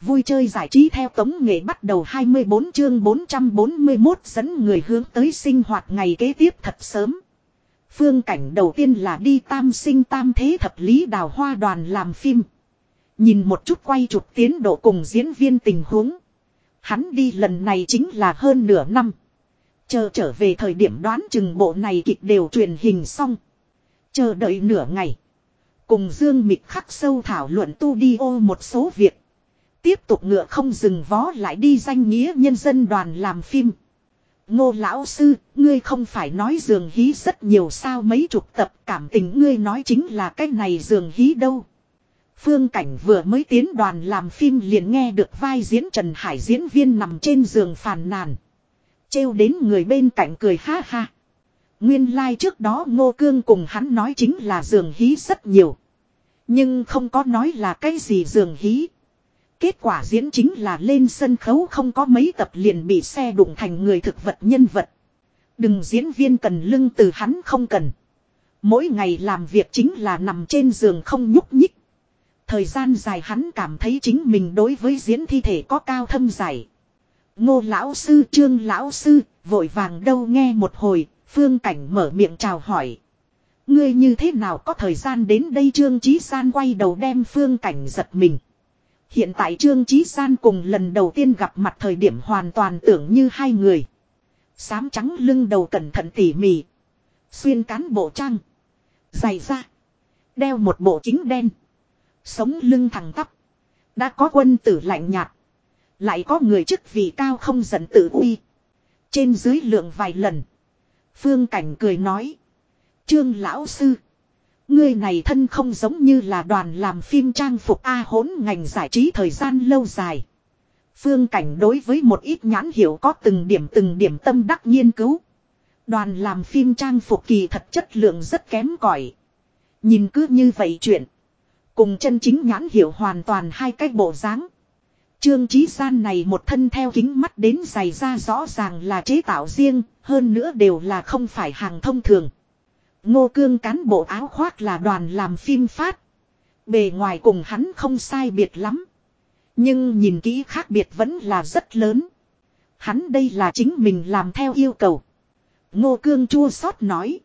Vui chơi giải trí theo tống nghệ bắt đầu 24 chương 441 dẫn người hướng tới sinh hoạt ngày kế tiếp thật sớm. Phương cảnh đầu tiên là đi tam sinh tam thế thập lý đào hoa đoàn làm phim. Nhìn một chút quay chụp tiến độ cùng diễn viên tình huống. Hắn đi lần này chính là hơn nửa năm. Chờ trở về thời điểm đoán chừng bộ này kịch đều truyền hình xong. Chờ đợi nửa ngày. Cùng Dương Mịch khắc sâu thảo luận tu đi ô một số việc. Tiếp tục ngựa không dừng vó lại đi danh nghĩa nhân dân đoàn làm phim. Ngô lão sư, ngươi không phải nói dường hí rất nhiều sao mấy chục tập cảm tình ngươi nói chính là cái này dường hí đâu. Phương Cảnh vừa mới tiến đoàn làm phim liền nghe được vai diễn Trần Hải diễn viên nằm trên giường phàn nàn. Trêu đến người bên cạnh cười ha ha. Nguyên lai like trước đó Ngô Cương cùng hắn nói chính là giường hí rất nhiều. Nhưng không có nói là cái gì giường hí. Kết quả diễn chính là lên sân khấu không có mấy tập liền bị xe đụng thành người thực vật nhân vật. Đừng diễn viên cần lưng từ hắn không cần. Mỗi ngày làm việc chính là nằm trên giường không nhúc nhích. Thời gian dài hắn cảm thấy chính mình đối với diễn thi thể có cao thâm giải. Ngô lão sư, trương lão sư, vội vàng đâu nghe một hồi, phương cảnh mở miệng chào hỏi. Ngươi như thế nào có thời gian đến đây trương trí san quay đầu đem phương cảnh giật mình. Hiện tại Trương Chí San cùng lần đầu tiên gặp mặt thời điểm hoàn toàn tưởng như hai người. Sám trắng lưng đầu cẩn thận tỉ mỉ. Xuyên cán bộ trang. Dày ra. Đeo một bộ kính đen. Sống lưng thẳng tắp. Đã có quân tử lạnh nhạt. Lại có người chức vị cao không giận tự uy. Trên dưới lượng vài lần. Phương Cảnh cười nói. Trương Lão Sư. Ngươi này thân không giống như là đoàn làm phim trang phục A hỗn ngành giải trí thời gian lâu dài. Phương cảnh đối với một ít nhãn hiểu có từng điểm từng điểm tâm đắc nghiên cứu. Đoàn làm phim trang phục kỳ thật chất lượng rất kém cỏi Nhìn cứ như vậy chuyện. Cùng chân chính nhãn hiểu hoàn toàn hai cách bộ dáng. Trương Chí San này một thân theo kính mắt đến giày ra rõ ràng là chế tạo riêng, hơn nữa đều là không phải hàng thông thường. Ngô Cương cán bộ áo khoác là đoàn làm phim phát. Bề ngoài cùng hắn không sai biệt lắm. Nhưng nhìn kỹ khác biệt vẫn là rất lớn. Hắn đây là chính mình làm theo yêu cầu. Ngô Cương chua xót nói.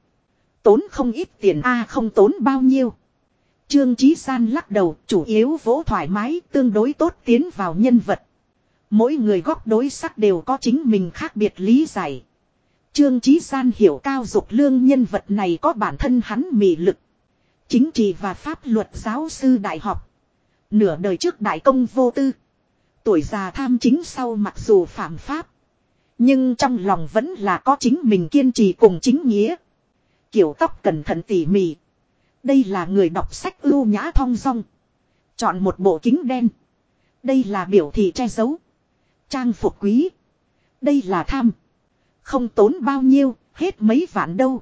Tốn không ít tiền a, không tốn bao nhiêu. Trương Chí San lắc đầu, chủ yếu vỗ thoải mái, tương đối tốt tiến vào nhân vật. Mỗi người góc đối sắc đều có chính mình khác biệt lý giải. Trương Chí San hiểu cao dục lương nhân vật này có bản thân hắn mị lực. Chính trị và pháp luật giáo sư đại học. Nửa đời trước đại công vô tư. Tuổi già tham chính sau mặc dù phạm pháp. Nhưng trong lòng vẫn là có chính mình kiên trì cùng chính nghĩa. Kiểu tóc cẩn thận tỉ mỉ. Đây là người đọc sách ưu nhã thong dong. Chọn một bộ kính đen. Đây là biểu thị che giấu. Trang phục quý. Đây là tham. Không tốn bao nhiêu, hết mấy vạn đâu.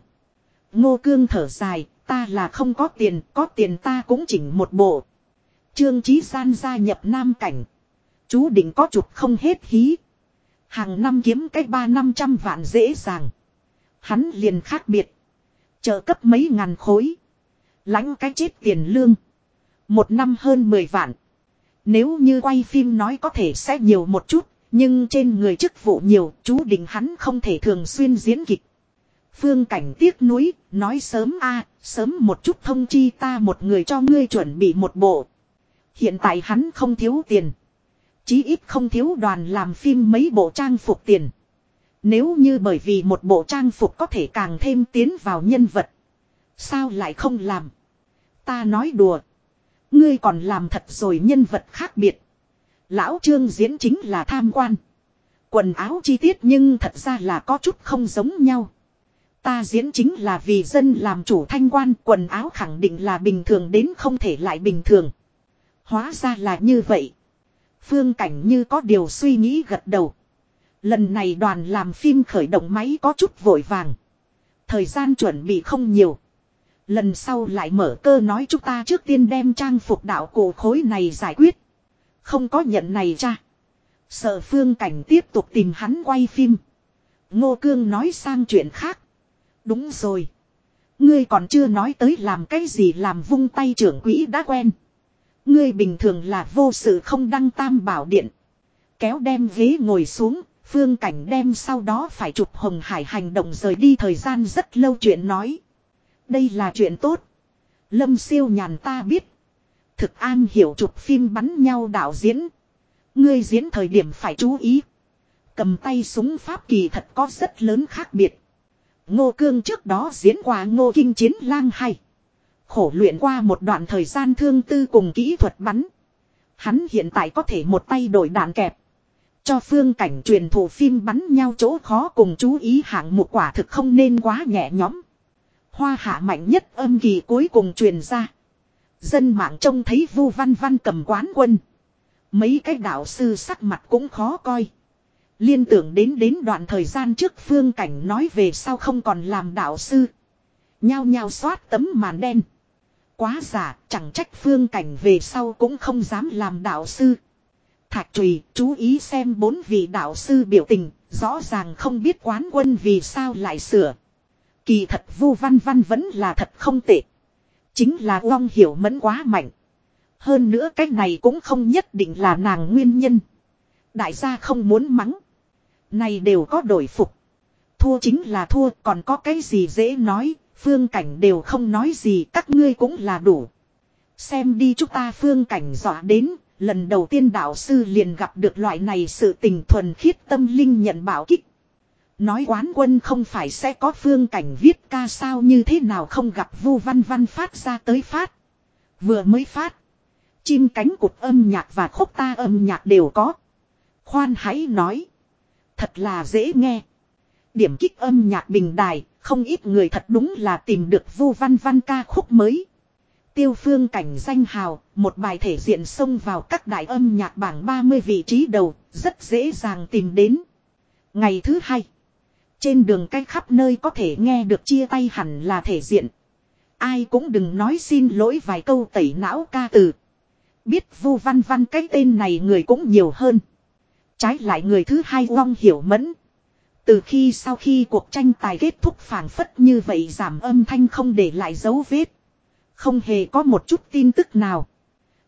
Ngô Cương thở dài, ta là không có tiền, có tiền ta cũng chỉnh một bộ. Trương Chí San gia nhập Nam Cảnh. Chú định có chụp không hết hí. Hàng năm kiếm cách ba năm trăm vạn dễ dàng. Hắn liền khác biệt. Trợ cấp mấy ngàn khối. lãnh cái chết tiền lương. Một năm hơn mười vạn. Nếu như quay phim nói có thể sẽ nhiều một chút, nhưng trên người chức vụ nhiều, chú định hắn không thể thường xuyên diễn kịch. Phương cảnh tiếc nuối, nói sớm a sớm một chút thông chi ta một người cho ngươi chuẩn bị một bộ. Hiện tại hắn không thiếu tiền. Chí ít không thiếu đoàn làm phim mấy bộ trang phục tiền. Nếu như bởi vì một bộ trang phục có thể càng thêm tiến vào nhân vật. Sao lại không làm? Ta nói đùa. Ngươi còn làm thật rồi nhân vật khác biệt. Lão Trương diễn chính là tham quan. Quần áo chi tiết nhưng thật ra là có chút không giống nhau. Ta diễn chính là vì dân làm chủ thanh quan, quần áo khẳng định là bình thường đến không thể lại bình thường. Hóa ra là như vậy. Phương cảnh như có điều suy nghĩ gật đầu. Lần này đoàn làm phim khởi động máy có chút vội vàng. Thời gian chuẩn bị không nhiều. Lần sau lại mở cơ nói chúng ta trước tiên đem trang phục đạo cổ khối này giải quyết. Không có nhận này cha. Sợ phương cảnh tiếp tục tìm hắn quay phim. Ngô Cương nói sang chuyện khác. Đúng rồi. Ngươi còn chưa nói tới làm cái gì làm vung tay trưởng quỹ đã quen. Ngươi bình thường là vô sự không đăng tam bảo điện. Kéo đem ghế ngồi xuống, phương cảnh đem sau đó phải chụp hồng hải hành động rời đi thời gian rất lâu chuyện nói. Đây là chuyện tốt. Lâm siêu nhàn ta biết. Thực an hiểu chụp phim bắn nhau đạo diễn. Ngươi diễn thời điểm phải chú ý. Cầm tay súng pháp kỳ thật có rất lớn khác biệt. Ngô Cương trước đó diễn qua Ngô Kinh Chiến Lang hay. Khổ luyện qua một đoạn thời gian thương tư cùng kỹ thuật bắn. Hắn hiện tại có thể một tay đổi đạn kẹp. Cho phương cảnh truyền thủ phim bắn nhau chỗ khó cùng chú ý hạng mục quả thực không nên quá nhẹ nhõm. Hoa hạ mạnh nhất âm kỳ cuối cùng truyền ra. Dân mạng trông thấy vu văn văn cầm quán quân. Mấy cái đạo sư sắc mặt cũng khó coi. Liên tưởng đến đến đoạn thời gian trước phương cảnh nói về sau không còn làm đạo sư. Nhao nhao xoát tấm màn đen. Quá giả, chẳng trách phương cảnh về sau cũng không dám làm đạo sư. Thạc trùy, chú ý xem bốn vị đạo sư biểu tình, rõ ràng không biết quán quân vì sao lại sửa. Kỳ thật vu văn văn vẫn là thật không tệ. Chính là Long hiểu mẫn quá mạnh. Hơn nữa cái này cũng không nhất định là nàng nguyên nhân. Đại gia không muốn mắng. Này đều có đổi phục. Thua chính là thua, còn có cái gì dễ nói. Phương cảnh đều không nói gì, các ngươi cũng là đủ. Xem đi chúng ta phương cảnh dọa đến. Lần đầu tiên đạo sư liền gặp được loại này sự tình thuần khiết tâm linh nhận bảo kích. Nói quán quân không phải sẽ có phương cảnh viết ca sao như thế nào không gặp vu văn văn phát ra tới phát. Vừa mới phát. Chim cánh cụt âm nhạc và khúc ta âm nhạc đều có. Khoan hãy nói. Thật là dễ nghe. Điểm kích âm nhạc bình đài, không ít người thật đúng là tìm được vu văn văn ca khúc mới. Tiêu phương cảnh danh hào, một bài thể diện xông vào các đại âm nhạc bảng 30 vị trí đầu, rất dễ dàng tìm đến. Ngày thứ hai, trên đường cách khắp nơi có thể nghe được chia tay hẳn là thể diện. Ai cũng đừng nói xin lỗi vài câu tẩy não ca từ. Biết vu văn văn cái tên này người cũng nhiều hơn. Trái lại người thứ hai Long Hiểu Mẫn. Từ khi sau khi cuộc tranh tài kết thúc phản phất như vậy giảm âm thanh không để lại dấu vết. Không hề có một chút tin tức nào.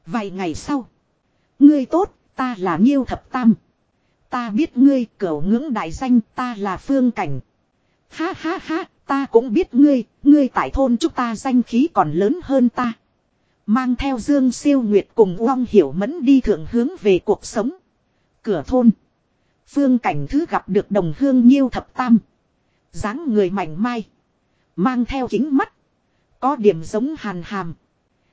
Vài ngày sau. Ngươi tốt, ta là Nhiêu Thập Tam. Ta biết ngươi cửu ngưỡng đại danh ta là Phương Cảnh. Ha ha ha, ta cũng biết ngươi, ngươi tại thôn chúng ta danh khí còn lớn hơn ta. Mang theo Dương Siêu Nguyệt cùng Uông Hiểu Mẫn đi thượng hướng về cuộc sống. Cửa thôn. Phương cảnh thứ gặp được đồng hương nhiêu thập tam. dáng người mảnh mai. Mang theo kính mắt. Có điểm giống hàn hàm.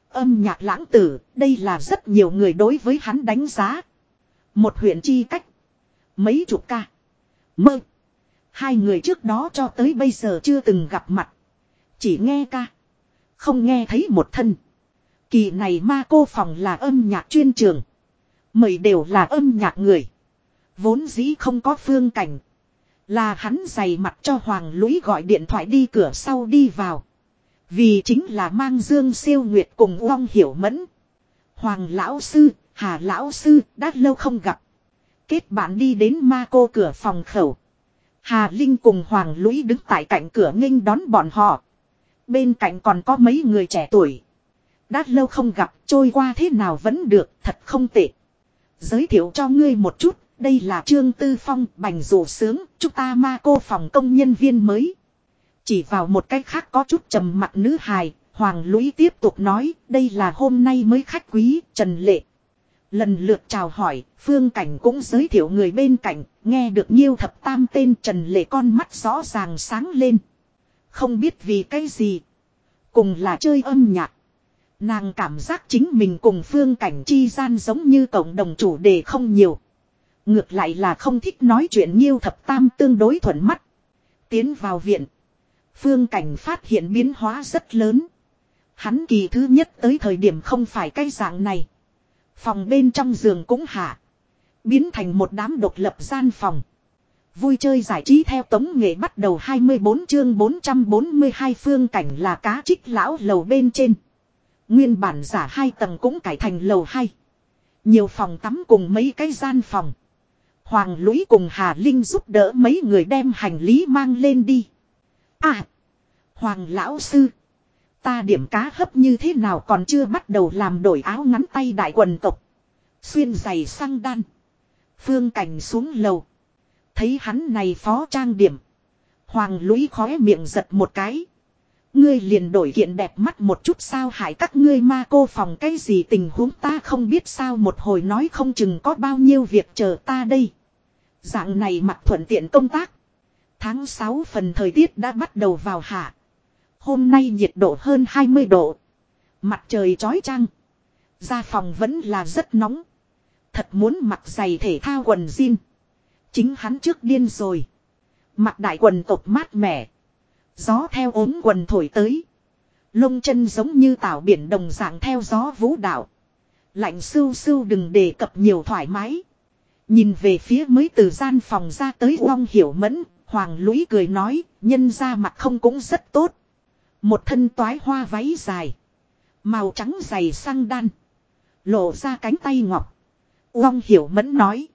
Âm nhạc lãng tử, đây là rất nhiều người đối với hắn đánh giá. Một huyện chi cách. Mấy chục ca. Mơ. Hai người trước đó cho tới bây giờ chưa từng gặp mặt. Chỉ nghe ca. Không nghe thấy một thân. Kỳ này ma cô phòng là âm nhạc chuyên trường. Mời đều là âm nhạc người. Vốn dĩ không có phương cảnh. Là hắn dày mặt cho Hoàng Lũy gọi điện thoại đi cửa sau đi vào. Vì chính là mang Dương siêu nguyệt cùng Uông Hiểu Mẫn. Hoàng Lão Sư, Hà Lão Sư, đã lâu không gặp. Kết bạn đi đến ma cô cửa phòng khẩu. Hà Linh cùng Hoàng Lũy đứng tại cạnh cửa nghênh đón bọn họ. Bên cạnh còn có mấy người trẻ tuổi. Đã lâu không gặp, trôi qua thế nào vẫn được, thật không tệ. Giới thiệu cho ngươi một chút, đây là Trương Tư Phong, bành rủ sướng, chúng ta ma cô phòng công nhân viên mới. Chỉ vào một cách khác có chút trầm mặt nữ hài, Hoàng Lũy tiếp tục nói, đây là hôm nay mới khách quý, Trần Lệ. Lần lượt chào hỏi, Phương Cảnh cũng giới thiệu người bên cạnh, nghe được nhiêu thập tam tên Trần Lệ con mắt rõ ràng sáng lên. Không biết vì cái gì. Cùng là chơi âm nhạc. Nàng cảm giác chính mình cùng phương cảnh chi gian giống như cộng đồng chủ đề không nhiều. Ngược lại là không thích nói chuyện nhiêu thập tam tương đối thuận mắt. Tiến vào viện. Phương cảnh phát hiện biến hóa rất lớn. Hắn kỳ thứ nhất tới thời điểm không phải cái dạng này. Phòng bên trong giường cũng hạ. Biến thành một đám độc lập gian phòng. Vui chơi giải trí theo tống nghệ bắt đầu 24 chương 442 phương cảnh là cá trích lão lầu bên trên. Nguyên bản giả hai tầng cũng cải thành lầu hai. Nhiều phòng tắm cùng mấy cái gian phòng. Hoàng Lũy cùng Hà Linh giúp đỡ mấy người đem hành lý mang lên đi. À! Hoàng Lão Sư! Ta điểm cá hấp như thế nào còn chưa bắt đầu làm đổi áo ngắn tay đại quần tộc. Xuyên giày sang đan. Phương cảnh xuống lầu. Thấy hắn này phó trang điểm. Hoàng lũy khóe miệng giật một cái. Ngươi liền đổi kiện đẹp mắt một chút sao hại các ngươi ma cô phòng cái gì tình huống ta không biết sao một hồi nói không chừng có bao nhiêu việc chờ ta đây. Dạng này mặc thuận tiện công tác. Tháng 6 phần thời tiết đã bắt đầu vào hạ. Hôm nay nhiệt độ hơn 20 độ. Mặt trời chói chang. Ra phòng vẫn là rất nóng. Thật muốn mặc giày thể thao quần jean. Chính hắn trước điên rồi. Mặc đại quần tộc mát mẻ. Gió theo ốm quần thổi tới. Lông chân giống như tảo biển đồng dạng theo gió vũ đạo. Lạnh sưu sưu đừng đề cập nhiều thoải mái. Nhìn về phía mới từ gian phòng ra tới Uông Hiểu Mẫn, Hoàng Lũy cười nói, nhân ra mặt không cũng rất tốt. Một thân toái hoa váy dài. Màu trắng dày sang đan. Lộ ra cánh tay ngọc. Uông Hiểu Mẫn nói.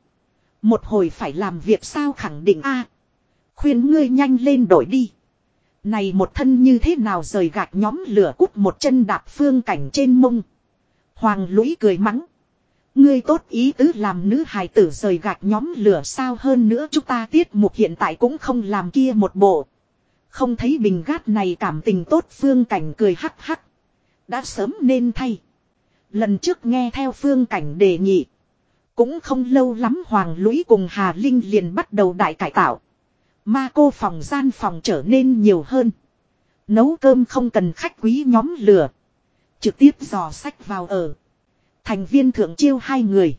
Một hồi phải làm việc sao khẳng định a Khuyên ngươi nhanh lên đổi đi. Này một thân như thế nào rời gạch nhóm lửa cút một chân đạp phương cảnh trên mông. Hoàng lũy cười mắng. Ngươi tốt ý tứ làm nữ hài tử rời gạch nhóm lửa sao hơn nữa chúng ta tiết mục hiện tại cũng không làm kia một bộ. Không thấy bình gát này cảm tình tốt phương cảnh cười hắc hắc. Đã sớm nên thay. Lần trước nghe theo phương cảnh đề nghị. Cũng không lâu lắm Hoàng Lũy cùng Hà Linh liền bắt đầu đại cải tạo. Ma cô phòng gian phòng trở nên nhiều hơn. Nấu cơm không cần khách quý nhóm lửa. Trực tiếp dò sách vào ở. Thành viên thượng chiêu hai người.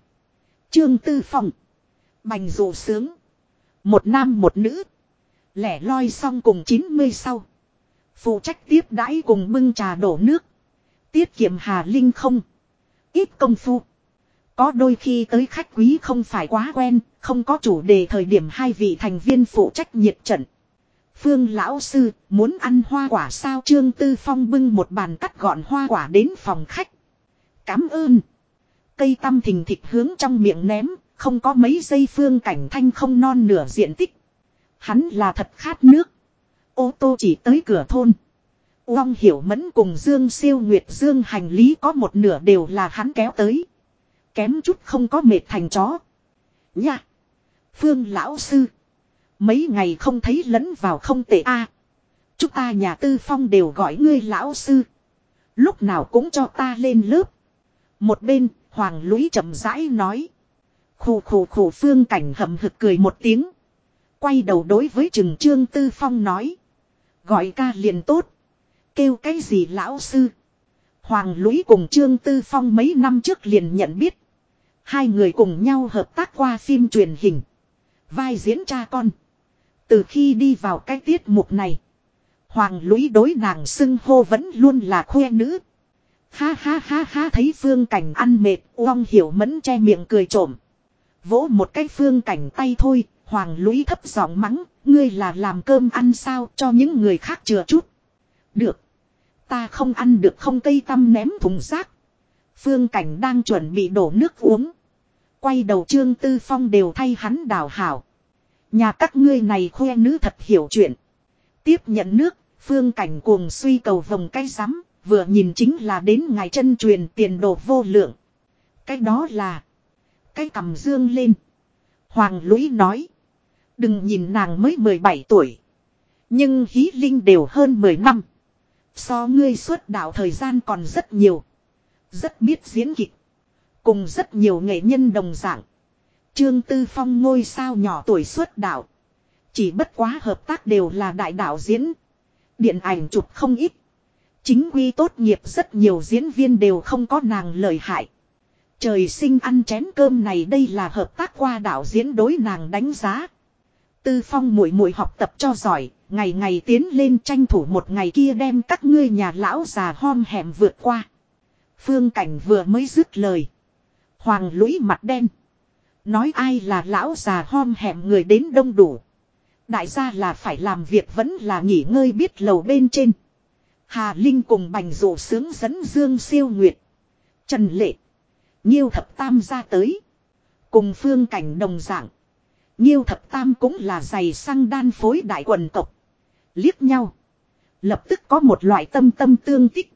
Trương Tư phòng Bành rộ sướng. Một nam một nữ. Lẻ loi xong cùng 90 sau. Phụ trách tiếp đãi cùng bưng trà đổ nước. Tiết kiệm Hà Linh không. Ít công phu. Có đôi khi tới khách quý không phải quá quen, không có chủ đề thời điểm hai vị thành viên phụ trách nhiệt trận. Phương lão sư, muốn ăn hoa quả sao Trương Tư Phong bưng một bàn cắt gọn hoa quả đến phòng khách. Cám ơn. Cây tăm thình thịt hướng trong miệng ném, không có mấy giây phương cảnh thanh không non nửa diện tích. Hắn là thật khát nước. Ô tô chỉ tới cửa thôn. Uông Hiểu Mẫn cùng Dương Siêu Nguyệt Dương hành lý có một nửa đều là hắn kéo tới. Kém chút không có mệt thành chó. Nha. Phương lão sư. Mấy ngày không thấy lẫn vào không tệ a. chúng ta nhà tư phong đều gọi ngươi lão sư. Lúc nào cũng cho ta lên lớp. Một bên, Hoàng Lũy chậm rãi nói. khù khù khù phương cảnh hậm hực cười một tiếng. Quay đầu đối với trừng trương tư phong nói. Gọi ca liền tốt. Kêu cái gì lão sư. Hoàng Lũy cùng Trương Tư Phong mấy năm trước liền nhận biết. Hai người cùng nhau hợp tác qua phim truyền hình. Vai diễn cha con. Từ khi đi vào cái tiết mục này. Hoàng lũy đối nàng xưng hô vẫn luôn là khoe nữ. Ha ha ha ha thấy phương cảnh ăn mệt, uong hiểu mẫn che miệng cười trộm. Vỗ một cái phương cảnh tay thôi, hoàng lũy thấp giọng mắng, ngươi là làm cơm ăn sao cho những người khác chừa chút. Được. Ta không ăn được không cây tăm ném thùng rác. Phương cảnh đang chuẩn bị đổ nước uống. Quay đầu Trương Tư Phong đều thay hắn đào hảo. Nhà các ngươi này khoe nữ thật hiểu chuyện. Tiếp nhận nước, phương cảnh cuồng suy cầu vòng cây rắm, vừa nhìn chính là đến ngày chân truyền tiền đồ vô lượng. Cái đó là cái cầm dương lên. Hoàng Lũy nói. Đừng nhìn nàng mới 17 tuổi. Nhưng hí linh đều hơn 10 năm. So ngươi xuất đạo thời gian còn rất nhiều. Rất biết diễn kịch. Cùng rất nhiều nghệ nhân đồng dạng. Trương Tư Phong ngôi sao nhỏ tuổi xuất đạo. Chỉ bất quá hợp tác đều là đại đạo diễn. Điện ảnh chụp không ít. Chính quy tốt nghiệp rất nhiều diễn viên đều không có nàng lợi hại. Trời sinh ăn chén cơm này đây là hợp tác qua đạo diễn đối nàng đánh giá. Tư Phong muội muội học tập cho giỏi, ngày ngày tiến lên tranh thủ một ngày kia đem các ngươi nhà lão già hom hẻm vượt qua. Phương Cảnh vừa mới dứt lời. Hoàng lũy mặt đen. Nói ai là lão già hom hẻm người đến đông đủ. Đại gia là phải làm việc vẫn là nghỉ ngơi biết lầu bên trên. Hà Linh cùng bành rộ sướng dẫn Dương siêu nguyệt. Trần Lệ. Nhiêu thập tam ra tới. Cùng phương cảnh đồng dạng. Nhiêu thập tam cũng là giày sang đan phối đại quần tộc. Liếc nhau. Lập tức có một loại tâm tâm tương tích.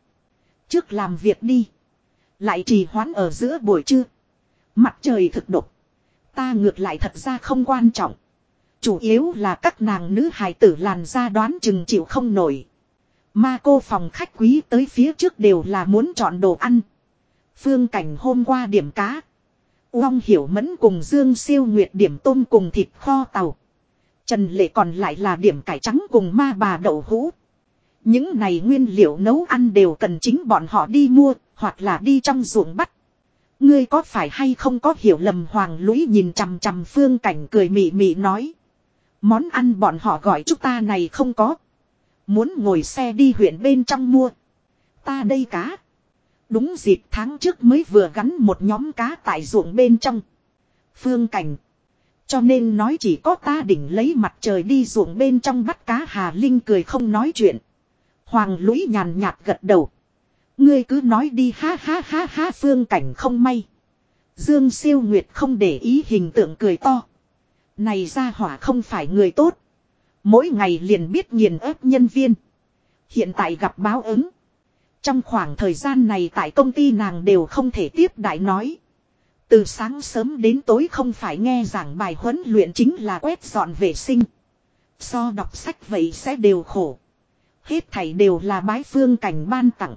Trước làm việc đi. Lại trì hoãn ở giữa buổi trưa. Mặt trời thực độc. Ta ngược lại thật ra không quan trọng. Chủ yếu là các nàng nữ hài tử làn ra đoán chừng chịu không nổi. Ma cô phòng khách quý tới phía trước đều là muốn chọn đồ ăn. Phương cảnh hôm qua điểm cá. Uông hiểu mẫn cùng Dương siêu nguyệt điểm tôm cùng thịt kho tàu. Trần lệ còn lại là điểm cải trắng cùng ma bà đậu hũ. Những này nguyên liệu nấu ăn đều cần chính bọn họ đi mua, hoặc là đi trong ruộng bắt. Ngươi có phải hay không có hiểu lầm hoàng lũy nhìn chằm chằm phương cảnh cười mị mị nói. Món ăn bọn họ gọi chúng ta này không có. Muốn ngồi xe đi huyện bên trong mua. Ta đây cá. Đúng dịp tháng trước mới vừa gắn một nhóm cá tại ruộng bên trong. Phương cảnh. Cho nên nói chỉ có ta đỉnh lấy mặt trời đi ruộng bên trong bắt cá Hà Linh cười không nói chuyện. Hoàng lũy nhàn nhạt gật đầu. Ngươi cứ nói đi, ha ha ha ha, phương cảnh không may. Dương siêu nguyệt không để ý hình tượng cười to. Này ra hỏa không phải người tốt. Mỗi ngày liền biết nghiền ép nhân viên. Hiện tại gặp báo ứng. Trong khoảng thời gian này tại công ty nàng đều không thể tiếp đại nói. Từ sáng sớm đến tối không phải nghe giảng bài huấn luyện chính là quét dọn vệ sinh. So đọc sách vậy sẽ đều khổ. Hết thảy đều là bái phương cảnh ban tặng.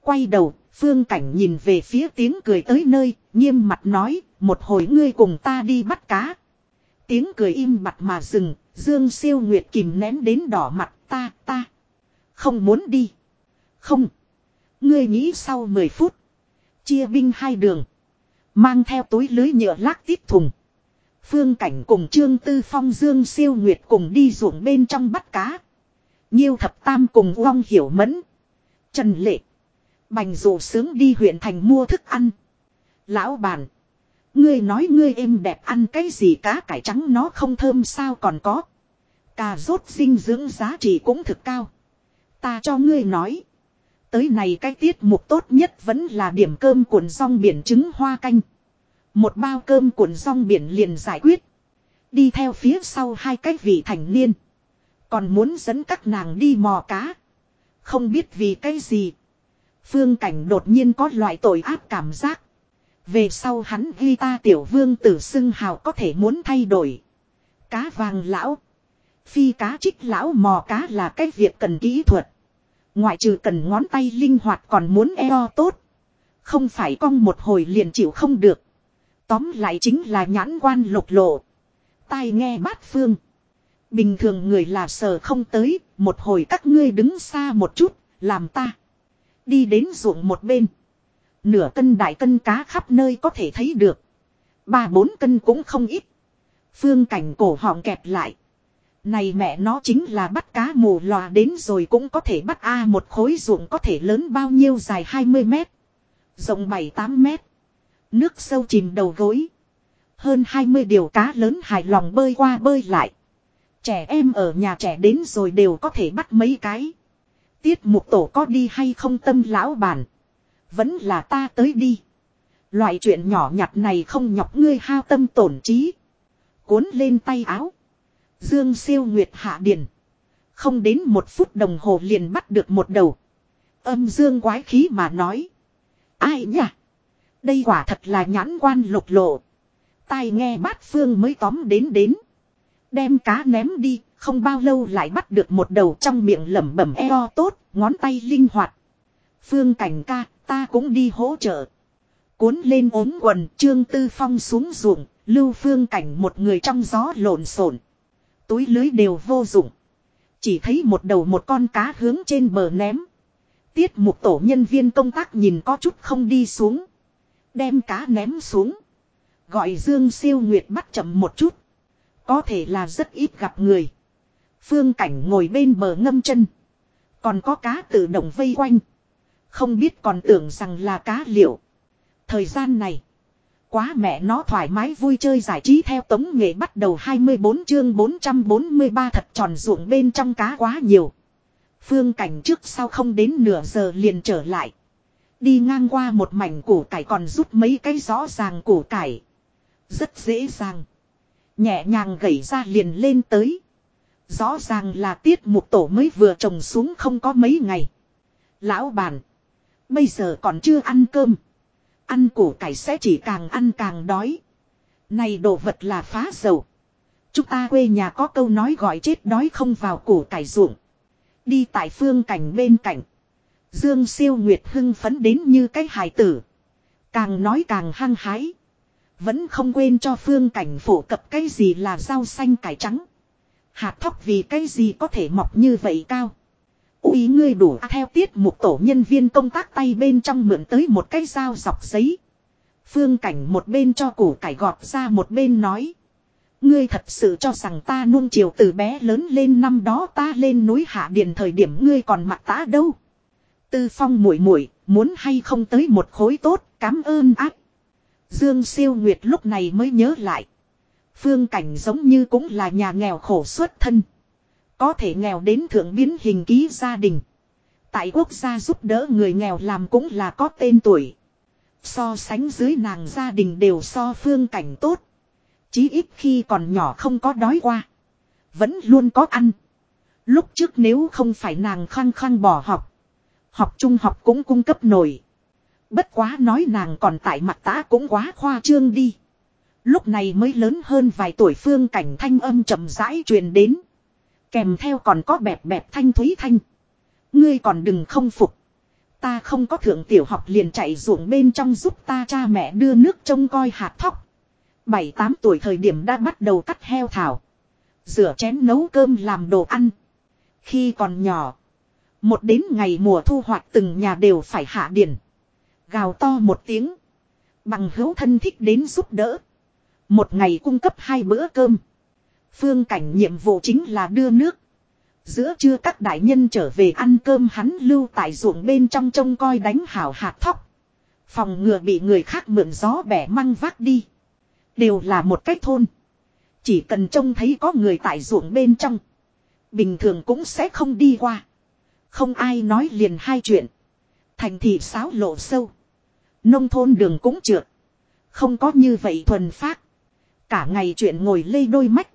Quay đầu, phương cảnh nhìn về phía tiếng cười tới nơi, nghiêm mặt nói, một hồi ngươi cùng ta đi bắt cá. Tiếng cười im mặt mà dừng, Dương siêu nguyệt kìm nén đến đỏ mặt ta, ta. Không muốn đi. Không. Ngươi nghĩ sau 10 phút. Chia binh hai đường. Mang theo túi lưới nhựa lác tiếp thùng. Phương Cảnh cùng Trương Tư Phong, Dương siêu nguyệt cùng đi ruộng bên trong bắt cá. Nhiêu thập tam cùng Uông Hiểu Mẫn. Trần Lệ. Bành rủ sướng đi huyện thành mua thức ăn. Lão bàn. Ngươi nói ngươi êm đẹp ăn cái gì cá cải trắng nó không thơm sao còn có. Cà rốt dinh dưỡng giá trị cũng thực cao. Ta cho ngươi nói. Tới này cái tiết mục tốt nhất vẫn là điểm cơm cuộn rong biển trứng hoa canh. Một bao cơm cuộn rong biển liền giải quyết. Đi theo phía sau hai cái vị thành niên. Còn muốn dẫn các nàng đi mò cá. Không biết vì cái gì. Phương cảnh đột nhiên có loại tội ác cảm giác. Về sau hắn ghi ta tiểu vương tử xưng hào có thể muốn thay đổi. Cá vàng lão. Phi cá trích lão mò cá là cái việc cần kỹ thuật. Ngoại trừ cần ngón tay linh hoạt còn muốn eo tốt. Không phải cong một hồi liền chịu không được. Tóm lại chính là nhãn quan lục lộ. Tai nghe bát phương. Bình thường người là sờ không tới, một hồi các ngươi đứng xa một chút, làm ta. Đi đến ruộng một bên. Nửa cân đại cân cá khắp nơi có thể thấy được. Ba bốn cân cũng không ít. Phương cảnh cổ họng kẹp lại. Này mẹ nó chính là bắt cá mù lòa đến rồi cũng có thể bắt A một khối ruộng có thể lớn bao nhiêu dài 20 mét. Rộng 7-8 mét. Nước sâu chìm đầu gối. Hơn 20 điều cá lớn hài lòng bơi qua bơi lại. Trẻ em ở nhà trẻ đến rồi đều có thể bắt mấy cái. Tiết mục tổ có đi hay không tâm lão bản. Vẫn là ta tới đi. Loại chuyện nhỏ nhặt này không nhọc ngươi hao tâm tổn trí. Cuốn lên tay áo. Dương siêu nguyệt hạ điền. Không đến một phút đồng hồ liền bắt được một đầu. Âm dương quái khí mà nói. Ai nhỉ? Đây quả thật là nhãn quan lục lộ. Tai nghe bát phương mới tóm đến đến. Đem cá ném đi, không bao lâu lại bắt được một đầu trong miệng lẩm bẩm eo tốt, ngón tay linh hoạt. Phương cảnh ca, ta cũng đi hỗ trợ. Cuốn lên ốm quần, trương tư phong xuống ruộng, lưu phương cảnh một người trong gió lộn xộn túi lưới đều vô dụng. Chỉ thấy một đầu một con cá hướng trên bờ ném. Tiết mục tổ nhân viên công tác nhìn có chút không đi xuống. Đem cá ném xuống. Gọi Dương siêu nguyệt bắt chậm một chút. Có thể là rất ít gặp người. Phương cảnh ngồi bên bờ ngâm chân. Còn có cá tự động vây quanh. Không biết còn tưởng rằng là cá liệu. Thời gian này. Quá mẹ nó thoải mái vui chơi giải trí theo tống nghệ bắt đầu 24 chương 443 thật tròn ruộng bên trong cá quá nhiều. Phương cảnh trước sau không đến nửa giờ liền trở lại. Đi ngang qua một mảnh củ cải còn rút mấy cái rõ ràng củ cải. Rất dễ dàng. Nhẹ nhàng gẩy ra liền lên tới. Rõ ràng là tiết mục tổ mới vừa trồng xuống không có mấy ngày. Lão bản. Bây giờ còn chưa ăn cơm. Ăn củ cải sẽ chỉ càng ăn càng đói. Này đồ vật là phá dầu. Chúng ta quê nhà có câu nói gọi chết đói không vào củ cải ruộng. Đi tại phương cảnh bên cạnh. Dương siêu nguyệt hưng phấn đến như cái hài tử. Càng nói càng hăng hái. Vẫn không quên cho phương cảnh phổ cập cái gì là rau xanh cải trắng. Hạt thóc vì cái gì có thể mọc như vậy cao. Úi ngươi đủ theo tiết một tổ nhân viên công tác tay bên trong mượn tới một cái dao dọc giấy. Phương cảnh một bên cho củ cải gọt ra một bên nói. Ngươi thật sự cho rằng ta nuông chiều từ bé lớn lên năm đó ta lên núi hạ điền thời điểm ngươi còn mặt ta đâu. Tư phong muội muội muốn hay không tới một khối tốt, cảm ơn ác. Dương siêu nguyệt lúc này mới nhớ lại. Phương cảnh giống như cũng là nhà nghèo khổ xuất thân. Có thể nghèo đến thượng biến hình ký gia đình. Tại quốc gia giúp đỡ người nghèo làm cũng là có tên tuổi. So sánh dưới nàng gia đình đều so phương cảnh tốt. Chí ít khi còn nhỏ không có đói qua. Vẫn luôn có ăn. Lúc trước nếu không phải nàng khăng khăng bỏ học. Học trung học cũng cung cấp nổi. Bất quá nói nàng còn tại mặt tá cũng quá khoa trương đi. Lúc này mới lớn hơn vài tuổi phương cảnh thanh âm chậm rãi truyền đến. Kèm theo còn có bẹp bẹp thanh thúy thanh. Ngươi còn đừng không phục. Ta không có thượng tiểu học liền chạy ruộng bên trong giúp ta cha mẹ đưa nước trông coi hạt thóc. Bảy tám tuổi thời điểm đã bắt đầu cắt heo thảo. Rửa chén nấu cơm làm đồ ăn. Khi còn nhỏ. Một đến ngày mùa thu hoạch từng nhà đều phải hạ điển. Gào to một tiếng. Bằng hữu thân thích đến giúp đỡ. Một ngày cung cấp hai bữa cơm. Phương cảnh nhiệm vụ chính là đưa nước. Giữa trưa các đại nhân trở về ăn cơm hắn lưu tại ruộng bên trong trông coi đánh hảo hạt thóc. Phòng ngừa bị người khác mượn gió bẻ măng vác đi. Đều là một cách thôn. Chỉ cần trông thấy có người tại ruộng bên trong. Bình thường cũng sẽ không đi qua. Không ai nói liền hai chuyện. Thành thị sáo lộ sâu. Nông thôn đường cũng trượt. Không có như vậy thuần phát. Cả ngày chuyện ngồi lê đôi mắt.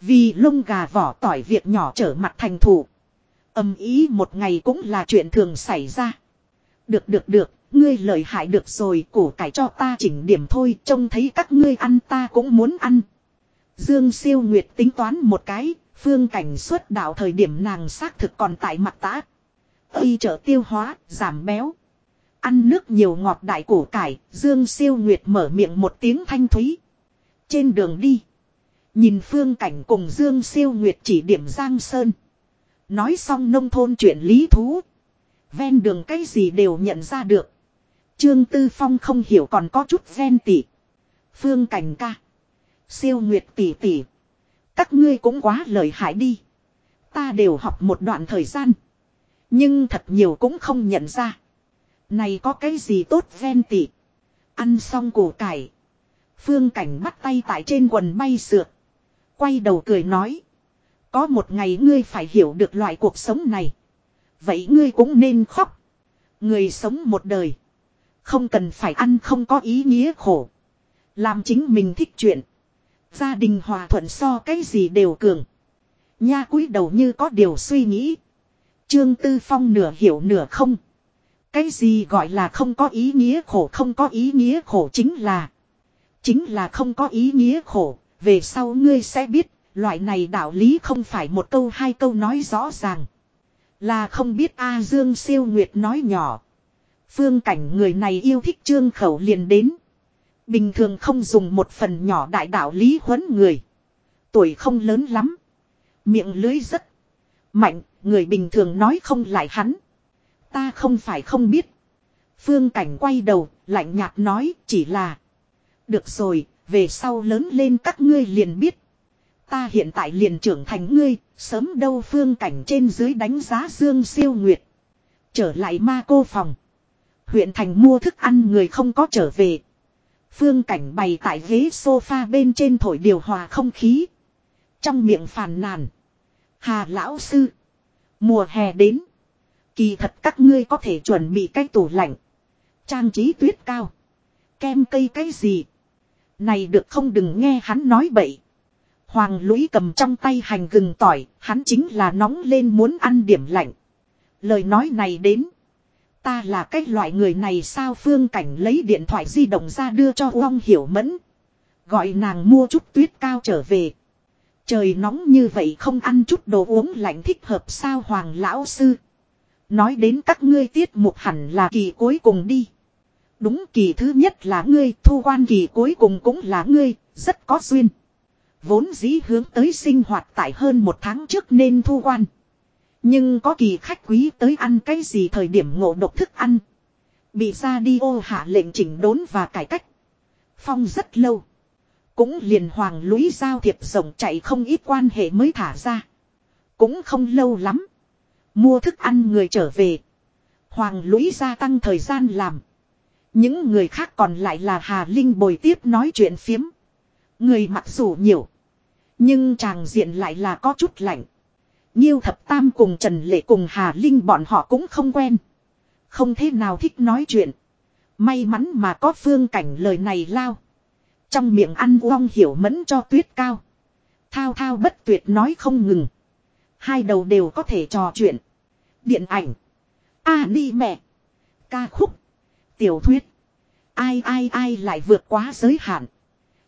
Vì lông gà vỏ tỏi việc nhỏ trở mặt thành thủ. Âm ý một ngày cũng là chuyện thường xảy ra. Được được được, ngươi lợi hại được rồi, củ cải cho ta chỉnh điểm thôi, trông thấy các ngươi ăn ta cũng muốn ăn. Dương siêu nguyệt tính toán một cái, phương cảnh xuất đạo thời điểm nàng xác thực còn tại mặt tá. Y trợ tiêu hóa, giảm béo. Ăn nước nhiều ngọt đại củ cải, Dương siêu nguyệt mở miệng một tiếng thanh thúy. Trên đường đi. Nhìn phương cảnh cùng Dương siêu nguyệt chỉ điểm Giang Sơn. Nói xong nông thôn chuyện lý thú. Ven đường cái gì đều nhận ra được. Trương Tư Phong không hiểu còn có chút ven tỉ. Phương cảnh ca. Siêu nguyệt tỉ tỉ. Các ngươi cũng quá lợi hại đi. Ta đều học một đoạn thời gian. Nhưng thật nhiều cũng không nhận ra. Này có cái gì tốt ven tỉ. Ăn xong củ cải. Phương cảnh bắt tay tại trên quần bay sượt. Quay đầu cười nói. Có một ngày ngươi phải hiểu được loại cuộc sống này. Vậy ngươi cũng nên khóc. Người sống một đời. Không cần phải ăn không có ý nghĩa khổ. Làm chính mình thích chuyện. Gia đình hòa thuận so cái gì đều cường. Nha cúi đầu như có điều suy nghĩ. Trương Tư Phong nửa hiểu nửa không. Cái gì gọi là không có ý nghĩa khổ, không có ý nghĩa khổ chính là. Chính là không có ý nghĩa khổ. Về sau ngươi sẽ biết. Loại này đạo lý không phải một câu hai câu nói rõ ràng. Là không biết A Dương siêu nguyệt nói nhỏ. Phương cảnh người này yêu thích trương khẩu liền đến. Bình thường không dùng một phần nhỏ đại đạo lý huấn người. Tuổi không lớn lắm. Miệng lưới rất mạnh, người bình thường nói không lại hắn. Ta không phải không biết. Phương cảnh quay đầu, lạnh nhạt nói chỉ là. Được rồi, về sau lớn lên các ngươi liền biết. Ta hiện tại liền trưởng thành ngươi, sớm đâu phương cảnh trên dưới đánh giá Dương siêu nguyệt. Trở lại ma cô phòng. Huyện thành mua thức ăn người không có trở về. Phương cảnh bày tại ghế sofa bên trên thổi điều hòa không khí. Trong miệng phàn nàn. Hà lão sư. Mùa hè đến. Kỳ thật các ngươi có thể chuẩn bị cái tủ lạnh. Trang trí tuyết cao. Kem cây cái gì. Này được không đừng nghe hắn nói bậy. Hoàng lũy cầm trong tay hành gừng tỏi, hắn chính là nóng lên muốn ăn điểm lạnh. Lời nói này đến. Ta là cái loại người này sao phương cảnh lấy điện thoại di động ra đưa cho Uông Hiểu Mẫn. Gọi nàng mua chút tuyết cao trở về. Trời nóng như vậy không ăn chút đồ uống lạnh thích hợp sao Hoàng Lão Sư. Nói đến các ngươi tiết mục hẳn là kỳ cuối cùng đi. Đúng kỳ thứ nhất là ngươi, thu quan kỳ cuối cùng cũng là ngươi, rất có duyên. Vốn dĩ hướng tới sinh hoạt tại hơn một tháng trước nên thu quan. Nhưng có kỳ khách quý tới ăn cái gì thời điểm ngộ độc thức ăn. Bị ra đi ô hạ lệnh chỉnh đốn và cải cách. Phong rất lâu. Cũng liền hoàng lũy giao thiệp rộng chạy không ít quan hệ mới thả ra. Cũng không lâu lắm. Mua thức ăn người trở về. Hoàng lũy gia tăng thời gian làm. Những người khác còn lại là Hà Linh bồi tiếp nói chuyện phiếm. Người mặc dù nhiều. Nhưng chàng diện lại là có chút lạnh. Nhiêu thập tam cùng Trần Lệ cùng Hà Linh bọn họ cũng không quen. Không thế nào thích nói chuyện. May mắn mà có phương cảnh lời này lao. Trong miệng ăn uong hiểu mẫn cho tuyết cao. Thao thao bất tuyệt nói không ngừng. Hai đầu đều có thể trò chuyện. Điện ảnh. A đi mẹ. Ca khúc. Tiểu thuyết. Ai ai ai lại vượt quá giới hạn.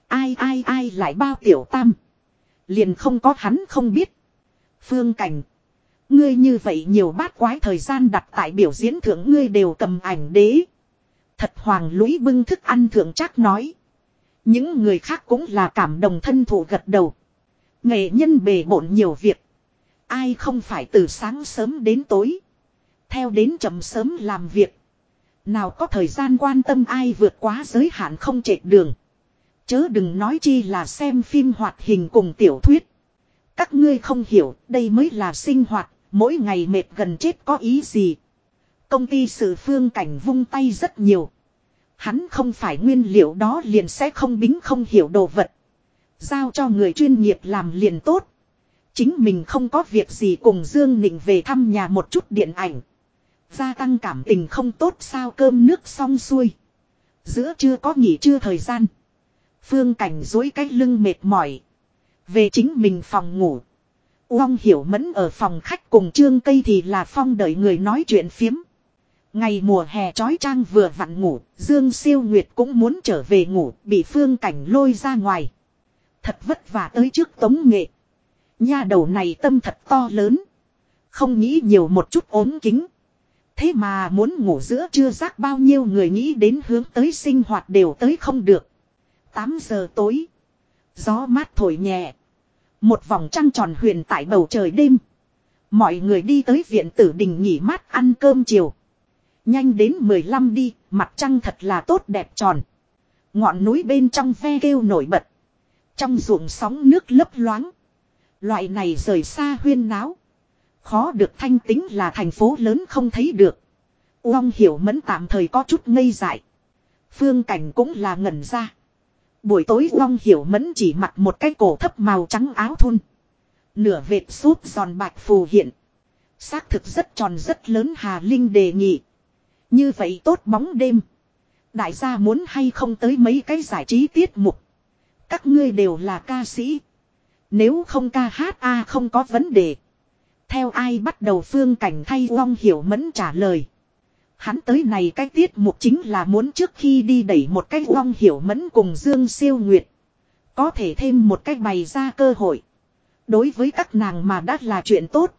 Ai ai ai lại bao tiểu tam. Liền không có hắn không biết. Phương cảnh. Ngươi như vậy nhiều bát quái thời gian đặt tại biểu diễn thượng ngươi đều cầm ảnh đế. Thật hoàng lũy bưng thức ăn thượng chắc nói. Những người khác cũng là cảm đồng thân thủ gật đầu. Nghệ nhân bề bộn nhiều việc. Ai không phải từ sáng sớm đến tối. Theo đến chậm sớm làm việc. Nào có thời gian quan tâm ai vượt quá giới hạn không chạy đường. Chớ đừng nói chi là xem phim hoạt hình cùng tiểu thuyết. Các ngươi không hiểu, đây mới là sinh hoạt, mỗi ngày mệt gần chết có ý gì. Công ty sự phương cảnh vung tay rất nhiều. Hắn không phải nguyên liệu đó liền sẽ không bính không hiểu đồ vật. Giao cho người chuyên nghiệp làm liền tốt. Chính mình không có việc gì cùng Dương Nịnh về thăm nhà một chút điện ảnh. Gia tăng cảm tình không tốt sao cơm nước xong xuôi. Giữa chưa có nghỉ trưa thời gian. Phương cảnh dối cái lưng mệt mỏi. Về chính mình phòng ngủ. Uông hiểu mẫn ở phòng khách cùng trương cây thì là phong đợi người nói chuyện phiếm. Ngày mùa hè trói trang vừa vặn ngủ, Dương Siêu Nguyệt cũng muốn trở về ngủ, bị phương cảnh lôi ra ngoài. Thật vất vả tới trước tống nghệ. Nha đầu này tâm thật to lớn. Không nghĩ nhiều một chút ốm kính. Thế mà muốn ngủ giữa chưa rác bao nhiêu người nghĩ đến hướng tới sinh hoạt đều tới không được. 8 giờ tối. Gió mát thổi nhẹ. Một vòng trăng tròn huyền tại bầu trời đêm. Mọi người đi tới viện tử đình nghỉ mát ăn cơm chiều. Nhanh đến 15 đi, mặt trăng thật là tốt đẹp tròn. Ngọn núi bên trong ve kêu nổi bật. Trong ruộng sóng nước lấp loáng. Loại này rời xa huyên náo. Khó được thanh tính là thành phố lớn không thấy được. Uông hiểu mẫn tạm thời có chút ngây dại. Phương cảnh cũng là ngẩn ra. Buổi tối Uông hiểu mẫn chỉ mặc một cái cổ thấp màu trắng áo thun. Nửa vệt súp giòn bạch phù hiện. Xác thực rất tròn rất lớn Hà Linh đề nghị. Như vậy tốt bóng đêm. Đại gia muốn hay không tới mấy cái giải trí tiết mục. Các ngươi đều là ca sĩ. Nếu không ca hát a không có vấn đề. Theo ai bắt đầu phương cảnh thay Long Hiểu Mẫn trả lời. Hắn tới này cái tiết mục chính là muốn trước khi đi đẩy một cái Long Hiểu Mẫn cùng Dương Siêu Nguyệt. Có thể thêm một cách bày ra cơ hội. Đối với các nàng mà đã là chuyện tốt.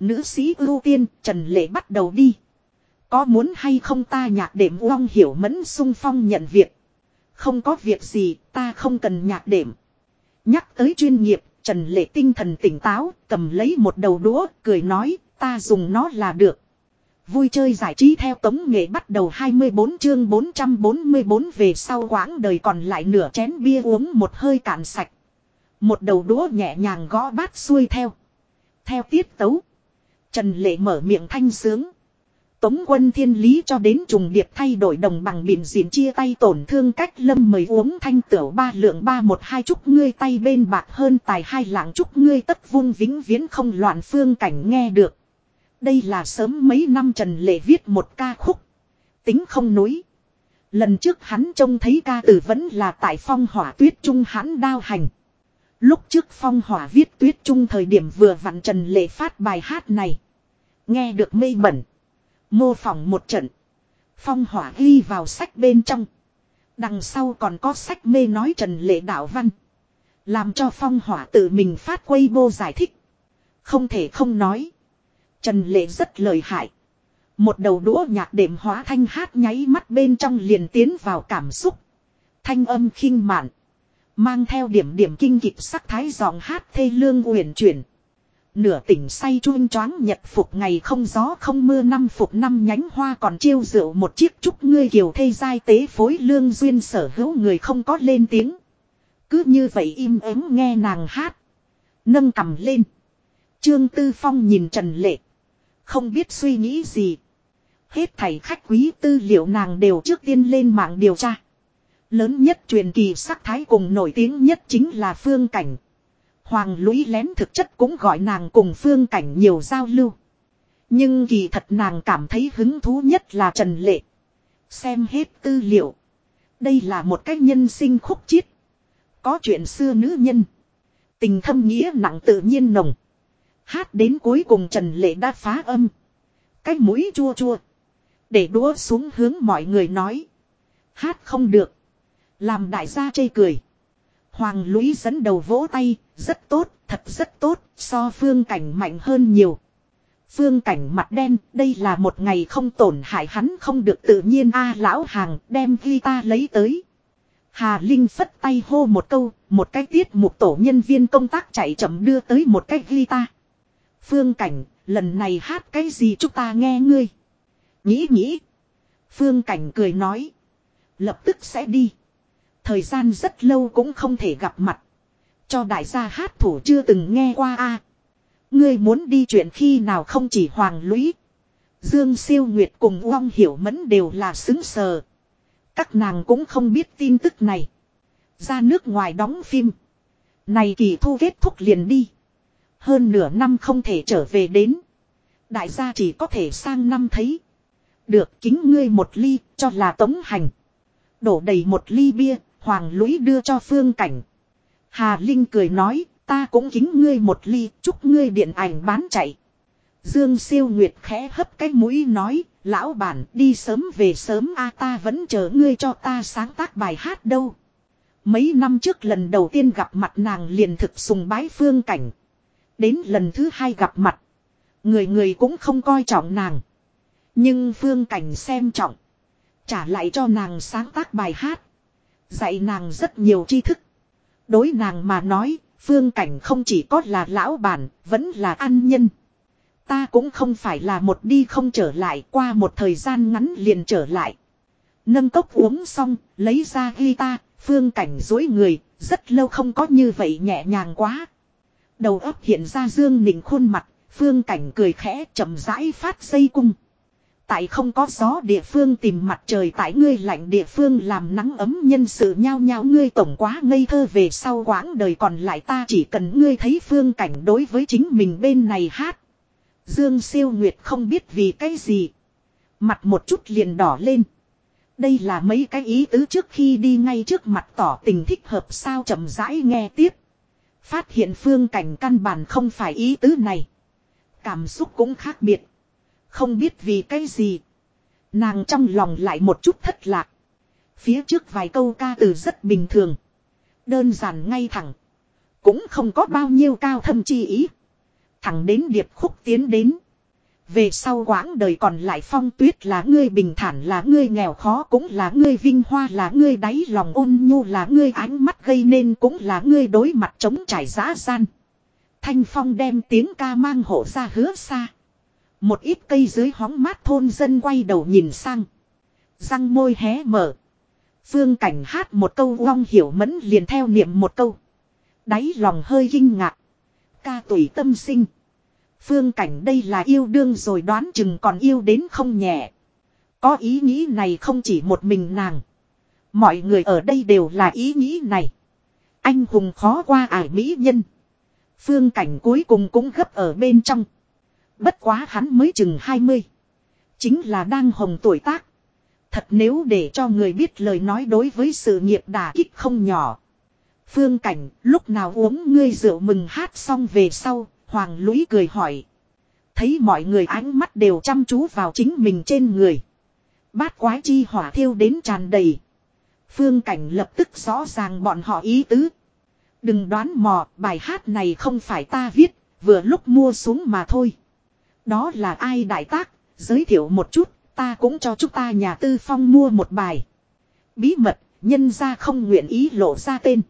Nữ sĩ ưu tiên, Trần Lệ bắt đầu đi. Có muốn hay không ta nhạc đệm Long Hiểu Mẫn sung phong nhận việc. Không có việc gì, ta không cần nhạc đệm. Nhắc tới chuyên nghiệp Trần Lệ tinh thần tỉnh táo, cầm lấy một đầu đũa, cười nói, ta dùng nó là được. Vui chơi giải trí theo tống nghệ bắt đầu 24 chương 444 về sau quãng đời còn lại nửa chén bia uống một hơi cạn sạch. Một đầu đũa nhẹ nhàng gõ bát xuôi theo. Theo tiết tấu. Trần Lệ mở miệng thanh sướng. Tống quân thiên lý cho đến trùng điệp thay đổi đồng bằng biển diện chia tay tổn thương cách lâm mời uống thanh tửu ba lượng ba một hai chúc ngươi tay bên bạc hơn tài hai lạng chúc ngươi tất vung vĩnh viễn không loạn phương cảnh nghe được. Đây là sớm mấy năm Trần Lệ viết một ca khúc. Tính không núi. Lần trước hắn trông thấy ca tử vẫn là tại phong hỏa tuyết trung hắn đao hành. Lúc trước phong hỏa viết tuyết trung thời điểm vừa vặn Trần Lệ phát bài hát này. Nghe được mây bẩn. Mô phỏng một trận. Phong hỏa ghi vào sách bên trong. Đằng sau còn có sách mê nói Trần Lệ đạo văn. Làm cho phong hỏa tự mình phát quay bô giải thích. Không thể không nói. Trần Lệ rất lời hại. Một đầu đũa nhạc đệm hóa thanh hát nháy mắt bên trong liền tiến vào cảm xúc. Thanh âm khinh mạn. Mang theo điểm điểm kinh kịch sắc thái giọng hát thê lương uyển chuyển. Nửa tỉnh say chuông choáng nhật phục ngày không gió, không mưa năm phục năm nhánh hoa còn chiêu rượu một chiếc chúc ngươi kiều thê giai tế phối lương duyên sở hữu người không có lên tiếng. Cứ như vậy im ắng nghe nàng hát. Nâng cầm lên. Trương Tư Phong nhìn Trần Lệ. Không biết suy nghĩ gì. Hết thảy khách quý tư liệu nàng đều trước tiên lên mạng điều tra. Lớn nhất truyền kỳ sắc thái cùng nổi tiếng nhất chính là phương cảnh. Hoàng lũy lén thực chất cũng gọi nàng cùng phương cảnh nhiều giao lưu. Nhưng kỳ thật nàng cảm thấy hứng thú nhất là Trần Lệ. Xem hết tư liệu. Đây là một cách nhân sinh khúc chiết. Có chuyện xưa nữ nhân. Tình thâm nghĩa nặng tự nhiên nồng. Hát đến cuối cùng Trần Lệ đã phá âm. Cái mũi chua chua. Để đũa xuống hướng mọi người nói. Hát không được. Làm đại gia chê cười. Hoàng Lũy dẫn đầu vỗ tay, rất tốt, thật rất tốt, so phương cảnh mạnh hơn nhiều. Phương cảnh mặt đen, đây là một ngày không tổn hại hắn không được tự nhiên a lão hàng đem ghi ta lấy tới. Hà Linh phất tay hô một câu, một cái tiết mục tổ nhân viên công tác chạy chậm đưa tới một cái ghi ta. Phương cảnh, lần này hát cái gì chúng ta nghe ngươi. Nghĩ nghĩ. Phương cảnh cười nói. Lập tức sẽ đi. Thời gian rất lâu cũng không thể gặp mặt. Cho đại gia hát thủ chưa từng nghe qua a. Ngươi muốn đi chuyện khi nào không chỉ Hoàng Lũy. Dương Siêu Nguyệt cùng Uông Hiểu Mẫn đều là xứng sờ. Các nàng cũng không biết tin tức này. Ra nước ngoài đóng phim. Này kỳ thu kết thúc liền đi. Hơn nửa năm không thể trở về đến. Đại gia chỉ có thể sang năm thấy. Được kính ngươi một ly cho là tống hành. Đổ đầy một ly bia, Hoàng Lũy đưa cho phương cảnh. Hà Linh cười nói, ta cũng kính ngươi một ly, chúc ngươi điện ảnh bán chạy. Dương siêu nguyệt khẽ hấp cái mũi nói, lão bản đi sớm về sớm a ta vẫn chờ ngươi cho ta sáng tác bài hát đâu. Mấy năm trước lần đầu tiên gặp mặt nàng liền thực sùng bái phương cảnh. Đến lần thứ hai gặp mặt. Người người cũng không coi trọng nàng. Nhưng phương cảnh xem trọng. Trả lại cho nàng sáng tác bài hát. Dạy nàng rất nhiều tri thức. Đối nàng mà nói, phương cảnh không chỉ có là lão bản, vẫn là ăn nhân. Ta cũng không phải là một đi không trở lại qua một thời gian ngắn liền trở lại. Nâng cốc uống xong, lấy ra guitar, phương cảnh dối người, rất lâu không có như vậy nhẹ nhàng quá. Đầu óc hiện ra dương nịnh khuôn mặt, phương cảnh cười khẽ chậm rãi phát dây cung. Tại không có gió địa phương tìm mặt trời tại ngươi lạnh địa phương làm nắng ấm nhân sự nhao nhau ngươi tổng quá ngây thơ về sau quãng đời còn lại ta chỉ cần ngươi thấy phương cảnh đối với chính mình bên này hát. Dương siêu nguyệt không biết vì cái gì. Mặt một chút liền đỏ lên. Đây là mấy cái ý tứ trước khi đi ngay trước mặt tỏ tình thích hợp sao chậm rãi nghe tiếp. Phát hiện phương cảnh căn bản không phải ý tứ này. Cảm xúc cũng khác biệt. Không biết vì cái gì. Nàng trong lòng lại một chút thất lạc. Phía trước vài câu ca từ rất bình thường. Đơn giản ngay thẳng. Cũng không có bao nhiêu cao thâm chi ý. Thẳng đến điệp khúc tiến đến. Về sau quãng đời còn lại phong tuyết là ngươi bình thản, là ngươi nghèo khó, cũng là ngươi vinh hoa, là ngươi đáy lòng ôn nhu, là ngươi ánh mắt gây nên, cũng là ngươi đối mặt chống trải giã gian. Thanh phong đem tiếng ca mang hộ ra hứa xa. Một ít cây dưới hóng mát thôn dân quay đầu nhìn sang. Răng môi hé mở. Phương cảnh hát một câu long hiểu mẫn liền theo niệm một câu. Đáy lòng hơi kinh ngạc. Ca tùy tâm sinh. Phương cảnh đây là yêu đương rồi đoán chừng còn yêu đến không nhẹ. Có ý nghĩ này không chỉ một mình nàng. Mọi người ở đây đều là ý nghĩ này. Anh hùng khó qua ải mỹ nhân. Phương cảnh cuối cùng cũng gấp ở bên trong. Bất quá hắn mới chừng 20. Chính là đang hồng tuổi tác. Thật nếu để cho người biết lời nói đối với sự nghiệp đả kích không nhỏ. Phương Cảnh, lúc nào uống ngươi rượu mừng hát xong về sau, Hoàng Lũy cười hỏi. Thấy mọi người ánh mắt đều chăm chú vào chính mình trên người. Bát quái chi hỏa thiêu đến tràn đầy. Phương Cảnh lập tức rõ ràng bọn họ ý tứ. Đừng đoán mò, bài hát này không phải ta viết, vừa lúc mua xuống mà thôi. Đó là ai đại tác, giới thiệu một chút, ta cũng cho chúng ta nhà tư phong mua một bài. Bí mật, nhân ra không nguyện ý lộ ra tên.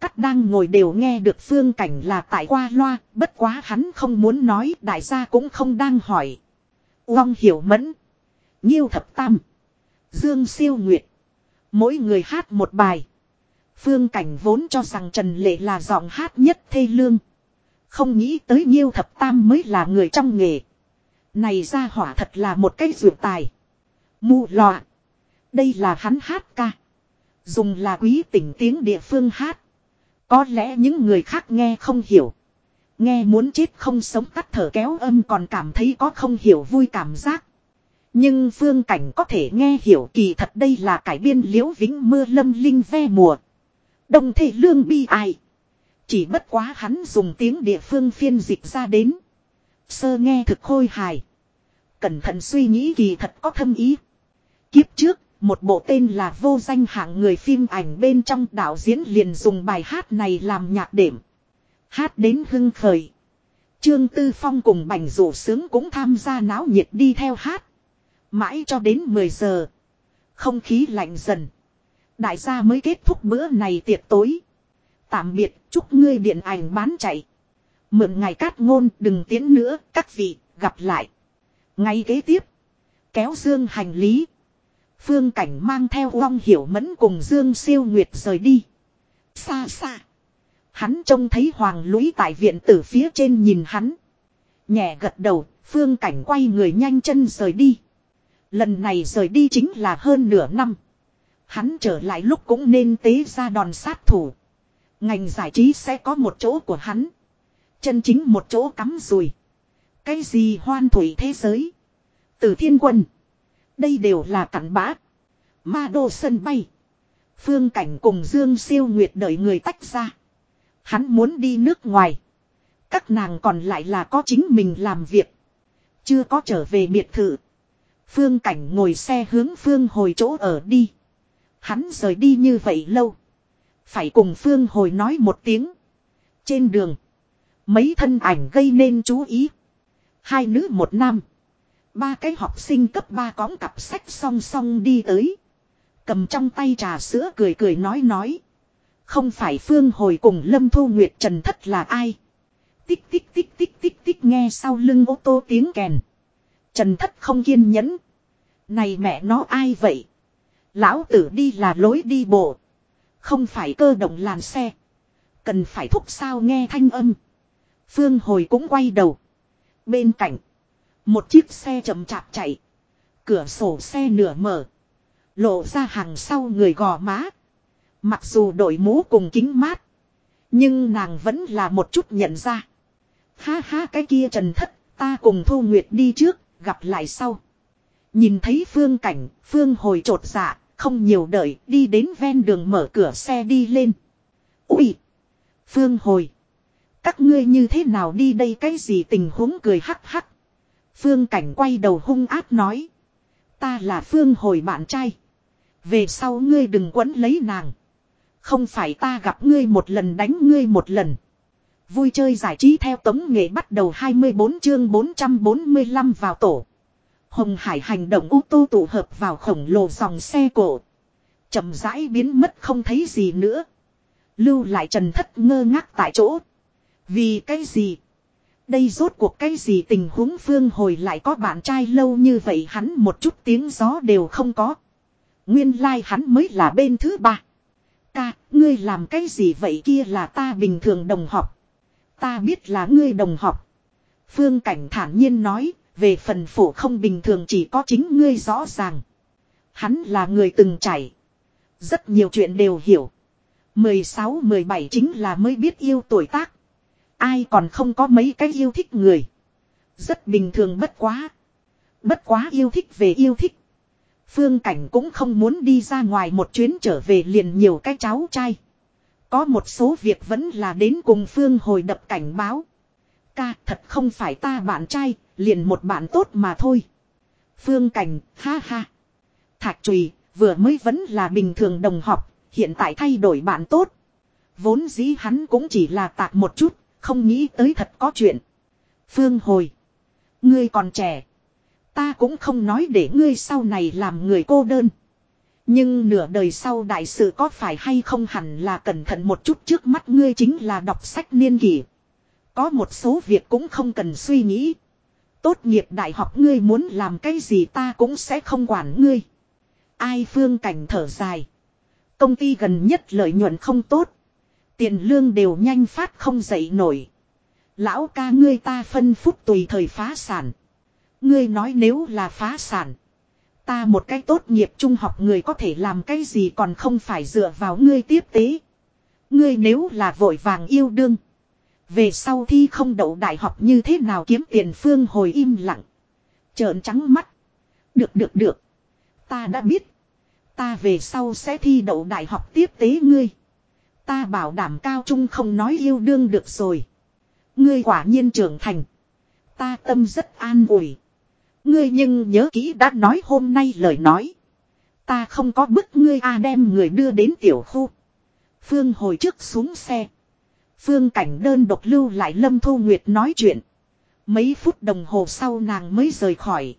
Cắt đang ngồi đều nghe được phương cảnh là tại qua loa, bất quá hắn không muốn nói, đại gia cũng không đang hỏi. Uông hiểu mẫn. Nhiêu thập tam. Dương siêu nguyệt. Mỗi người hát một bài. Phương cảnh vốn cho rằng Trần Lệ là giọng hát nhất thê lương. Không nghĩ tới nhiêu thập tam mới là người trong nghề. Này ra hỏa thật là một cái dược tài. Mù lọa. Đây là hắn hát ca. Dùng là quý tỉnh tiếng địa phương hát. Có lẽ những người khác nghe không hiểu. Nghe muốn chết không sống tắt thở kéo âm còn cảm thấy có không hiểu vui cảm giác. Nhưng phương cảnh có thể nghe hiểu kỳ thật đây là cải biên liễu vĩnh mưa lâm linh ve mùa. Đồng thể lương bi ai. Chỉ bất quá hắn dùng tiếng địa phương phiên dịch ra đến. Sơ nghe thực khôi hài. Cẩn thận suy nghĩ kỳ thật có thâm ý. Kiếp trước, một bộ tên là vô danh hạng người phim ảnh bên trong đạo diễn liền dùng bài hát này làm nhạc đệm. Hát đến hưng khởi. Trương Tư Phong cùng Bành Rủ Sướng cũng tham gia náo nhiệt đi theo hát. Mãi cho đến 10 giờ. Không khí lạnh dần. Đại gia mới kết thúc bữa này tiệc tối. Tạm biệt, chúc ngươi điện ảnh bán chạy. Mượn ngày cát ngôn đừng tiến nữa, các vị, gặp lại. Ngay kế tiếp. Kéo dương hành lý. Phương cảnh mang theo Long Hiểu Mẫn cùng Dương Siêu Nguyệt rời đi. Xa xa. Hắn trông thấy Hoàng Lũy tại viện tử phía trên nhìn hắn. Nhẹ gật đầu, Phương cảnh quay người nhanh chân rời đi. Lần này rời đi chính là hơn nửa năm. Hắn trở lại lúc cũng nên tế ra đòn sát thủ. Ngành giải trí sẽ có một chỗ của hắn. Chân chính một chỗ cắm rùi. Cái gì hoan thủy thế giới. Từ thiên quân. Đây đều là cặn bã. Ma đô sân bay. Phương Cảnh cùng Dương Siêu Nguyệt đợi người tách ra. Hắn muốn đi nước ngoài. Các nàng còn lại là có chính mình làm việc. Chưa có trở về biệt thự. Phương Cảnh ngồi xe hướng Phương hồi chỗ ở đi. Hắn rời đi như vậy lâu. Phải cùng Phương hồi nói một tiếng. Trên đường. Mấy thân ảnh gây nên chú ý. Hai nữ một nam. Ba cái học sinh cấp ba cõng cặp sách song song đi tới. Cầm trong tay trà sữa cười cười nói nói. Không phải Phương hồi cùng Lâm Thu Nguyệt Trần Thất là ai. Tích tích tích tích tích tích nghe sau lưng ô tô tiếng kèn. Trần Thất không kiên nhẫn. Này mẹ nó ai vậy? Lão tử đi là lối đi bộ. Không phải cơ động làn xe. Cần phải thúc sao nghe thanh âm. Phương hồi cũng quay đầu. Bên cạnh. Một chiếc xe chậm chạp chạy. Cửa sổ xe nửa mở. Lộ ra hàng sau người gò má. Mặc dù đội mũ cùng kính mát. Nhưng nàng vẫn là một chút nhận ra. Ha ha, cái kia trần thất. Ta cùng Thu Nguyệt đi trước. Gặp lại sau. Nhìn thấy phương cảnh. Phương hồi trột dạ. Không nhiều đợi. Đi đến ven đường mở cửa xe đi lên. Ui. Phương hồi. Các ngươi như thế nào đi đây cái gì tình huống cười hắc hắc. Phương Cảnh quay đầu hung ác nói. Ta là Phương hồi bạn trai. Về sau ngươi đừng quấn lấy nàng. Không phải ta gặp ngươi một lần, đánh ngươi một lần. Vui chơi giải trí theo tống nghệ bắt đầu 24 chương 445 vào tổ. Hồng Hải hành động ô tô tụ hợp vào khổng lồ dòng xe cổ. chậm rãi biến mất không thấy gì nữa. Lưu lại trần thất ngơ ngác tại chỗ. Vì cái gì? Đây rốt cuộc cái gì tình huống phương hồi lại có bạn trai lâu như vậy hắn một chút tiếng gió đều không có. Nguyên lai like hắn mới là bên thứ ba. Ca, ngươi làm cái gì vậy kia là ta bình thường đồng học. Ta biết là ngươi đồng học. Phương Cảnh thản nhiên nói, về phần phổ không bình thường chỉ có chính ngươi rõ ràng. Hắn là người từng trải. Rất nhiều chuyện đều hiểu. 16-17 chính là mới biết yêu tuổi tác. Ai còn không có mấy cái yêu thích người. Rất bình thường bất quá. Bất quá yêu thích về yêu thích. Phương Cảnh cũng không muốn đi ra ngoài một chuyến trở về liền nhiều cái cháu trai. Có một số việc vẫn là đến cùng Phương hồi đập cảnh báo. Ca thật không phải ta bạn trai, liền một bạn tốt mà thôi. Phương cảnh, ha ha. Thạch trùy, vừa mới vẫn là bình thường đồng học, hiện tại thay đổi bạn tốt. Vốn dĩ hắn cũng chỉ là tạc một chút, không nghĩ tới thật có chuyện. Phương hồi. Ngươi còn trẻ. Ta cũng không nói để ngươi sau này làm người cô đơn. Nhưng nửa đời sau đại sự có phải hay không hẳn là cẩn thận một chút trước mắt ngươi chính là đọc sách niên kỷ. Có một số việc cũng không cần suy nghĩ. Tốt nghiệp đại học ngươi muốn làm cái gì ta cũng sẽ không quản ngươi. Ai phương cảnh thở dài. Công ty gần nhất lợi nhuận không tốt. Tiền lương đều nhanh phát không dậy nổi. Lão ca ngươi ta phân phút tùy thời phá sản. Ngươi nói nếu là phá sản. Ta một cái tốt nghiệp trung học người có thể làm cái gì còn không phải dựa vào ngươi tiếp tế. Ngươi nếu là vội vàng yêu đương. Về sau thi không đậu đại học như thế nào kiếm tiền phương hồi im lặng. Trợn trắng mắt. Được được được. Ta đã biết. Ta về sau sẽ thi đậu đại học tiếp tế ngươi. Ta bảo đảm cao trung không nói yêu đương được rồi. Ngươi quả nhiên trưởng thành. Ta tâm rất an ủi. Ngươi nhưng nhớ kỹ đã nói hôm nay lời nói. Ta không có bức ngươi a đem người đưa đến tiểu khu. Phương hồi trước xuống xe. Phương cảnh đơn độc lưu lại Lâm Thu Nguyệt nói chuyện. Mấy phút đồng hồ sau nàng mới rời khỏi.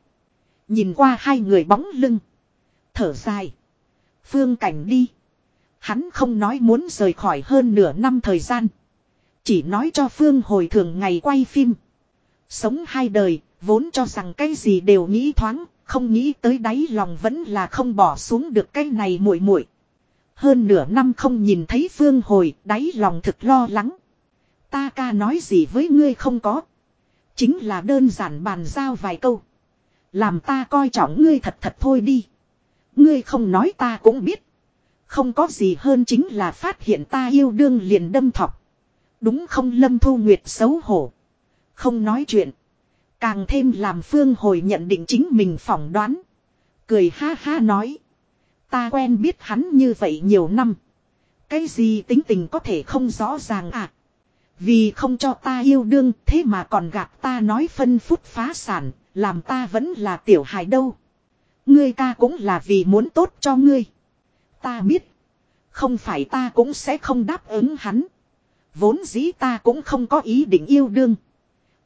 Nhìn qua hai người bóng lưng. Thở dài. Phương cảnh đi. Hắn không nói muốn rời khỏi hơn nửa năm thời gian. Chỉ nói cho Phương hồi thường ngày quay phim. Sống hai đời, vốn cho rằng cái gì đều nghĩ thoáng, không nghĩ tới đáy lòng vẫn là không bỏ xuống được cái này muội muội. Hơn nửa năm không nhìn thấy Phương hồi, đáy lòng thực lo lắng. Ta ca nói gì với ngươi không có. Chính là đơn giản bàn giao vài câu. Làm ta coi trọng ngươi thật thật thôi đi. Ngươi không nói ta cũng biết. Không có gì hơn chính là phát hiện ta yêu đương liền đâm thọc. Đúng không Lâm Thu Nguyệt xấu hổ. Không nói chuyện. Càng thêm làm Phương Hồi nhận định chính mình phỏng đoán. Cười ha ha nói. Ta quen biết hắn như vậy nhiều năm. Cái gì tính tình có thể không rõ ràng à. Vì không cho ta yêu đương, thế mà còn gạt ta nói phân phút phá sản. Làm ta vẫn là tiểu hài đâu. Ngươi ca cũng là vì muốn tốt cho ngươi. Ta biết. Không phải ta cũng sẽ không đáp ứng hắn. Vốn dĩ ta cũng không có ý định yêu đương.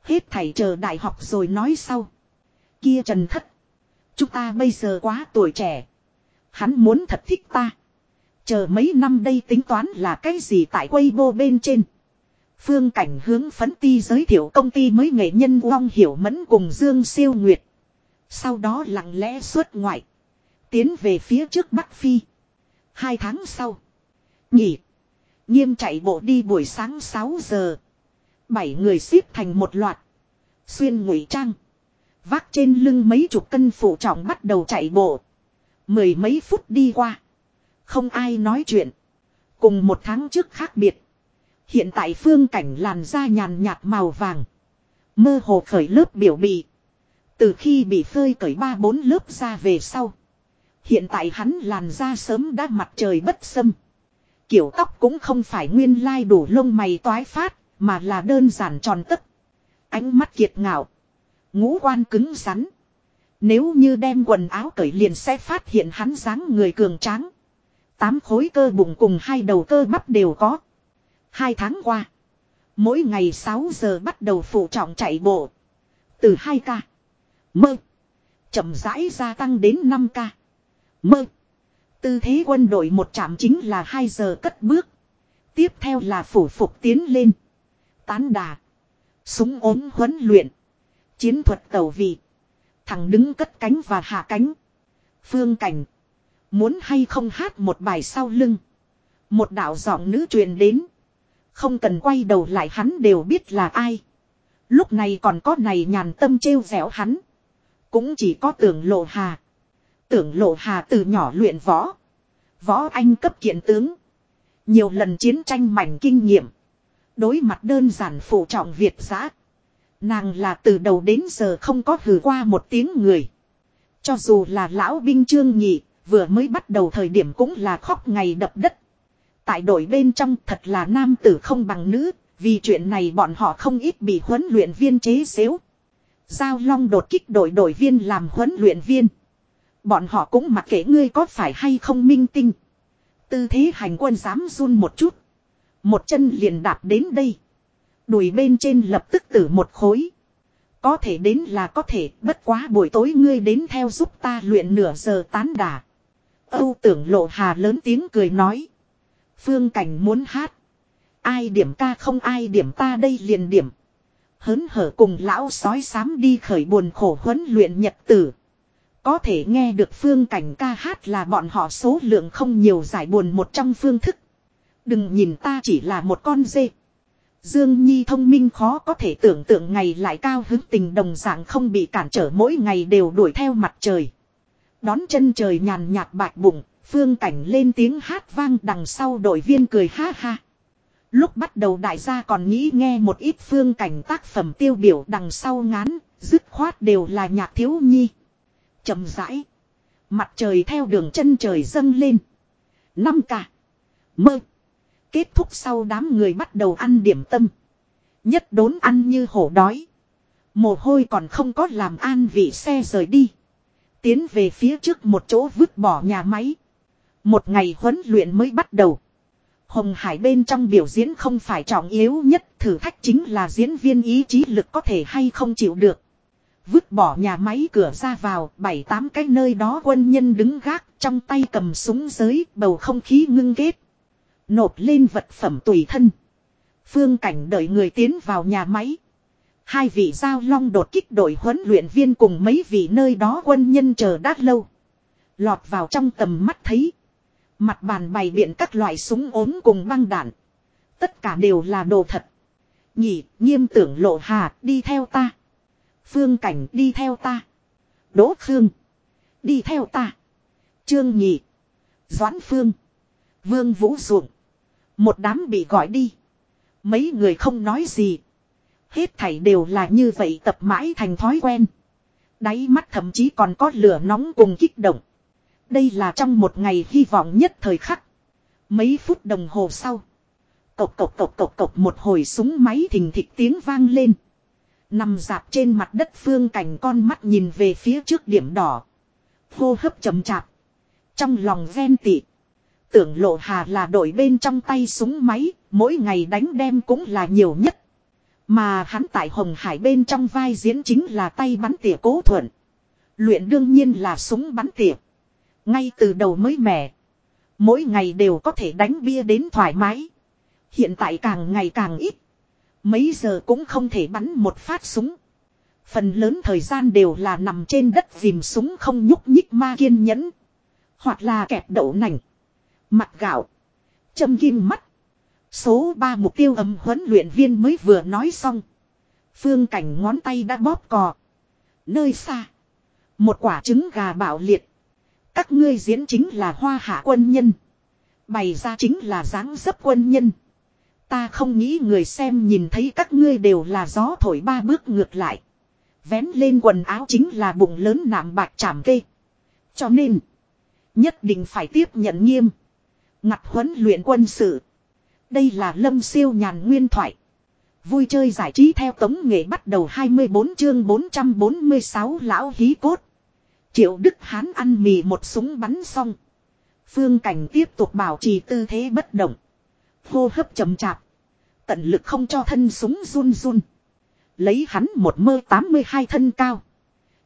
Hết thảy chờ đại học rồi nói sau. Kia trần thất. Chúng ta bây giờ quá tuổi trẻ. Hắn muốn thật thích ta. Chờ mấy năm đây tính toán là cái gì tại Weibo bên trên. Phương cảnh hướng phấn ti giới thiệu công ty mới nghệ nhân Wong Hiểu Mẫn cùng Dương Siêu Nguyệt. Sau đó lặng lẽ xuất ngoại. Tiến về phía trước Bắc Phi. Hai tháng sau. Nghỉ. Nghiêm chạy bộ đi buổi sáng 6 giờ. Bảy người xếp thành một loạt. Xuyên ngụy trang. Vác trên lưng mấy chục cân phụ trọng bắt đầu chạy bộ. Mười mấy phút đi qua. Không ai nói chuyện. Cùng một tháng trước khác biệt. Hiện tại phương cảnh làn da nhàn nhạt màu vàng. Mơ hồ khởi lớp biểu bì. Từ khi bị phơi cởi ba bốn lớp da về sau. Hiện tại hắn làn da sớm đã mặt trời bất xâm. Kiểu tóc cũng không phải nguyên lai đủ lông mày toái phát, mà là đơn giản tròn tức, Ánh mắt kiệt ngạo. Ngũ quan cứng rắn. Nếu như đem quần áo cởi liền sẽ phát hiện hắn dáng người cường tráng. Tám khối cơ bụng cùng hai đầu cơ bắp đều có. Hai tháng qua. Mỗi ngày 6 giờ bắt đầu phụ trọng chạy bộ. Từ 2 ca. Mơ. chậm rãi gia tăng đến 5 ca. Mơ. Tư thế quân đội một chạm chính là 2 giờ cất bước. Tiếp theo là phủ phục tiến lên. Tán đà. Súng ốm huấn luyện. Chiến thuật tàu vị. Thằng đứng cất cánh và hạ cánh. Phương cảnh. Muốn hay không hát một bài sau lưng. Một đạo giọng nữ truyền đến. Không cần quay đầu lại hắn đều biết là ai. Lúc này còn có này nhàn tâm trêu vẻo hắn. Cũng chỉ có tưởng lộ hà. Tưởng lộ hà từ nhỏ luyện võ. Võ anh cấp kiện tướng. Nhiều lần chiến tranh mảnh kinh nghiệm. Đối mặt đơn giản phụ trọng Việt giã. Nàng là từ đầu đến giờ không có hử qua một tiếng người. Cho dù là lão binh trương nhị, vừa mới bắt đầu thời điểm cũng là khóc ngày đập đất. tại đội bên trong thật là nam tử không bằng nữ, vì chuyện này bọn họ không ít bị huấn luyện viên chế xếu. Giao long đột kích đội đội viên làm huấn luyện viên. Bọn họ cũng mặc kệ ngươi có phải hay không minh tinh. Tư thế hành quân dám run một chút. Một chân liền đạp đến đây. Đùi bên trên lập tức tử một khối. Có thể đến là có thể, bất quá buổi tối ngươi đến theo giúp ta luyện nửa giờ tán đà. Âu tưởng lộ hà lớn tiếng cười nói. Phương cảnh muốn hát. Ai điểm ca không ai điểm ta đây liền điểm. Hớn hở cùng lão sói sám đi khởi buồn khổ huấn luyện nhật tử. Có thể nghe được phương cảnh ca hát là bọn họ số lượng không nhiều giải buồn một trong phương thức. Đừng nhìn ta chỉ là một con dê. Dương Nhi thông minh khó có thể tưởng tượng ngày lại cao hứng tình đồng dạng không bị cản trở mỗi ngày đều đuổi theo mặt trời. Đón chân trời nhàn nhạt bạch bụng, phương cảnh lên tiếng hát vang đằng sau đội viên cười ha ha. Lúc bắt đầu đại gia còn nghĩ nghe một ít phương cảnh tác phẩm tiêu biểu đằng sau ngán, dứt khoát đều là nhạc thiếu nhi. chậm rãi. Mặt trời theo đường chân trời dâng lên. Năm cả. Mơ. Kết thúc sau đám người bắt đầu ăn điểm tâm. Nhất đốn ăn như hổ đói. Mồ hôi còn không có làm an vị xe rời đi. Tiến về phía trước một chỗ vứt bỏ nhà máy. Một ngày huấn luyện mới bắt đầu. Hồng Hải bên trong biểu diễn không phải trọng yếu nhất, thử thách chính là diễn viên ý chí lực có thể hay không chịu được. Vứt bỏ nhà máy cửa ra vào, bảy tám cái nơi đó quân nhân đứng gác, trong tay cầm súng giới, bầu không khí ngưng kết. Nộp lên vật phẩm tùy thân. Phương cảnh đợi người tiến vào nhà máy. Hai vị giao long đột kích đội huấn luyện viên cùng mấy vị nơi đó quân nhân chờ đát lâu. Lọt vào trong tầm mắt thấy. Mặt bàn bày biện các loại súng ốm cùng băng đạn. Tất cả đều là đồ thật. Nhị, nghiêm tưởng lộ hà, đi theo ta. Phương cảnh đi theo ta. Đỗ Phương. Đi theo ta. Trương nhị. Doãn Phương. Vương Vũ Dụng. Một đám bị gọi đi. Mấy người không nói gì. Hết thảy đều là như vậy tập mãi thành thói quen. Đáy mắt thậm chí còn có lửa nóng cùng kích động. Đây là trong một ngày hy vọng nhất thời khắc. Mấy phút đồng hồ sau. Cộc cộc cộc cộc cộc một hồi súng máy thình thịch tiếng vang lên. Nằm dạp trên mặt đất phương cảnh con mắt nhìn về phía trước điểm đỏ. Hô hấp chậm chạp. Trong lòng ven tị. Tưởng lộ hà là đội bên trong tay súng máy, mỗi ngày đánh đem cũng là nhiều nhất. Mà hắn tại Hồng Hải bên trong vai diễn chính là tay bắn tỉa cố thuận. Luyện đương nhiên là súng bắn tỉa. Ngay từ đầu mới mẻ. Mỗi ngày đều có thể đánh bia đến thoải mái. Hiện tại càng ngày càng ít. Mấy giờ cũng không thể bắn một phát súng. Phần lớn thời gian đều là nằm trên đất dìm súng không nhúc nhích ma kiên nhẫn. Hoặc là kẹp đậu nành. Mặt gạo. Châm kim mắt. Số 3 mục tiêu âm huấn luyện viên mới vừa nói xong. Phương cảnh ngón tay đã bóp cò. Nơi xa. Một quả trứng gà bạo liệt. Các ngươi diễn chính là hoa hạ quân nhân. Bày ra chính là dáng dấp quân nhân. Ta không nghĩ người xem nhìn thấy các ngươi đều là gió thổi ba bước ngược lại. Vén lên quần áo chính là bụng lớn nạm bạc chảm cây. Cho nên. Nhất định phải tiếp nhận nghiêm. Ngặt huấn luyện quân sự. Đây là lâm siêu nhàn nguyên thoại. Vui chơi giải trí theo tống nghệ bắt đầu 24 chương 446 lão hí cốt. Triệu Đức Hán ăn mì một súng bắn xong. Phương Cảnh tiếp tục bảo trì tư thế bất động. Hô hấp chậm chạp. Tận lực không cho thân súng run run. Lấy hắn một mơ 82 thân cao.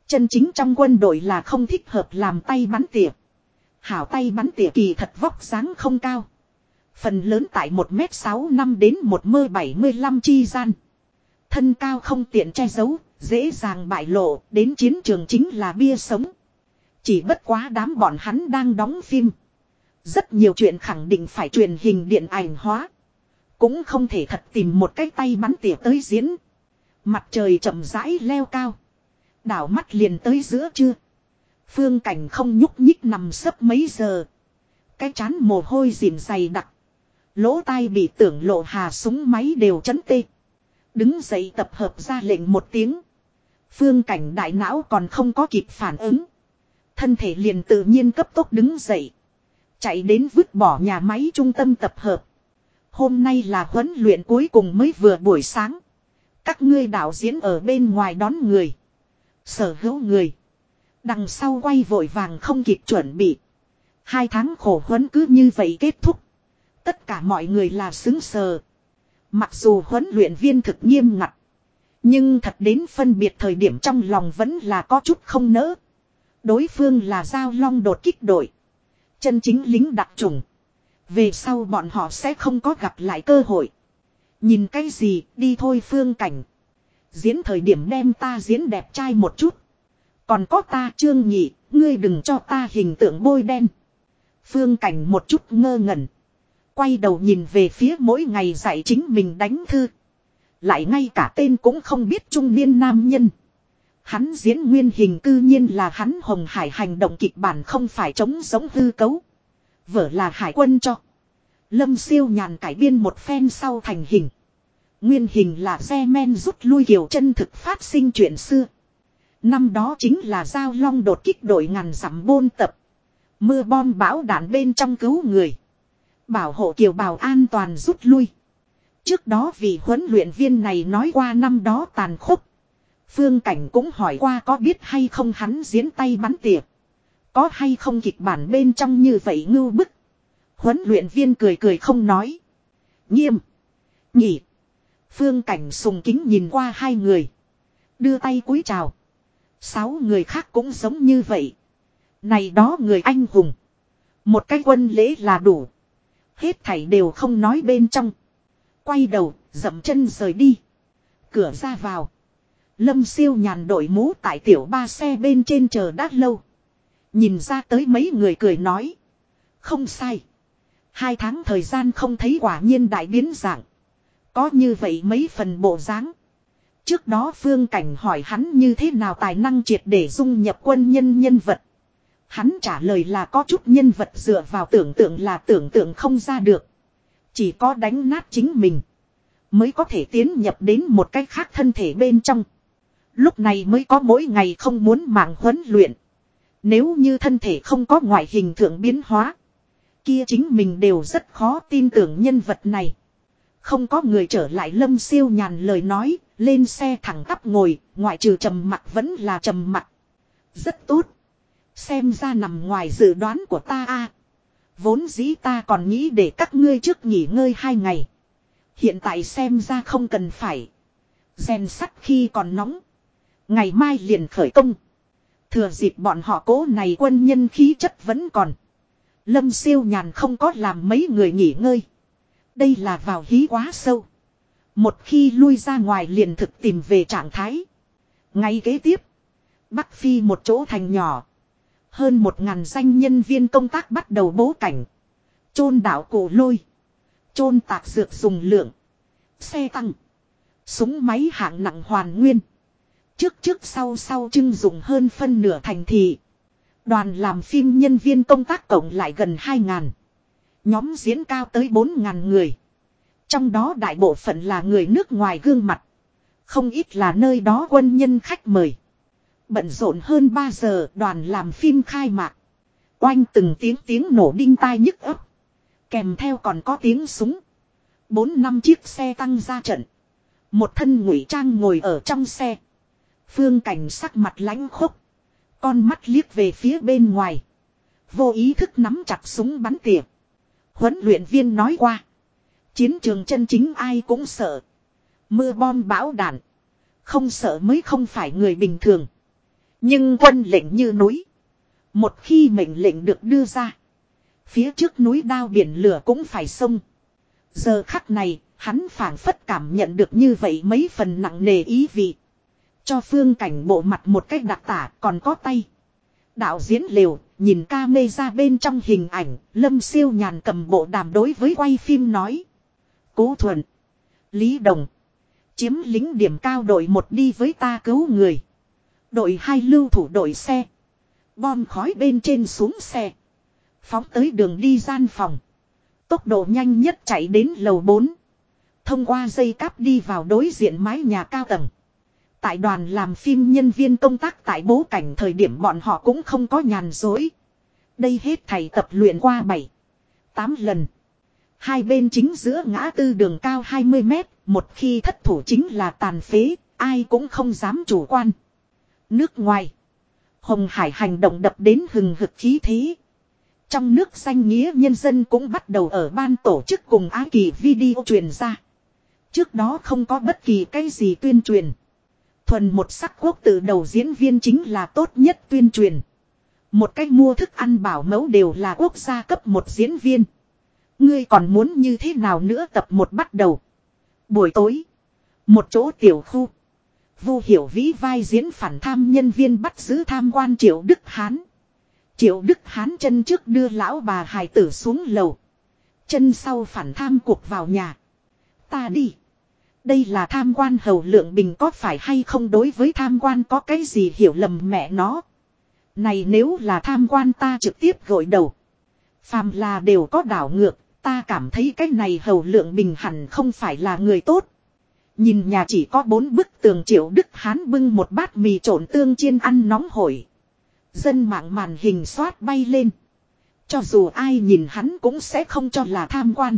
Chân chính trong quân đội là không thích hợp làm tay bắn tỉa. Hảo tay bắn tỉa kỳ thật vóc dáng không cao. Phần lớn tại 1m6 năm đến 1m75 chi gian. Thân cao không tiện che giấu, dễ dàng bại lộ, đến chiến trường chính là bia sống. Chỉ bất quá đám bọn hắn đang đóng phim. Rất nhiều chuyện khẳng định phải truyền hình điện ảnh hóa. Cũng không thể thật tìm một cái tay bắn tỉa tới diễn. Mặt trời chậm rãi leo cao. Đảo mắt liền tới giữa trưa. Phương cảnh không nhúc nhích nằm sấp mấy giờ. Cái chán mồ hôi dìm dày đặc. Lỗ tai bị tưởng lộ hà súng máy đều chấn tê. Đứng dậy tập hợp ra lệnh một tiếng. Phương cảnh đại não còn không có kịp phản ứng. Thân thể liền tự nhiên cấp tốc đứng dậy. Chạy đến vứt bỏ nhà máy trung tâm tập hợp. Hôm nay là huấn luyện cuối cùng mới vừa buổi sáng. Các ngươi đạo diễn ở bên ngoài đón người. Sở hữu người. Đằng sau quay vội vàng không kịp chuẩn bị. Hai tháng khổ huấn cứ như vậy kết thúc. Tất cả mọi người là xứng sờ. Mặc dù huấn luyện viên thực nghiêm ngặt. Nhưng thật đến phân biệt thời điểm trong lòng vẫn là có chút không nỡ. Đối phương là giao long đột kích đội. Chân chính lính đặc trùng. Về sau bọn họ sẽ không có gặp lại cơ hội. Nhìn cái gì, đi thôi phương cảnh. Diễn thời điểm đem ta diễn đẹp trai một chút. Còn có ta trương nhị, ngươi đừng cho ta hình tượng bôi đen. Phương cảnh một chút ngơ ngẩn. Quay đầu nhìn về phía mỗi ngày dạy chính mình đánh thư. Lại ngay cả tên cũng không biết trung niên nam nhân. Hắn diễn nguyên hình cư nhiên là hắn Hồng Hải hành động kịch bản không phải chống giống hư cấu. Vở là hải quân cho. Lâm siêu nhàn cải biên một phen sau thành hình. Nguyên hình là xe men rút lui kiểu chân thực phát sinh chuyện xưa. Năm đó chính là giao long đột kích đội ngàn dặm bôn tập. Mưa bom bão đạn bên trong cứu người. Bảo hộ kiều bào an toàn rút lui. Trước đó vị huấn luyện viên này nói qua năm đó tàn khốc. Phương Cảnh cũng hỏi qua có biết hay không hắn diễn tay bắn tỉa. Có hay không kịch bản bên trong như vậy ngưu bức. Huấn luyện viên cười cười không nói. Nghiêm. Nhỉ. Phương Cảnh sùng kính nhìn qua hai người. Đưa tay cúi chào. Sáu người khác cũng giống như vậy. Này đó người anh hùng. Một cái quân lễ là đủ. Hết thảy đều không nói bên trong. Quay đầu, dậm chân rời đi. Cửa ra vào. Lâm siêu nhàn đội mũ tại tiểu ba xe bên trên chờ đã lâu. Nhìn ra tới mấy người cười nói. Không sai. Hai tháng thời gian không thấy quả nhiên đại biến dạng. Có như vậy mấy phần bộ dáng. Trước đó phương cảnh hỏi hắn như thế nào tài năng triệt để dung nhập quân nhân nhân vật. Hắn trả lời là có chút nhân vật dựa vào tưởng tượng là tưởng tượng không ra được. Chỉ có đánh nát chính mình. Mới có thể tiến nhập đến một cách khác thân thể bên trong. Lúc này mới có mỗi ngày không muốn mạng huấn luyện. Nếu như thân thể không có ngoại hình thượng biến hóa. Kia chính mình đều rất khó tin tưởng nhân vật này. Không có người trở lại lâm siêu nhàn lời nói, lên xe thẳng tắp ngồi, ngoại trừ trầm mặt vẫn là trầm mặt. Rất tốt. Xem ra nằm ngoài dự đoán của ta a. Vốn dĩ ta còn nghĩ để các ngươi trước nghỉ ngơi hai ngày. Hiện tại xem ra không cần phải. Rèn sắt khi còn nóng. Ngày mai liền khởi công. Thừa dịp bọn họ cố này quân nhân khí chất vẫn còn. Lâm siêu nhàn không có làm mấy người nghỉ ngơi. Đây là vào hí quá sâu. Một khi lui ra ngoài liền thực tìm về trạng thái. Ngay kế tiếp. Bắc Phi một chỗ thành nhỏ. Hơn một ngàn danh nhân viên công tác bắt đầu bố cảnh. chôn đảo cổ lôi. chôn tạc dược dùng lượng. Xe tăng. Súng máy hạng nặng hoàn nguyên. Trước trước sau sau trưng dùng hơn phân nửa thành thị. Đoàn làm phim nhân viên công tác cộng lại gần 2 ngàn. Nhóm diễn cao tới 4 ngàn người. Trong đó đại bộ phận là người nước ngoài gương mặt. Không ít là nơi đó quân nhân khách mời. Bận rộn hơn 3 giờ, đoàn làm phim khai mạc. Oanh từng tiếng tiếng nổ đinh tai nhức ấp. Kèm theo còn có tiếng súng. Bốn năm chiếc xe tăng ra trận. Một thân ngụy trang ngồi ở trong xe. Phương cảnh sắc mặt lãnh khốc. Con mắt liếc về phía bên ngoài. Vô ý thức nắm chặt súng bắn tỉa. Huấn luyện viên nói qua. Chiến trường chân chính ai cũng sợ. Mưa bom bão đạn. Không sợ mới không phải người bình thường. Nhưng quân lệnh như núi. Một khi mệnh lệnh được đưa ra. Phía trước núi đao biển lửa cũng phải sông. Giờ khắc này, hắn phảng phất cảm nhận được như vậy mấy phần nặng nề ý vị. Cho phương cảnh bộ mặt một cách đặc tả còn có tay. Đạo diễn liều, nhìn ca mê ra bên trong hình ảnh, lâm siêu nhàn cầm bộ đàm đối với quay phim nói. Cố thuận. Lý Đồng. Chiếm lính điểm cao đội một đi với ta cứu người. Đội hai lưu thủ đội xe. Bom khói bên trên xuống xe. Phóng tới đường đi gian phòng. Tốc độ nhanh nhất chạy đến lầu 4. Thông qua dây cáp đi vào đối diện mái nhà cao tầng. Tại đoàn làm phim nhân viên công tác tại bố cảnh thời điểm bọn họ cũng không có nhàn dối. Đây hết thầy tập luyện qua bảy 8 lần. Hai bên chính giữa ngã tư đường cao 20 mét, một khi thất thủ chính là tàn phế, ai cũng không dám chủ quan. Nước ngoài. Hồng Hải hành động đập đến hừng hực khí thế. Trong nước xanh nghĩa nhân dân cũng bắt đầu ở ban tổ chức cùng Á Kỳ video truyền ra. Trước đó không có bất kỳ cái gì tuyên truyền. Thuần một sắc quốc từ đầu diễn viên chính là tốt nhất tuyên truyền. Một cách mua thức ăn bảo mẫu đều là quốc gia cấp một diễn viên. Ngươi còn muốn như thế nào nữa tập một bắt đầu. Buổi tối. Một chỗ tiểu khu. Vu hiểu vĩ vai diễn phản tham nhân viên bắt giữ tham quan triệu Đức Hán. Triệu Đức Hán chân trước đưa lão bà hài tử xuống lầu. Chân sau phản tham cuộc vào nhà. Ta đi. Đây là tham quan hầu lượng bình có phải hay không đối với tham quan có cái gì hiểu lầm mẹ nó. Này nếu là tham quan ta trực tiếp gội đầu. Phàm là đều có đảo ngược, ta cảm thấy cái này hầu lượng bình hẳn không phải là người tốt. Nhìn nhà chỉ có bốn bức tường triệu Đức Hán bưng một bát mì trộn tương chiên ăn nóng hổi. Dân mạng màn hình xoát bay lên. Cho dù ai nhìn hắn cũng sẽ không cho là tham quan.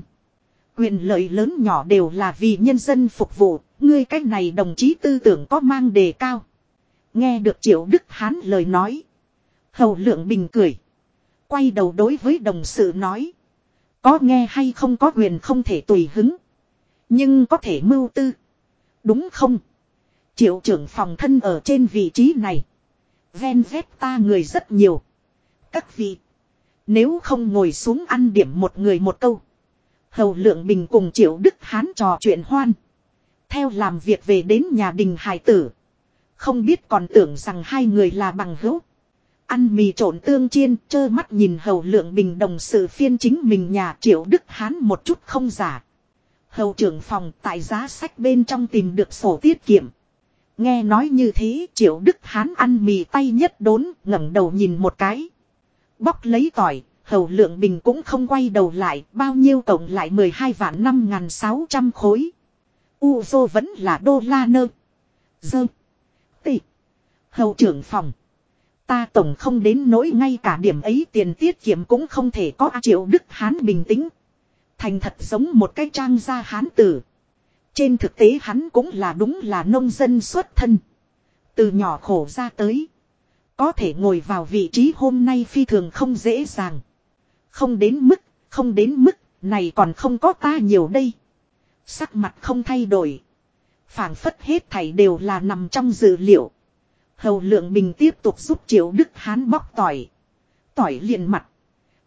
Quyền lợi lớn nhỏ đều là vì nhân dân phục vụ, ngươi cách này đồng chí tư tưởng có mang đề cao. Nghe được Triệu Đức Hán lời nói. Hầu lượng bình cười. Quay đầu đối với đồng sự nói. Có nghe hay không có quyền không thể tùy hứng. Nhưng có thể mưu tư. Đúng không? Triệu trưởng phòng thân ở trên vị trí này. Ven vét ta người rất nhiều. Các vị. Nếu không ngồi xuống ăn điểm một người một câu. Hầu Lượng Bình cùng Triệu Đức Hán trò chuyện hoan. Theo làm việc về đến nhà đình hải tử. Không biết còn tưởng rằng hai người là bằng hữu. Ăn mì trộn tương chiên, trơ mắt nhìn Hầu Lượng Bình đồng sự phiên chính mình nhà Triệu Đức Hán một chút không giả. Hầu trưởng phòng tại giá sách bên trong tìm được sổ tiết kiệm. Nghe nói như thế Triệu Đức Hán ăn mì tay nhất đốn ngẩng đầu nhìn một cái. Bóc lấy tỏi, Hầu Lượng Bình cũng không quay đầu lại, bao nhiêu tổng lại 12 vạn 5.600 khối. U vô vẫn là đô la nơ. Dơ. Tị. Hầu trưởng phòng. Ta tổng không đến nỗi ngay cả điểm ấy tiền tiết kiệm cũng không thể có triệu Đức Hán bình tĩnh. Thành thật giống một cái trang gia hán tử. Trên thực tế hắn cũng là đúng là nông dân xuất thân. Từ nhỏ khổ ra tới. Có thể ngồi vào vị trí hôm nay phi thường không dễ dàng. Không đến mức, không đến mức, này còn không có ta nhiều đây. Sắc mặt không thay đổi. phảng phất hết thảy đều là nằm trong dự liệu. Hầu lượng bình tiếp tục giúp triệu Đức Hán bóc tỏi. Tỏi liền mặt.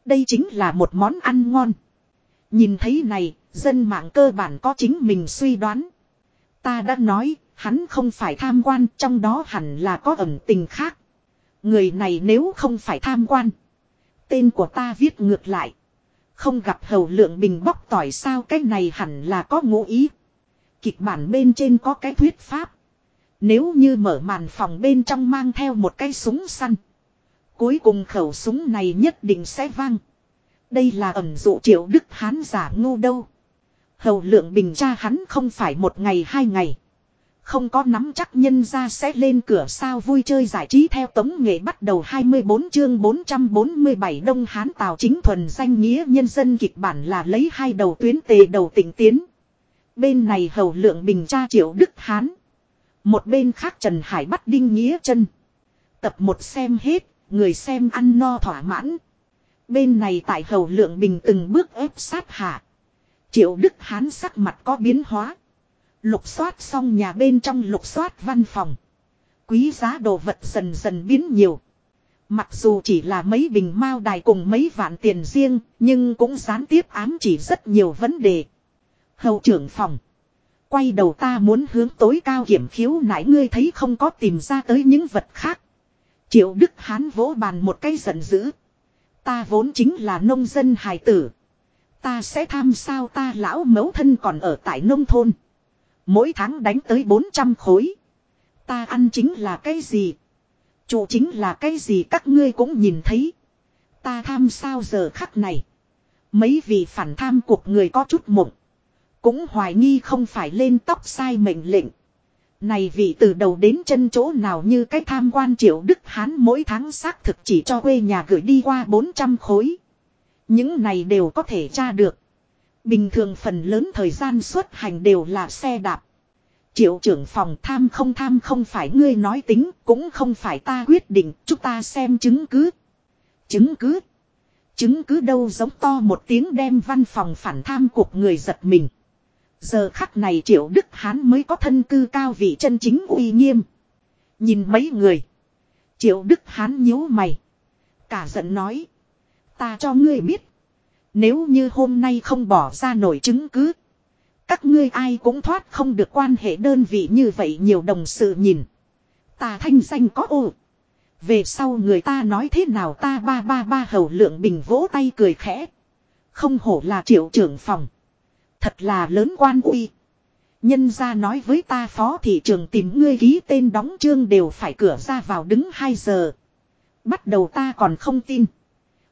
Đây chính là một món ăn ngon. Nhìn thấy này, dân mạng cơ bản có chính mình suy đoán. Ta đã nói, hắn không phải tham quan, trong đó hẳn là có ẩn tình khác. Người này nếu không phải tham quan. Tên của ta viết ngược lại. Không gặp hầu lượng bình bóc tỏi sao cái này hẳn là có ngụ ý. Kịch bản bên trên có cái thuyết pháp. Nếu như mở màn phòng bên trong mang theo một cái súng săn. Cuối cùng khẩu súng này nhất định sẽ vang. Đây là ẩn dụ triệu đức hán giả ngu đâu. Hầu lượng bình tra hắn không phải một ngày hai ngày. Không có nắm chắc nhân ra sẽ lên cửa sao vui chơi giải trí theo tống nghệ bắt đầu 24 chương 447 Đông Hán Tào chính thuần danh nghĩa nhân dân kịch bản là lấy hai đầu tuyến tề đầu tỉnh tiến. Bên này hầu lượng bình tra triệu Đức Hán. Một bên khác Trần Hải bắt đinh nghĩa chân. Tập một xem hết, người xem ăn no thỏa mãn. Bên này tại hầu lượng bình từng bước ép sát hạ. Triệu Đức Hán sắc mặt có biến hóa. Lục soát xong nhà bên trong lục soát văn phòng. Quý giá đồ vật dần dần biến nhiều. Mặc dù chỉ là mấy bình mao đài cùng mấy vạn tiền riêng, nhưng cũng gián tiếp ám chỉ rất nhiều vấn đề. Hầu trưởng phòng. Quay đầu ta muốn hướng tối cao kiểm khiếu nãy ngươi thấy không có tìm ra tới những vật khác. Triệu Đức Hán vỗ bàn một cái giận dữ. Ta vốn chính là nông dân hài tử. Ta sẽ tham sao ta lão mẫu thân còn ở tại nông thôn. Mỗi tháng đánh tới 400 khối. Ta ăn chính là cái gì? Chủ chính là cái gì các ngươi cũng nhìn thấy. Ta tham sao giờ khắc này. Mấy vị phản tham cuộc người có chút mộng. Cũng hoài nghi không phải lên tóc sai mệnh lệnh. Này vị từ đầu đến chân chỗ nào như cái tham quan triệu Đức Hán mỗi tháng xác thực chỉ cho quê nhà gửi đi qua 400 khối. Những này đều có thể tra được. Bình thường phần lớn thời gian xuất hành đều là xe đạp. Triệu trưởng phòng tham không tham không phải ngươi nói tính, cũng không phải ta quyết định, chúng ta xem chứng cứ. Chứng cứ? Chứng cứ đâu giống to một tiếng đem văn phòng phản tham cuộc người giật mình. Giờ khắc này triệu Đức Hán mới có thân cư cao vị chân chính uy nghiêm. Nhìn mấy người. Triệu Đức Hán nhíu mày. Cả giận nói. Ta cho ngươi biết. Nếu như hôm nay không bỏ ra nổi chứng cứ. Các ngươi ai cũng thoát không được quan hệ đơn vị như vậy nhiều đồng sự nhìn. Ta thanh danh có ô. Về sau người ta nói thế nào ta ba ba ba hầu lượng bình vỗ tay cười khẽ. Không hổ là triệu trưởng phòng. Thật là lớn quan uy. Nhân ra nói với ta phó thị trường tìm ngươi ký tên đóng chương đều phải cửa ra vào đứng 2 giờ. Bắt đầu ta còn không tin.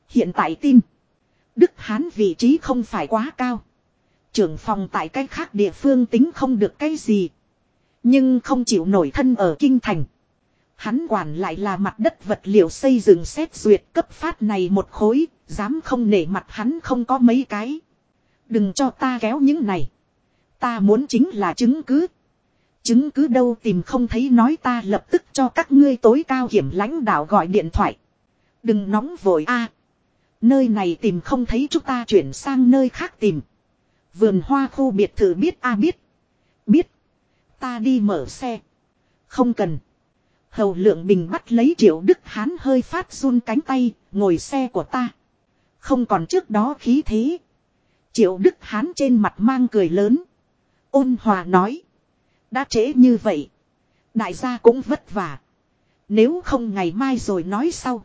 Hiện tại tin. Đức Hán vị trí không phải quá cao. Trưởng phòng tại cách khác địa phương tính không được cái gì. Nhưng không chịu nổi thân ở kinh thành. Hắn quản lại là mặt đất vật liệu xây dựng xét duyệt cấp phát này một khối, dám không nể mặt hắn không có mấy cái. Đừng cho ta kéo những này. Ta muốn chính là chứng cứ. Chứng cứ đâu tìm không thấy nói ta lập tức cho các ngươi tối cao hiểm lãnh đạo gọi điện thoại. Đừng nóng vội a. nơi này tìm không thấy chúng ta chuyển sang nơi khác tìm. Vườn hoa khu biệt thự biết a biết. Biết. Ta đi mở xe. Không cần. Hầu lượng bình bắt lấy triệu đức hán hơi phát run cánh tay, ngồi xe của ta. Không còn trước đó khí thế. Triệu đức hán trên mặt mang cười lớn. Ôn hòa nói. Đã trễ như vậy. Đại gia cũng vất vả. Nếu không ngày mai rồi nói sau.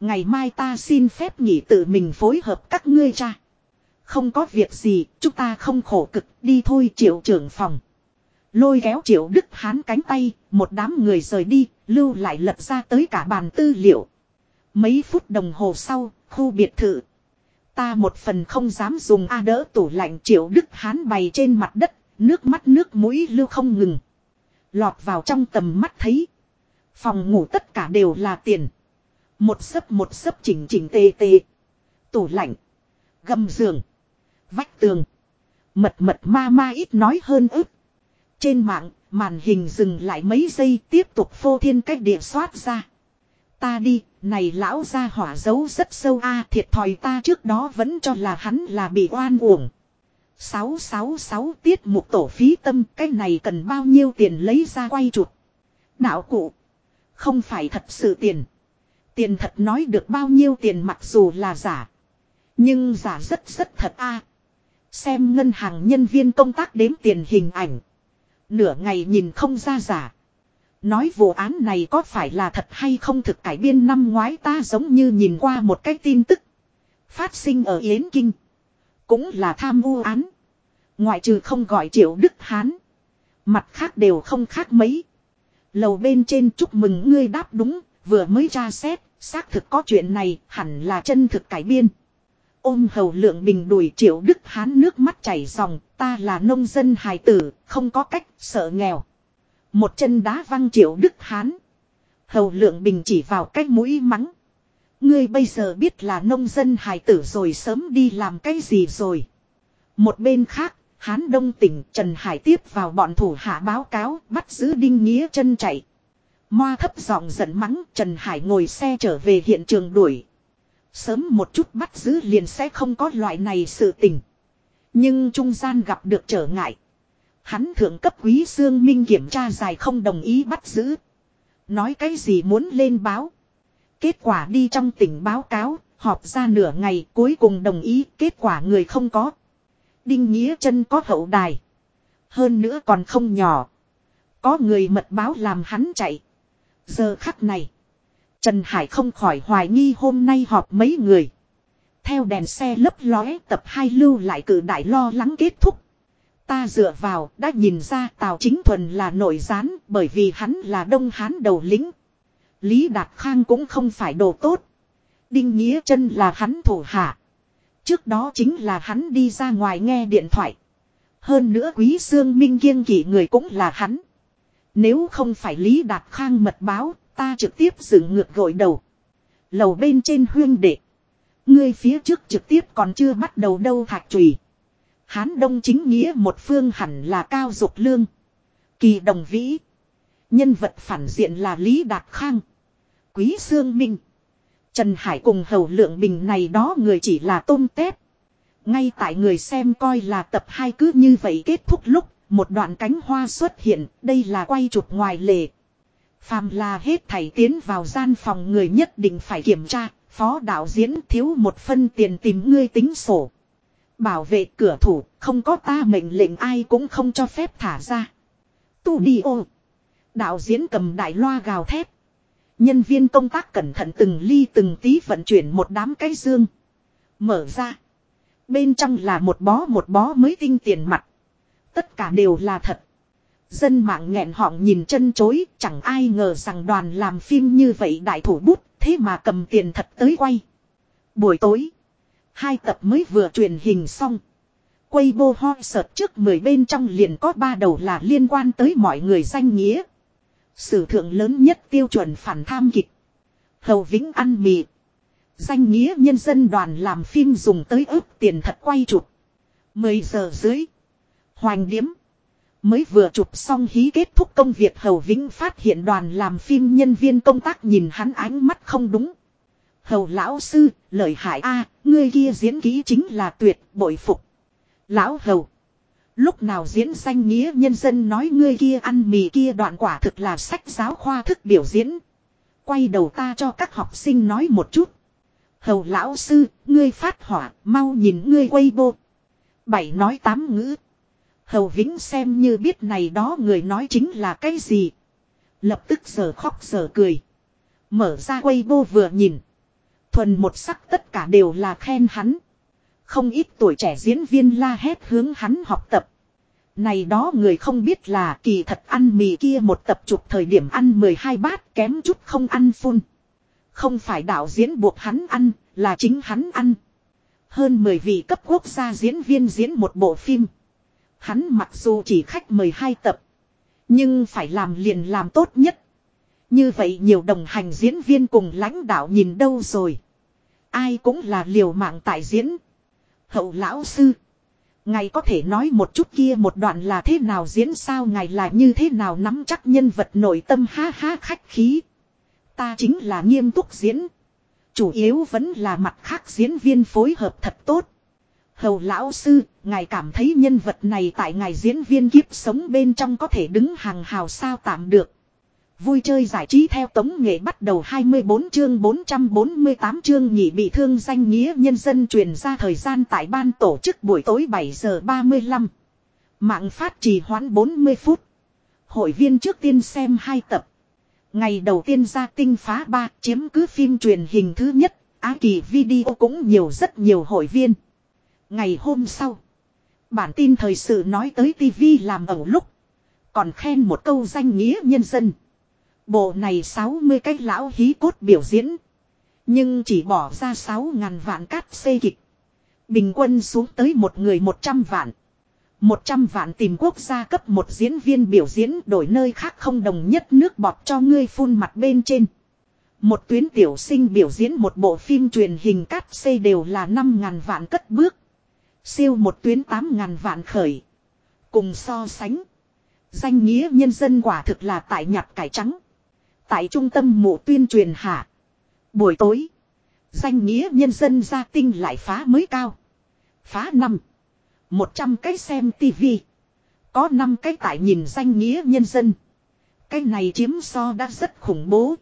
Ngày mai ta xin phép nghỉ tự mình phối hợp các ngươi cha. Không có việc gì, chúng ta không khổ cực, đi thôi triệu trưởng phòng. Lôi kéo triệu đức hán cánh tay, một đám người rời đi, lưu lại lật ra tới cả bàn tư liệu. Mấy phút đồng hồ sau, khu biệt thự. Ta một phần không dám dùng A đỡ tủ lạnh triệu đức hán bày trên mặt đất, nước mắt nước mũi lưu không ngừng. Lọt vào trong tầm mắt thấy. Phòng ngủ tất cả đều là tiền. Một sấp một sấp chỉnh chỉnh tề tề. Tủ lạnh. Gầm giường. Vách tường. Mật mật ma ma ít nói hơn ức. Trên mạng, màn hình dừng lại mấy giây tiếp tục phô thiên cách địa soát ra. Ta đi, này lão ra hỏa giấu rất sâu a thiệt thòi ta trước đó vẫn cho là hắn là bị oan uổng. 666 tiết mục tổ phí tâm cái này cần bao nhiêu tiền lấy ra quay chụp. Đạo cụ. Không phải thật sự tiền. Tiền thật nói được bao nhiêu tiền mặc dù là giả. Nhưng giả rất rất thật a Xem ngân hàng nhân viên công tác đếm tiền hình ảnh. Nửa ngày nhìn không ra giả. Nói vụ án này có phải là thật hay không thực cải biên năm ngoái ta giống như nhìn qua một cái tin tức. Phát sinh ở Yến Kinh. Cũng là tham ô án. Ngoại trừ không gọi triệu Đức Hán. Mặt khác đều không khác mấy. Lầu bên trên chúc mừng ngươi đáp đúng, vừa mới tra xét, xác thực có chuyện này, hẳn là chân thực cải biên. Ôm hầu lượng bình đùi triệu Đức Hán nước mắt chảy ròng, ta là nông dân hài tử, không có cách, sợ nghèo. Một chân đá văng triệu Đức Hán. Hầu lượng bình chỉ vào cách mũi mắng. Ngươi bây giờ biết là nông dân hài tử rồi sớm đi làm cái gì rồi. Một bên khác, Hán Đông tỉnh Trần Hải tiếp vào bọn thủ hạ báo cáo bắt giữ Đinh Nghĩa chân chạy. Moa thấp giọng giận mắng Trần Hải ngồi xe trở về hiện trường đuổi. Sớm một chút bắt giữ liền sẽ không có loại này sự tình. Nhưng trung gian gặp được trở ngại. Hắn thượng cấp quý Dương Minh kiểm tra dài không đồng ý bắt giữ. Nói cái gì muốn lên báo. Kết quả đi trong tỉnh báo cáo, họp ra nửa ngày cuối cùng đồng ý, kết quả người không có. Đinh Nghĩa chân có hậu đài. Hơn nữa còn không nhỏ. Có người mật báo làm hắn chạy. Giờ khắc này. Trần Hải không khỏi hoài nghi hôm nay họp mấy người. Theo đèn xe lấp lóe tập hai lưu lại cử đại lo lắng kết thúc. Ta dựa vào đã nhìn ra Tào Chính Thuần là nội gián bởi vì hắn là Đông Hán đầu lĩnh. Lý Đạt Khang cũng không phải đồ tốt. Đinh Nghĩa chân là hắn thủ hạ. Trước đó chính là hắn đi ra ngoài nghe điện thoại. Hơn nữa quý xương minh kiêng kỵ người cũng là hắn. Nếu không phải Lý Đạt Khang mật báo, ta trực tiếp dựng ngược gội đầu. Lầu bên trên huyên đệ. Ngươi phía trước trực tiếp còn chưa bắt đầu đâu thạch trùy. Hán Đông chính nghĩa một phương hẳn là cao dục lương. Kỳ đồng vĩ. Nhân vật phản diện là Lý Đạt Khang. Quý Sương Minh. Trần Hải cùng hầu lượng bình này đó người chỉ là tôm tép. Ngay tại người xem coi là tập 2 cứ như vậy kết thúc lúc một đoạn cánh hoa xuất hiện, đây là quay chụp ngoài lề. Phàm là hết thảy tiến vào gian phòng người nhất định phải kiểm tra, phó đạo diễn thiếu một phân tiền tìm ngươi tính sổ. Bảo vệ cửa thủ, không có ta mệnh lệnh ai cũng không cho phép thả ra. Tu đi ô. Đạo diễn cầm đại loa gào thét. Nhân viên công tác cẩn thận từng ly từng tí vận chuyển một đám cái dương. Mở ra. Bên trong là một bó một bó mới tinh tiền mặt. Tất cả đều là thật. Dân mạng nghẹn họng nhìn chân chối, chẳng ai ngờ rằng đoàn làm phim như vậy đại thủ bút, thế mà cầm tiền thật tới quay. Buổi tối, hai tập mới vừa truyền hình xong. Quay bô ho sợt trước 10 bên trong liền có ba đầu là liên quan tới mọi người danh nghĩa. Sử thượng lớn nhất tiêu chuẩn phản tham kịch. Hầu Vĩnh ăn mì. Danh nghĩa nhân dân đoàn làm phim dùng tới ước tiền thật quay chụp. 10 giờ dưới. Hoành điếm. Mới vừa chụp xong hí kết thúc công việc Hầu Vĩnh phát hiện đoàn làm phim nhân viên công tác nhìn hắn ánh mắt không đúng. Hầu lão sư, lợi hại a, ngươi kia diễn kỹ chính là tuyệt, bội phục. Lão Hầu. Lúc nào diễn danh nghĩa nhân dân nói ngươi kia ăn mì kia đoạn quả thực là sách giáo khoa thức biểu diễn. Quay đầu ta cho các học sinh nói một chút. Hầu lão sư, ngươi phát hỏa, mau nhìn ngươi quay bô. Bảy nói tám ngữ. Hầu Vĩnh xem như biết này đó người nói chính là cái gì. Lập tức giờ khóc giờ cười. Mở ra quay bô vừa nhìn. Thuần một sắc tất cả đều là khen hắn. Không ít tuổi trẻ diễn viên la hét hướng hắn học tập. Này đó người không biết là kỳ thật ăn mì kia một tập chụp thời điểm ăn 12 bát kém chút không ăn phun. Không phải đạo diễn buộc hắn ăn, là chính hắn ăn. Hơn 10 vị cấp quốc gia diễn viên diễn một bộ phim. Hắn mặc dù chỉ khách mời hai tập. Nhưng phải làm liền làm tốt nhất. Như vậy nhiều đồng hành diễn viên cùng lãnh đạo nhìn đâu rồi. Ai cũng là liều mạng tại diễn. Hậu lão sư. Ngài có thể nói một chút kia một đoạn là thế nào diễn sao ngài là như thế nào nắm chắc nhân vật nội tâm ha ha khách khí. Ta chính là nghiêm túc diễn. Chủ yếu vẫn là mặt khác diễn viên phối hợp thật tốt. Hầu lão sư, ngài cảm thấy nhân vật này tại ngài diễn viên kiếp sống bên trong có thể đứng hàng hào sao tạm được. Vui chơi giải trí theo tống nghệ bắt đầu 24 chương 448 chương nhị bị thương danh nghĩa nhân dân truyền ra thời gian tại ban tổ chức buổi tối 7 giờ 35. Mạng phát trì hoãn 40 phút. Hội viên trước tiên xem hai tập. Ngày đầu tiên ra tinh phá 3 chiếm cứ phim truyền hình thứ nhất, Á kỳ video cũng nhiều rất nhiều hội viên. Ngày hôm sau, bản tin thời sự nói tới TV làm ẩu lúc. Còn khen một câu danh nghĩa nhân dân. Bộ này 60 cái lão hí cốt biểu diễn. Nhưng chỉ bỏ ra 6 ngàn vạn cát xây kịch. Bình quân xuống tới một người 100 vạn. 100 vạn tìm quốc gia cấp một diễn viên biểu diễn đổi nơi khác không đồng nhất nước bọt cho ngươi phun mặt bên trên. Một tuyến tiểu sinh biểu diễn một bộ phim truyền hình cát xây đều là 5 ngàn vạn cất bước. Siêu một tuyến 8 ngàn vạn khởi. Cùng so sánh. Danh nghĩa nhân dân quả thực là tại nhặt cải trắng. Tại trung tâm mộ tuyên truyền hạ. Buổi tối. Danh nghĩa nhân dân gia tinh lại phá mới cao. Phá năm. Một trăm cái xem tivi. Có năm cái tại nhìn danh nghĩa nhân dân. Cái này chiếm so đã rất khủng bố.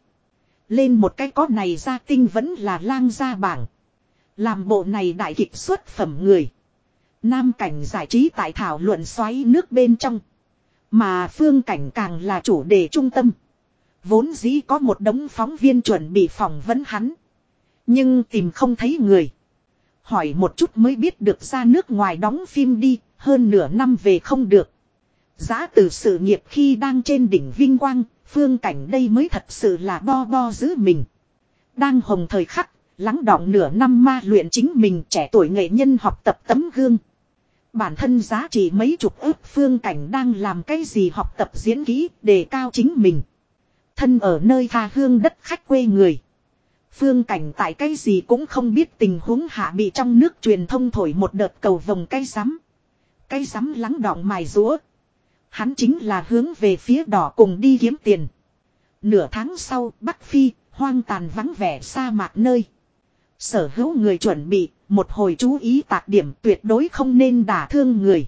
Lên một cái có này gia tinh vẫn là lang gia bảng. Làm bộ này đại kịch xuất phẩm người. Nam cảnh giải trí tại thảo luận xoáy nước bên trong. Mà phương cảnh càng là chủ đề trung tâm. Vốn dĩ có một đống phóng viên chuẩn bị phỏng vấn hắn. Nhưng tìm không thấy người. Hỏi một chút mới biết được ra nước ngoài đóng phim đi, hơn nửa năm về không được. Giá từ sự nghiệp khi đang trên đỉnh vinh quang, phương cảnh đây mới thật sự là bo bo giữ mình. Đang hồng thời khắc, lắng đọng nửa năm ma luyện chính mình trẻ tuổi nghệ nhân học tập tấm gương. Bản thân giá trị mấy chục ước phương cảnh đang làm cái gì học tập diễn kỹ để cao chính mình. Thân ở nơi tha hương đất khách quê người. Phương cảnh tại cái gì cũng không biết tình huống hạ bị trong nước truyền thông thổi một đợt cầu vồng cây rắm. Cây rắm lắng đọng mài rúa. Hắn chính là hướng về phía đỏ cùng đi kiếm tiền. Nửa tháng sau, Bắc Phi, hoang tàn vắng vẻ sa mạc nơi. Sở hữu người chuẩn bị, một hồi chú ý tạc điểm tuyệt đối không nên đả thương người.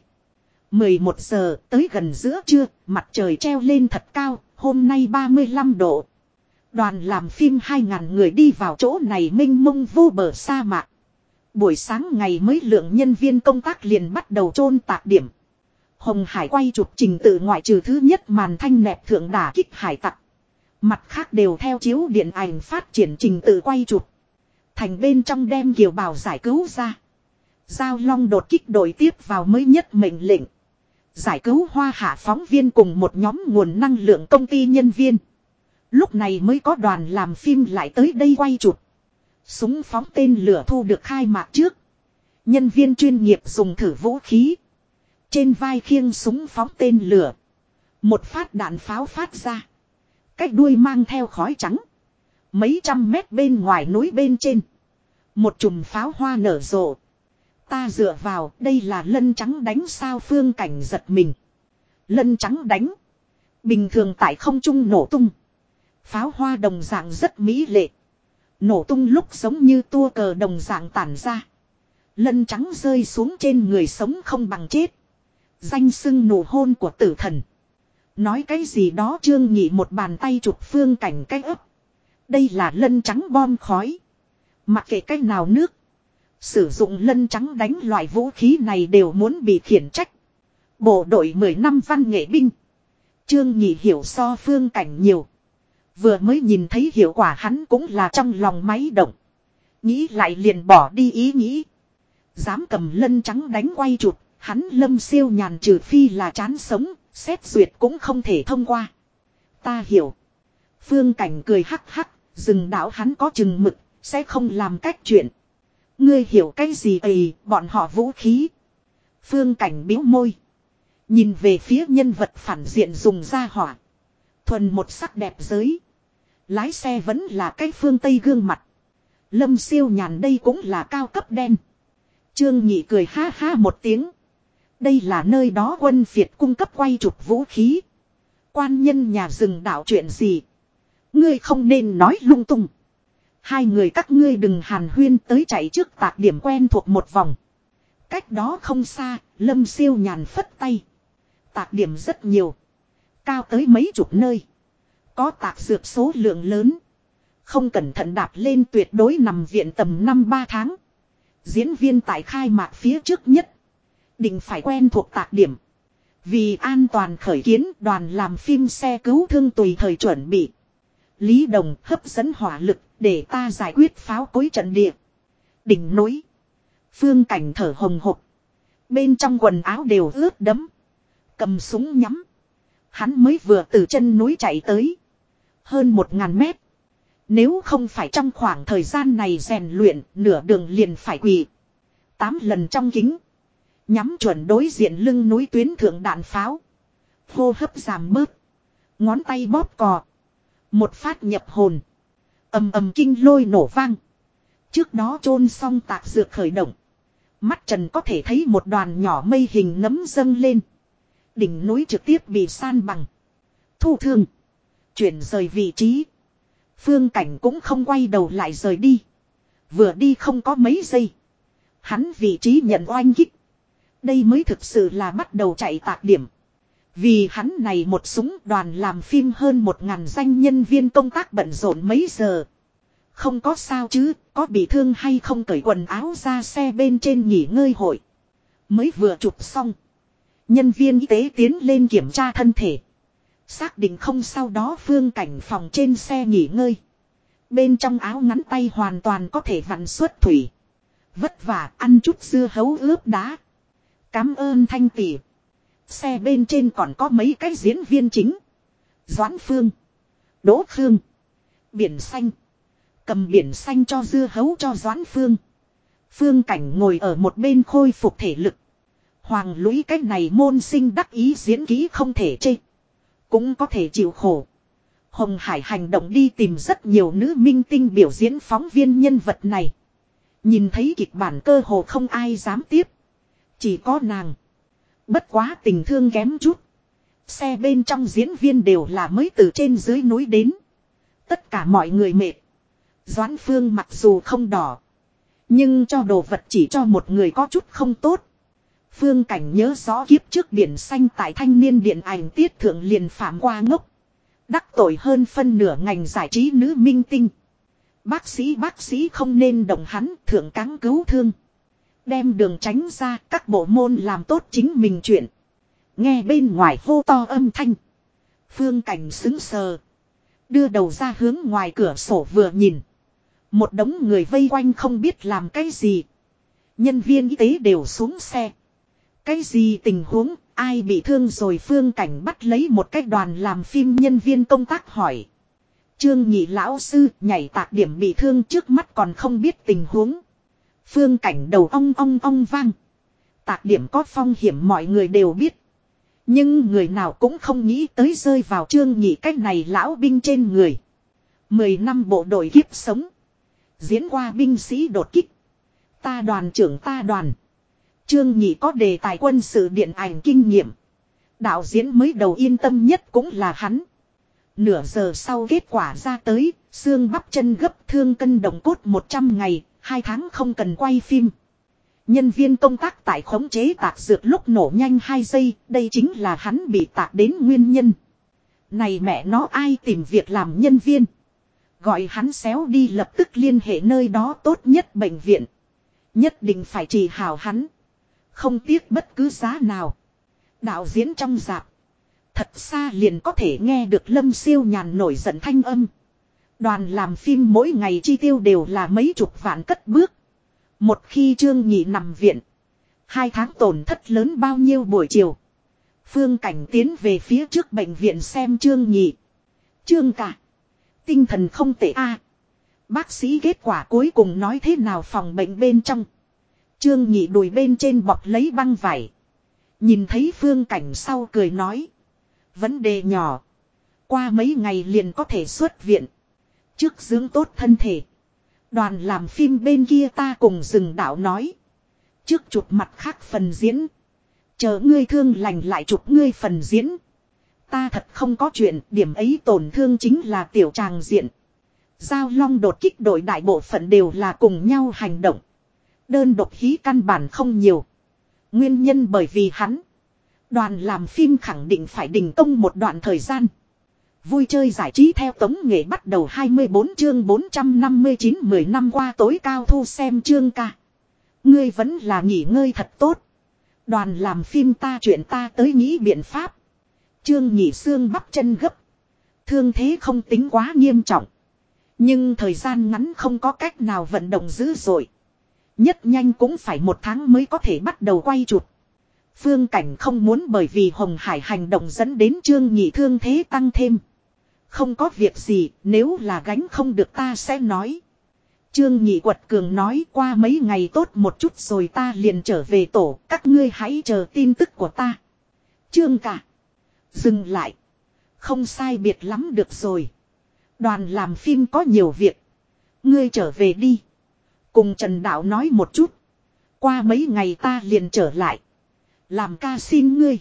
11 giờ tới gần giữa trưa, mặt trời treo lên thật cao, hôm nay 35 độ. Đoàn làm phim 2.000 người đi vào chỗ này minh mông vô bờ sa mạc. Buổi sáng ngày mới lượng nhân viên công tác liền bắt đầu chôn tạc điểm. Hồng Hải quay chụp trình tự ngoại trừ thứ nhất màn thanh nẹp thượng đả kích hải tặc. Mặt khác đều theo chiếu điện ảnh phát triển trình tự quay chụp. Thành bên trong đem kiều bào giải cứu ra. Giao long đột kích đội tiếp vào mới nhất mệnh lệnh. Giải cứu hoa hạ phóng viên cùng một nhóm nguồn năng lượng công ty nhân viên. Lúc này mới có đoàn làm phim lại tới đây quay chụp. Súng phóng tên lửa thu được khai mạc trước. Nhân viên chuyên nghiệp dùng thử vũ khí. Trên vai khiêng súng phóng tên lửa. Một phát đạn pháo phát ra. Cách đuôi mang theo khói trắng. Mấy trăm mét bên ngoài núi bên trên. Một chùm pháo hoa nở rộ. Ta dựa vào, đây là lân trắng đánh sao phương cảnh giật mình. Lân trắng đánh. Bình thường tại không trung nổ tung. Pháo hoa đồng dạng rất mỹ lệ. Nổ tung lúc giống như tua cờ đồng dạng tản ra. Lân trắng rơi xuống trên người sống không bằng chết. Danh sưng nổ hôn của tử thần. Nói cái gì đó trương nhị một bàn tay chụp phương cảnh cái ấp. Đây là lân trắng bom khói. Mặc kệ cách nào nước. Sử dụng lân trắng đánh loại vũ khí này đều muốn bị khiển trách. Bộ đội 10 năm văn nghệ binh. Trương nhị hiểu so phương cảnh nhiều. Vừa mới nhìn thấy hiệu quả hắn cũng là trong lòng máy động. Nghĩ lại liền bỏ đi ý nghĩ. Dám cầm lân trắng đánh quay chụp, hắn lâm siêu nhàn trừ phi là chán sống, xét duyệt cũng không thể thông qua. Ta hiểu. Phương cảnh cười hắc hắc, dừng đảo hắn có chừng mực, sẽ không làm cách chuyện. Ngươi hiểu cái gì ấy, bọn họ vũ khí. Phương cảnh biếu môi. Nhìn về phía nhân vật phản diện dùng ra hỏa. Thuần một sắc đẹp giới. Lái xe vẫn là cái phương Tây gương mặt. Lâm siêu nhàn đây cũng là cao cấp đen. Trương Nhị cười ha ha một tiếng. Đây là nơi đó quân Việt cung cấp quay chụp vũ khí. Quan nhân nhà rừng đảo chuyện gì. Ngươi không nên nói lung tung. Hai người các ngươi đừng hàn huyên tới chạy trước tạc điểm quen thuộc một vòng. Cách đó không xa, lâm siêu nhàn phất tay. Tạc điểm rất nhiều. Cao tới mấy chục nơi. Có tạc dược số lượng lớn. Không cẩn thận đạp lên tuyệt đối nằm viện tầm năm ba tháng. Diễn viên tại khai mạc phía trước nhất. Định phải quen thuộc tạc điểm. Vì an toàn khởi kiến đoàn làm phim xe cứu thương tùy thời chuẩn bị. Lý Đồng hấp dẫn hỏa lực để ta giải quyết pháo cối trận địa. Đỉnh núi. Phương cảnh thở hồng hộc. Bên trong quần áo đều ướt đấm. Cầm súng nhắm. Hắn mới vừa từ chân núi chạy tới. Hơn một ngàn mét. Nếu không phải trong khoảng thời gian này rèn luyện, nửa đường liền phải quỳ. Tám lần trong kính. Nhắm chuẩn đối diện lưng núi tuyến thượng đạn pháo. Hô hấp giảm bớt. Ngón tay bóp cò. Một phát nhập hồn ầm ầm kinh lôi nổ vang. Trước đó chôn xong tạc dược khởi động. Mắt trần có thể thấy một đoàn nhỏ mây hình nấm dâng lên. Đỉnh núi trực tiếp bị san bằng. Thu thương. Chuyển rời vị trí. Phương cảnh cũng không quay đầu lại rời đi. Vừa đi không có mấy giây. Hắn vị trí nhận oanh kích. Đây mới thực sự là bắt đầu chạy tạc điểm. Vì hắn này một súng đoàn làm phim hơn một ngàn danh nhân viên công tác bận rộn mấy giờ. Không có sao chứ, có bị thương hay không cởi quần áo ra xe bên trên nghỉ ngơi hội. Mới vừa chụp xong. Nhân viên y tế tiến lên kiểm tra thân thể. Xác định không sau đó phương cảnh phòng trên xe nghỉ ngơi. Bên trong áo ngắn tay hoàn toàn có thể vặn xuất thủy. Vất vả ăn chút dưa hấu ướp đá. Cám ơn thanh tỷ. Xe bên trên còn có mấy cái diễn viên chính. Doãn Phương. Đỗ Phương. Biển xanh. Cầm biển xanh cho dưa hấu cho Doãn Phương. Phương cảnh ngồi ở một bên khôi phục thể lực. Hoàng lũy cách này môn sinh đắc ý diễn ký không thể chê. Cũng có thể chịu khổ. Hồng Hải hành động đi tìm rất nhiều nữ minh tinh biểu diễn phóng viên nhân vật này. Nhìn thấy kịch bản cơ hồ không ai dám tiếp. Chỉ có nàng. Bất quá tình thương kém chút. Xe bên trong diễn viên đều là mới từ trên dưới núi đến. Tất cả mọi người mệt. Doãn phương mặc dù không đỏ. Nhưng cho đồ vật chỉ cho một người có chút không tốt. Phương cảnh nhớ rõ kiếp trước biển xanh tại thanh niên điện ảnh tiết thượng liền phạm qua ngốc. Đắc tội hơn phân nửa ngành giải trí nữ minh tinh. Bác sĩ bác sĩ không nên động hắn, thượng cáng cứu thương. Đem đường tránh ra các bộ môn làm tốt chính mình chuyện. Nghe bên ngoài hô to âm thanh. Phương cảnh xứng sờ. Đưa đầu ra hướng ngoài cửa sổ vừa nhìn. Một đống người vây quanh không biết làm cái gì. Nhân viên y tế đều xuống xe. Cái gì tình huống, ai bị thương rồi phương cảnh bắt lấy một cái đoàn làm phim nhân viên công tác hỏi. Trương nhị lão sư nhảy tạc điểm bị thương trước mắt còn không biết tình huống. Phương cảnh đầu ong ong ong vang. Tạc điểm có phong hiểm mọi người đều biết. Nhưng người nào cũng không nghĩ tới rơi vào trương nhị cách này lão binh trên người. Mười năm bộ đội kiếp sống. Diễn qua binh sĩ đột kích. Ta đoàn trưởng ta đoàn. Trương nhị có đề tài quân sự điện ảnh kinh nghiệm. Đạo diễn mới đầu yên tâm nhất cũng là hắn. Nửa giờ sau kết quả ra tới, xương bắp chân gấp thương cân đồng cốt 100 ngày, hai tháng không cần quay phim. Nhân viên công tác tại khống chế tạc dược lúc nổ nhanh 2 giây, đây chính là hắn bị tạc đến nguyên nhân. Này mẹ nó ai tìm việc làm nhân viên. Gọi hắn xéo đi lập tức liên hệ nơi đó tốt nhất bệnh viện. Nhất định phải trì hào hắn. Không tiếc bất cứ giá nào. Đạo diễn trong dạp. Thật xa liền có thể nghe được lâm siêu nhàn nổi giận thanh âm. Đoàn làm phim mỗi ngày chi tiêu đều là mấy chục vạn cất bước. Một khi Trương Nhị nằm viện. Hai tháng tổn thất lớn bao nhiêu buổi chiều. Phương Cảnh tiến về phía trước bệnh viện xem Trương Nhị. Trương cả. Tinh thần không tệ a. Bác sĩ kết quả cuối cùng nói thế nào phòng bệnh bên trong. Trương Nhị đùi bên trên bọc lấy băng vải. Nhìn thấy Phương Cảnh sau cười nói. Vấn đề nhỏ. Qua mấy ngày liền có thể xuất viện. Trước dưỡng tốt thân thể. Đoàn làm phim bên kia ta cùng dừng đạo nói. Trước chụp mặt khác phần diễn. Chờ ngươi thương lành lại chụp ngươi phần diễn. Ta thật không có chuyện, điểm ấy tổn thương chính là tiểu tràng diện. Giao long đột kích đội đại bộ phận đều là cùng nhau hành động. Đơn độc hí căn bản không nhiều. Nguyên nhân bởi vì hắn. Đoàn làm phim khẳng định phải đình công một đoạn thời gian. Vui chơi giải trí theo tống nghệ bắt đầu 24 chương 459 10 năm qua tối cao thu xem chương ca. Ngươi vẫn là nghỉ ngơi thật tốt. Đoàn làm phim ta chuyện ta tới nghĩ biện pháp. Trương nhị xương bắp chân gấp. Thương thế không tính quá nghiêm trọng. Nhưng thời gian ngắn không có cách nào vận động dữ dội. Nhất nhanh cũng phải một tháng mới có thể bắt đầu quay chụp. Phương Cảnh không muốn bởi vì Hồng Hải hành động dẫn đến Trương Nhị thương thế tăng thêm. Không có việc gì, nếu là gánh không được ta sẽ nói. Trương Nhị quật cường nói qua mấy ngày tốt một chút rồi ta liền trở về tổ, các ngươi hãy chờ tin tức của ta. Trương cả. Dừng lại. Không sai biệt lắm được rồi. Đoàn làm phim có nhiều việc. Ngươi trở về đi. Cùng Trần Đạo nói một chút. Qua mấy ngày ta liền trở lại. Làm ca xin ngươi.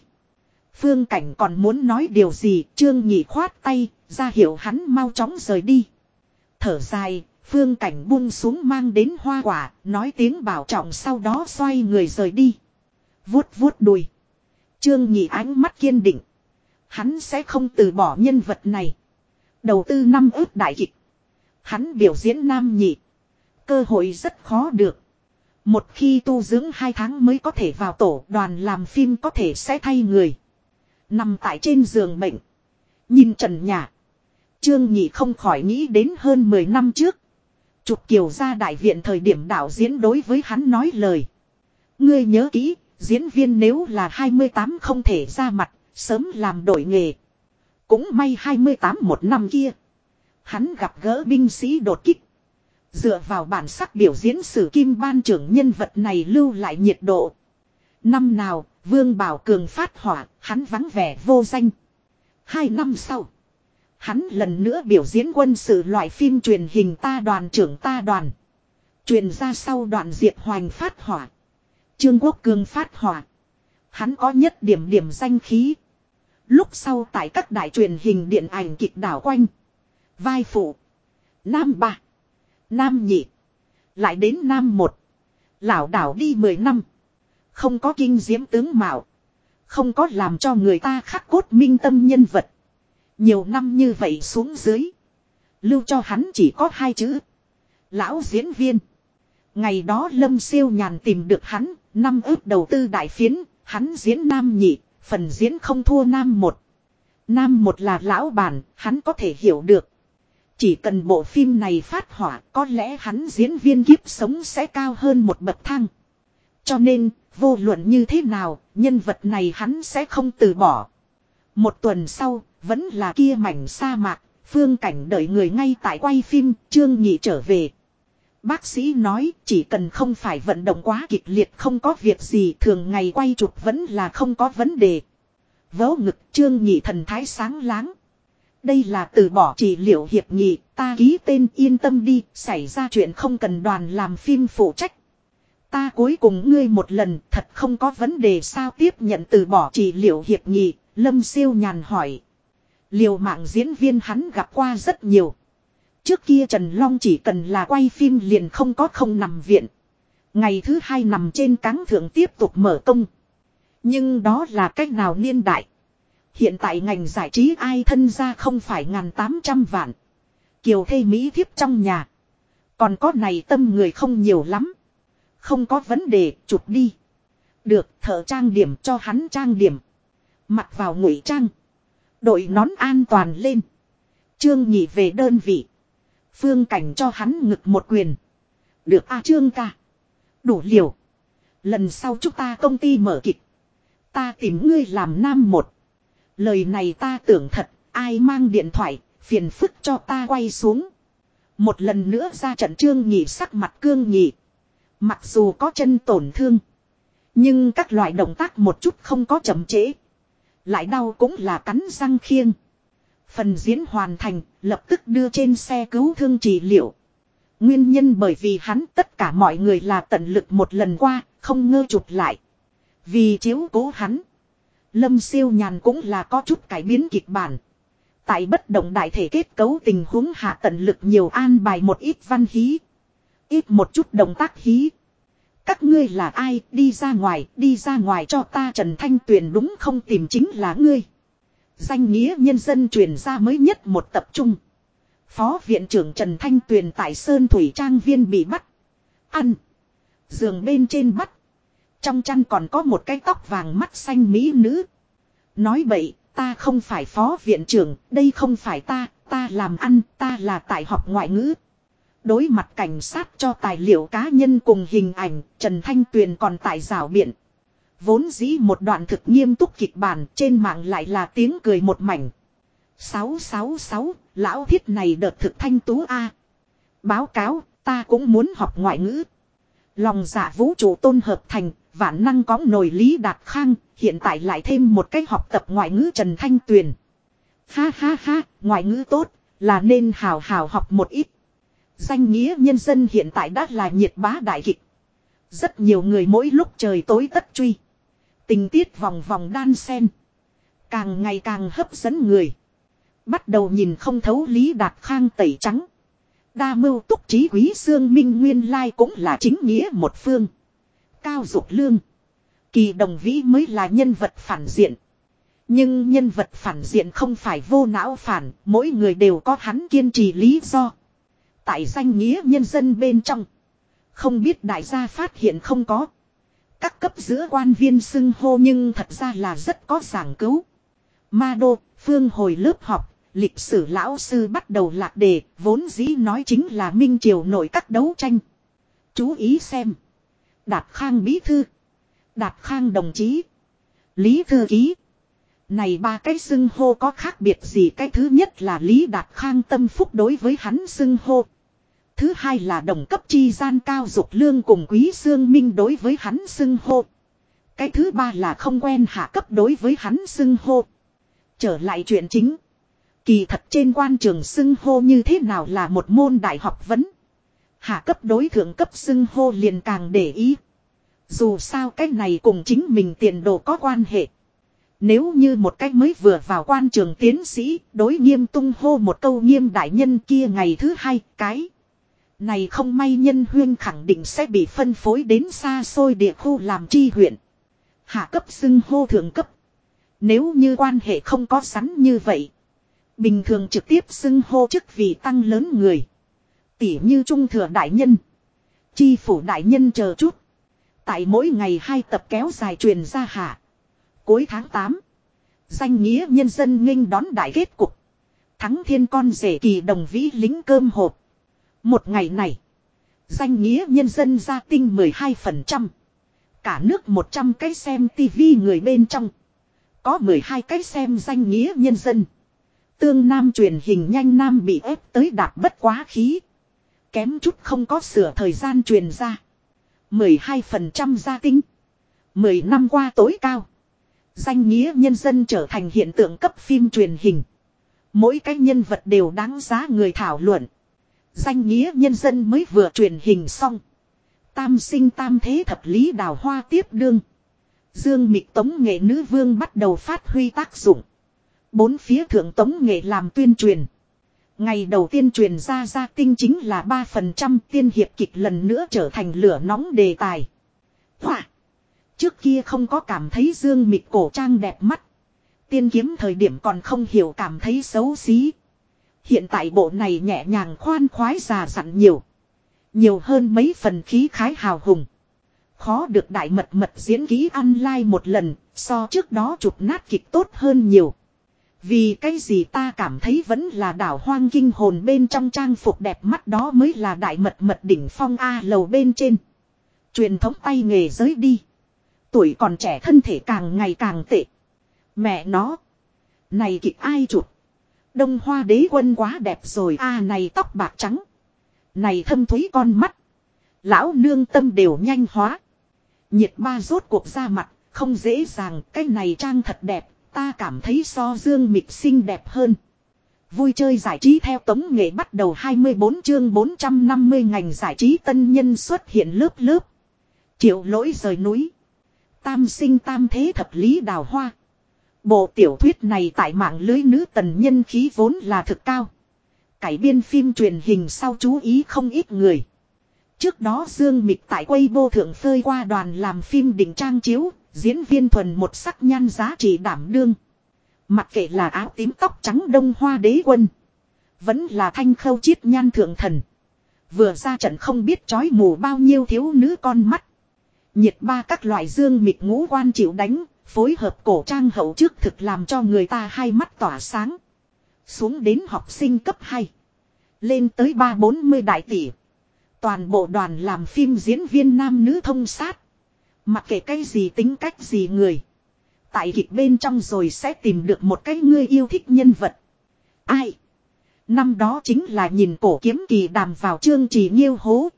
Phương Cảnh còn muốn nói điều gì, Trương Nhị khoát tay, ra hiệu hắn mau chóng rời đi. Thở dài, Phương Cảnh buông xuống mang đến hoa quả, nói tiếng bảo trọng sau đó xoay người rời đi. Vuốt vuốt đùi. Trương Nhị ánh mắt kiên định. Hắn sẽ không từ bỏ nhân vật này. Đầu tư năm ước đại kịch. Hắn biểu diễn nam nhị. Cơ hội rất khó được. Một khi tu dưỡng hai tháng mới có thể vào tổ đoàn làm phim có thể sẽ thay người. Nằm tại trên giường bệnh. Nhìn trần nhà. Trương Nhị không khỏi nghĩ đến hơn 10 năm trước. Chụp kiều ra đại viện thời điểm đạo diễn đối với hắn nói lời. Ngươi nhớ kỹ, diễn viên nếu là 28 không thể ra mặt, sớm làm đổi nghề. Cũng may 28 một năm kia. Hắn gặp gỡ binh sĩ đột kích. Dựa vào bản sắc biểu diễn sử kim ban trưởng nhân vật này lưu lại nhiệt độ. Năm nào, Vương Bảo Cường phát hỏa, hắn vắng vẻ vô danh. Hai năm sau, Hắn lần nữa biểu diễn quân sự loại phim truyền hình ta đoàn trưởng ta đoàn. Truyền ra sau đoạn Diệp Hoành phát hỏa. Trương Quốc cường phát hỏa. Hắn có nhất điểm điểm danh khí. Lúc sau tại các đại truyền hình điện ảnh kịch đảo quanh. Vai phụ. Nam ba. Nam nhị. Lại đến Nam một. Lão đảo đi 10 năm. Không có kinh diễm tướng mạo. Không có làm cho người ta khắc cốt minh tâm nhân vật. Nhiều năm như vậy xuống dưới. Lưu cho hắn chỉ có hai chữ. Lão diễn viên. Ngày đó Lâm siêu nhàn tìm được hắn. Năm ước đầu tư đại phiến. Hắn diễn nam nhị. Phần diễn không thua nam một. Nam một là lão bản. Hắn có thể hiểu được. Chỉ cần bộ phim này phát hỏa. Có lẽ hắn diễn viên kiếp sống sẽ cao hơn một bậc thang. Cho nên, vô luận như thế nào, nhân vật này hắn sẽ không từ bỏ. Một tuần sau, vẫn là kia mảnh sa mạc, phương cảnh đợi người ngay tại quay phim, Trương Nhị trở về. Bác sĩ nói chỉ cần không phải vận động quá kịch liệt không có việc gì thường ngày quay chụp vẫn là không có vấn đề. Vớ ngực Trương Nhị thần thái sáng láng. Đây là từ bỏ trị liệu hiệp nghị, ta ký tên yên tâm đi, xảy ra chuyện không cần đoàn làm phim phụ trách. Ta cuối cùng ngươi một lần thật không có vấn đề sao tiếp nhận từ bỏ trị liệu hiệp nghị, Lâm siêu nhàn hỏi. Liều mạng diễn viên hắn gặp qua rất nhiều. Trước kia Trần Long chỉ cần là quay phim liền không có không nằm viện. Ngày thứ hai nằm trên cáng thượng tiếp tục mở công. Nhưng đó là cách nào niên đại. Hiện tại ngành giải trí ai thân ra không phải ngàn tám trăm vạn. Kiều thê Mỹ thiếp trong nhà. Còn có này tâm người không nhiều lắm. Không có vấn đề, chụp đi. Được, thợ trang điểm cho hắn trang điểm. Mặc vào ngụy trang. Đội nón an toàn lên. Trương nhị về đơn vị. Phương cảnh cho hắn ngực một quyền. Được a trương ca. Đủ liều. Lần sau chúng ta công ty mở kịch. Ta tìm ngươi làm nam một. Lời này ta tưởng thật. Ai mang điện thoại. Phiền phức cho ta quay xuống. Một lần nữa ra trận trương nhị sắc mặt cương nhị. Mặc dù có chân tổn thương. Nhưng các loại động tác một chút không có chậm trễ. Lại đau cũng là cắn răng khiêng. Phần diễn hoàn thành, lập tức đưa trên xe cứu thương trị liệu. Nguyên nhân bởi vì hắn tất cả mọi người là tận lực một lần qua, không ngơ chụp lại. Vì chiếu cố hắn. Lâm siêu nhàn cũng là có chút cải biến kịch bản. Tại bất động đại thể kết cấu tình huống hạ tận lực nhiều an bài một ít văn hí. Ít một chút động tác hí. Các ngươi là ai đi ra ngoài, đi ra ngoài cho ta Trần Thanh Tuyền đúng không tìm chính là ngươi. Danh nghĩa nhân dân truyền ra mới nhất một tập trung. Phó viện trưởng Trần Thanh Tuyền tại Sơn Thủy Trang Viên bị bắt. Ăn. Giường bên trên bắt. Trong chăn còn có một cái tóc vàng mắt xanh mỹ nữ. Nói bậy, ta không phải phó viện trưởng, đây không phải ta, ta làm ăn, ta là tại học ngoại ngữ. Đối mặt cảnh sát cho tài liệu cá nhân cùng hình ảnh, Trần Thanh Tuyền còn tại rào biện. Vốn dĩ một đoạn thực nghiêm túc kịch bản trên mạng lại là tiếng cười một mảnh. 666, lão thiết này đợt thực thanh tú A. Báo cáo, ta cũng muốn học ngoại ngữ. Lòng dạ vũ trụ tôn hợp thành, vạn năng có nổi lý đạt khang, hiện tại lại thêm một cách học tập ngoại ngữ Trần Thanh Tuyền. Ha ha ha, ngoại ngữ tốt, là nên hào hào học một ít. Danh nghĩa nhân dân hiện tại đã là nhiệt bá đại kịch. Rất nhiều người mỗi lúc trời tối tất truy. Tình tiết vòng vòng đan sen. Càng ngày càng hấp dẫn người. Bắt đầu nhìn không thấu Lý Đạt Khang tẩy trắng. Đa mưu túc trí quý xương minh nguyên lai cũng là chính nghĩa một phương. Cao dục lương. Kỳ đồng vĩ mới là nhân vật phản diện. Nhưng nhân vật phản diện không phải vô não phản, mỗi người đều có hắn kiên trì lý do. Tại danh nghĩa nhân dân bên trong. Không biết đại gia phát hiện không có. Các cấp giữa quan viên xưng hô nhưng thật ra là rất có giảng cứu. Ma đô, phương hồi lớp học, lịch sử lão sư bắt đầu lạc đề, vốn dĩ nói chính là Minh Triều nổi các đấu tranh. Chú ý xem. Đạt Khang Bí Thư. Đạt Khang Đồng Chí. Lý Thư Ký. Này ba cái xưng hô có khác biệt gì cái thứ nhất là Lý Đạt Khang tâm phúc đối với hắn xưng hô. Thứ hai là đồng cấp chi gian cao dục lương cùng quý xương minh đối với hắn xưng hô. Cái thứ ba là không quen hạ cấp đối với hắn xưng hô. Trở lại chuyện chính. Kỳ thật trên quan trường xưng hô như thế nào là một môn đại học vấn. Hạ cấp đối thượng cấp xưng hô liền càng để ý. Dù sao cái này cùng chính mình tiền đồ có quan hệ. Nếu như một cách mới vừa vào quan trường tiến sĩ, đối nghiêm tung hô một câu nghiêm đại nhân kia ngày thứ hai, cái. Này không may nhân huyên khẳng định sẽ bị phân phối đến xa xôi địa khu làm chi huyện. Hạ cấp xưng hô thượng cấp. Nếu như quan hệ không có sắn như vậy. Bình thường trực tiếp xưng hô chức vị tăng lớn người. Tỉ như trung thừa đại nhân. Chi phủ đại nhân chờ chút. Tại mỗi ngày hai tập kéo dài truyền ra hạ. Cuối tháng 8. Danh nghĩa nhân dân nghênh đón đại kết cục. Thắng thiên con rể kỳ đồng vĩ lính cơm hộp. Một ngày này. Danh nghĩa nhân dân gia tinh 12%. Cả nước 100 cái xem tivi người bên trong. Có 12 cái xem danh nghĩa nhân dân. Tương Nam truyền hình nhanh Nam bị ép tới đạt bất quá khí. Kém chút không có sửa thời gian truyền ra. 12% gia tinh. 10 năm qua tối cao. Danh nghĩa nhân dân trở thành hiện tượng cấp phim truyền hình. Mỗi cái nhân vật đều đáng giá người thảo luận. Danh nghĩa nhân dân mới vừa truyền hình xong. Tam sinh tam thế thập lý đào hoa tiếp đương. Dương mịch tống nghệ nữ vương bắt đầu phát huy tác dụng. Bốn phía thượng tống nghệ làm tuyên truyền. Ngày đầu tiên truyền ra gia tinh chính là 3% tiên hiệp kịch lần nữa trở thành lửa nóng đề tài. Hỏa! Trước kia không có cảm thấy dương mịch cổ trang đẹp mắt. Tiên kiếm thời điểm còn không hiểu cảm thấy xấu xí. Hiện tại bộ này nhẹ nhàng khoan khoái già dặn nhiều. Nhiều hơn mấy phần khí khái hào hùng. Khó được đại mật mật diễn ký online một lần, so trước đó chụp nát kịch tốt hơn nhiều. Vì cái gì ta cảm thấy vẫn là đảo hoang kinh hồn bên trong trang phục đẹp mắt đó mới là đại mật mật đỉnh phong A lầu bên trên. Truyền thống tay nghề giới đi. Tuổi còn trẻ thân thể càng ngày càng tệ. Mẹ nó. Này kịch ai chụp. Đông hoa đế quân quá đẹp rồi, a, này tóc bạc trắng. Này thâm thúy con mắt. Lão nương tâm đều nhanh hóa. Nhiệt ba rốt cuộc ra mặt. Không dễ dàng, cái này trang thật đẹp. Ta cảm thấy so dương mịch xinh đẹp hơn. Vui chơi giải trí theo tống nghệ bắt đầu 24 chương 450 ngành giải trí tân nhân xuất hiện lớp lớp. Triệu lỗi rời núi. Tam sinh tam thế thập lý đào hoa. Bộ tiểu thuyết này tại mạng lưới nữ tần nhân khí vốn là thực cao. Cải biên phim truyền hình sau chú ý không ít người. Trước đó Dương Mịch tại quay vô thượng phơi qua đoàn làm phim đỉnh trang chiếu, diễn viên thuần một sắc nhan giá trị đảm đương. Mặc kệ là áo tím tóc trắng đông hoa đế quân. Vẫn là thanh khâu chiết nhan thượng thần. Vừa ra trận không biết trói mù bao nhiêu thiếu nữ con mắt. Nhiệt ba các loại dương mịt ngũ quan chịu đánh, phối hợp cổ trang hậu trước thực làm cho người ta hai mắt tỏa sáng. Xuống đến học sinh cấp 2. Lên tới 3-40 đại tỷ. Toàn bộ đoàn làm phim diễn viên nam nữ thông sát. Mặc kệ cái gì tính cách gì người. Tại kịch bên trong rồi sẽ tìm được một cái ngươi yêu thích nhân vật. Ai? Năm đó chính là nhìn cổ kiếm kỳ đàm vào chương trì nghiêu hố.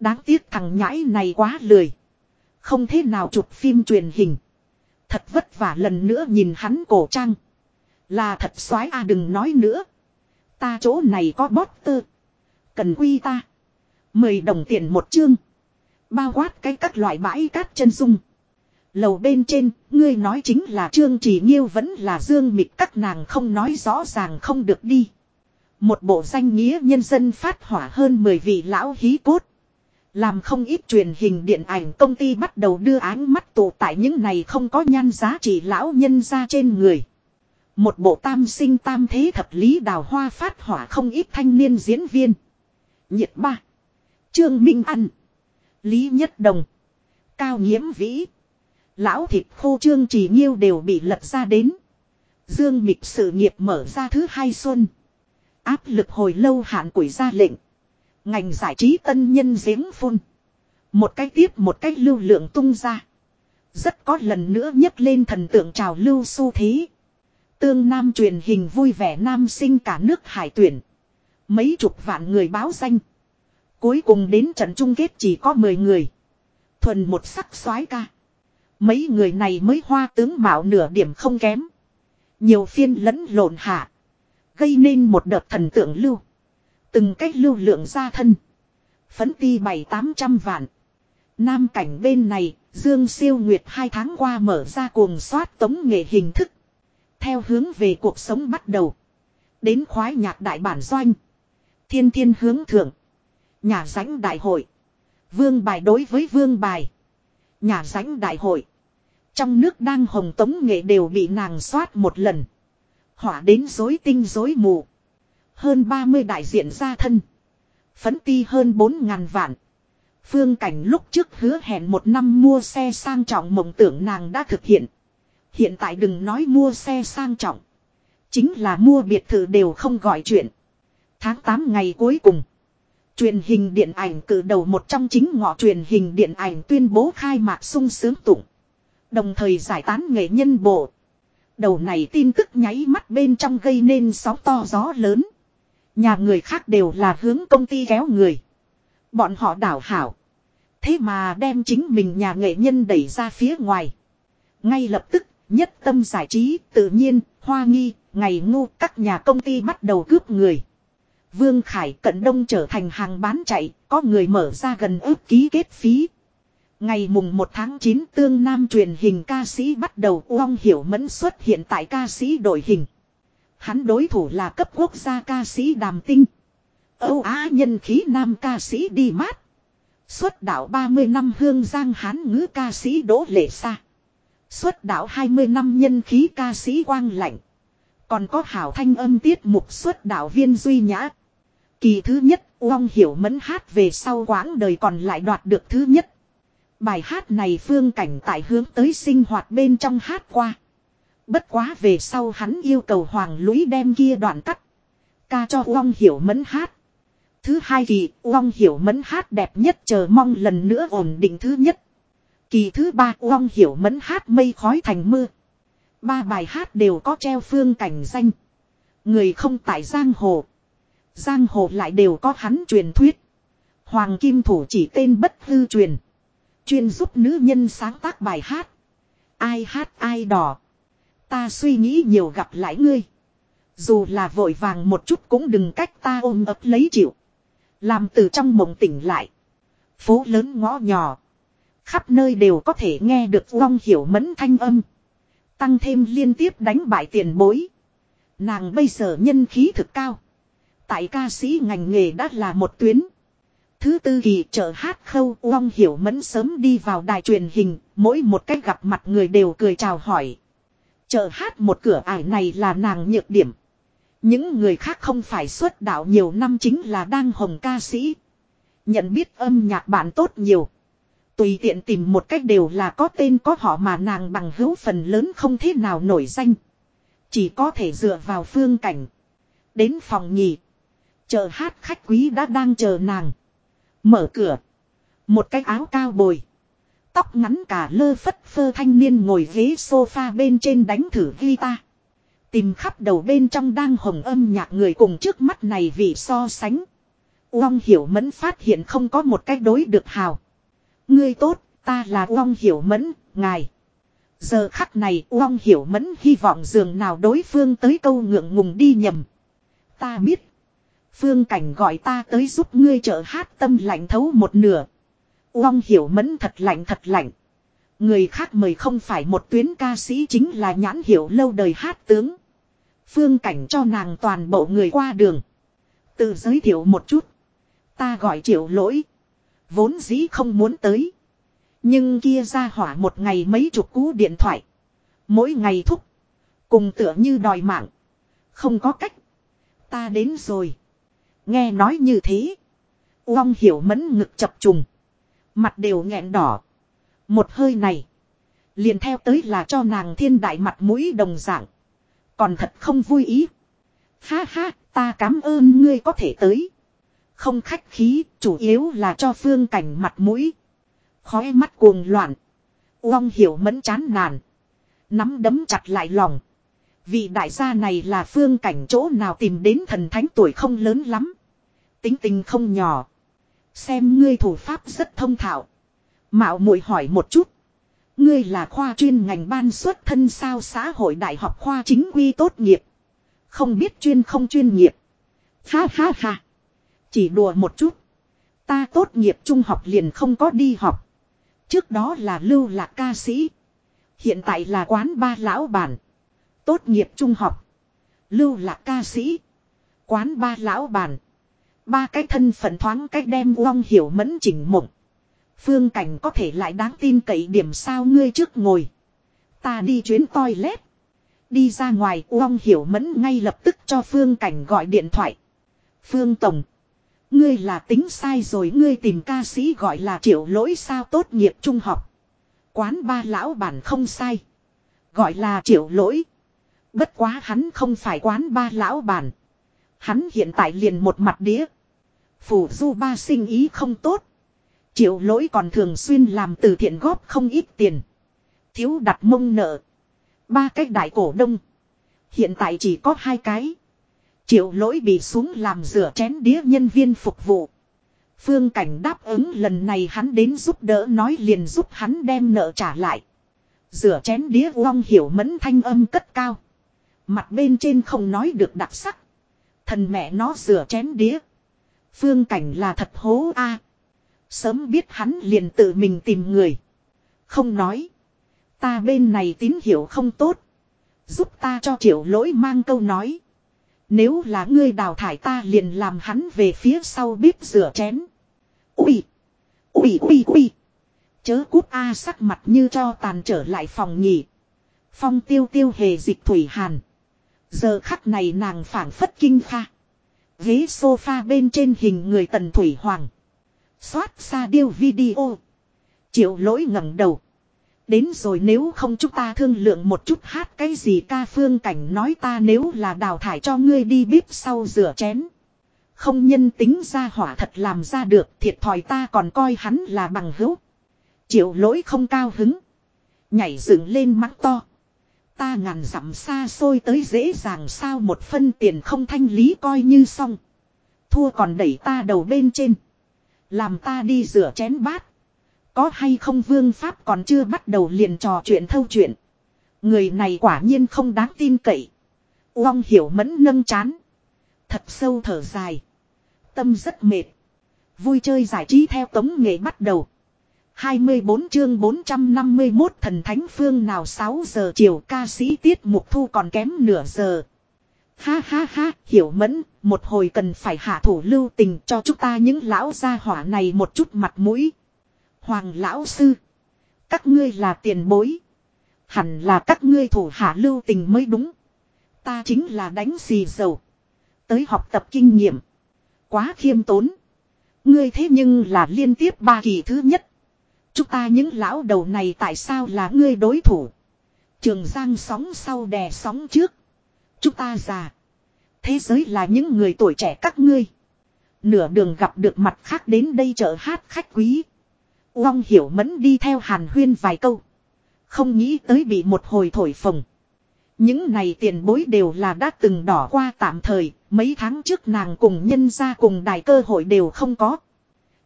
Đáng tiếc thằng nhãi này quá lười. Không thế nào chụp phim truyền hình. Thật vất vả lần nữa nhìn hắn cổ trang. Là thật soái a đừng nói nữa. Ta chỗ này có bót tư Cần quy ta. Mười đồng tiền một chương. Bao quát cái các loại bãi cát chân dung. Lầu bên trên, ngươi nói chính là Trương Trì Nghiêu vẫn là Dương Mịch các nàng không nói rõ ràng không được đi. Một bộ danh nghĩa nhân dân phát hỏa hơn 10 vị lão hí cốt. Làm không ít truyền hình điện ảnh công ty bắt đầu đưa ánh mắt tụ tại những này không có nhan giá trị lão nhân ra trên người. Một bộ tam sinh tam thế thập lý đào hoa phát hỏa không ít thanh niên diễn viên. Nhiệt ba. Trương Minh Ăn. Lý Nhất Đồng. Cao Nhiễm Vĩ. Lão thịt khô trương trì nghiêu đều bị lật ra đến. Dương mịch sự nghiệp mở ra thứ hai xuân. Áp lực hồi lâu hạn quỷ ra lệnh. Ngành giải trí tân nhân giếng phun. Một cái tiếp một cái lưu lượng tung ra. Rất có lần nữa nhấc lên thần tượng trào lưu xu thế. Tương Nam truyền hình vui vẻ nam sinh cả nước hải tuyển. Mấy chục vạn người báo danh. Cuối cùng đến trận chung kết chỉ có 10 người. Thuần một sắc soái ca. Mấy người này mới hoa tướng mạo nửa điểm không kém. Nhiều phiên lẫn lộn hạ. Gây nên một đợt thần tượng lưu. Từng cách lưu lượng ra thân. Phấn ti bảy tám trăm vạn. Nam cảnh bên này, Dương Siêu Nguyệt hai tháng qua mở ra cuồng soát tống nghệ hình thức. Theo hướng về cuộc sống bắt đầu. Đến khoái nhạc đại bản doanh. Thiên thiên hướng thượng. Nhà rãnh đại hội. Vương bài đối với vương bài. Nhà rãnh đại hội. Trong nước đang hồng tống nghệ đều bị nàng soát một lần. Hỏa đến dối tinh dối mù. Hơn 30 đại diện gia thân. Phấn ti hơn 4 ngàn vạn. Phương cảnh lúc trước hứa hẹn một năm mua xe sang trọng mộng tưởng nàng đã thực hiện. Hiện tại đừng nói mua xe sang trọng. Chính là mua biệt thự đều không gọi chuyện. Tháng 8 ngày cuối cùng. Truyền hình điện ảnh cử đầu một trong chính ngọ truyền hình điện ảnh tuyên bố khai mạc sung sướng tụng. Đồng thời giải tán nghệ nhân bộ. Đầu này tin tức nháy mắt bên trong gây nên sóng to gió lớn. Nhà người khác đều là hướng công ty kéo người. Bọn họ đảo hảo. Thế mà đem chính mình nhà nghệ nhân đẩy ra phía ngoài. Ngay lập tức, nhất tâm giải trí, tự nhiên, hoa nghi, ngày ngu, các nhà công ty bắt đầu cướp người. Vương Khải cận đông trở thành hàng bán chạy, có người mở ra gần ước ký kết phí. Ngày mùng 1 tháng 9 tương nam truyền hình ca sĩ bắt đầu uong hiểu mẫn xuất hiện tại ca sĩ đội hình. Hắn đối thủ là cấp quốc gia ca sĩ Đàm Tinh. Âu Á nhân khí nam ca sĩ đi mát. Xuất đạo 30 năm hương giang hán ngữ ca sĩ Đỗ Lệ Sa. Xuất đạo 20 năm nhân khí ca sĩ Quang Lạnh. Còn có hảo thanh âm tiết mục xuất đạo viên Duy Nhã. Kỳ thứ nhất, Uông Hiểu Mẫn hát về sau quãng đời còn lại đoạt được thứ nhất. Bài hát này phương cảnh tại hướng tới sinh hoạt bên trong hát qua. Bất quá về sau hắn yêu cầu Hoàng Lũy đem kia đoạn cắt. Ca cho Uông Hiểu Mẫn hát. Thứ hai kỳ, Uông Hiểu Mẫn hát đẹp nhất chờ mong lần nữa ổn định thứ nhất. Kỳ thứ ba, Uông Hiểu Mẫn hát mây khói thành mưa. Ba bài hát đều có treo phương cảnh danh. Người không tại Giang Hồ. Giang Hồ lại đều có hắn truyền thuyết. Hoàng Kim Thủ chỉ tên bất hư truyền. Chuyên giúp nữ nhân sáng tác bài hát. Ai hát ai đỏ. Ta suy nghĩ nhiều gặp lại ngươi. Dù là vội vàng một chút cũng đừng cách ta ôm ấp lấy chịu. Làm từ trong mộng tỉnh lại. Phố lớn ngõ nhỏ. Khắp nơi đều có thể nghe được vong hiểu mẫn thanh âm. Tăng thêm liên tiếp đánh bại tiền bối. Nàng bây giờ nhân khí thực cao. Tại ca sĩ ngành nghề đã là một tuyến. Thứ tư kỳ chợ hát khâu Uông Hiểu Mẫn sớm đi vào đài truyền hình, mỗi một cách gặp mặt người đều cười chào hỏi chờ hát một cửa ải này là nàng nhược điểm. Những người khác không phải xuất đạo nhiều năm chính là đang hồng ca sĩ. Nhận biết âm nhạc bạn tốt nhiều. Tùy tiện tìm một cách đều là có tên có họ mà nàng bằng hữu phần lớn không thế nào nổi danh. Chỉ có thể dựa vào phương cảnh. Đến phòng nhì. Chờ hát khách quý đã đang chờ nàng. Mở cửa. Một cái áo cao bồi. Tóc ngắn cả lơ phất phơ thanh niên ngồi ghế sofa bên trên đánh thử guitar. Tìm khắp đầu bên trong đang hồng âm nhạc người cùng trước mắt này vì so sánh. Uông Hiểu Mẫn phát hiện không có một cách đối được hào. Ngươi tốt, ta là Uông Hiểu Mẫn, ngài. Giờ khắc này Uông Hiểu Mẫn hy vọng dường nào đối phương tới câu ngượng ngùng đi nhầm. Ta biết. Phương cảnh gọi ta tới giúp ngươi trợ hát tâm lạnh thấu một nửa. Uông Hiểu Mẫn thật lạnh thật lạnh. Người khác mời không phải một tuyến ca sĩ chính là nhãn hiểu lâu đời hát tướng. Phương cảnh cho nàng toàn bộ người qua đường. Tự giới thiệu một chút. Ta gọi triệu lỗi. Vốn dĩ không muốn tới. Nhưng kia ra hỏa một ngày mấy chục cú điện thoại. Mỗi ngày thúc. Cùng tựa như đòi mạng. Không có cách. Ta đến rồi. Nghe nói như thế. Uông hiểu mẫn ngực chập trùng. Mặt đều nghẹn đỏ. Một hơi này. Liền theo tới là cho nàng thiên đại mặt mũi đồng dạng. Còn thật không vui ý. Ha ha, ta cảm ơn ngươi có thể tới. Không khách khí, chủ yếu là cho phương cảnh mặt mũi. Khói mắt cuồng loạn. Uông hiểu mẫn chán nản. Nắm đấm chặt lại lòng. Vị đại gia này là phương cảnh chỗ nào tìm đến thần thánh tuổi không lớn lắm. Tính tình không nhỏ. Xem ngươi thủ pháp rất thông thạo. Mạo muội hỏi một chút. Ngươi là khoa chuyên ngành ban xuất thân sao xã hội đại học khoa chính quy tốt nghiệp. Không biết chuyên không chuyên nghiệp. Ha ha ha. Chỉ đùa một chút. Ta tốt nghiệp trung học liền không có đi học. Trước đó là lưu lạc ca sĩ. Hiện tại là quán ba lão bản. Tốt nghiệp trung học. Lưu lạc ca sĩ. Quán ba lão bản. Ba cái thân phận thoáng cách đem uong hiểu mẫn chỉnh mộng. Phương cảnh có thể lại đáng tin cậy điểm sao ngươi trước ngồi. Ta đi chuyến toilet. Đi ra ngoài uong hiểu mẫn ngay lập tức cho Phương cảnh gọi điện thoại. Phương Tổng. Ngươi là tính sai rồi, ngươi tìm ca sĩ gọi là triệu lỗi sao tốt nghiệp trung học. Quán ba lão bản không sai. Gọi là triệu lỗi. Bất quá hắn không phải quán ba lão bản. Hắn hiện tại liền một mặt đĩa. Phủ du ba sinh ý không tốt. Triệu lỗi còn thường xuyên làm từ thiện góp không ít tiền. Thiếu đặt mông nợ. Ba cái đại cổ đông. Hiện tại chỉ có hai cái. Triệu lỗi bị xuống làm rửa chén đĩa nhân viên phục vụ. Phương cảnh đáp ứng lần này hắn đến giúp đỡ nói liền giúp hắn đem nợ trả lại. Rửa chén đĩa uong hiểu mẫn thanh âm cất cao. Mặt bên trên không nói được đặc sắc. Thần mẹ nó rửa chén đĩa. Phương cảnh là thật hố a. Sớm biết hắn liền tự mình tìm người. Không nói. Ta bên này tín hiệu không tốt. Giúp ta cho triệu lỗi mang câu nói. Nếu là ngươi đào thải ta liền làm hắn về phía sau bếp rửa chén. Ui! Ui ui ui! Chớ cút A sắc mặt như cho tàn trở lại phòng nghỉ. Phong tiêu tiêu hề dịch thủy hàn. Giờ khắc này nàng phản phất kinh pha. Ghế sofa bên trên hình người tần thủy hoàng. Xoát xa điêu video. Triệu lỗi ngẩng đầu. Đến rồi nếu không chúng ta thương lượng một chút hát cái gì ca phương cảnh nói ta nếu là đào thải cho ngươi đi bếp sau rửa chén. Không nhân tính ra hỏa thật làm ra được, thiệt thòi ta còn coi hắn là bằng hữu. Triệu lỗi không cao hứng. Nhảy dựng lên mắt to. Ta ngàn dặm xa xôi tới dễ dàng sao một phân tiền không thanh lý coi như xong. Thua còn đẩy ta đầu bên trên. Làm ta đi rửa chén bát. Có hay không vương pháp còn chưa bắt đầu liền trò chuyện thâu chuyện. Người này quả nhiên không đáng tin cậy. Uông hiểu mẫn nâng chán. Thật sâu thở dài. Tâm rất mệt. Vui chơi giải trí theo tống nghệ bắt đầu. 24 chương 451 thần thánh phương nào 6 giờ chiều ca sĩ tiết mục thu còn kém nửa giờ. Ha ha ha, hiểu mẫn, một hồi cần phải hạ thủ lưu tình cho chúng ta những lão gia hỏa này một chút mặt mũi. Hoàng lão sư. Các ngươi là tiền bối. Hẳn là các ngươi thủ hạ lưu tình mới đúng. Ta chính là đánh xì dầu. Tới học tập kinh nghiệm. Quá khiêm tốn. Ngươi thế nhưng là liên tiếp ba kỳ thứ nhất. Chúng ta những lão đầu này tại sao là ngươi đối thủ. Trường Giang sóng sau đè sóng trước. Chúng ta già. Thế giới là những người tuổi trẻ các ngươi. Nửa đường gặp được mặt khác đến đây chợ hát khách quý. Uông hiểu mẫn đi theo hàn huyên vài câu. Không nghĩ tới bị một hồi thổi phồng. Những này tiền bối đều là đã từng đỏ qua tạm thời, mấy tháng trước nàng cùng nhân ra cùng đài cơ hội đều không có.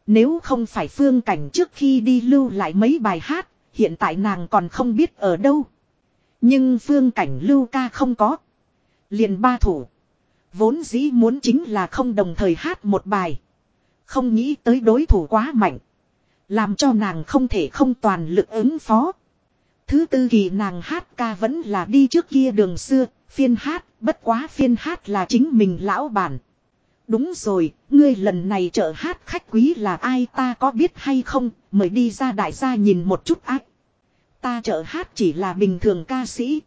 Nếu không phải phương cảnh trước khi đi lưu lại mấy bài hát, hiện tại nàng còn không biết ở đâu. Nhưng phương cảnh lưu ca không có. liền ba thủ. Vốn dĩ muốn chính là không đồng thời hát một bài. Không nghĩ tới đối thủ quá mạnh. Làm cho nàng không thể không toàn lực ứng phó. Thứ tư kỳ nàng hát ca vẫn là đi trước kia đường xưa, phiên hát, bất quá phiên hát là chính mình lão bản. Đúng rồi, ngươi lần này trợ hát khách quý là ai ta có biết hay không, mời đi ra đại gia nhìn một chút ác. Ta trợ hát chỉ là bình thường ca sĩ.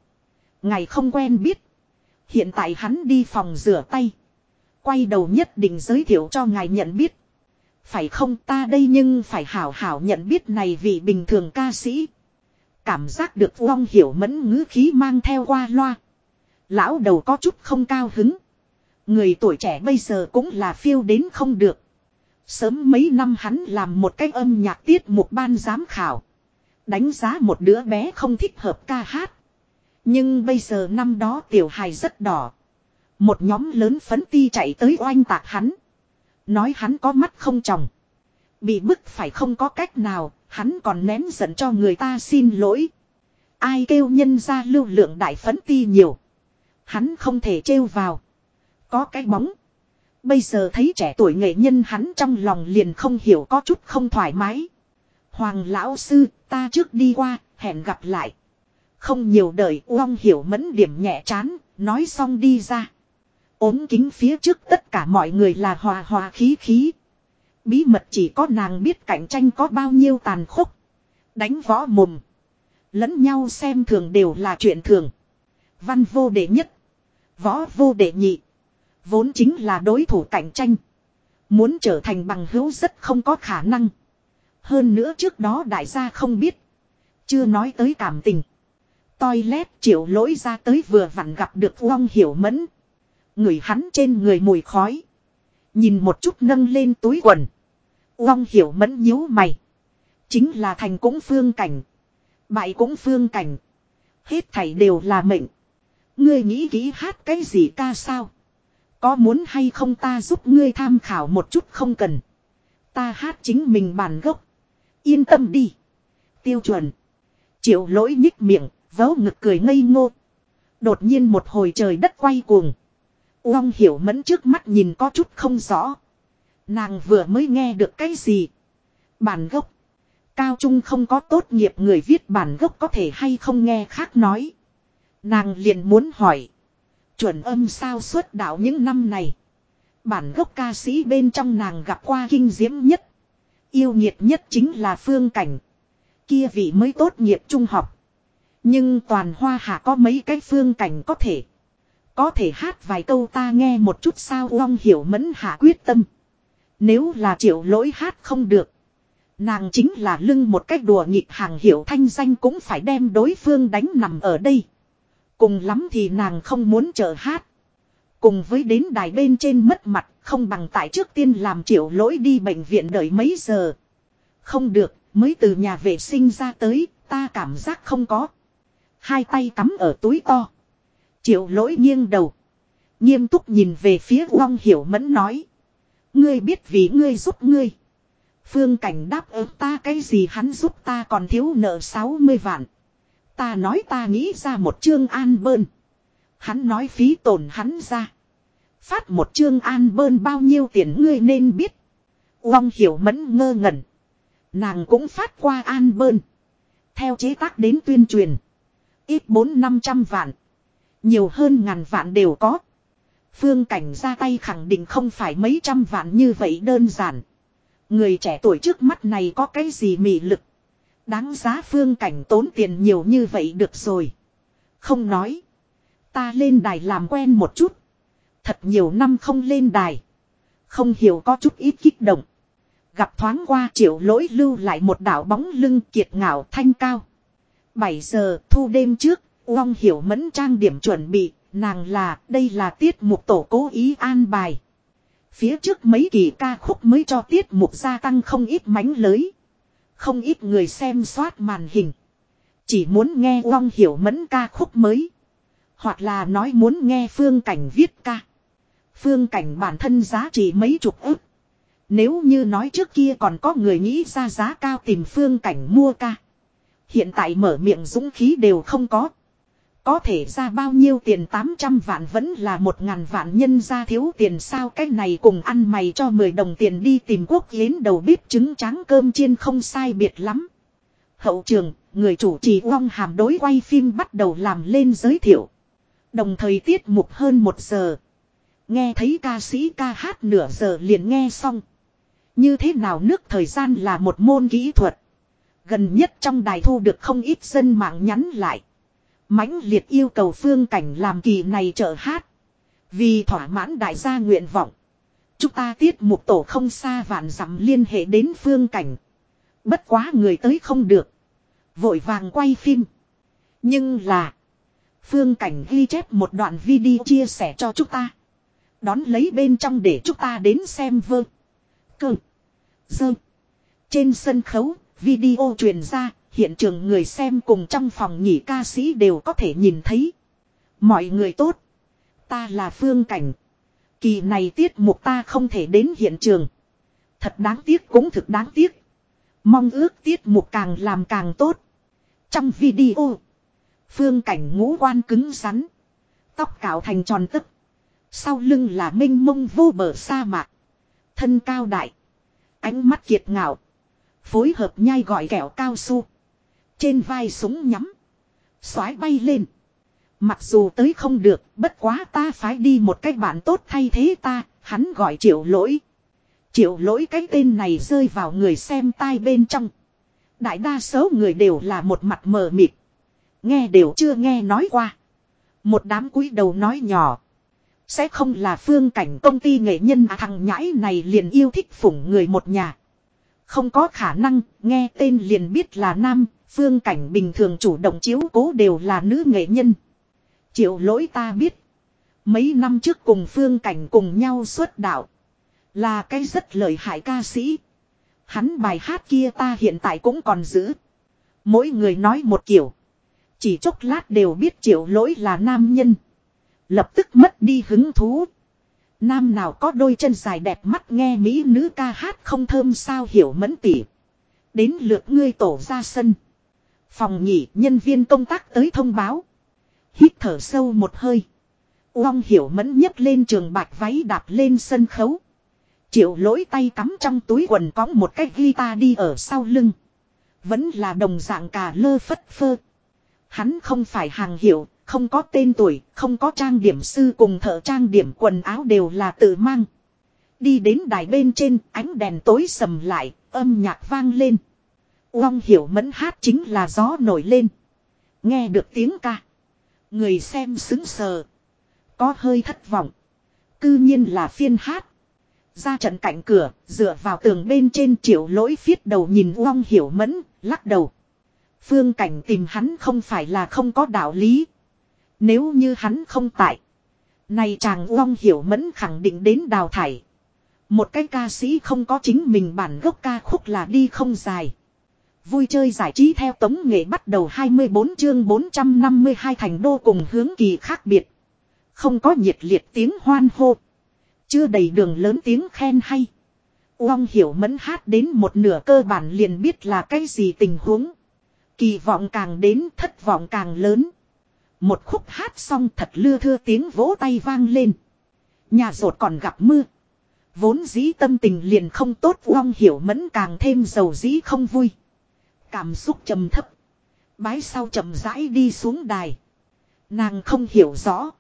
Ngày không quen biết. Hiện tại hắn đi phòng rửa tay. Quay đầu nhất định giới thiệu cho ngài nhận biết. Phải không ta đây nhưng phải hảo hảo nhận biết này vì bình thường ca sĩ. Cảm giác được vong hiểu mẫn ngữ khí mang theo qua loa. Lão đầu có chút không cao hứng. Người tuổi trẻ bây giờ cũng là phiêu đến không được. Sớm mấy năm hắn làm một cái âm nhạc tiết một ban giám khảo. Đánh giá một đứa bé không thích hợp ca hát. Nhưng bây giờ năm đó tiểu hài rất đỏ. Một nhóm lớn phấn ti chạy tới oanh tạc hắn. Nói hắn có mắt không tròng. Bị bức phải không có cách nào, hắn còn nén giận cho người ta xin lỗi. Ai kêu nhân ra lưu lượng đại phấn ti nhiều. Hắn không thể trêu vào. Có cái bóng. Bây giờ thấy trẻ tuổi nghệ nhân hắn trong lòng liền không hiểu có chút không thoải mái. Hoàng lão sư, ta trước đi qua, hẹn gặp lại. Không nhiều đợi uong hiểu mẫn điểm nhẹ chán, nói xong đi ra. ốm kính phía trước tất cả mọi người là hòa hòa khí khí. Bí mật chỉ có nàng biết cạnh tranh có bao nhiêu tàn khốc. Đánh võ mồm. Lẫn nhau xem thường đều là chuyện thường. Văn vô đệ nhất. Võ vô đệ nhị. Vốn chính là đối thủ cạnh tranh. Muốn trở thành bằng hữu rất không có khả năng. Hơn nữa trước đó đại gia không biết. Chưa nói tới cảm tình. Toilet triệu lỗi ra tới vừa vặn gặp được Uông Hiểu Mẫn. Người hắn trên người mùi khói. Nhìn một chút nâng lên túi quần. Uông Hiểu Mẫn nhíu mày. Chính là thành cũng phương cảnh. Bại cũng phương cảnh. Hết thảy đều là mệnh. Ngươi nghĩ kỹ hát cái gì ca sao? Có muốn hay không ta giúp ngươi tham khảo một chút không cần. Ta hát chính mình bản gốc. Yên tâm đi. Tiêu chuẩn. Triệu lỗi nhích miệng, vớ ngực cười ngây ngô. Đột nhiên một hồi trời đất quay cuồng. Uông hiểu mẫn trước mắt nhìn có chút không rõ. Nàng vừa mới nghe được cái gì. Bản gốc. Cao trung không có tốt nghiệp người viết bản gốc có thể hay không nghe khác nói. Nàng liền muốn hỏi. Chuẩn âm sao xuất đạo những năm này. Bản gốc ca sĩ bên trong nàng gặp qua kinh diễm nhất. Yêu nhiệt nhất chính là phương cảnh. Kia vị mới tốt nghiệp trung học. Nhưng toàn hoa hạ có mấy cái phương cảnh có thể. Có thể hát vài câu ta nghe một chút sao Long hiểu mẫn hạ quyết tâm. Nếu là triệu lỗi hát không được. Nàng chính là lưng một cách đùa nghịch hàng hiểu thanh danh cũng phải đem đối phương đánh nằm ở đây. Cùng lắm thì nàng không muốn chờ hát. Cùng với đến đài bên trên mất mặt không bằng tại trước tiên làm triệu lỗi đi bệnh viện đợi mấy giờ. Không được, mới từ nhà vệ sinh ra tới, ta cảm giác không có. Hai tay cắm ở túi to. Triệu lỗi nghiêng đầu. Nghiêm túc nhìn về phía Long Hiểu Mẫn nói. Ngươi biết vì ngươi giúp ngươi. Phương cảnh đáp ứng ta cái gì hắn giúp ta còn thiếu nợ 60 vạn. Ta nói ta nghĩ ra một chương an bơn. Hắn nói phí tổn hắn ra. Phát một chương an bơn bao nhiêu tiền ngươi nên biết. Long hiểu mẫn ngơ ngẩn. Nàng cũng phát qua an bơn. Theo chế tác đến tuyên truyền. Ít bốn năm trăm vạn. Nhiều hơn ngàn vạn đều có. Phương cảnh ra tay khẳng định không phải mấy trăm vạn như vậy đơn giản. Người trẻ tuổi trước mắt này có cái gì mị lực. Đáng giá phương cảnh tốn tiền nhiều như vậy được rồi. Không nói. Ta lên đài làm quen một chút. Thật nhiều năm không lên đài. Không hiểu có chút ít kích động. Gặp thoáng qua triệu lỗi lưu lại một đảo bóng lưng kiệt ngạo thanh cao. 7 giờ thu đêm trước, long hiểu mẫn trang điểm chuẩn bị, nàng là, đây là tiết mục tổ cố ý an bài. Phía trước mấy kỳ ca khúc mới cho tiết mục gia tăng không ít mánh lới. Không ít người xem soát màn hình. Chỉ muốn nghe Uông hiểu mẫn ca khúc mới. Hoặc là nói muốn nghe phương cảnh viết ca. Phương cảnh bản thân giá trị mấy chục ức. Nếu như nói trước kia còn có người nghĩ ra giá cao tìm phương cảnh mua ca. Hiện tại mở miệng dũng khí đều không có. Có thể ra bao nhiêu tiền 800 vạn vẫn là một ngàn vạn nhân ra thiếu tiền sao cái này cùng ăn mày cho 10 đồng tiền đi tìm quốc yến đầu bếp trứng tráng cơm chiên không sai biệt lắm. Hậu trường, người chủ trì Uông Hàm đối quay phim bắt đầu làm lên giới thiệu. Đồng thời tiết mục hơn một giờ. Nghe thấy ca sĩ ca hát nửa giờ liền nghe xong. Như thế nào nước thời gian là một môn kỹ thuật. Gần nhất trong đài thu được không ít dân mạng nhắn lại mãnh liệt yêu cầu phương cảnh làm kỳ này trợ hát. Vì thỏa mãn đại gia nguyện vọng. Chúng ta tiết mục tổ không xa vạn dặm liên hệ đến phương cảnh. Bất quá người tới không được. Vội vàng quay phim. Nhưng là. Phương cảnh ghi chép một đoạn video chia sẻ cho chúng ta. Đón lấy bên trong để chúng ta đến xem vơ. Cơ. Dơ. Trên sân khấu, video truyền ra, Hiện trường người xem cùng trong phòng nhỉ ca sĩ đều có thể nhìn thấy. Mọi người tốt. Ta là Phương Cảnh. Kỳ này tiết mục ta không thể đến hiện trường. Thật đáng tiếc cũng thực đáng tiếc. Mong ước tiết mục càng làm càng tốt. Trong video. Phương Cảnh ngũ quan cứng rắn. Tóc cạo thành tròn tức. Sau lưng là minh mông vô bờ sa mạc. Thân cao đại. Ánh mắt kiệt ngạo. Phối hợp nhai gọi kẹo cao su. Trên vai súng nhắm. soái bay lên. Mặc dù tới không được, bất quá ta phải đi một cách bạn tốt thay thế ta, hắn gọi triệu lỗi. Triệu lỗi cái tên này rơi vào người xem tai bên trong. Đại đa số người đều là một mặt mờ mịt. Nghe đều chưa nghe nói qua. Một đám cúi đầu nói nhỏ. Sẽ không là phương cảnh công ty nghệ nhân à, thằng nhãi này liền yêu thích phủng người một nhà. Không có khả năng, nghe tên liền biết là nam, phương cảnh bình thường chủ động chiếu cố đều là nữ nghệ nhân. Triệu lỗi ta biết. Mấy năm trước cùng phương cảnh cùng nhau xuất đạo. Là cái rất lợi hại ca sĩ. Hắn bài hát kia ta hiện tại cũng còn giữ. Mỗi người nói một kiểu. Chỉ chốc lát đều biết triệu lỗi là nam nhân. Lập tức mất đi hứng thú. Nam nào có đôi chân dài đẹp mắt nghe mỹ nữ ca hát không thơm sao hiểu mẫn tỉ. Đến lượt ngươi tổ ra sân. Phòng nghỉ nhân viên công tác tới thông báo. Hít thở sâu một hơi. Uông hiểu mẫn nhấc lên trường bạch váy đạp lên sân khấu. Triệu lỗi tay cắm trong túi quần có một cái guitar đi ở sau lưng. Vẫn là đồng dạng cà lơ phất phơ. Hắn không phải hàng hiệu, không có tên tuổi, không có trang điểm sư cùng thợ trang điểm quần áo đều là tự mang. Đi đến đài bên trên, ánh đèn tối sầm lại, âm nhạc vang lên. Uông hiểu mẫn hát chính là gió nổi lên. Nghe được tiếng ca. Người xem xứng sờ. Có hơi thất vọng. Cư nhiên là phiên hát. Ra trận cạnh cửa, dựa vào tường bên trên triệu lỗi phiết đầu nhìn Uông hiểu mẫn, lắc đầu. Phương cảnh tìm hắn không phải là không có đạo lý. Nếu như hắn không tại. Này chàng Uông hiểu mẫn khẳng định đến đào thải. Một cái ca sĩ không có chính mình bản gốc ca khúc là đi không dài. Vui chơi giải trí theo tống nghệ bắt đầu 24 chương 452 thành đô cùng hướng kỳ khác biệt. Không có nhiệt liệt tiếng hoan hô. Chưa đầy đường lớn tiếng khen hay. Uông hiểu mẫn hát đến một nửa cơ bản liền biết là cái gì tình huống. Kỳ vọng càng đến thất vọng càng lớn. Một khúc hát xong thật lưa thưa tiếng vỗ tay vang lên. Nhà rột còn gặp mưa. Vốn dĩ tâm tình liền không tốt, Uông hiểu mẫn càng thêm dầu dĩ không vui. Cảm xúc trầm thấp. Bái sau chậm rãi đi xuống đài. Nàng không hiểu rõ.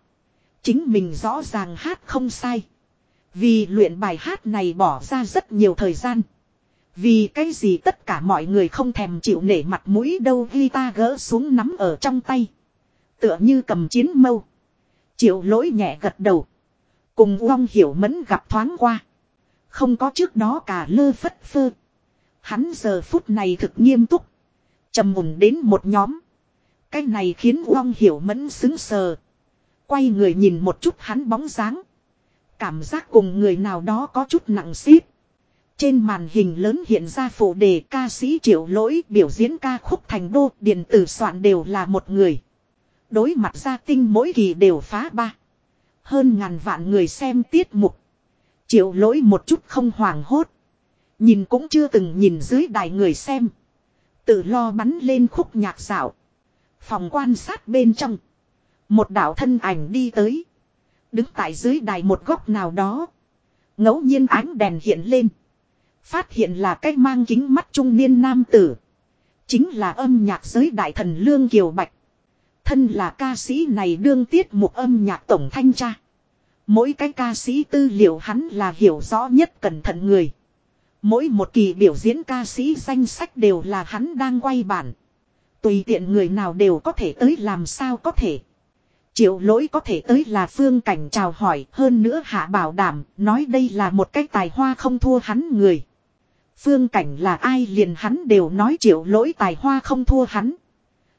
Chính mình rõ ràng hát không sai. Vì luyện bài hát này bỏ ra rất nhiều thời gian. Vì cái gì tất cả mọi người không thèm chịu nể mặt mũi đâu guitar gỡ xuống nắm ở trong tay. Tựa như cầm chiến mâu. Chịu lỗi nhẹ gật đầu. Cùng vong Hiểu Mẫn gặp thoáng qua. Không có trước đó cả lơ phất phơ. Hắn giờ phút này thực nghiêm túc. trầm mùng đến một nhóm. Cái này khiến Uông Hiểu Mẫn xứng sờ. Quay người nhìn một chút hắn bóng dáng. Cảm giác cùng người nào đó có chút nặng xít. Trên màn hình lớn hiện ra phụ đề ca sĩ triệu lỗi biểu diễn ca khúc thành đô, điện tử soạn đều là một người. Đối mặt gia tinh mỗi kỳ đều phá ba. Hơn ngàn vạn người xem tiết mục. Triệu lỗi một chút không hoảng hốt. Nhìn cũng chưa từng nhìn dưới đài người xem. Tự lo bắn lên khúc nhạc dạo. Phòng quan sát bên trong. Một đạo thân ảnh đi tới. Đứng tại dưới đài một góc nào đó. ngẫu nhiên ánh đèn hiện lên. Phát hiện là cái mang kính mắt trung niên nam tử. Chính là âm nhạc giới đại thần Lương Kiều Bạch. Thân là ca sĩ này đương tiết một âm nhạc tổng thanh tra. Mỗi cái ca sĩ tư liệu hắn là hiểu rõ nhất cẩn thận người. Mỗi một kỳ biểu diễn ca sĩ danh sách đều là hắn đang quay bản. Tùy tiện người nào đều có thể tới làm sao có thể. Triệu lỗi có thể tới là phương cảnh chào hỏi, hơn nữa hạ bảo đảm nói đây là một cái tài hoa không thua hắn người. Phương cảnh là ai liền hắn đều nói triệu lỗi tài hoa không thua hắn.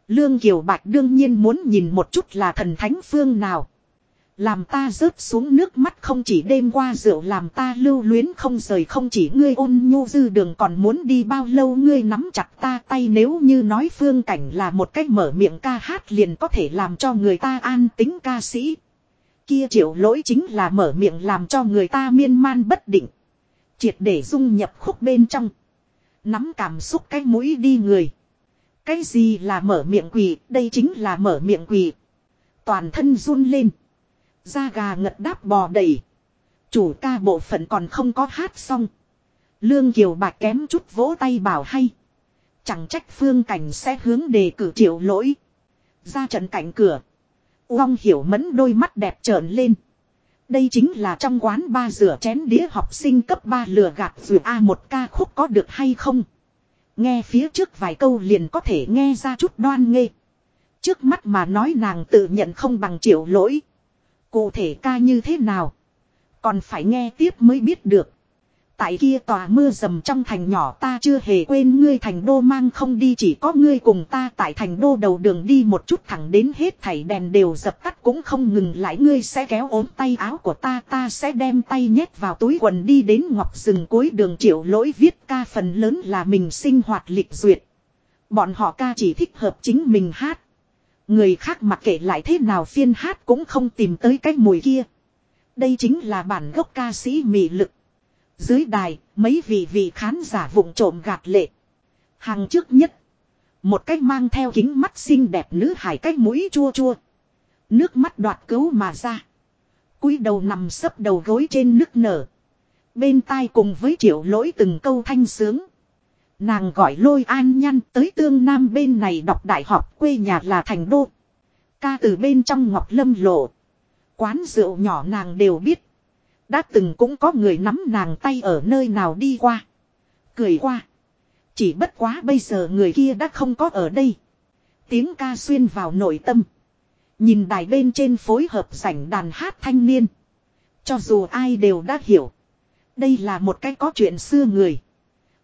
Lương Kiều Bạch đương nhiên muốn nhìn một chút là thần thánh phương nào. Làm ta rớt xuống nước mắt không chỉ đêm qua rượu làm ta lưu luyến không rời, không chỉ ngươi ôn nhu dư đường còn muốn đi bao lâu, ngươi nắm chặt ta tay nếu như nói phương cảnh là một cách mở miệng ca hát liền có thể làm cho người ta an tính ca sĩ. Kia triệu lỗi chính là mở miệng làm cho người ta miên man bất định. Triệt để dung nhập khúc bên trong. Nắm cảm xúc cái mũi đi người. Cái gì là mở miệng quỷ đây chính là mở miệng quỷ Toàn thân run lên. Da gà ngật đáp bò đầy. Chủ ca bộ phận còn không có hát xong. Lương Kiều bạc kém chút vỗ tay bảo hay. Chẳng trách phương cảnh sẽ hướng đề cử triệu lỗi. Ra trận cạnh cửa. Uông hiểu mẫn đôi mắt đẹp trợn lên. Đây chính là trong quán ba rửa chén đĩa học sinh cấp 3 lừa gạt dù A một ca khúc có được hay không. Nghe phía trước vài câu liền có thể nghe ra chút đoan nghê. Trước mắt mà nói nàng tự nhận không bằng triệu lỗi. Cụ thể ca như thế nào. Còn phải nghe tiếp mới biết được. Tại kia tòa mưa rầm trong thành nhỏ ta chưa hề quên ngươi thành đô mang không đi, chỉ có ngươi cùng ta tại thành đô đầu đường đi một chút thẳng đến hết thảy đèn đều dập tắt cũng không ngừng lại ngươi sẽ kéo ốm tay áo của ta ta sẽ đem tay nhét vào túi quần đi đến ngọc rừng cuối đường triệu lỗi viết ca phần lớn là mình sinh hoạt lịch duyệt. Bọn họ ca chỉ thích hợp chính mình hát. Người khác mặc kệ lại thế nào phiên hát cũng không tìm tới cái mùi kia. Đây chính là bản gốc ca sĩ mị lực. Dưới đài, mấy vị vị khán giả vụng trộm gạt lệ. Hàng trước nhất. Một cách mang theo kính mắt xinh đẹp nữ hải cách mũi chua chua. Nước mắt đoạt cứu mà ra. cúi đầu nằm sấp đầu gối trên nước nở. Bên tai cùng với triệu lỗi từng câu thanh sướng. Nàng gọi lôi an nhăn tới tương nam bên này đọc đại học quê nhà là thành đô. Ca từ bên trong ngọc lâm lộ. Quán rượu nhỏ nàng đều biết. Đã từng cũng có người nắm nàng tay ở nơi nào đi qua. Cười qua. Chỉ bất quá bây giờ người kia đã không có ở đây. Tiếng ca xuyên vào nội tâm. Nhìn đài bên trên phối hợp sảnh đàn hát thanh niên. Cho dù ai đều đã hiểu. Đây là một cái có chuyện xưa người.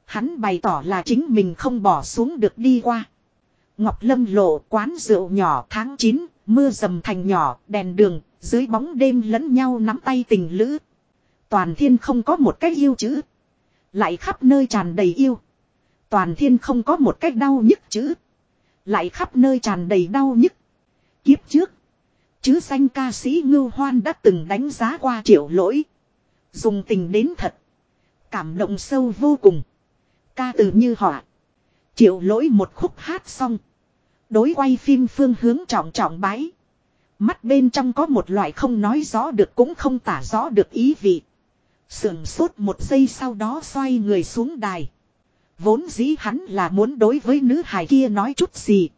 Hắn bày tỏ là chính mình không bỏ xuống được đi qua. Ngọc Lâm lộ quán rượu nhỏ tháng 9, mưa dầm thành nhỏ, đèn đường, dưới bóng đêm lẫn nhau nắm tay tình lữ. Toàn thiên không có một cách yêu chữ. Lại khắp nơi tràn đầy yêu. Toàn thiên không có một cách đau nhức chữ. Lại khắp nơi tràn đầy đau nhức. Kiếp trước. Chứ danh ca sĩ Ngưu Hoan đã từng đánh giá qua triệu lỗi. Dùng tình đến thật. Cảm động sâu vô cùng. Ca từ như họa. Triệu lỗi một khúc hát xong. Đối quay phim phương hướng trọng trọng bái. Mắt bên trong có một loại không nói rõ được cũng không tả rõ được ý vị. Sườn sốt một giây sau đó xoay người xuống đài. Vốn dĩ hắn là muốn đối với nữ hài kia nói chút gì.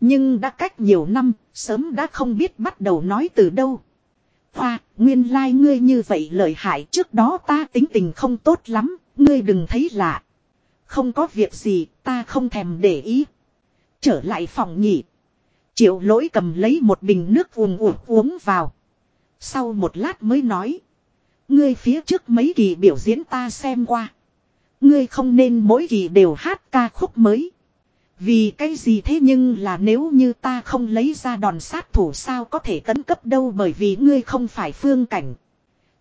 Nhưng đã cách nhiều năm, sớm đã không biết bắt đầu nói từ đâu. Hoa, nguyên lai like ngươi như vậy lợi hại trước đó ta tính tình không tốt lắm, ngươi đừng thấy lạ. Không có việc gì, ta không thèm để ý. Trở lại phòng nghỉ. Triệu lỗi cầm lấy một bình nước uống uống uống vào. Sau một lát mới nói. Ngươi phía trước mấy kỳ biểu diễn ta xem qua. Ngươi không nên mỗi kỳ đều hát ca khúc mới. Vì cái gì thế nhưng là nếu như ta không lấy ra đòn sát thủ sao có thể tấn cấp đâu bởi vì ngươi không phải phương cảnh.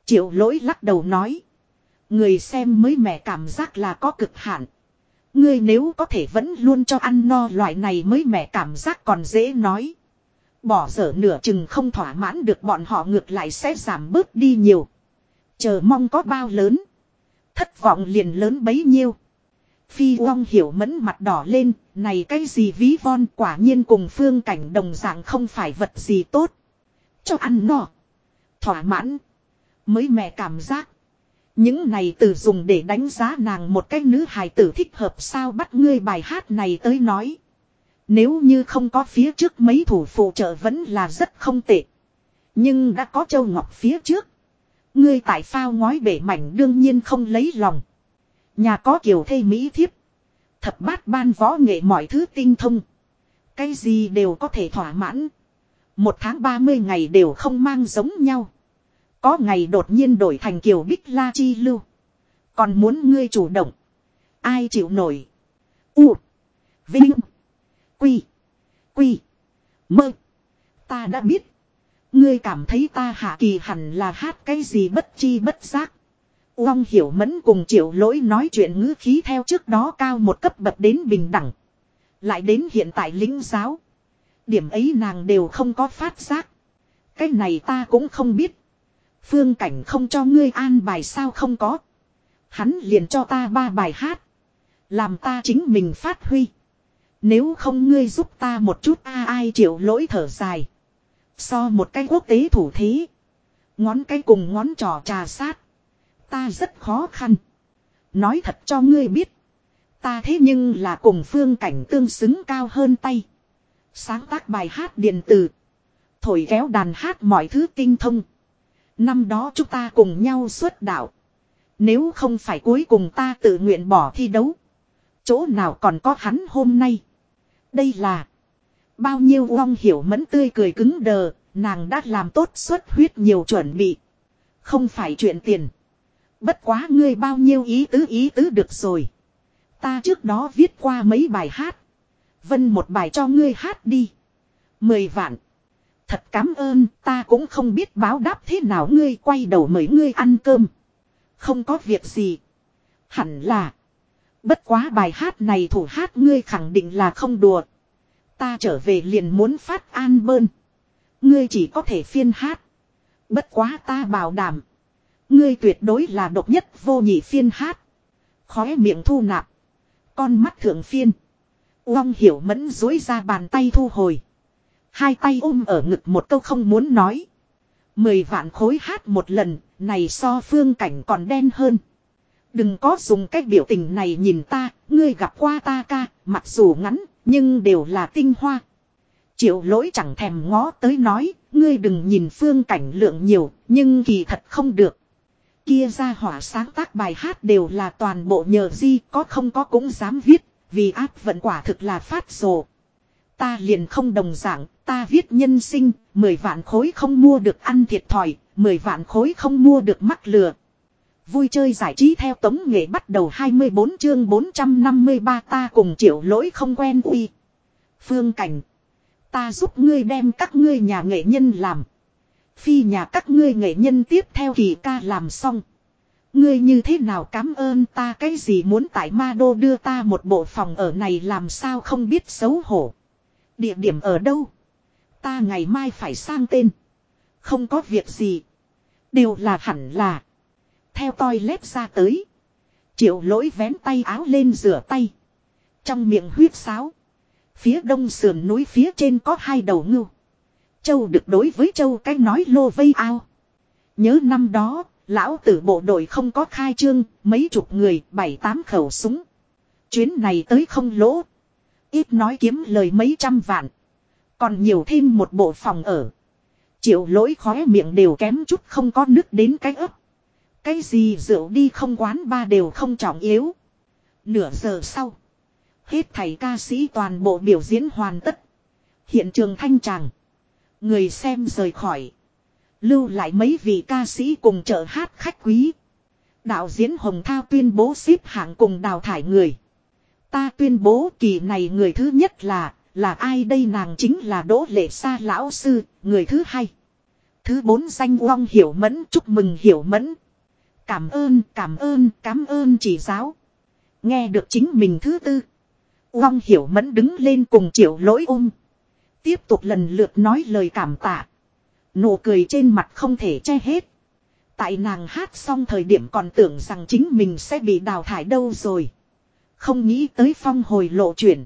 Triệu lỗi lắc đầu nói. Người xem mới mẻ cảm giác là có cực hạn. Ngươi nếu có thể vẫn luôn cho ăn no loại này mới mẻ cảm giác còn dễ nói. Bỏ dở nửa chừng không thỏa mãn được bọn họ ngược lại sẽ giảm bớt đi nhiều. Chờ mong có bao lớn. Thất vọng liền lớn bấy nhiêu. Phi Long hiểu mẫn mặt đỏ lên, này cái gì ví von quả nhiên cùng phương cảnh đồng dạng không phải vật gì tốt. Cho ăn no. Thỏa mãn. Mới mẹ cảm giác. Những này từ dùng để đánh giá nàng một cái nữ hài tử thích hợp sao bắt ngươi bài hát này tới nói. Nếu như không có phía trước mấy thủ phụ trợ vẫn là rất không tệ. Nhưng đã có châu ngọc phía trước. Ngươi tại phao ngói bể mảnh đương nhiên không lấy lòng. Nhà có kiểu thê mỹ thiếp. Thập bát ban võ nghệ mọi thứ tinh thông. Cái gì đều có thể thỏa mãn. Một tháng 30 ngày đều không mang giống nhau. Có ngày đột nhiên đổi thành kiều bích la chi lưu. Còn muốn ngươi chủ động. Ai chịu nổi. U. Vinh. Quy. Quy. Mơ. Ta đã biết. Ngươi cảm thấy ta hạ kỳ hẳn là hát cái gì bất chi bất giác. Uông hiểu mẫn cùng triệu lỗi nói chuyện ngữ khí theo trước đó cao một cấp bậc đến bình đẳng. Lại đến hiện tại lính giáo. Điểm ấy nàng đều không có phát giác. Cái này ta cũng không biết. Phương cảnh không cho ngươi an bài sao không có. Hắn liền cho ta ba bài hát. Làm ta chính mình phát huy. Nếu không ngươi giúp ta một chút, a, ai chịu lỗi thở dài. So một cái quốc tế thủ thế. Ngón cái cùng ngón trỏ trà sát. Ta rất khó khăn. Nói thật cho ngươi biết. Ta thế nhưng là cùng phương cảnh tương xứng cao hơn tay. Sáng tác bài hát điện tử. Thổi kéo đàn hát mọi thứ tinh thông. Năm đó chúng ta cùng nhau xuất đạo. Nếu không phải cuối cùng ta tự nguyện bỏ thi đấu. Chỗ nào còn có hắn hôm nay. Đây là. Bao nhiêu uong hiểu mẫn tươi cười cứng đờ. Nàng đã làm tốt xuất huyết nhiều chuẩn bị. Không phải chuyện tiền. Bất quá ngươi bao nhiêu ý tứ ý tứ được rồi. Ta trước đó viết qua mấy bài hát. Vân một bài cho ngươi hát đi. Mười vạn. Thật cảm ơn, ta cũng không biết báo đáp thế nào ngươi quay đầu mời ngươi ăn cơm. Không có việc gì. Hẳn là. Bất quá bài hát này thủ hát ngươi khẳng định là không đùa. Ta trở về liền muốn phát an bơn. Ngươi chỉ có thể phiên hát. Bất quá ta bảo đảm. Ngươi tuyệt đối là độc nhất vô nhị phiên hát. Khóe miệng thu nạp. Con mắt thượng phiên. Uông hiểu mẫn dối ra bàn tay thu hồi. Hai tay ôm ở ngực một câu không muốn nói. Mười vạn khối hát một lần, này so phương cảnh còn đen hơn. Đừng có dùng cách biểu tình này nhìn ta, ngươi gặp qua ta ca, mặc dù ngắn, nhưng đều là tinh hoa. Triệu lỗi chẳng thèm ngó tới nói, ngươi đừng nhìn phương cảnh lượng nhiều, nhưng kỳ thật không được. Kia ra hỏa sáng tác bài hát đều là toàn bộ nhờ di có không có cũng dám viết, vì áp vận quả thực là phát rồ. Ta liền không đồng dạng, ta viết nhân sinh, 10 vạn khối không mua được ăn thiệt thòi, 10 vạn khối không mua được mắc lừa. Vui chơi giải trí theo tống nghệ bắt đầu 24 chương 453 ta cùng triệu lỗi không quen uy. Phương cảnh. Ta giúp ngươi đem các ngươi nhà nghệ nhân làm. Phi nhà các ngươi nghệ nhân tiếp theo kỳ ca làm xong. Ngươi như thế nào cảm ơn ta cái gì muốn tại ma đô đưa ta một bộ phòng ở này làm sao không biết xấu hổ. Địa điểm ở đâu? Ta ngày mai phải sang tên. Không có việc gì. Đều là hẳn là. Theo toilet ra tới. Triệu lỗi vén tay áo lên rửa tay. Trong miệng huyết sáo. Phía đông sườn núi phía trên có hai đầu ngưu. Châu được đối với châu cái nói lô vây ao. Nhớ năm đó, lão tử bộ đội không có khai trương, mấy chục người, bảy tám khẩu súng. Chuyến này tới không lỗ. Ít nói kiếm lời mấy trăm vạn. Còn nhiều thêm một bộ phòng ở. Triệu lỗi khóe miệng đều kém chút không có nước đến cái ấp. Cái gì rượu đi không quán ba đều không trọng yếu. Nửa giờ sau. Hết thầy ca sĩ toàn bộ biểu diễn hoàn tất. Hiện trường thanh tràng. Người xem rời khỏi. Lưu lại mấy vị ca sĩ cùng chợ hát khách quý. Đạo diễn Hồng Thao tuyên bố xếp hạng cùng đào thải người. Ta tuyên bố kỳ này người thứ nhất là, là ai đây nàng chính là Đỗ Lệ Sa Lão Sư, người thứ hai. Thứ bốn danh Uông Hiểu Mẫn, chúc mừng Hiểu Mẫn. Cảm ơn, cảm ơn, cảm ơn chỉ giáo. Nghe được chính mình thứ tư. Uông Hiểu Mẫn đứng lên cùng triệu lỗi ôm. Tiếp tục lần lượt nói lời cảm tạ. Nụ cười trên mặt không thể che hết. Tại nàng hát xong thời điểm còn tưởng rằng chính mình sẽ bị đào thải đâu rồi. Không nghĩ tới phong hồi lộ chuyển.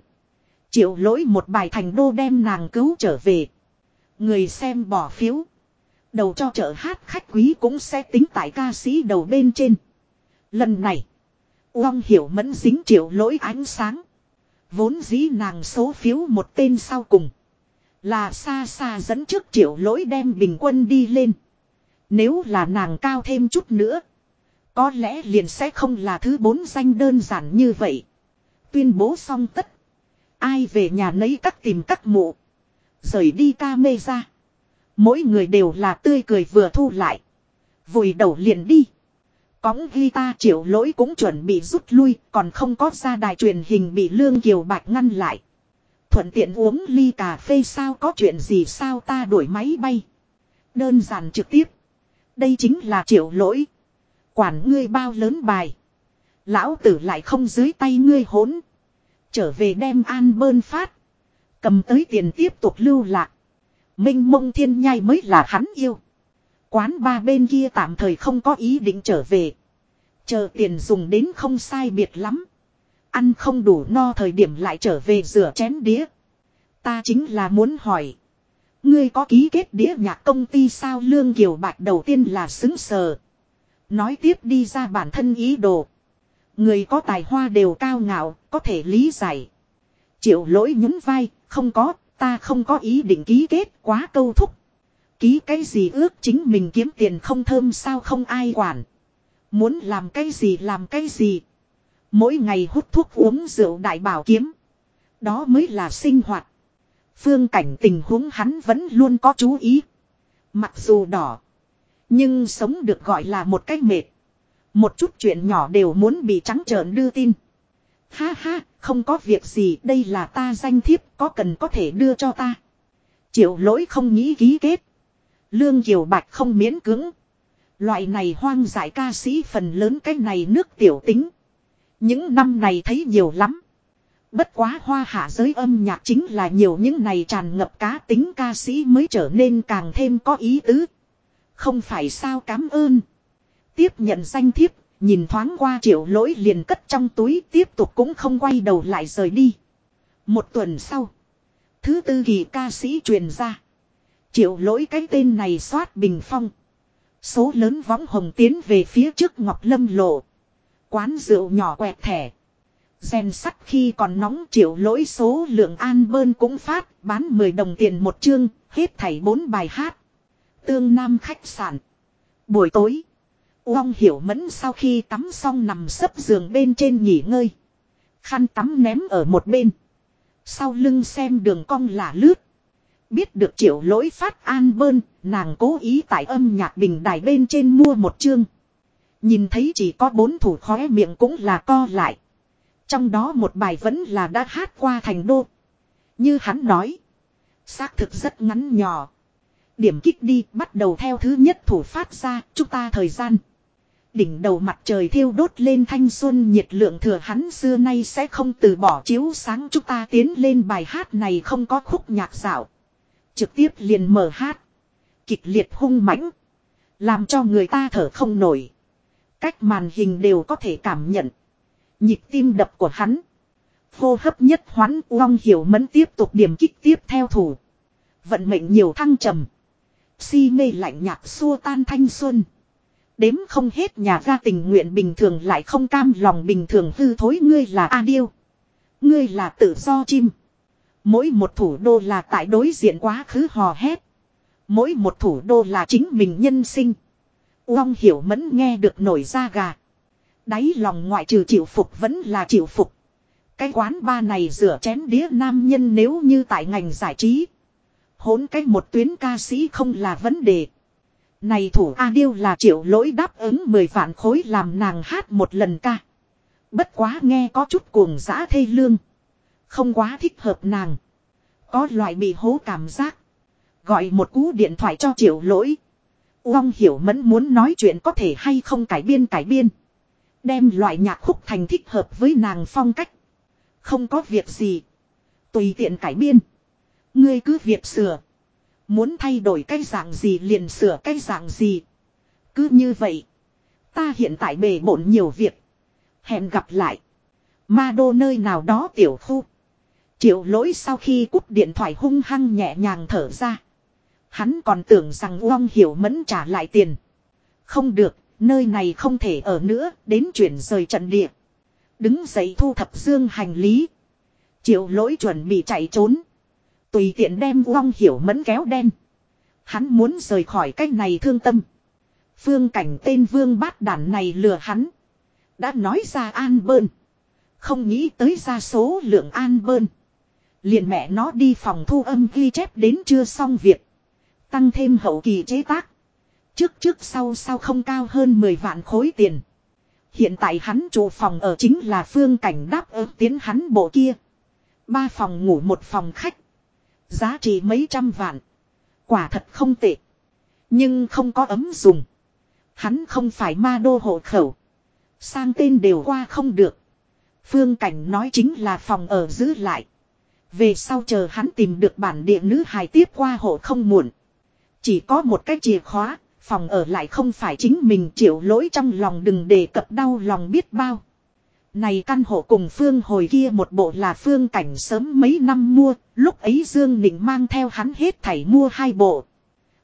Triệu lỗi một bài thành đô đem nàng cứu trở về. Người xem bỏ phiếu. Đầu cho chợ hát khách quý cũng sẽ tính tại ca sĩ đầu bên trên. Lần này. Uông hiểu mẫn dính triệu lỗi ánh sáng. Vốn dĩ nàng số phiếu một tên sau cùng. Là xa xa dẫn trước triệu lỗi đem bình quân đi lên. Nếu là nàng cao thêm chút nữa. Có lẽ liền sẽ không là thứ bốn danh đơn giản như vậy. Tuyên bố xong tất. Ai về nhà nấy các tìm các mụ. Rời đi ca mê ra. Mỗi người đều là tươi cười vừa thu lại. Vùi đầu liền đi. Cóng ta triệu lỗi cũng chuẩn bị rút lui. Còn không có ra đài truyền hình bị Lương Kiều Bạch ngăn lại. Thuận tiện uống ly cà phê sao có chuyện gì sao ta đuổi máy bay. Đơn giản trực tiếp. Đây chính là triệu lỗi. Quản ngươi bao lớn bài. Lão tử lại không dưới tay ngươi hốn. Trở về đem an bơn phát. Cầm tới tiền tiếp tục lưu lạc. Minh mông thiên nhai mới là hắn yêu. Quán ba bên kia tạm thời không có ý định trở về. Chờ tiền dùng đến không sai biệt lắm. Ăn không đủ no thời điểm lại trở về rửa chén đĩa. Ta chính là muốn hỏi. Ngươi có ký kết đĩa nhạc công ty sao Lương Kiều Bạch đầu tiên là xứng sờ. Nói tiếp đi ra bản thân ý đồ. Người có tài hoa đều cao ngạo, có thể lý giải. Triệu lỗi nhún vai, không có, ta không có ý định ký kết, quá câu thúc. Ký cái gì ước chính mình kiếm tiền không thơm sao không ai quản. Muốn làm cái gì làm cái gì. Mỗi ngày hút thuốc uống rượu đại bảo kiếm. Đó mới là sinh hoạt. Phương cảnh tình huống hắn vẫn luôn có chú ý. Mặc dù đỏ. Nhưng sống được gọi là một cách mệt. Một chút chuyện nhỏ đều muốn bị trắng trợn đưa tin. Ha ha, không có việc gì, đây là ta danh thiếp, có cần có thể đưa cho ta. Triệu lỗi không nghĩ ký kết. Lương Kiều Bạch không miễn cứng. Loại này hoang dại ca sĩ phần lớn cái này nước tiểu tính. Những năm này thấy nhiều lắm. Bất quá hoa hạ giới âm nhạc chính là nhiều những này tràn ngập cá tính ca sĩ mới trở nên càng thêm có ý tứ. Không phải sao cảm ơn. Tiếp nhận danh thiếp, nhìn thoáng qua triệu lỗi liền cất trong túi tiếp tục cũng không quay đầu lại rời đi. Một tuần sau, thứ tư kỳ ca sĩ truyền ra. Triệu lỗi cái tên này xoát bình phong. Số lớn võng hồng tiến về phía trước Ngọc Lâm lộ. Quán rượu nhỏ quẹt thẻ. Rèn sắt khi còn nóng triệu lỗi số lượng an bơn cũng phát, bán 10 đồng tiền một chương, hết thảy 4 bài hát. Tương Nam khách sạn. Buổi tối. Uông hiểu mẫn sau khi tắm xong nằm sấp giường bên trên nghỉ ngơi. Khăn tắm ném ở một bên. Sau lưng xem đường cong là lướt. Biết được triệu lỗi phát an bơn, nàng cố ý tại âm nhạc bình đài bên trên mua một chương. Nhìn thấy chỉ có bốn thủ khóe miệng cũng là co lại. Trong đó một bài vẫn là đã hát qua thành đô. Như hắn nói. Xác thực rất ngắn nhỏ. Điểm kích đi bắt đầu theo thứ nhất thủ phát ra chúng ta thời gian. Đỉnh đầu mặt trời thiêu đốt lên thanh xuân nhiệt lượng thừa hắn xưa nay sẽ không từ bỏ chiếu sáng chúng ta tiến lên bài hát này không có khúc nhạc dạo. Trực tiếp liền mở hát. Kịch liệt hung mãnh. Làm cho người ta thở không nổi. Cách màn hình đều có thể cảm nhận. Nhịp tim đập của hắn. Hô hấp nhất hoán uong hiểu mẫn tiếp tục điểm kích tiếp theo thủ. Vận mệnh nhiều thăng trầm. Si mê lạnh nhạt xua tan thanh xuân. Đếm không hết nhà gia tình nguyện bình thường lại không cam lòng bình thường hư thối ngươi là A Điêu. Ngươi là tự do chim. Mỗi một thủ đô là tại đối diện quá khứ hò hét. Mỗi một thủ đô là chính mình nhân sinh. Uông hiểu mẫn nghe được nổi da gà. Đáy lòng ngoại trừ chịu phục vẫn là chịu phục. Cái quán ba này rửa chén đĩa nam nhân nếu như tại ngành giải trí. Hốn cái một tuyến ca sĩ không là vấn đề. Này thủ A Điêu là triệu lỗi đáp ứng 10 vạn khối làm nàng hát một lần ca. Bất quá nghe có chút cuồng dã thê lương. Không quá thích hợp nàng. Có loại bị hố cảm giác. Gọi một cú điện thoại cho triệu lỗi. Uông hiểu mẫn muốn nói chuyện có thể hay không cải biên cải biên. Đem loại nhạc khúc thành thích hợp với nàng phong cách. Không có việc gì. Tùy tiện cải biên. Ngươi cứ việc sửa. Muốn thay đổi cái dạng gì liền sửa cái dạng gì. Cứ như vậy. Ta hiện tại bề bộn nhiều việc. Hẹn gặp lại. Ma đô nơi nào đó tiểu khu. Triệu lỗi sau khi cúp điện thoại hung hăng nhẹ nhàng thở ra. Hắn còn tưởng rằng Uông Hiểu Mẫn trả lại tiền. Không được, nơi này không thể ở nữa, đến chuyển rời trận địa. Đứng dậy thu thập dương hành lý. Triệu lỗi chuẩn bị chạy trốn. Tùy tiện đem Long Hiểu Mẫn kéo đen. Hắn muốn rời khỏi cách này thương tâm. Phương cảnh tên vương bát đản này lừa hắn. Đã nói ra an bơn. Không nghĩ tới ra số lượng an bơn. Liền mẹ nó đi phòng thu âm ghi chép đến chưa xong việc. Tăng thêm hậu kỳ chế tác. Trước trước sau sau không cao hơn 10 vạn khối tiền. Hiện tại hắn chủ phòng ở chính là phương cảnh đáp ứng tiến hắn bộ kia. Ba phòng ngủ một phòng khách. Giá trị mấy trăm vạn. Quả thật không tệ. Nhưng không có ấm dùng. Hắn không phải ma đô hộ khẩu. Sang tên đều qua không được. Phương Cảnh nói chính là phòng ở giữ lại. Về sau chờ hắn tìm được bản địa nữ hài tiếp qua hộ không muộn. Chỉ có một cái chìa khóa, phòng ở lại không phải chính mình chịu lỗi trong lòng đừng đề cập đau lòng biết bao. Này căn hộ cùng Phương hồi kia một bộ là Phương cảnh sớm mấy năm mua, lúc ấy Dương Nịnh mang theo hắn hết thảy mua hai bộ.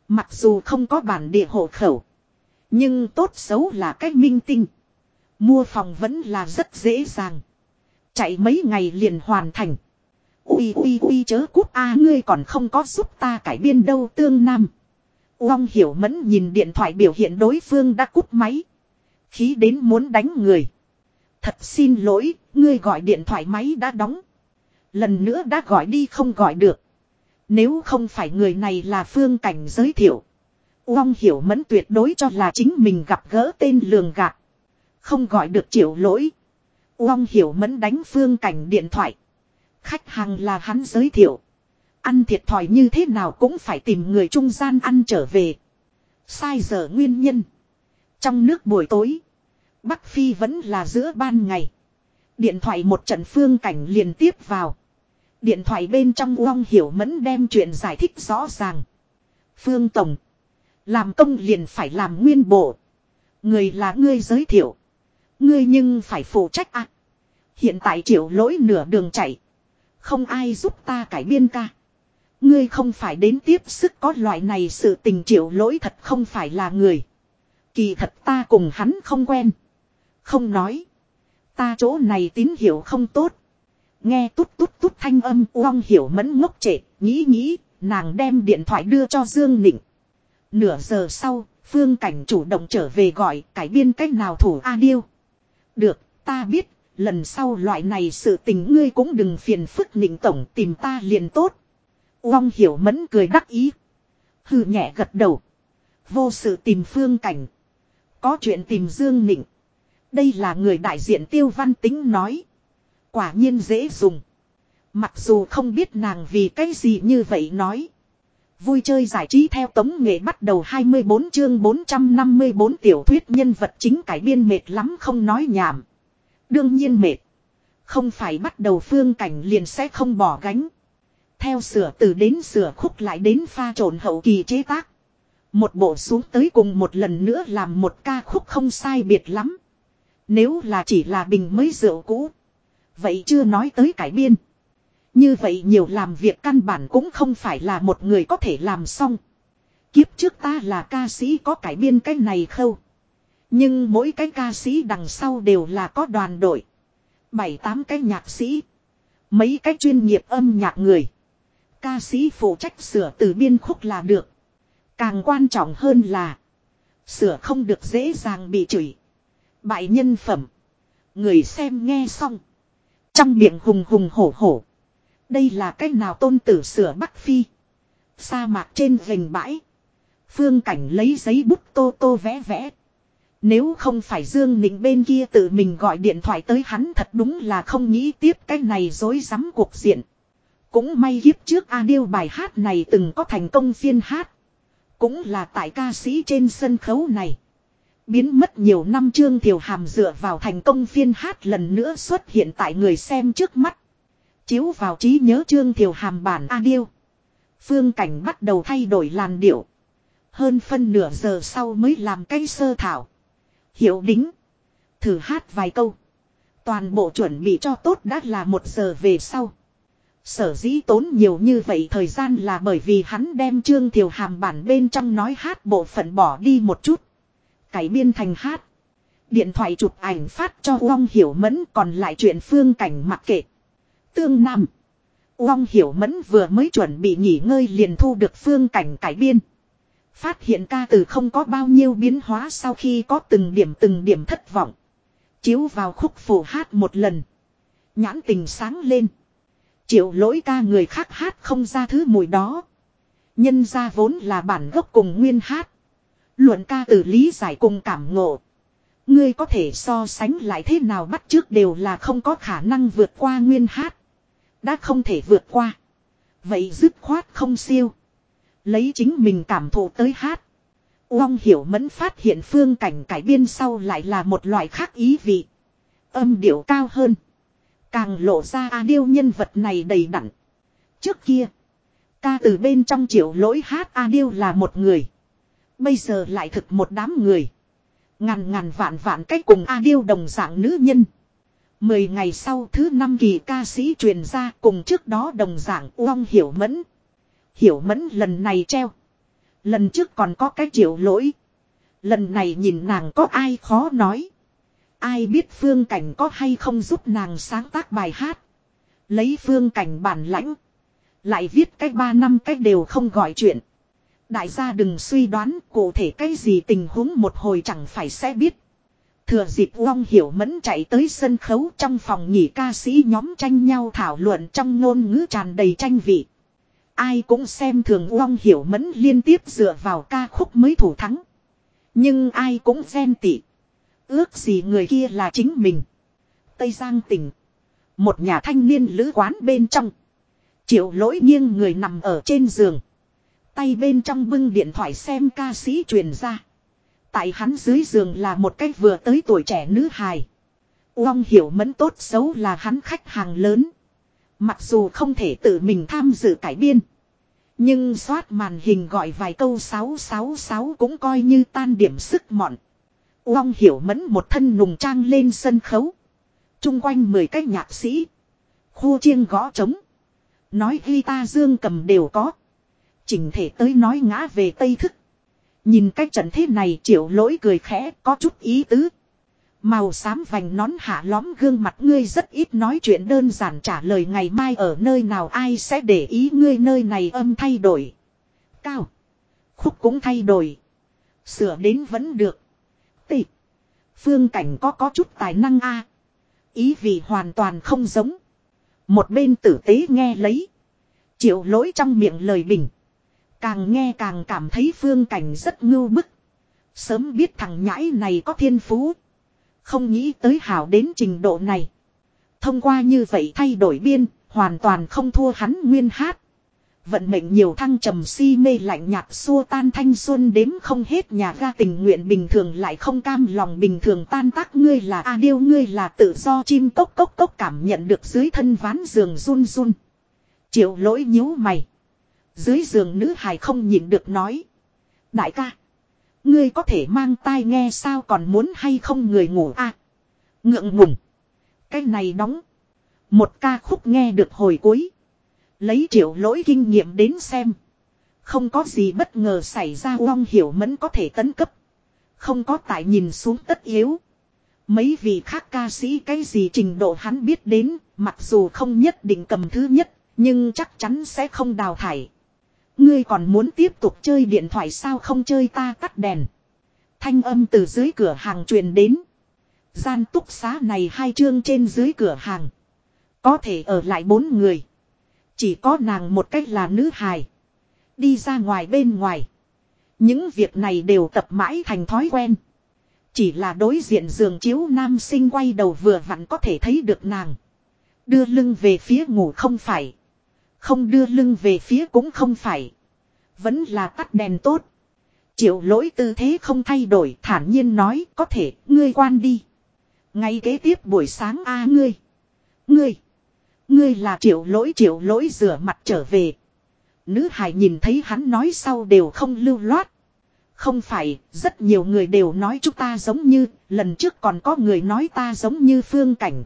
Mặc dù không có bản địa hộ khẩu. Nhưng tốt xấu là cách minh tinh. Mua phòng vẫn là rất dễ dàng. Chạy mấy ngày liền hoàn thành. Ui ui ui chớ cút a ngươi còn không có giúp ta cải biên đâu tương nam. Uông hiểu mẫn nhìn điện thoại biểu hiện đối phương đã cút máy. Khí đến muốn đánh người. Thật xin lỗi, ngươi gọi điện thoại máy đã đóng. Lần nữa đã gọi đi không gọi được. Nếu không phải người này là phương cảnh giới thiệu. Uông hiểu mẫn tuyệt đối cho là chính mình gặp gỡ tên lường gạt. Không gọi được chịu lỗi. Uông hiểu mẫn đánh phương cảnh điện thoại. Khách hàng là hắn giới thiệu. Ăn thiệt thòi như thế nào cũng phải tìm người trung gian ăn trở về. Sai giờ nguyên nhân. Trong nước buổi tối. Bắc Phi vẫn là giữa ban ngày. Điện thoại một trận phương cảnh liền tiếp vào. Điện thoại bên trong Uông Hiểu Mẫn đem chuyện giải thích rõ ràng. Phương Tổng. Làm công liền phải làm nguyên bộ. Người là ngươi giới thiệu. Ngươi nhưng phải phụ trách ạ. Hiện tại triệu lỗi nửa đường chạy. Không ai giúp ta cải biên ca. Ngươi không phải đến tiếp sức có loại này sự tình triệu lỗi thật không phải là người. Kỳ thật ta cùng hắn không quen. Không nói. Ta chỗ này tín hiệu không tốt. Nghe tút tút tút thanh âm uong hiểu mẫn ngốc trệ, nghĩ nghĩ, nàng đem điện thoại đưa cho Dương Nịnh. Nửa giờ sau, phương cảnh chủ động trở về gọi cải biên cách nào thủ A Điêu. Được, ta biết, lần sau loại này sự tình ngươi cũng đừng phiền phức nịnh tổng tìm ta liền tốt. Uông hiểu mẫn cười đắc ý. Hừ nhẹ gật đầu. Vô sự tìm phương cảnh. Có chuyện tìm Dương Nịnh. Đây là người đại diện tiêu văn tính nói. Quả nhiên dễ dùng. Mặc dù không biết nàng vì cái gì như vậy nói. Vui chơi giải trí theo tống nghệ bắt đầu 24 chương 454 tiểu thuyết nhân vật chính cải biên mệt lắm không nói nhảm. Đương nhiên mệt. Không phải bắt đầu phương cảnh liền sẽ không bỏ gánh. Theo sửa từ đến sửa khúc lại đến pha trộn hậu kỳ chế tác. Một bộ xuống tới cùng một lần nữa làm một ca khúc không sai biệt lắm. Nếu là chỉ là bình mới rượu cũ. Vậy chưa nói tới cải biên. Như vậy nhiều làm việc căn bản cũng không phải là một người có thể làm xong. Kiếp trước ta là ca sĩ có cải biên cái này khâu. Nhưng mỗi cái ca sĩ đằng sau đều là có đoàn đội. Bảy, tám cái nhạc sĩ. Mấy cái chuyên nghiệp âm nhạc người. Ca sĩ phụ trách sửa từ biên khúc là được. Càng quan trọng hơn là. Sửa không được dễ dàng bị chửi. Bại nhân phẩm. Người xem nghe xong. Trong miệng hùng hùng hổ hổ. Đây là cách nào tôn tử sửa Bắc Phi. Sa mạc trên vành bãi. Phương cảnh lấy giấy bút tô tô vẽ vẽ. Nếu không phải Dương Nịnh bên kia tự mình gọi điện thoại tới hắn thật đúng là không nghĩ tiếp cái này dối rắm cuộc diện. Cũng may hiếp trước A Điêu bài hát này từng có thành công phiên hát. Cũng là tại ca sĩ trên sân khấu này. Biến mất nhiều năm Trương Thiều Hàm dựa vào thành công phiên hát lần nữa xuất hiện tại người xem trước mắt. Chiếu vào trí nhớ Trương Thiều Hàm bản A Điêu. Phương cảnh bắt đầu thay đổi làn điệu. Hơn phân nửa giờ sau mới làm cây sơ thảo. Hiểu đính. Thử hát vài câu. Toàn bộ chuẩn bị cho tốt đã là một giờ về sau. Sở dĩ tốn nhiều như vậy thời gian là bởi vì hắn đem Trương Thiều Hàm bản bên trong nói hát bộ phận bỏ đi một chút. Cải biên thành hát. Điện thoại chụp ảnh phát cho Uông Hiểu Mẫn, còn lại chuyện phương cảnh mặc kệ. Tương Nam. Uông Hiểu Mẫn vừa mới chuẩn bị nghỉ ngơi liền thu được phương cảnh cải biên. Phát hiện ca từ không có bao nhiêu biến hóa sau khi có từng điểm từng điểm thất vọng. Chiếu vào khúc phổ hát một lần. Nhãn tình sáng lên. Triệu lỗi ca người khác hát không ra thứ mùi đó. Nhân ra vốn là bản gốc cùng nguyên hát. Luận ca từ lý giải cùng cảm ngộ. Ngươi có thể so sánh lại thế nào bắt trước đều là không có khả năng vượt qua nguyên hát. Đã không thể vượt qua. Vậy dứt khoát không siêu. Lấy chính mình cảm thụ tới hát. Uông hiểu mẫn phát hiện phương cảnh cải biên sau lại là một loại khác ý vị. Âm điệu cao hơn. Càng lộ ra A Điêu nhân vật này đầy đặn. Trước kia. Ca từ bên trong triệu lỗi hát A Điêu là một người. Bây giờ lại thực một đám người. Ngàn ngàn vạn vạn cách cùng A Điêu đồng dạng nữ nhân. Mười ngày sau thứ năm kỳ ca sĩ truyền ra cùng trước đó đồng dạng Uông Hiểu Mẫn. Hiểu Mẫn lần này treo. Lần trước còn có cái triệu lỗi. Lần này nhìn nàng có ai khó nói. Ai biết phương cảnh có hay không giúp nàng sáng tác bài hát. Lấy phương cảnh bản lãnh. Lại viết cách ba năm cách đều không gọi chuyện. Đại gia đừng suy đoán, cụ thể cái gì tình huống một hồi chẳng phải sẽ biết. Thừa dịp long Hiểu Mẫn chạy tới sân khấu trong phòng nghỉ ca sĩ nhóm tranh nhau thảo luận trong ngôn ngữ tràn đầy tranh vị. Ai cũng xem thường long Hiểu Mẫn liên tiếp dựa vào ca khúc mới thủ thắng. Nhưng ai cũng ghen tị. Ước gì người kia là chính mình. Tây Giang tỉnh. Một nhà thanh niên lữ quán bên trong. Triệu lỗi nghiêng người nằm ở trên giường. Tay bên trong bưng điện thoại xem ca sĩ truyền ra. Tại hắn dưới giường là một cách vừa tới tuổi trẻ nữ hài. Uông hiểu mẫn tốt xấu là hắn khách hàng lớn. Mặc dù không thể tự mình tham dự cải biên. Nhưng soát màn hình gọi vài câu 666 cũng coi như tan điểm sức mọn. Uông hiểu mẫn một thân nùng trang lên sân khấu. Trung quanh 10 cái nhạc sĩ. Khu chiêng gõ trống. Nói guitar dương cầm đều có. Chỉnh thể tới nói ngã về Tây Thức. Nhìn cách trận thế này, triệu lỗi cười khẽ, có chút ý tứ. Màu xám vành nón hạ lõm gương mặt ngươi rất ít nói chuyện đơn giản trả lời ngày mai ở nơi nào, ai sẽ để ý ngươi nơi này âm thay đổi. Cao. Khúc cũng thay đổi. Sửa đến vẫn được. Tị. Phương cảnh có có chút tài năng a Ý vì hoàn toàn không giống. Một bên tử tế nghe lấy. Triệu lỗi trong miệng lời bình. Càng nghe càng cảm thấy phương cảnh rất ngưu bức. Sớm biết thằng nhãi này có thiên phú. Không nghĩ tới hảo đến trình độ này. Thông qua như vậy thay đổi biên, hoàn toàn không thua hắn nguyên hát. Vận mệnh nhiều thăng trầm si mê lạnh nhạt xua tan thanh xuân đếm không hết nhà ga tình nguyện bình thường lại không cam lòng bình thường tan tác ngươi là a điêu ngươi là tự do chim cốc cốc cốc cảm nhận được dưới thân ván giường run run. Triệu lỗi nhíu mày. Dưới giường nữ hài không nhịn được nói. Đại ca. Ngươi có thể mang tai nghe sao còn muốn hay không người ngủ a Ngượng ngùng. Cái này đóng. Một ca khúc nghe được hồi cuối. Lấy triệu lỗi kinh nghiệm đến xem. Không có gì bất ngờ xảy ra uong Hiểu Mẫn có thể tấn cấp. Không có tại nhìn xuống tất yếu. Mấy vị khác ca sĩ cái gì trình độ hắn biết đến, mặc dù không nhất định cầm thứ nhất, nhưng chắc chắn sẽ không đào thải. Ngươi còn muốn tiếp tục chơi điện thoại sao không chơi ta tắt đèn. Thanh âm từ dưới cửa hàng truyền đến. Gian túc xá này hai chương trên dưới cửa hàng. Có thể ở lại bốn người. Chỉ có nàng một cách là nữ hài. Đi ra ngoài bên ngoài. Những việc này đều tập mãi thành thói quen. Chỉ là đối diện giường chiếu nam sinh quay đầu vừa vặn có thể thấy được nàng. Đưa lưng về phía ngủ không phải. Không đưa lưng về phía cũng không phải. Vẫn là tắt đèn tốt. Triệu lỗi tư thế không thay đổi thản nhiên nói có thể ngươi quan đi. Ngay kế tiếp buổi sáng a ngươi. Ngươi. Ngươi là triệu lỗi triệu lỗi rửa mặt trở về. Nữ hải nhìn thấy hắn nói sau đều không lưu loát. Không phải, rất nhiều người đều nói chúng ta giống như, lần trước còn có người nói ta giống như phương cảnh.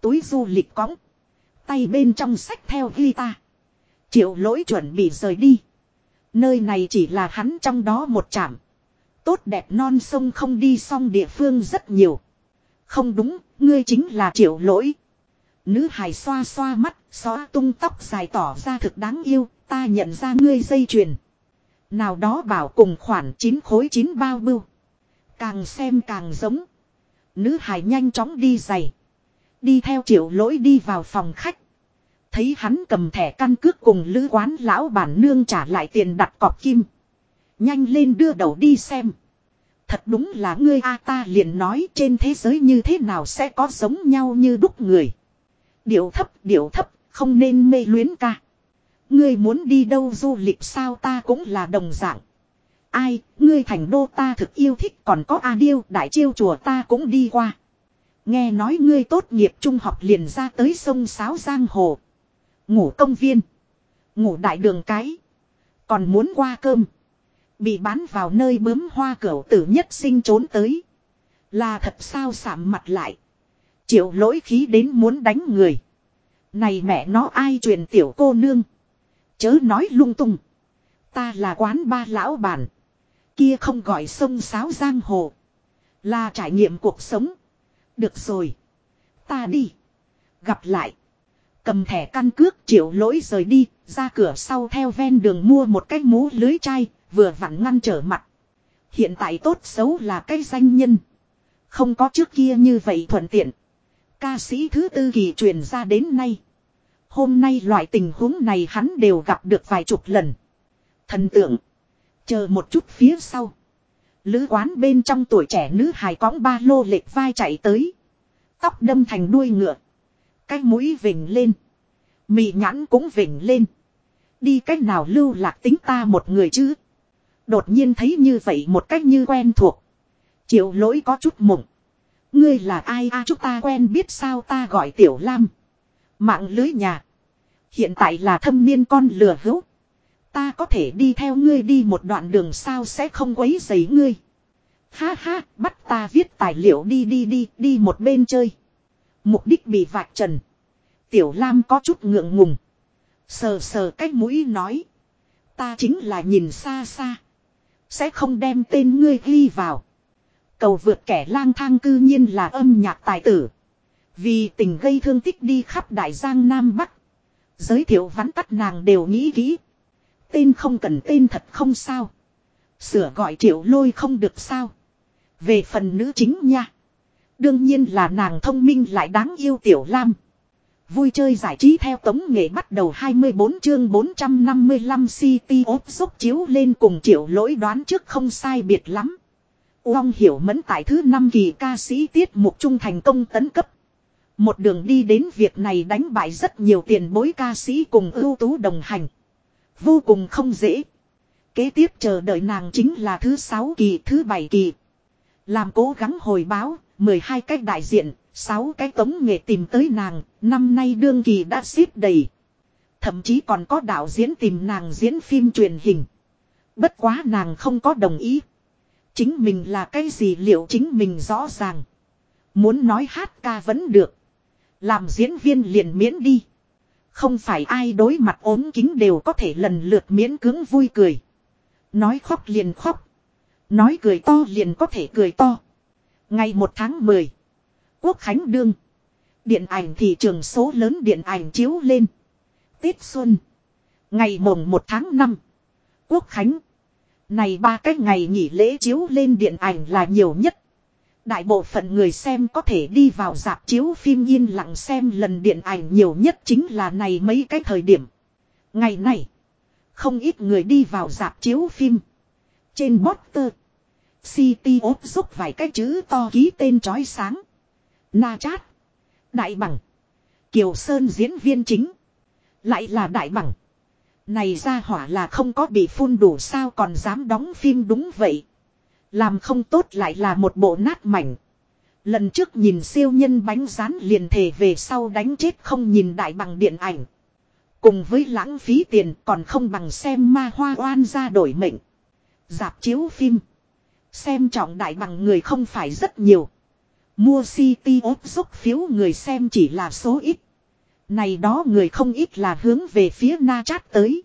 Túi du lịch cõng. Tay bên trong sách theo guitar. Triệu lỗi chuẩn bị rời đi. Nơi này chỉ là hắn trong đó một trạm. Tốt đẹp non sông không đi xong địa phương rất nhiều. Không đúng, ngươi chính là triệu lỗi. Nữ hài xoa xoa mắt, xóa tung tóc dài tỏ ra thực đáng yêu, ta nhận ra ngươi dây chuyền. Nào đó bảo cùng khoản chín khối chín bao bưu. Càng xem càng giống. Nữ hài nhanh chóng đi giày. Đi theo triệu lỗi đi vào phòng khách. Thấy hắn cầm thẻ căn cước cùng lữ quán lão bản nương trả lại tiền đặt cọc kim. Nhanh lên đưa đầu đi xem. Thật đúng là ngươi a ta liền nói trên thế giới như thế nào sẽ có giống nhau như đúc người. Điệu thấp, điệu thấp, không nên mê luyến ca. Ngươi muốn đi đâu du lịch sao ta cũng là đồng dạng. Ai, ngươi thành đô ta thực yêu thích còn có A Điêu, đại chiêu chùa ta cũng đi qua. Nghe nói ngươi tốt nghiệp trung học liền ra tới sông Sáo Giang Hồ. Ngủ công viên. Ngủ đại đường cái. Còn muốn qua cơm. Bị bán vào nơi bướm hoa cửu tử nhất sinh trốn tới. Là thật sao sạm mặt lại. Triệu lỗi khí đến muốn đánh người. Này mẹ nó ai truyền tiểu cô nương. Chớ nói lung tung. Ta là quán ba lão bản. Kia không gọi sông sáo giang hồ. Là trải nghiệm cuộc sống. Được rồi. Ta đi. Gặp lại. Cầm thẻ căn cước, triệu lỗi rời đi. Ra cửa sau theo ven đường mua một cái mũ lưới chai. Vừa vặn ngăn trở mặt. Hiện tại tốt xấu là cái danh nhân. Không có trước kia như vậy thuận tiện. Ca sĩ thứ tư kỳ truyền ra đến nay. Hôm nay loại tình huống này hắn đều gặp được vài chục lần. Thần tượng. Chờ một chút phía sau. Lữ quán bên trong tuổi trẻ nữ hài cõng ba lô lệch vai chạy tới. Tóc đâm thành đuôi ngựa. Cái mũi vỉnh lên. Mị nhãn cũng vỉnh lên. Đi cách nào lưu lạc tính ta một người chứ. Đột nhiên thấy như vậy một cách như quen thuộc. Triệu lỗi có chút mộng. Ngươi là ai a à, chúng ta quen biết sao ta gọi Tiểu Lam. Mạng lưới nhà. Hiện tại là thâm niên con lừa hữu. Ta có thể đi theo ngươi đi một đoạn đường sao sẽ không quấy rầy ngươi. Ha ha, bắt ta viết tài liệu đi đi đi, đi một bên chơi. Mục đích bị vạch trần. Tiểu Lam có chút ngượng ngùng. Sờ sờ cách mũi nói. Ta chính là nhìn xa xa. Sẽ không đem tên ngươi ghi vào. Cầu vượt kẻ lang thang cư nhiên là âm nhạc tài tử. Vì tình gây thương tích đi khắp Đại Giang Nam Bắc. Giới thiệu vắn tắt nàng đều nghĩ kỹ. Tên không cần tên thật không sao. Sửa gọi triệu lôi không được sao. Về phần nữ chính nha. Đương nhiên là nàng thông minh lại đáng yêu tiểu lam. Vui chơi giải trí theo tống nghệ bắt đầu 24 chương 455 City ốp xúc chiếu lên cùng triệu lỗi đoán trước không sai biệt lắm. Uông hiểu mẫn tại thứ năm kỳ ca sĩ tiết mục trung thành công tấn cấp. Một đường đi đến việc này đánh bại rất nhiều tiền bối ca sĩ cùng ưu tú đồng hành. Vô cùng không dễ. Kế tiếp chờ đợi nàng chính là thứ sáu kỳ, thứ bảy kỳ. Làm cố gắng hồi báo, 12 cách đại diện, 6 cái tống nghệ tìm tới nàng, năm nay đương kỳ đã xếp đầy. Thậm chí còn có đạo diễn tìm nàng diễn phim truyền hình. Bất quá nàng không có đồng ý. Chính mình là cái gì liệu chính mình rõ ràng. Muốn nói hát ca vẫn được. Làm diễn viên liền miễn đi. Không phải ai đối mặt ốm kính đều có thể lần lượt miễn cưỡng vui cười. Nói khóc liền khóc. Nói cười to liền có thể cười to. Ngày 1 tháng 10. Quốc Khánh Đương. Điện ảnh thị trường số lớn điện ảnh chiếu lên. Tết Xuân. Ngày mồng 1 tháng 5. Quốc Khánh. Này ba cái ngày nghỉ lễ chiếu lên điện ảnh là nhiều nhất. Đại bộ phận người xem có thể đi vào dạp chiếu phim yên lặng xem lần điện ảnh nhiều nhất chính là này mấy cái thời điểm. Ngày này, không ít người đi vào dạp chiếu phim. Trên poster, City ốp giúp vài cái chữ to ký tên chói sáng. Na Chát, Đại Bằng, Kiều Sơn diễn viên chính. Lại là Đại Bằng. Này ra hỏa là không có bị phun đủ sao còn dám đóng phim đúng vậy. Làm không tốt lại là một bộ nát mảnh. Lần trước nhìn siêu nhân bánh rán liền thể về sau đánh chết không nhìn đại bằng điện ảnh. Cùng với lãng phí tiền còn không bằng xem ma hoa oan ra đổi mệnh. Dạp chiếu phim. Xem trọng đại bằng người không phải rất nhiều. Mua city ốp giúp phiếu người xem chỉ là số ít. Này đó người không ít là hướng về phía na chát tới.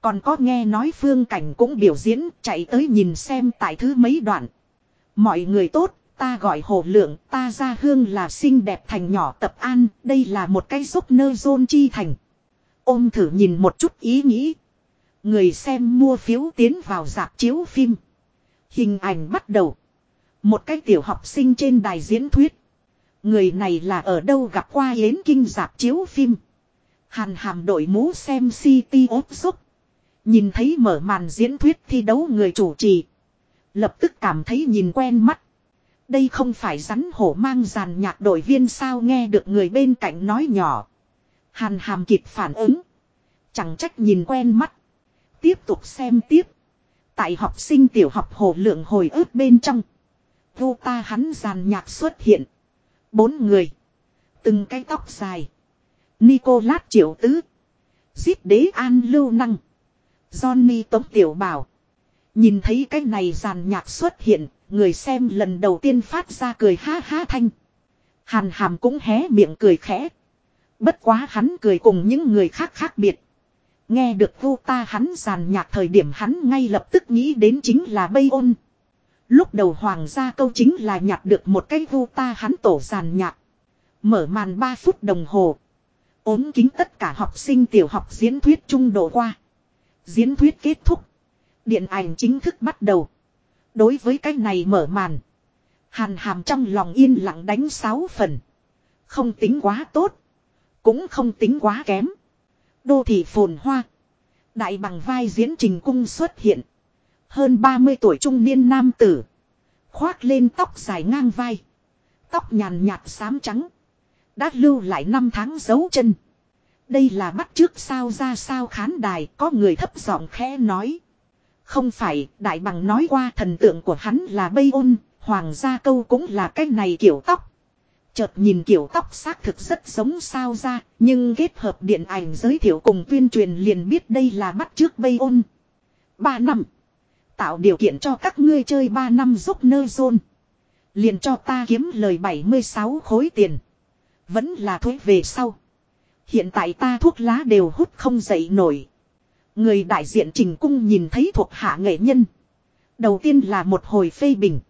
Còn có nghe nói phương cảnh cũng biểu diễn chạy tới nhìn xem tại thứ mấy đoạn. Mọi người tốt, ta gọi hồ lượng, ta ra hương là xinh đẹp thành nhỏ tập an, đây là một cái giúp nơ dôn chi thành. Ôm thử nhìn một chút ý nghĩ. Người xem mua phiếu tiến vào dạp chiếu phim. Hình ảnh bắt đầu. Một cái tiểu học sinh trên đài diễn thuyết. Người này là ở đâu gặp qua yến kinh dạp chiếu phim. Hàn hàm đội mũ xem city ốp xúc. Nhìn thấy mở màn diễn thuyết thi đấu người chủ trì. Lập tức cảm thấy nhìn quen mắt. Đây không phải rắn hổ mang giàn nhạc đội viên sao nghe được người bên cạnh nói nhỏ. Hàn hàm kịp phản ứng. Chẳng trách nhìn quen mắt. Tiếp tục xem tiếp. Tại học sinh tiểu học hồ lượng hồi ức bên trong. Vô ta hắn giàn nhạc xuất hiện. Bốn người. Từng cái tóc dài. Nicolas triệu tứ. Giết đế an lưu năng. Johnny Tống Tiểu Bảo. Nhìn thấy cái này giàn nhạc xuất hiện, người xem lần đầu tiên phát ra cười ha ha thanh. Hàn hàm cũng hé miệng cười khẽ. Bất quá hắn cười cùng những người khác khác biệt. Nghe được vu ta hắn giàn nhạc thời điểm hắn ngay lập tức nghĩ đến chính là bây ôn. Lúc đầu hoàng gia câu chính là nhặt được một cái vu ta hắn tổ giàn nhạc. Mở màn 3 phút đồng hồ. ốm kính tất cả học sinh tiểu học diễn thuyết trung độ qua. Diễn thuyết kết thúc. Điện ảnh chính thức bắt đầu. Đối với cái này mở màn. Hàn hàm trong lòng yên lặng đánh 6 phần. Không tính quá tốt. Cũng không tính quá kém. Đô thị phồn hoa. Đại bằng vai diễn trình cung xuất hiện. Hơn 30 tuổi trung niên nam tử. Khoác lên tóc dài ngang vai. Tóc nhàn nhạt xám trắng. Đã lưu lại năm tháng dấu chân. Đây là bắt trước sao ra sao khán đài có người thấp giọng khẽ nói. Không phải, đại bằng nói qua thần tượng của hắn là bây ôn, hoàng gia câu cũng là cái này kiểu tóc. Chợt nhìn kiểu tóc xác thực rất giống sao ra, nhưng kết hợp điện ảnh giới thiệu cùng tuyên truyền liền biết đây là bắt trước bay ôn. Ba năm. Tạo điều kiện cho các ngươi chơi ba năm giúp nơ zone. Liền cho ta kiếm lời 76 khối tiền. Vẫn là thuế về sau. Hiện tại ta thuốc lá đều hút không dậy nổi. Người đại diện trình cung nhìn thấy thuộc hạ nghệ nhân. Đầu tiên là một hồi phê bình.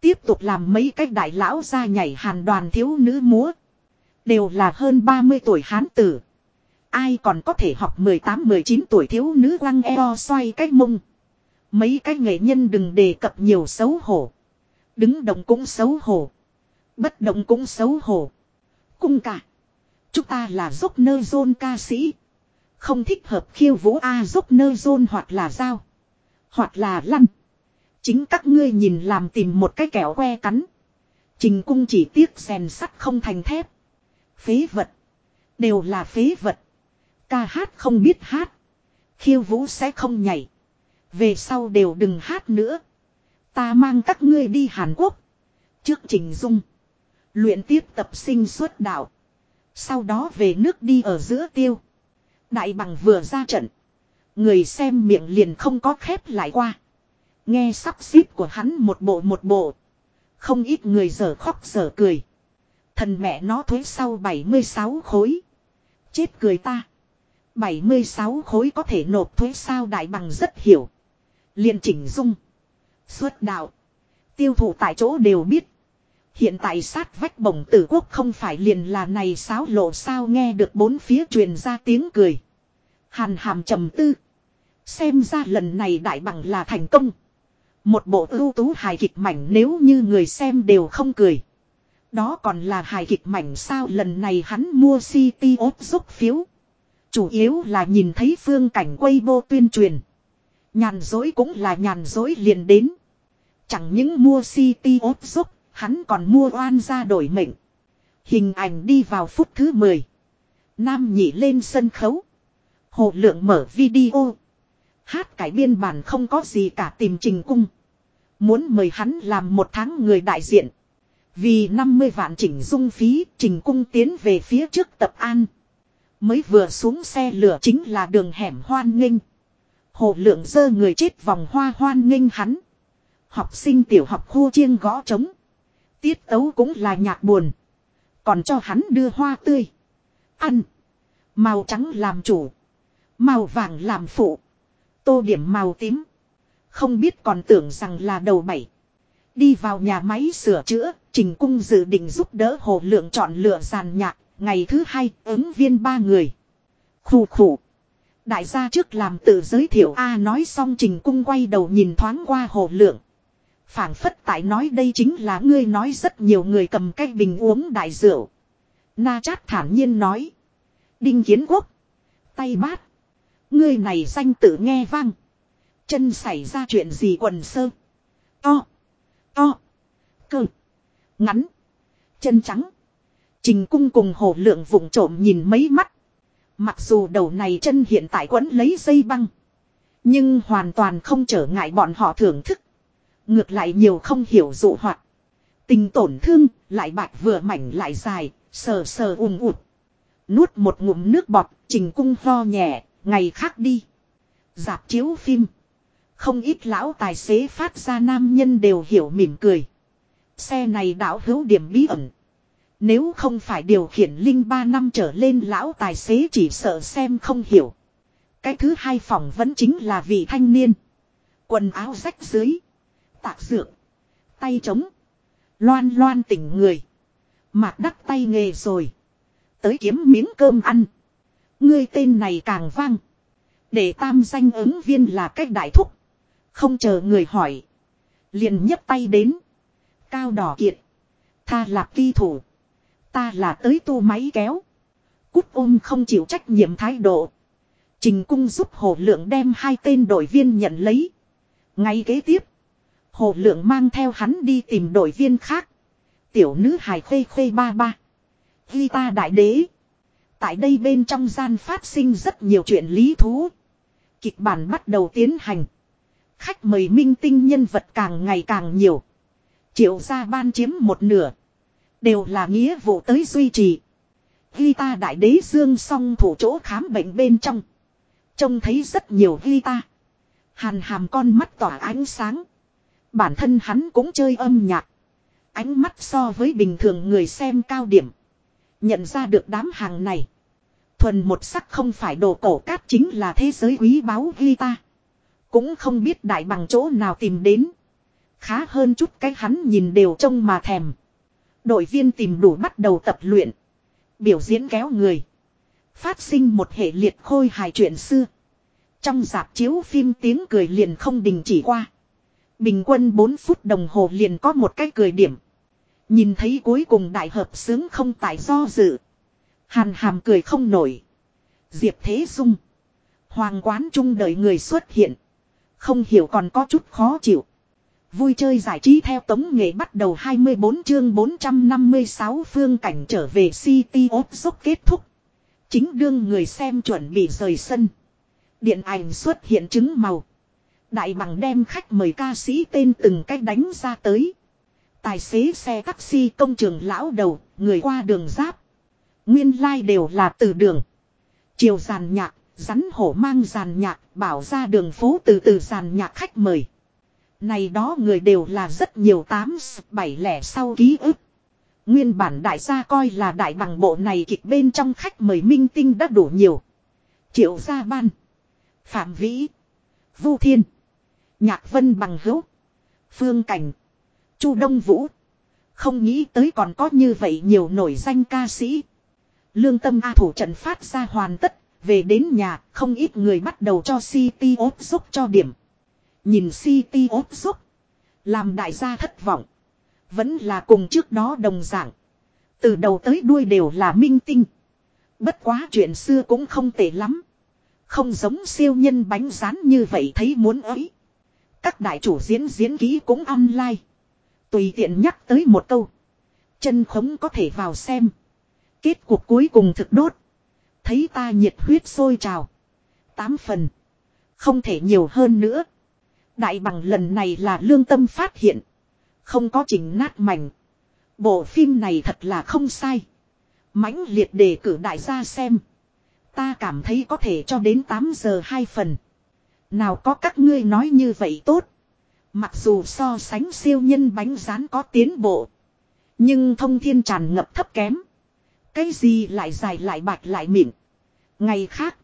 Tiếp tục làm mấy cách đại lão ra nhảy hàn đoàn thiếu nữ múa. Đều là hơn 30 tuổi hán tử. Ai còn có thể học 18-19 tuổi thiếu nữ lăng eo xoay cách mông. Mấy cái nghệ nhân đừng đề cập nhiều xấu hổ. Đứng động cũng xấu hổ. Bất động cũng xấu hổ. Cung cả. Chúng ta là dốc nơ dôn ca sĩ. Không thích hợp khiêu vũ A dốc nơ dôn hoặc là dao. Hoặc là lăn. Chính các ngươi nhìn làm tìm một cái kẹo que cắn. Trình cung chỉ tiếc rèn sắt không thành thép. Phế vật. Đều là phế vật. Ca hát không biết hát. Khiêu vũ sẽ không nhảy. Về sau đều đừng hát nữa. Ta mang các ngươi đi Hàn Quốc. Trước trình dung. Luyện tiếp tập sinh xuất đạo. Sau đó về nước đi ở giữa tiêu. Đại bằng vừa ra trận. Người xem miệng liền không có khép lại qua. Nghe sắp xếp của hắn một bộ một bộ. Không ít người giờ khóc giờ cười. Thần mẹ nó thuế sau 76 khối. Chết cười ta. 76 khối có thể nộp thuế sao đại bằng rất hiểu. liền chỉnh dung. Xuất đạo. Tiêu thụ tại chỗ đều biết. Hiện tại sát vách bổng tử quốc không phải liền là này sáo lộ sao nghe được bốn phía truyền ra tiếng cười. Hàn hàm trầm tư. Xem ra lần này đại bằng là thành công. Một bộ ưu tú hài kịch mảnh nếu như người xem đều không cười. Đó còn là hài kịch mảnh sao lần này hắn mua City ốp giúp phiếu. Chủ yếu là nhìn thấy phương cảnh quay vô tuyên truyền. Nhàn dối cũng là nhàn dối liền đến. Chẳng những mua City ốp giúp, hắn còn mua oan ra đổi mệnh. Hình ảnh đi vào phút thứ 10. Nam nhị lên sân khấu. Hồ lượng mở video. Hát cải biên bản không có gì cả tìm trình cung. Muốn mời hắn làm một tháng người đại diện. Vì 50 vạn chỉnh dung phí, trình cung tiến về phía trước tập an. Mới vừa xuống xe lửa chính là đường hẻm hoan nghênh. Hồ lượng dơ người chết vòng hoa hoan nghênh hắn. Học sinh tiểu học khu chiêng gõ trống. Tiết tấu cũng là nhạc buồn. Còn cho hắn đưa hoa tươi. Ăn. Màu trắng làm chủ. Màu vàng làm phụ. Tô điểm màu tím. Không biết còn tưởng rằng là đầu bảy. Đi vào nhà máy sửa chữa, Trình Cung dự định giúp đỡ Hồ Lượng chọn lựa giàn nhạc, ngày thứ hai ứng viên ba người. Khủ khủ. Đại gia trước làm tự giới thiệu A nói xong Trình Cung quay đầu nhìn thoáng qua Hồ Lượng. phảng phất tại nói đây chính là ngươi nói rất nhiều người cầm cái bình uống đại rượu. Na chát thản nhiên nói. Đinh Kiến Quốc. Tay bát. Ngươi này danh tự nghe vang. Chân xảy ra chuyện gì quần sơ. To. To. Cơ. Ngắn. Chân trắng. Trình cung cùng hồ lượng vụng trộm nhìn mấy mắt. Mặc dù đầu này chân hiện tại quấn lấy dây băng. Nhưng hoàn toàn không trở ngại bọn họ thưởng thức. Ngược lại nhiều không hiểu dụ hoạt. Tình tổn thương, lại bạch vừa mảnh lại dài, sờ sờ ùm ụt. Nuốt một ngụm nước bọt, trình cung ho nhẹ, ngày khác đi. Dạp chiếu phim. Không ít lão tài xế phát ra nam nhân đều hiểu mỉm cười. Xe này đảo hữu điểm bí ẩn. Nếu không phải điều khiển linh ba năm trở lên, lão tài xế chỉ sợ xem không hiểu. Cái thứ hai phòng vẫn chính là vị thanh niên. Quần áo rách dưới. Tạc dược. Tay trống. Loan loan tỉnh người. Mạc đắc tay nghề rồi. Tới kiếm miếng cơm ăn. Ngươi tên này càng vang. Để tam danh ứng viên là cách đại thúc. Không chờ người hỏi. Liền nhấp tay đến. Cao đỏ kiệt. Tha là vi thủ. Ta là tới tu máy kéo. Cút ôm không chịu trách nhiệm thái độ. Trình cung giúp hồ lượng đem hai tên đội viên nhận lấy. Ngay kế tiếp. Hồ lượng mang theo hắn đi tìm đội viên khác. Tiểu nữ hài khuê khuê ba ba. Ghi ta đại đế. Tại đây bên trong gian phát sinh rất nhiều chuyện lý thú. Kịch bản bắt đầu tiến hành. Khách mời minh tinh nhân vật càng ngày càng nhiều. Triệu gia ban chiếm một nửa. Đều là nghĩa vụ tới duy trì. Ghi ta đại đế dương song thủ chỗ khám bệnh bên trong. Trông thấy rất nhiều ghi ta. Hàn hàm con mắt tỏa ánh sáng. Bản thân hắn cũng chơi âm nhạc. Ánh mắt so với bình thường người xem cao điểm. Nhận ra được đám hàng này. Thuần một sắc không phải đồ cổ cát chính là thế giới quý báu ghi ta. Cũng không biết đại bằng chỗ nào tìm đến. Khá hơn chút cái hắn nhìn đều trông mà thèm. Đội viên tìm đủ bắt đầu tập luyện. Biểu diễn kéo người. Phát sinh một hệ liệt khôi hài chuyện xưa. Trong dạp chiếu phim tiếng cười liền không đình chỉ qua. Bình quân 4 phút đồng hồ liền có một cái cười điểm. Nhìn thấy cuối cùng đại hợp sướng không tại do dự. Hàn hàm cười không nổi. Diệp Thế Dung. Hoàng quán trung đợi người xuất hiện. Không hiểu còn có chút khó chịu. Vui chơi giải trí theo tống nghệ bắt đầu 24 chương 456 phương cảnh trở về City of Zook kết thúc. Chính đương người xem chuẩn bị rời sân. Điện ảnh xuất hiện chứng màu. Đại bằng đem khách mời ca sĩ tên từng cách đánh ra tới. Tài xế xe taxi công trường lão đầu, người qua đường giáp. Nguyên lai like đều là từ đường. Chiều giàn nhạc, rắn hổ mang giàn nhạc, bảo ra đường phố từ từ giàn nhạc khách mời. Này đó người đều là rất nhiều tám, bảy lẻ sau ký ức. Nguyên bản đại gia coi là đại bằng bộ này kịch bên trong khách mời minh tinh đã đủ nhiều. Triệu gia ban. Phạm Vĩ. Vu Thiên. Nhạc Vân bằng hữu. Phương Cảnh. Chu Đông Vũ. Không nghĩ tới còn có như vậy nhiều nổi danh ca sĩ. Lương tâm A thủ trận phát ra hoàn tất. Về đến nhà, không ít người bắt đầu cho City ốp giúp cho điểm. Nhìn City ốp giúp. Làm đại gia thất vọng. Vẫn là cùng trước đó đồng dạng. Từ đầu tới đuôi đều là minh tinh. Bất quá chuyện xưa cũng không tệ lắm. Không giống siêu nhân bánh rán như vậy thấy muốn ấy. Các đại chủ diễn diễn ký cũng online. Tùy tiện nhắc tới một câu. Chân khống có thể vào xem. Kết cuộc cuối cùng thực đốt. Thấy ta nhiệt huyết sôi trào. Tám phần. Không thể nhiều hơn nữa. Đại bằng lần này là lương tâm phát hiện. Không có chỉnh nát mảnh. Bộ phim này thật là không sai. mãnh liệt đề cử đại gia xem. Ta cảm thấy có thể cho đến 8 giờ hai phần. Nào có các ngươi nói như vậy tốt. Mặc dù so sánh siêu nhân bánh rán có tiến bộ. Nhưng thông thiên tràn ngập thấp kém. Cái gì lại dài lại bạch lại mịn. Ngày khác.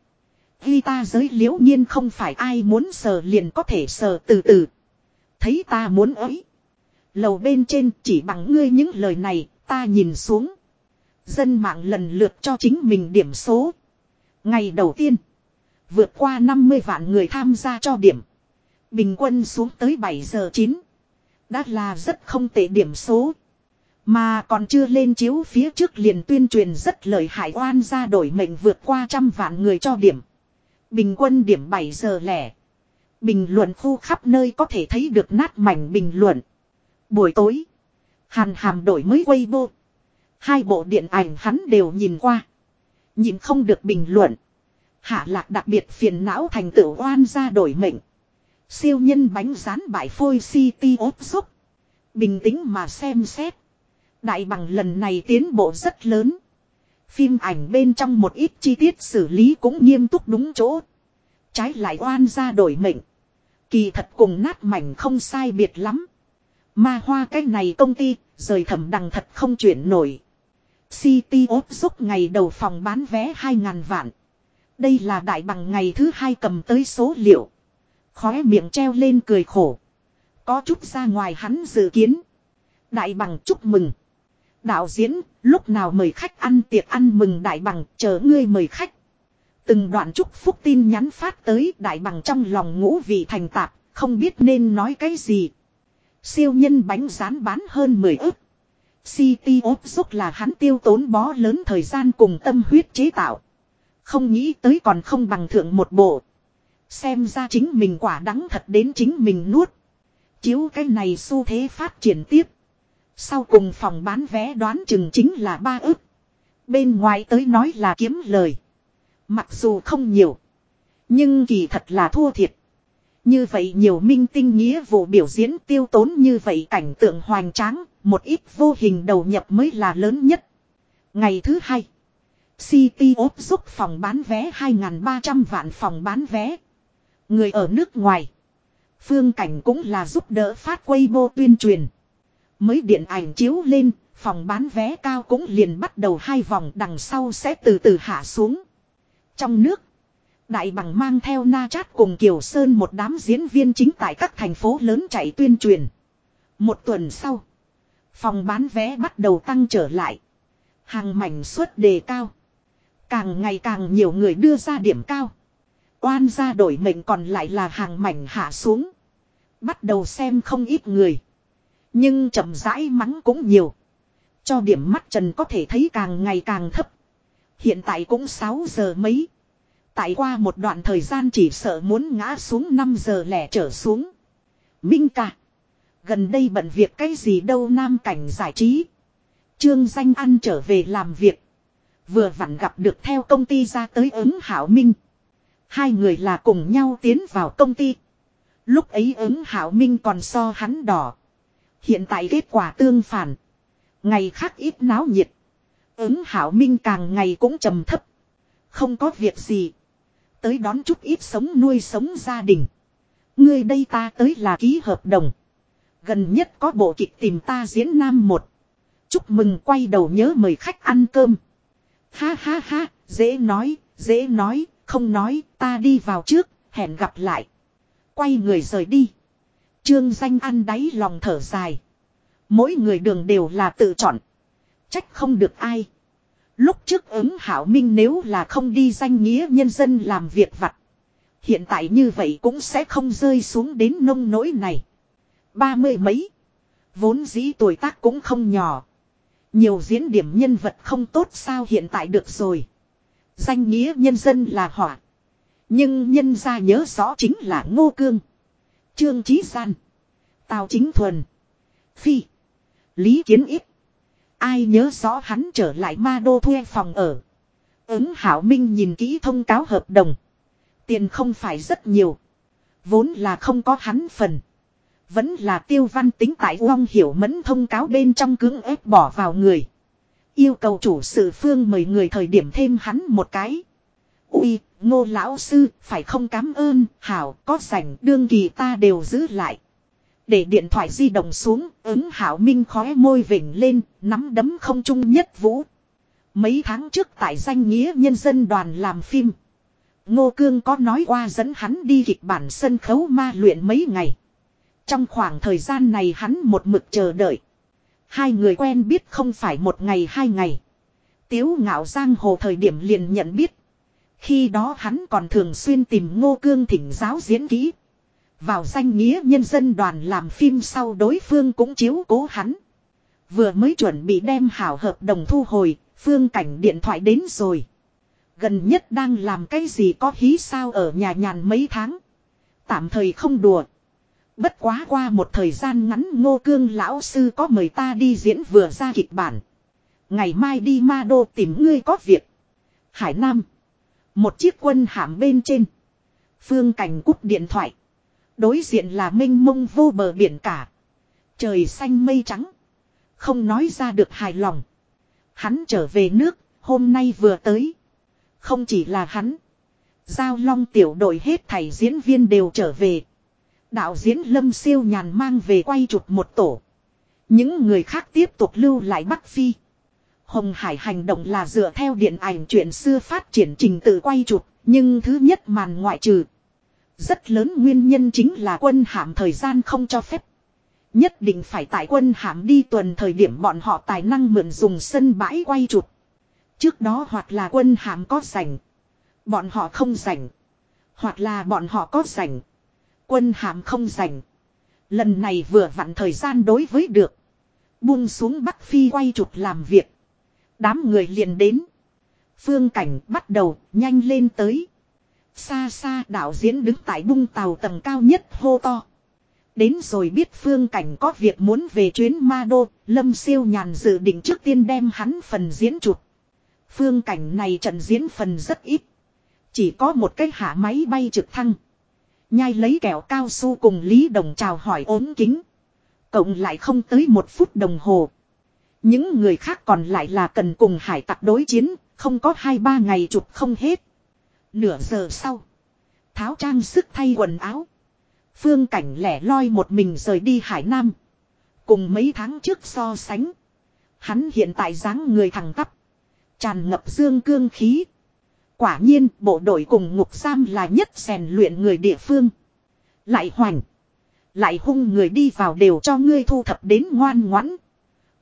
Ghi ta giới liễu nhiên không phải ai muốn sờ liền có thể sờ từ từ. Thấy ta muốn ấy. Lầu bên trên chỉ bằng ngươi những lời này, ta nhìn xuống. Dân mạng lần lượt cho chính mình điểm số. Ngày đầu tiên. Vượt qua 50 vạn người tham gia cho điểm. Bình quân xuống tới 7 giờ 9. Đã là rất không tệ điểm số. Mà còn chưa lên chiếu phía trước liền tuyên truyền rất lợi hại oan ra đổi mệnh vượt qua trăm vạn người cho điểm. Bình quân điểm 7 giờ lẻ. Bình luận khu khắp nơi có thể thấy được nát mảnh bình luận. Buổi tối. Hàn hàm đổi mới Weibo. Hai bộ điện ảnh hắn đều nhìn qua. Nhìn không được bình luận. Hạ lạc đặc biệt phiền não thành tựu oan ra đổi mệnh. Siêu nhân bánh rán bãi phôi city ốp xúc. Bình tĩnh mà xem xét. Đại bằng lần này tiến bộ rất lớn. Phim ảnh bên trong một ít chi tiết xử lý cũng nghiêm túc đúng chỗ. Trái lại oan ra đổi mệnh. Kỳ thật cùng nát mảnh không sai biệt lắm. Ma hoa cái này công ty, rời thẩm đằng thật không chuyển nổi. City ốp giúp ngày đầu phòng bán vé 2.000 vạn. Đây là đại bằng ngày thứ hai cầm tới số liệu. Khóe miệng treo lên cười khổ. Có chút ra ngoài hắn dự kiến. Đại bằng chúc mừng. Đạo diễn, lúc nào mời khách ăn tiệc ăn mừng đại bằng, chờ ngươi mời khách. Từng đoạn chúc phúc tin nhắn phát tới đại bằng trong lòng ngũ vị thành tạp, không biết nên nói cái gì. Siêu nhân bánh rán bán hơn 10 ức. City ốp giúp là hắn tiêu tốn bó lớn thời gian cùng tâm huyết chế tạo. Không nghĩ tới còn không bằng thượng một bộ. Xem ra chính mình quả đắng thật đến chính mình nuốt. Chiếu cái này xu thế phát triển tiếp. Sau cùng phòng bán vé đoán chừng chính là ba ức. Bên ngoài tới nói là kiếm lời. Mặc dù không nhiều. Nhưng kỳ thật là thua thiệt. Như vậy nhiều minh tinh nghĩa vụ biểu diễn tiêu tốn như vậy cảnh tượng hoành tráng, một ít vô hình đầu nhập mới là lớn nhất. Ngày thứ hai, City ốp giúp phòng bán vé 2.300 vạn phòng bán vé. Người ở nước ngoài. Phương Cảnh cũng là giúp đỡ phát Weibo tuyên truyền. Mới điện ảnh chiếu lên, phòng bán vé cao cũng liền bắt đầu hai vòng đằng sau sẽ từ từ hạ xuống. Trong nước, Đại bằng mang theo Na Chát cùng Kiều Sơn một đám diễn viên chính tại các thành phố lớn chạy tuyên truyền. Một tuần sau, phòng bán vé bắt đầu tăng trở lại. Hàng mảnh suất đề cao. Càng ngày càng nhiều người đưa ra điểm cao. Oan ra đổi mệnh còn lại là hàng mảnh hạ xuống. Bắt đầu xem không ít người. Nhưng chậm rãi mắng cũng nhiều. Cho điểm mắt trần có thể thấy càng ngày càng thấp. Hiện tại cũng 6 giờ mấy. Tại qua một đoạn thời gian chỉ sợ muốn ngã xuống 5 giờ lẻ trở xuống. Minh ca. Gần đây bận việc cái gì đâu nam cảnh giải trí. Trương danh ăn trở về làm việc. Vừa vặn gặp được theo công ty ra tới ứng hảo minh. Hai người là cùng nhau tiến vào công ty. Lúc ấy ứng hảo minh còn so hắn đỏ. Hiện tại kết quả tương phản. Ngày khác ít náo nhiệt. Ứng hảo minh càng ngày cũng trầm thấp. Không có việc gì. Tới đón chút ít sống nuôi sống gia đình. Ngươi đây ta tới là ký hợp đồng. Gần nhất có bộ kịch tìm ta diễn nam một. Chúc mừng quay đầu nhớ mời khách ăn cơm. Ha ha ha, dễ nói, dễ nói, không nói, ta đi vào trước, hẹn gặp lại. Quay người rời đi. Trương danh ăn đáy lòng thở dài. Mỗi người đường đều là tự chọn. Trách không được ai. Lúc trước ứng hảo minh nếu là không đi danh nghĩa nhân dân làm việc vặt. Hiện tại như vậy cũng sẽ không rơi xuống đến nông nỗi này. Ba mươi mấy. Vốn dĩ tuổi tác cũng không nhỏ. Nhiều diễn điểm nhân vật không tốt sao hiện tại được rồi. Danh nghĩa nhân dân là họa. Nhưng nhân ra nhớ rõ chính là Ngô Cương. Trương Chí San. Tào Chính Thuần. Phi. Lý Kiến Ít. Ai nhớ rõ hắn trở lại ma đô thuê phòng ở. Ứng Hảo Minh nhìn kỹ thông cáo hợp đồng. Tiền không phải rất nhiều. Vốn là không có hắn phần. Vẫn là tiêu văn tính tại Uông Hiểu Mẫn thông cáo bên trong cưỡng ép bỏ vào người. Yêu cầu chủ sự phương mời người thời điểm thêm hắn một cái. Ui, ngô lão sư, phải không cảm ơn, hảo, có rảnh đương kỳ ta đều giữ lại. Để điện thoại di động xuống, ứng hảo minh khóe môi vỉnh lên, nắm đấm không trung nhất vũ. Mấy tháng trước tại danh nghĩa nhân dân đoàn làm phim. Ngô Cương có nói qua dẫn hắn đi kịch bản sân khấu ma luyện mấy ngày. Trong khoảng thời gian này hắn một mực chờ đợi. Hai người quen biết không phải một ngày hai ngày. Tiếu ngạo giang hồ thời điểm liền nhận biết. Khi đó hắn còn thường xuyên tìm ngô cương thỉnh giáo diễn kỹ. Vào danh nghĩa nhân dân đoàn làm phim sau đối phương cũng chiếu cố hắn. Vừa mới chuẩn bị đem hảo hợp đồng thu hồi, phương cảnh điện thoại đến rồi. Gần nhất đang làm cái gì có hí sao ở nhà nhàn mấy tháng. Tạm thời không đùa. Bất quá qua một thời gian ngắn ngô cương lão sư có mời ta đi diễn vừa ra kịch bản. Ngày mai đi ma đô tìm ngươi có việc. Hải Nam. Một chiếc quân hạm bên trên. Phương cảnh cúp điện thoại. Đối diện là mênh mông vô bờ biển cả. Trời xanh mây trắng. Không nói ra được hài lòng. Hắn trở về nước, hôm nay vừa tới. Không chỉ là hắn. Giao long tiểu đội hết thảy diễn viên đều trở về. Đạo diễn Lâm Siêu Nhàn mang về quay chụp một tổ. Những người khác tiếp tục lưu lại Bắc Phi. Hồng Hải hành động là dựa theo điện ảnh chuyện xưa phát triển trình tự quay chụp, nhưng thứ nhất màn ngoại trừ. Rất lớn nguyên nhân chính là quân hạm thời gian không cho phép. Nhất định phải tại quân hạm đi tuần thời điểm bọn họ tài năng mượn dùng sân bãi quay chụp. Trước đó hoặc là quân hạm có rảnh. Bọn họ không rảnh. Hoặc là bọn họ có rảnh. Quân hạm không rảnh. Lần này vừa vặn thời gian đối với được. Buông xuống Bắc Phi quay chụp làm việc. Đám người liền đến. Phương cảnh bắt đầu nhanh lên tới. Xa xa đạo diễn đứng tại bung tàu tầng cao nhất hô to. Đến rồi biết phương cảnh có việc muốn về chuyến ma đô, lâm siêu nhàn dự định trước tiên đem hắn phần diễn chụp. Phương cảnh này trận diễn phần rất ít. Chỉ có một cái hạ máy bay trực thăng. Nhai lấy kẹo cao su cùng Lý Đồng chào hỏi ốm kính. Cộng lại không tới một phút đồng hồ. Những người khác còn lại là cần cùng hải tặc đối chiến, không có hai ba ngày chụp không hết. Nửa giờ sau. Tháo trang sức thay quần áo. Phương cảnh lẻ loi một mình rời đi Hải Nam. Cùng mấy tháng trước so sánh. Hắn hiện tại dáng người thẳng tắp. Tràn ngập dương cương khí. Quả nhiên bộ đội cùng ngục giam là nhất rèn luyện người địa phương. Lại hoành. Lại hung người đi vào đều cho ngươi thu thập đến ngoan ngoãn.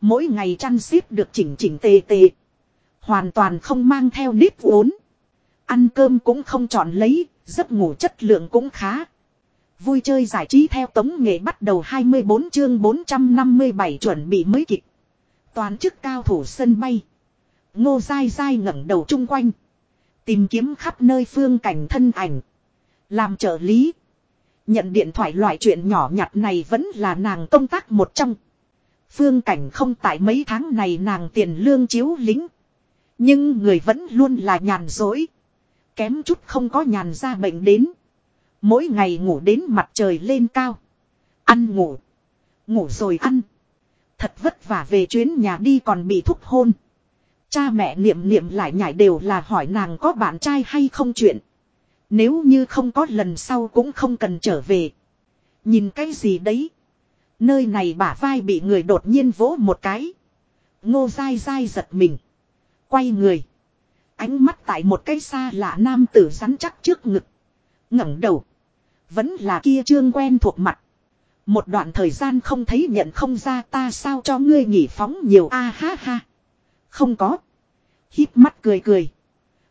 Mỗi ngày chăn xếp được chỉnh chỉnh tề tề. Hoàn toàn không mang theo nếp vốn. Ăn cơm cũng không chọn lấy, giấc ngủ chất lượng cũng khá. Vui chơi giải trí theo tống nghệ bắt đầu 24 chương 457 chuẩn bị mới kịch. Toàn chức cao thủ sân bay. Ngô dai dai ngẩng đầu chung quanh. Tìm kiếm khắp nơi phương cảnh thân ảnh. Làm trợ lý. Nhận điện thoại loại chuyện nhỏ nhặt này vẫn là nàng công tác một trong. Phương cảnh không tại mấy tháng này nàng tiền lương chiếu lính. Nhưng người vẫn luôn là nhàn dối. Kém chút không có nhàn ra bệnh đến. Mỗi ngày ngủ đến mặt trời lên cao. Ăn ngủ. Ngủ rồi ăn. Thật vất vả về chuyến nhà đi còn bị thúc hôn. Cha mẹ niệm niệm lại nhảy đều là hỏi nàng có bạn trai hay không chuyện. Nếu như không có lần sau cũng không cần trở về. Nhìn cái gì đấy. Nơi này bả vai bị người đột nhiên vỗ một cái. Ngô dai dai giật mình. Quay người. Ánh mắt tại một cái xa lạ nam tử rắn chắc trước ngực. ngẩng đầu. Vẫn là kia trương quen thuộc mặt. Một đoạn thời gian không thấy nhận không ra ta sao cho ngươi nghỉ phóng nhiều a ha ha. Không có. Hít mắt cười cười.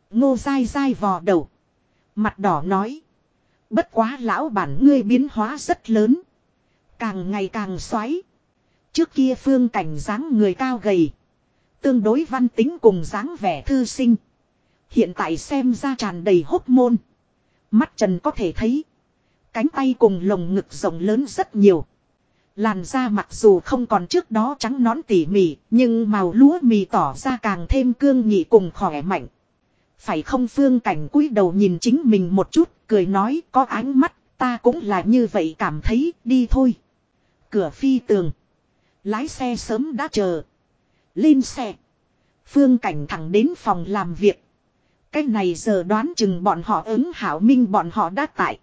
Ngô dai dai vò đầu. Mặt đỏ nói. Bất quá lão bản ngươi biến hóa rất lớn. Càng ngày càng xoáy. Trước kia phương cảnh dáng người cao gầy. Tương đối văn tính cùng dáng vẻ thư sinh. Hiện tại xem ra tràn đầy hốc môn. Mắt trần có thể thấy. Cánh tay cùng lồng ngực rộng lớn rất nhiều. Làn da mặc dù không còn trước đó trắng nón tỉ mỉ, nhưng màu lúa mì tỏ ra càng thêm cương nghị cùng khỏe mạnh. Phải không phương cảnh cúi đầu nhìn chính mình một chút, cười nói có ánh mắt, ta cũng là như vậy cảm thấy, đi thôi. Cửa phi tường. Lái xe sớm đã chờ. Lên xe. Phương cảnh thẳng đến phòng làm việc. Cái này giờ đoán chừng bọn họ ứng hảo minh bọn họ đã tại.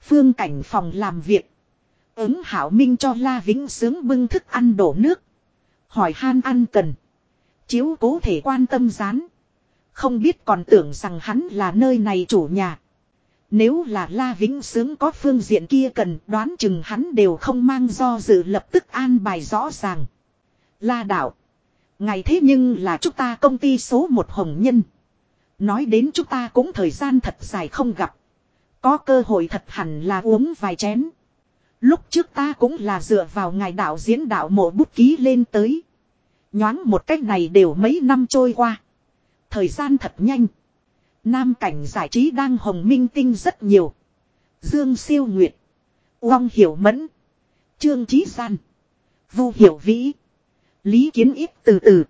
Phương cảnh phòng làm việc. Ứng hảo minh cho La Vĩnh sướng bưng thức ăn đổ nước. Hỏi han ăn cần. Chiếu cố thể quan tâm rán. Không biết còn tưởng rằng hắn là nơi này chủ nhà. Nếu là La Vĩnh Sướng có phương diện kia cần đoán chừng hắn đều không mang do dự lập tức an bài rõ ràng. La đạo. Ngày thế nhưng là chúng ta công ty số một hồng nhân. Nói đến chúng ta cũng thời gian thật dài không gặp. Có cơ hội thật hẳn là uống vài chén. Lúc trước ta cũng là dựa vào ngài đạo diễn đạo mộ bút ký lên tới. Nhoáng một cách này đều mấy năm trôi qua. Thời gian thật nhanh. Nam cảnh giải trí đang hồng minh tinh rất nhiều. Dương siêu nguyệt. Uông hiểu mẫn. Trương trí gian. Vu hiểu vĩ. Lý kiến ít từ từ.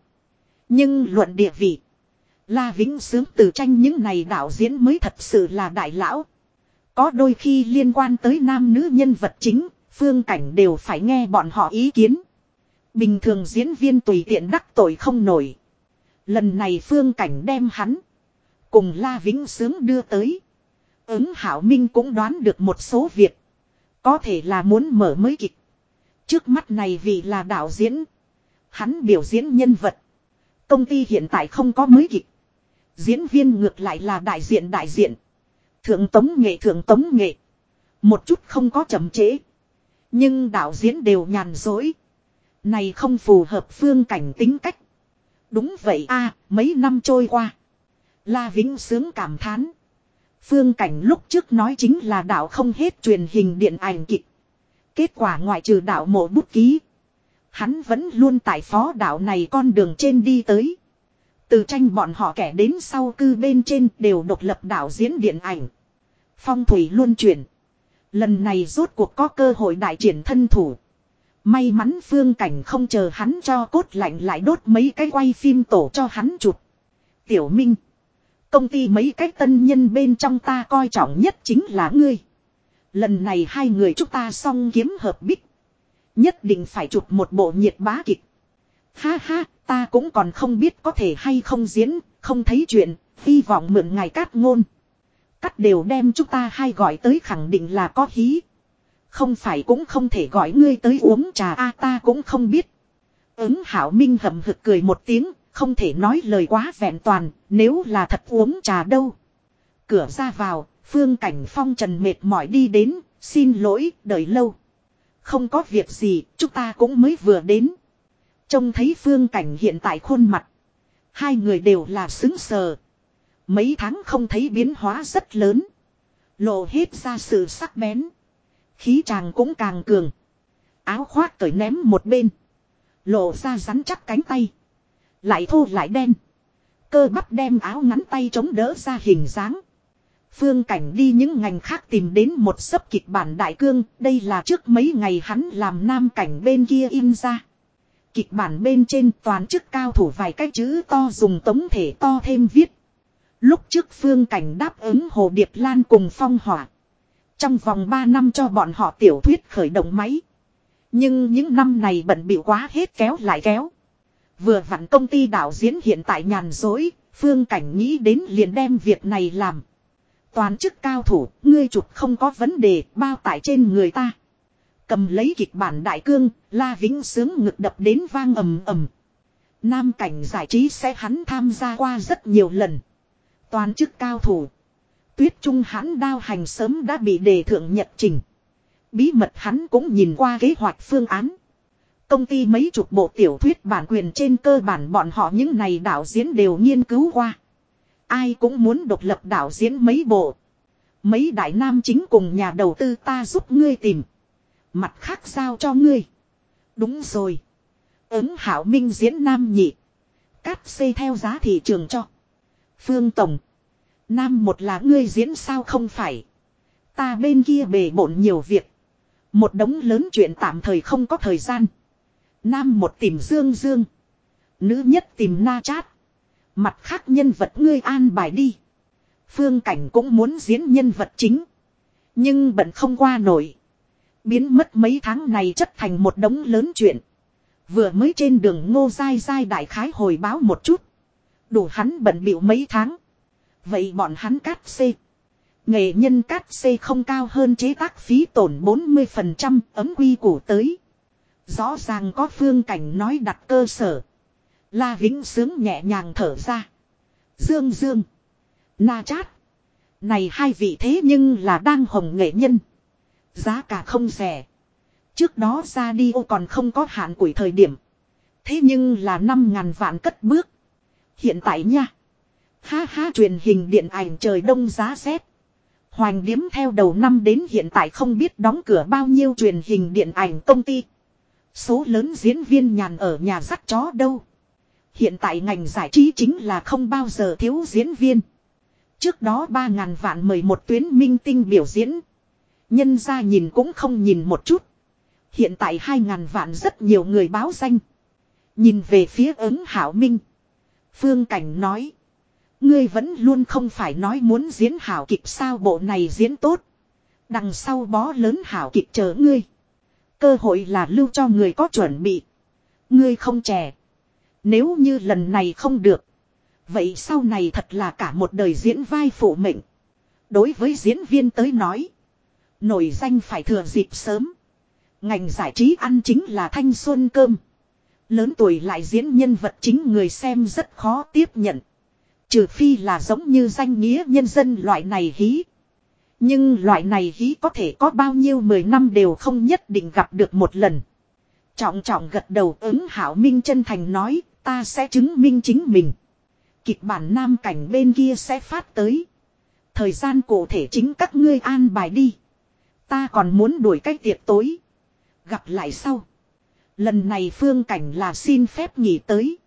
Nhưng luận địa vị. La Vĩnh Sướng từ tranh những này đạo diễn mới thật sự là đại lão. Có đôi khi liên quan tới nam nữ nhân vật chính, phương cảnh đều phải nghe bọn họ ý kiến. Bình thường diễn viên tùy tiện đắc tội không nổi. Lần này phương cảnh đem hắn. Cùng La Vĩnh Sướng đưa tới. Ứng Hảo Minh cũng đoán được một số việc. Có thể là muốn mở mới kịch. Trước mắt này vì là đạo diễn. Hắn biểu diễn nhân vật. Công ty hiện tại không có mới kịch. Diễn viên ngược lại là đại diện đại diện. Thượng tống nghệ, thượng tống nghệ. Một chút không có chậm chế. Nhưng đạo diễn đều nhàn dối. Này không phù hợp phương cảnh tính cách. Đúng vậy a à, mấy năm trôi qua. La Vĩnh sướng cảm thán. Phương cảnh lúc trước nói chính là đạo không hết truyền hình điện ảnh kịch. Kết quả ngoại trừ đạo mộ bút ký. Hắn vẫn luôn tại phó đạo này con đường trên đi tới. Từ tranh bọn họ kẻ đến sau cư bên trên đều độc lập đạo diễn điện ảnh. Phong thủy luôn chuyển. Lần này rốt cuộc có cơ hội đại triển thân thủ. May mắn phương cảnh không chờ hắn cho cốt lạnh lại đốt mấy cái quay phim tổ cho hắn chụp. Tiểu Minh. Công ty mấy cái tân nhân bên trong ta coi trọng nhất chính là ngươi. Lần này hai người chúng ta song kiếm hợp bích. Nhất định phải chụp một bộ nhiệt bá kịch. Ha ha, ta cũng còn không biết có thể hay không diễn, không thấy chuyện, hy vọng mượn ngài cát ngôn. Cắt đều đem chúng ta hai gọi tới khẳng định là có hí. Không phải cũng không thể gọi ngươi tới uống trà a ta cũng không biết. Ứng hảo minh hầm hực cười một tiếng, không thể nói lời quá vẹn toàn, nếu là thật uống trà đâu. Cửa ra vào, phương cảnh phong trần mệt mỏi đi đến, xin lỗi, đợi lâu. Không có việc gì, chúng ta cũng mới vừa đến. Trông thấy phương cảnh hiện tại khuôn mặt. Hai người đều là xứng sờ. Mấy tháng không thấy biến hóa rất lớn. Lộ hết ra sự sắc bén. Khí chàng cũng càng cường. Áo khoác cởi ném một bên. Lộ ra rắn chắc cánh tay. Lại thô lại đen. Cơ bắp đem áo ngắn tay chống đỡ ra hình dáng. Phương Cảnh đi những ngành khác tìm đến một sấp kịch bản đại cương, đây là trước mấy ngày hắn làm nam cảnh bên kia in ra. Kịch bản bên trên toàn chức cao thủ vài cái chữ to dùng tống thể to thêm viết. Lúc trước Phương Cảnh đáp ứng Hồ Điệp Lan cùng phong hỏa. Trong vòng 3 năm cho bọn họ tiểu thuyết khởi động máy. Nhưng những năm này bận bịu quá hết kéo lại kéo. Vừa vặn công ty đạo diễn hiện tại nhàn dối, Phương Cảnh nghĩ đến liền đem việc này làm. Toàn chức cao thủ, ngươi chụp không có vấn đề, bao tải trên người ta. Cầm lấy kịch bản đại cương, La Vĩnh sướng ngực đập đến vang ầm ầm. Nam cảnh giải trí sẽ hắn tham gia qua rất nhiều lần. Toàn chức cao thủ. Tuyết trung hắn đao hành sớm đã bị đề thượng nhật trình. Bí mật hắn cũng nhìn qua kế hoạch phương án. Công ty mấy chục bộ tiểu thuyết bản quyền trên cơ bản bọn họ những này đạo diễn đều nghiên cứu qua. Ai cũng muốn độc lập đạo diễn mấy bộ. Mấy đại nam chính cùng nhà đầu tư ta giúp ngươi tìm. Mặt khác sao cho ngươi. Đúng rồi. Ứng hảo minh diễn nam nhị. Cắt xây theo giá thị trường cho. Phương Tổng. Nam một là ngươi diễn sao không phải. Ta bên kia bề bộn nhiều việc. Một đống lớn chuyện tạm thời không có thời gian. Nam một tìm Dương Dương. Nữ nhất tìm Na Chát. Mặt khác nhân vật ngươi an bài đi. Phương Cảnh cũng muốn diễn nhân vật chính. Nhưng bận không qua nổi. Biến mất mấy tháng này chất thành một đống lớn chuyện. Vừa mới trên đường ngô dai dai đại khái hồi báo một chút. Đủ hắn bận bịu mấy tháng. Vậy bọn hắn cát xê. Nghệ nhân cát xê không cao hơn chế tác phí tổn 40% ấm quy củ tới. Rõ ràng có phương cảnh nói đặt cơ sở. La Vĩnh sướng nhẹ nhàng thở ra. Dương Dương. Na chát. Này hai vị thế nhưng là đang hồng nghệ nhân. Giá cả không rẻ. Trước đó ra đi ô còn không có hạn củi thời điểm. Thế nhưng là năm ngàn vạn cất bước. Hiện tại nha. Ha ha truyền hình điện ảnh trời đông giá rét. Hoành điếm theo đầu năm đến hiện tại không biết đóng cửa bao nhiêu truyền hình điện ảnh công ty. Số lớn diễn viên nhàn ở nhà dắt chó đâu. Hiện tại ngành giải trí chính là không bao giờ thiếu diễn viên. Trước đó 3.000 vạn mời một tuyến minh tinh biểu diễn. Nhân ra nhìn cũng không nhìn một chút. Hiện tại 2.000 vạn rất nhiều người báo danh. Nhìn về phía ứng hảo minh. Phương Cảnh nói. Ngươi vẫn luôn không phải nói muốn diễn hảo kịch sao bộ này diễn tốt. Đằng sau bó lớn hảo kịch chờ ngươi. Cơ hội là lưu cho người có chuẩn bị. Ngươi không trẻ. Nếu như lần này không được. Vậy sau này thật là cả một đời diễn vai phụ mệnh. Đối với diễn viên tới nói. Nổi danh phải thừa dịp sớm. Ngành giải trí ăn chính là thanh xuân cơm. Lớn tuổi lại diễn nhân vật chính người xem rất khó tiếp nhận. Trừ phi là giống như danh nghĩa nhân dân loại này hí. Nhưng loại này hí có thể có bao nhiêu mười năm đều không nhất định gặp được một lần. Trọng trọng gật đầu ứng hảo minh chân thành nói, ta sẽ chứng minh chính mình. Kịch bản nam cảnh bên kia sẽ phát tới. Thời gian cụ thể chính các ngươi an bài đi. Ta còn muốn đuổi cách tiệc tối. Gặp lại sau. Lần này phương cảnh là xin phép nghỉ tới.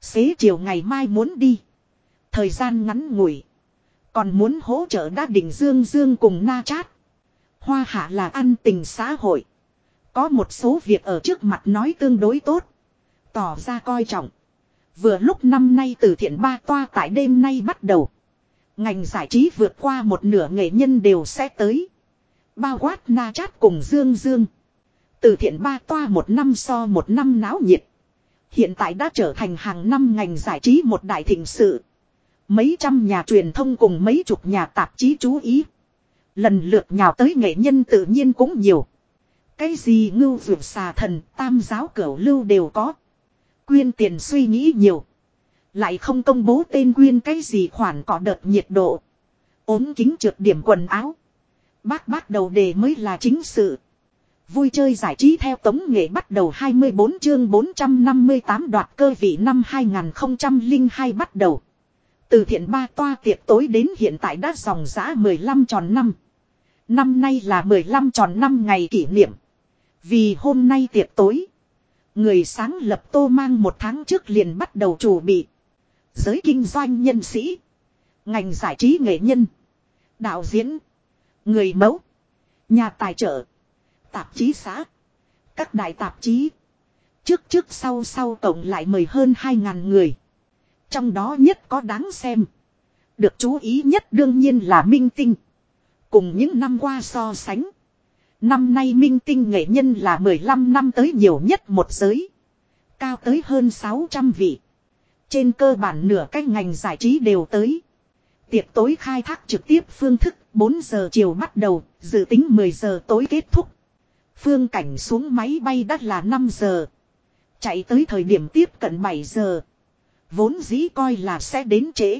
Xế chiều ngày mai muốn đi. Thời gian ngắn ngủi. Còn muốn hỗ trợ đa đỉnh Dương Dương cùng Na Chát. Hoa hạ là ăn tình xã hội. Có một số việc ở trước mặt nói tương đối tốt. Tỏ ra coi trọng. Vừa lúc năm nay từ thiện ba toa tại đêm nay bắt đầu. Ngành giải trí vượt qua một nửa nghệ nhân đều sẽ tới. Bao quát na chát cùng Dương Dương. Từ thiện ba toa một năm so một năm náo nhiệt. Hiện tại đã trở thành hàng năm ngành giải trí một đại thịnh sự. Mấy trăm nhà truyền thông cùng mấy chục nhà tạp chí chú ý. Lần lượt nhào tới nghệ nhân tự nhiên cũng nhiều. Cái gì ngưu vượt xà thần, tam giáo cửu lưu đều có. Quyên tiền suy nghĩ nhiều. Lại không công bố tên quyên cái gì khoản có đợt nhiệt độ. ốm kính trượt điểm quần áo. Bác bắt đầu đề mới là chính sự. Vui chơi giải trí theo tống nghệ bắt đầu 24 chương 458 đoạt cơ vị năm 2002 bắt đầu. Từ thiện ba toa tiệc tối đến hiện tại đã dòng giã 15 tròn năm. Năm nay là 15 tròn năm ngày kỷ niệm. Vì hôm nay tiệc tối. Người sáng lập tô mang một tháng trước liền bắt đầu chủ bị. Giới kinh doanh nhân sĩ. Ngành giải trí nghệ nhân. Đạo diễn. Người mẫu. Nhà tài trợ. Tạp chí xã. Các đại tạp chí. Trước trước sau sau tổng lại mời hơn 2.000 người. Trong đó nhất có đáng xem. Được chú ý nhất đương nhiên là Minh Tinh. Cùng những năm qua so sánh. Năm nay minh tinh nghệ nhân là 15 năm tới nhiều nhất một giới. Cao tới hơn 600 vị. Trên cơ bản nửa cách ngành giải trí đều tới. Tiệc tối khai thác trực tiếp phương thức 4 giờ chiều bắt đầu, dự tính 10 giờ tối kết thúc. Phương cảnh xuống máy bay đắt là 5 giờ. Chạy tới thời điểm tiếp cận 7 giờ. Vốn dĩ coi là sẽ đến trễ.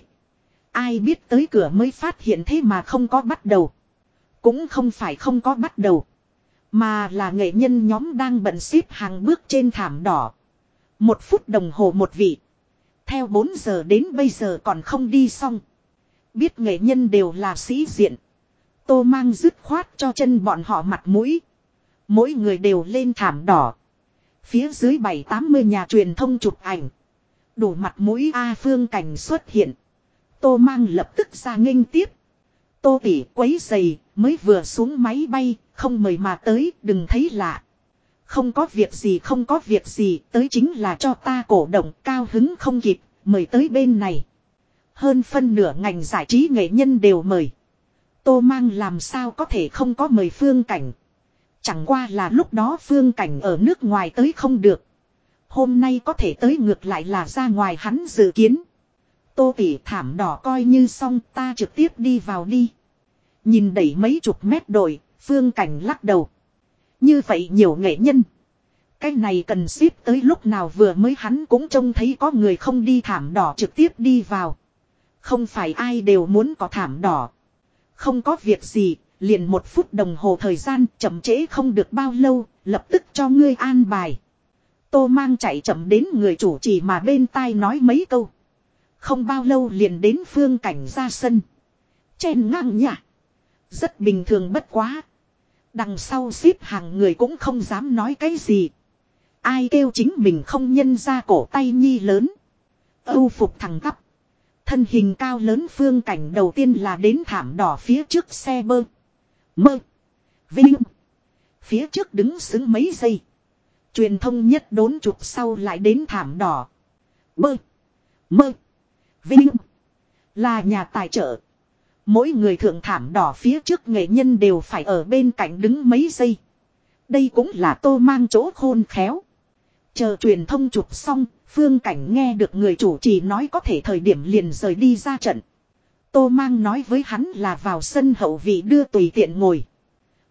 Ai biết tới cửa mới phát hiện thế mà không có bắt đầu. Cũng không phải không có bắt đầu. Mà là nghệ nhân nhóm đang bận xếp hàng bước trên thảm đỏ. Một phút đồng hồ một vị. Theo 4 giờ đến bây giờ còn không đi xong. Biết nghệ nhân đều là sĩ diện. Tô mang dứt khoát cho chân bọn họ mặt mũi. Mỗi người đều lên thảm đỏ. Phía dưới bảy tám mươi nhà truyền thông chụp ảnh. Đủ mặt mũi A phương cảnh xuất hiện. Tô mang lập tức ra nghênh tiếp. Tô tỉ quấy giày, mới vừa xuống máy bay, không mời mà tới, đừng thấy lạ. Không có việc gì, không có việc gì, tới chính là cho ta cổ động, cao hứng không kịp, mời tới bên này. Hơn phân nửa ngành giải trí nghệ nhân đều mời. Tô mang làm sao có thể không có mời phương cảnh. Chẳng qua là lúc đó phương cảnh ở nước ngoài tới không được. Hôm nay có thể tới ngược lại là ra ngoài hắn dự kiến. Tô tỉ thảm đỏ coi như xong ta trực tiếp đi vào đi. Nhìn đẩy mấy chục mét đội phương cảnh lắc đầu. Như vậy nhiều nghệ nhân. Cái này cần ship tới lúc nào vừa mới hắn cũng trông thấy có người không đi thảm đỏ trực tiếp đi vào. Không phải ai đều muốn có thảm đỏ. Không có việc gì, liền một phút đồng hồ thời gian chậm trễ không được bao lâu, lập tức cho ngươi an bài. Tô mang chạy chậm đến người chủ trì mà bên tai nói mấy câu. Không bao lâu liền đến phương cảnh ra sân. Chen ngang nhả. Rất bình thường bất quá. Đằng sau xếp hàng người cũng không dám nói cái gì. Ai kêu chính mình không nhân ra cổ tay nhi lớn. Âu phục thằng tắp. Thân hình cao lớn phương cảnh đầu tiên là đến thảm đỏ phía trước xe bơ. Mơ. Vinh. Phía trước đứng xứng mấy giây. Truyền thông nhất đốn chụp sau lại đến thảm đỏ. Bơ. Mơ. Vinh. Là nhà tài trợ. Mỗi người thượng thảm đỏ phía trước nghệ nhân đều phải ở bên cạnh đứng mấy giây. Đây cũng là tô mang chỗ khôn khéo. Chờ truyền thông chụp xong, phương cảnh nghe được người chủ trì nói có thể thời điểm liền rời đi ra trận. Tô mang nói với hắn là vào sân hậu vị đưa tùy tiện ngồi.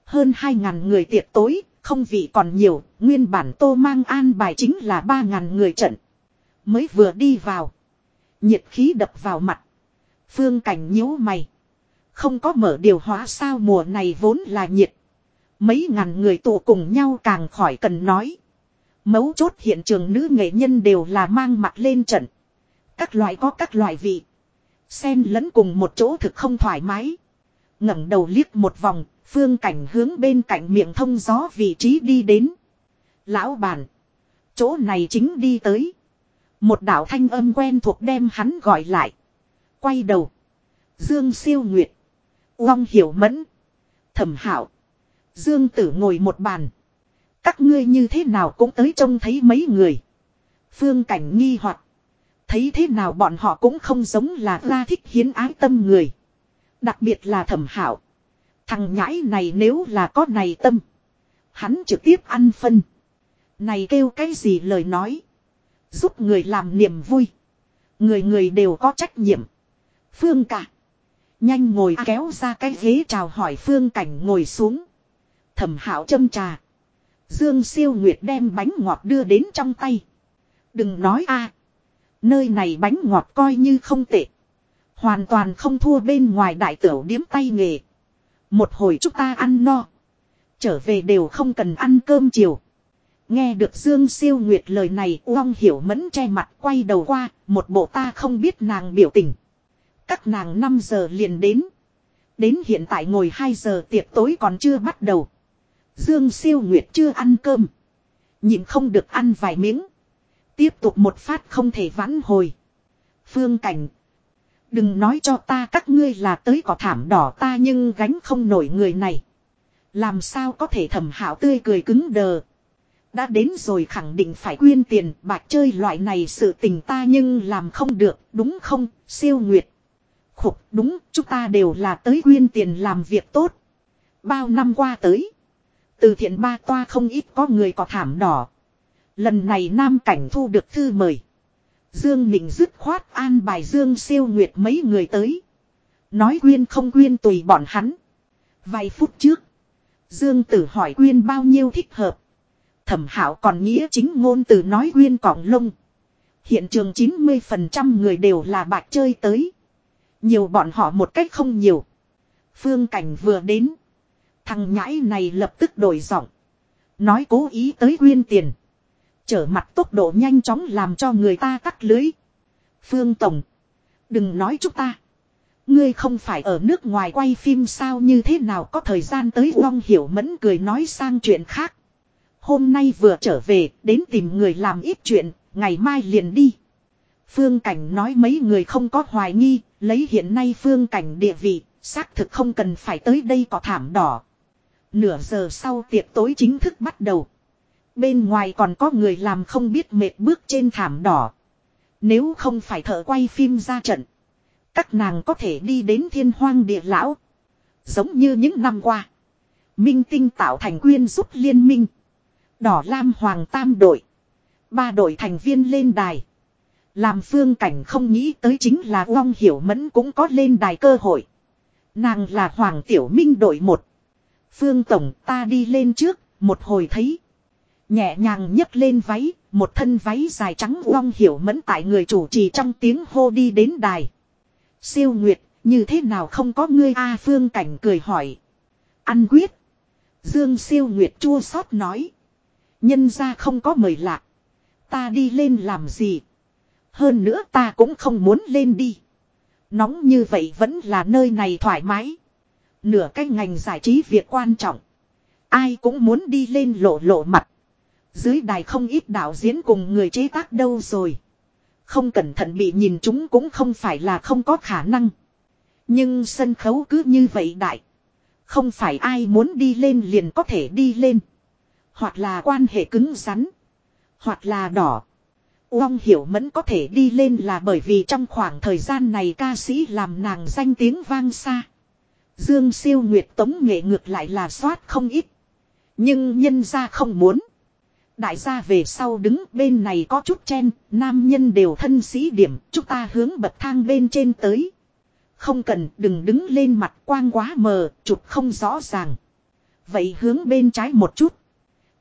Hơn 2.000 người tiệc tối, không vị còn nhiều, nguyên bản tô mang an bài chính là 3.000 người trận. Mới vừa đi vào. Nhiệt khí đập vào mặt. Phương cảnh nhíu mày. Không có mở điều hóa sao mùa này vốn là nhiệt. Mấy ngàn người tụ cùng nhau càng khỏi cần nói. Mấu chốt hiện trường nữ nghệ nhân đều là mang mặt lên trận. Các loại có các loại vị. Xen lẫn cùng một chỗ thực không thoải mái. ngẩng đầu liếc một vòng, phương cảnh hướng bên cạnh miệng thông gió vị trí đi đến. Lão bản. Chỗ này chính đi tới. Một đạo thanh âm quen thuộc đem hắn gọi lại. Quay đầu. Dương siêu nguyệt. Long hiểu mẫn. Thẩm hảo. Dương tử ngồi một bàn. Các ngươi như thế nào cũng tới trông thấy mấy người. Phương cảnh nghi hoặc Thấy thế nào bọn họ cũng không giống là ra thích hiến ái tâm người. Đặc biệt là thẩm hảo. Thằng nhãi này nếu là có này tâm. Hắn trực tiếp ăn phân. Này kêu cái gì lời nói. Giúp người làm niềm vui. Người người đều có trách nhiệm. Phương cả. Nhanh ngồi kéo ra cái ghế chào hỏi phương cảnh ngồi xuống. Thẩm hảo châm trà. Dương siêu nguyệt đem bánh ngọt đưa đến trong tay. Đừng nói a Nơi này bánh ngọt coi như không tệ. Hoàn toàn không thua bên ngoài đại tiểu điếm tay nghề. Một hồi chúng ta ăn no. Trở về đều không cần ăn cơm chiều. Nghe được Dương siêu nguyệt lời này, Uông hiểu mẫn che mặt quay đầu qua. Một bộ ta không biết nàng biểu tình. Các nàng 5 giờ liền đến. Đến hiện tại ngồi 2 giờ tiệc tối còn chưa bắt đầu. Dương siêu nguyệt chưa ăn cơm. Nhìn không được ăn vài miếng. Tiếp tục một phát không thể vãn hồi. Phương cảnh. Đừng nói cho ta các ngươi là tới có thảm đỏ ta nhưng gánh không nổi người này. Làm sao có thể thẩm hảo tươi cười cứng đờ. Đã đến rồi khẳng định phải quyên tiền, bạc chơi loại này sự tình ta nhưng làm không được, đúng không, siêu nguyệt. Khục, đúng, chúng ta đều là tới quyên tiền làm việc tốt. Bao năm qua tới. Từ thiện ba toa không ít có người có thảm đỏ. Lần này Nam Cảnh thu được thư mời. Dương Nịnh dứt khoát an bài Dương siêu nguyệt mấy người tới. Nói quyên không quyên tùy bọn hắn. Vài phút trước. Dương Tử hỏi quyên bao nhiêu thích hợp. Thẩm hảo còn nghĩa chính ngôn từ nói quyên cỏng lông. Hiện trường 90% người đều là bạc chơi tới. Nhiều bọn họ một cách không nhiều. Phương Cảnh vừa đến. Thằng nhãi này lập tức đổi giọng. Nói cố ý tới quyên tiền. Trở mặt tốc độ nhanh chóng làm cho người ta cắt lưới. Phương Tổng. Đừng nói chúng ta. Ngươi không phải ở nước ngoài quay phim sao như thế nào có thời gian tới Long Hiểu Mẫn cười nói sang chuyện khác. Hôm nay vừa trở về, đến tìm người làm ít chuyện, ngày mai liền đi. Phương Cảnh nói mấy người không có hoài nghi, lấy hiện nay Phương Cảnh địa vị, xác thực không cần phải tới đây có thảm đỏ. Nửa giờ sau tiệc tối chính thức bắt đầu. Bên ngoài còn có người làm không biết mệt bước trên thảm đỏ. Nếu không phải thợ quay phim ra trận. Các nàng có thể đi đến thiên hoang địa lão. Giống như những năm qua. Minh tinh tạo thành quyên giúp liên minh. Đỏ lam hoàng tam đội. Ba đội thành viên lên đài. Làm phương cảnh không nghĩ tới chính là Uông Hiểu Mẫn cũng có lên đài cơ hội. Nàng là Hoàng Tiểu Minh đội một. Phương Tổng ta đi lên trước, một hồi thấy. Nhẹ nhàng nhấc lên váy, một thân váy dài trắng Uông Hiểu Mẫn tại người chủ trì trong tiếng hô đi đến đài. Siêu Nguyệt, như thế nào không có ngươi A Phương Cảnh cười hỏi. Ăn quyết. Dương Siêu Nguyệt chua xót nói. Nhân ra không có mời lạc. Ta đi lên làm gì. Hơn nữa ta cũng không muốn lên đi. Nóng như vậy vẫn là nơi này thoải mái. Nửa cái ngành giải trí việc quan trọng. Ai cũng muốn đi lên lộ lộ mặt. Dưới đài không ít đạo diễn cùng người chế tác đâu rồi. Không cẩn thận bị nhìn chúng cũng không phải là không có khả năng. Nhưng sân khấu cứ như vậy đại. Không phải ai muốn đi lên liền có thể đi lên. Hoặc là quan hệ cứng rắn. Hoặc là đỏ. Uông Hiểu Mẫn có thể đi lên là bởi vì trong khoảng thời gian này ca sĩ làm nàng danh tiếng vang xa. Dương siêu nguyệt tống nghệ ngược lại là soát không ít. Nhưng nhân ra không muốn. Đại gia về sau đứng bên này có chút chen, nam nhân đều thân sĩ điểm, chúng ta hướng bậc thang bên trên tới. Không cần đừng đứng lên mặt quang quá mờ, chụp không rõ ràng. Vậy hướng bên trái một chút.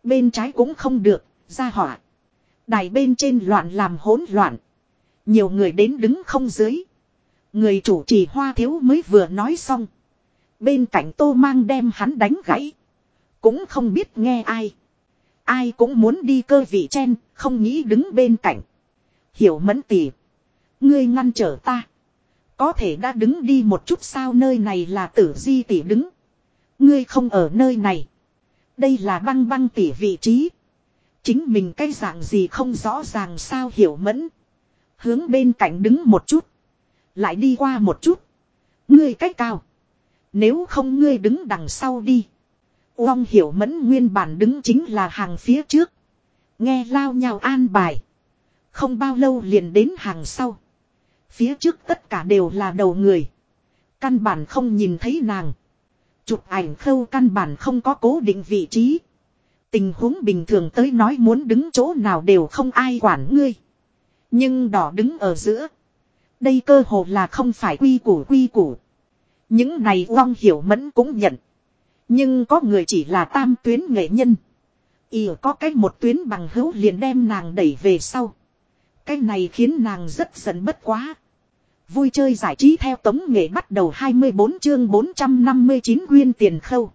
Bên trái cũng không được, ra hỏa. Đài bên trên loạn làm hỗn loạn. Nhiều người đến đứng không dưới. Người chủ trì hoa thiếu mới vừa nói xong. Bên cạnh tô mang đem hắn đánh gãy. Cũng không biết nghe ai. Ai cũng muốn đi cơ vị chen, không nghĩ đứng bên cạnh. Hiểu mẫn tỉ. Ngươi ngăn trở ta. Có thể đã đứng đi một chút sao nơi này là tử di tỷ đứng. Ngươi không ở nơi này. Đây là băng băng tỷ vị trí. Chính mình cái dạng gì không rõ ràng sao hiểu mẫn. Hướng bên cạnh đứng một chút. Lại đi qua một chút. Ngươi cách cao. Nếu không ngươi đứng đằng sau đi. Uông hiểu mẫn nguyên bản đứng chính là hàng phía trước. Nghe lao nhau an bài. Không bao lâu liền đến hàng sau. Phía trước tất cả đều là đầu người. Căn bản không nhìn thấy nàng. Chụp ảnh khâu căn bản không có cố định vị trí. Tình huống bình thường tới nói muốn đứng chỗ nào đều không ai quản ngươi. Nhưng đỏ đứng ở giữa. Đây cơ hồ là không phải quy củ quy củ. Những này Long Hiểu Mẫn cũng nhận. Nhưng có người chỉ là tam tuyến nghệ nhân. Ý có cách một tuyến bằng hữu liền đem nàng đẩy về sau. Cái này khiến nàng rất giận bất quá. Vui chơi giải trí theo tống nghệ bắt đầu 24 chương 459 nguyên tiền khâu.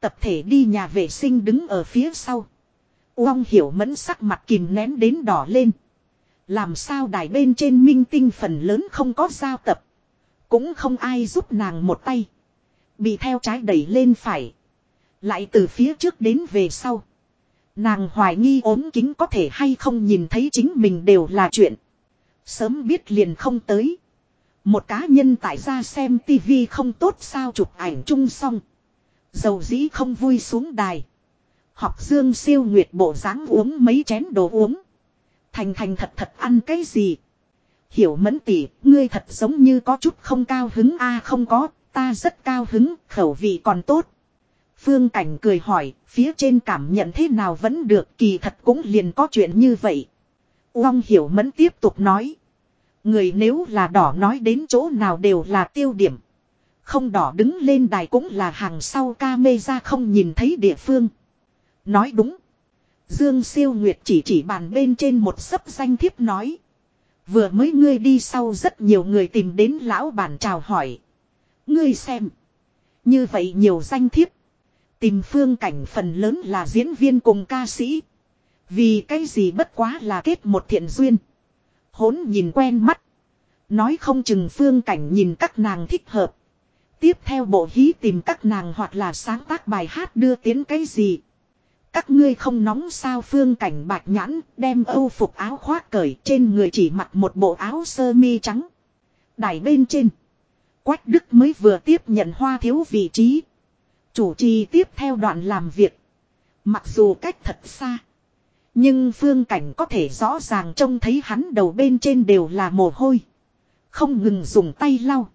Tập thể đi nhà vệ sinh đứng ở phía sau. Uông hiểu mẫn sắc mặt kìm nén đến đỏ lên. Làm sao đài bên trên minh tinh phần lớn không có giao tập. Cũng không ai giúp nàng một tay. Bị theo trái đẩy lên phải. Lại từ phía trước đến về sau. Nàng hoài nghi ốm kính có thể hay không nhìn thấy chính mình đều là chuyện. Sớm biết liền không tới. Một cá nhân tại ra xem tivi không tốt sao chụp ảnh chung xong. Dầu dĩ không vui xuống đài. Học dương siêu nguyệt bộ dáng uống mấy chén đồ uống. Thành thành thật thật ăn cái gì. Hiểu mẫn tỉ, ngươi thật giống như có chút không cao hứng a không có, ta rất cao hứng, khẩu vị còn tốt. Phương Cảnh cười hỏi, phía trên cảm nhận thế nào vẫn được, kỳ thật cũng liền có chuyện như vậy. Uông Hiểu Mẫn tiếp tục nói. Người nếu là đỏ nói đến chỗ nào đều là tiêu điểm. Không đỏ đứng lên đài cũng là hàng sau ca mê ra không nhìn thấy địa phương. Nói đúng. Dương siêu nguyệt chỉ chỉ bàn bên trên một sấp danh thiếp nói. Vừa mới ngươi đi sau rất nhiều người tìm đến lão bản chào hỏi. Ngươi xem. Như vậy nhiều danh thiếp. Tìm phương cảnh phần lớn là diễn viên cùng ca sĩ. Vì cái gì bất quá là kết một thiện duyên. Hốn nhìn quen mắt. Nói không chừng phương cảnh nhìn các nàng thích hợp. Tiếp theo bộ hí tìm các nàng hoặc là sáng tác bài hát đưa tiến cái gì. Các ngươi không nóng sao phương cảnh bạch nhãn đem âu phục áo khoác cởi trên người chỉ mặc một bộ áo sơ mi trắng. Đài bên trên. Quách Đức mới vừa tiếp nhận hoa thiếu vị trí. Chủ trì tiếp theo đoạn làm việc. Mặc dù cách thật xa. Nhưng phương cảnh có thể rõ ràng trông thấy hắn đầu bên trên đều là mồ hôi. Không ngừng dùng tay lau.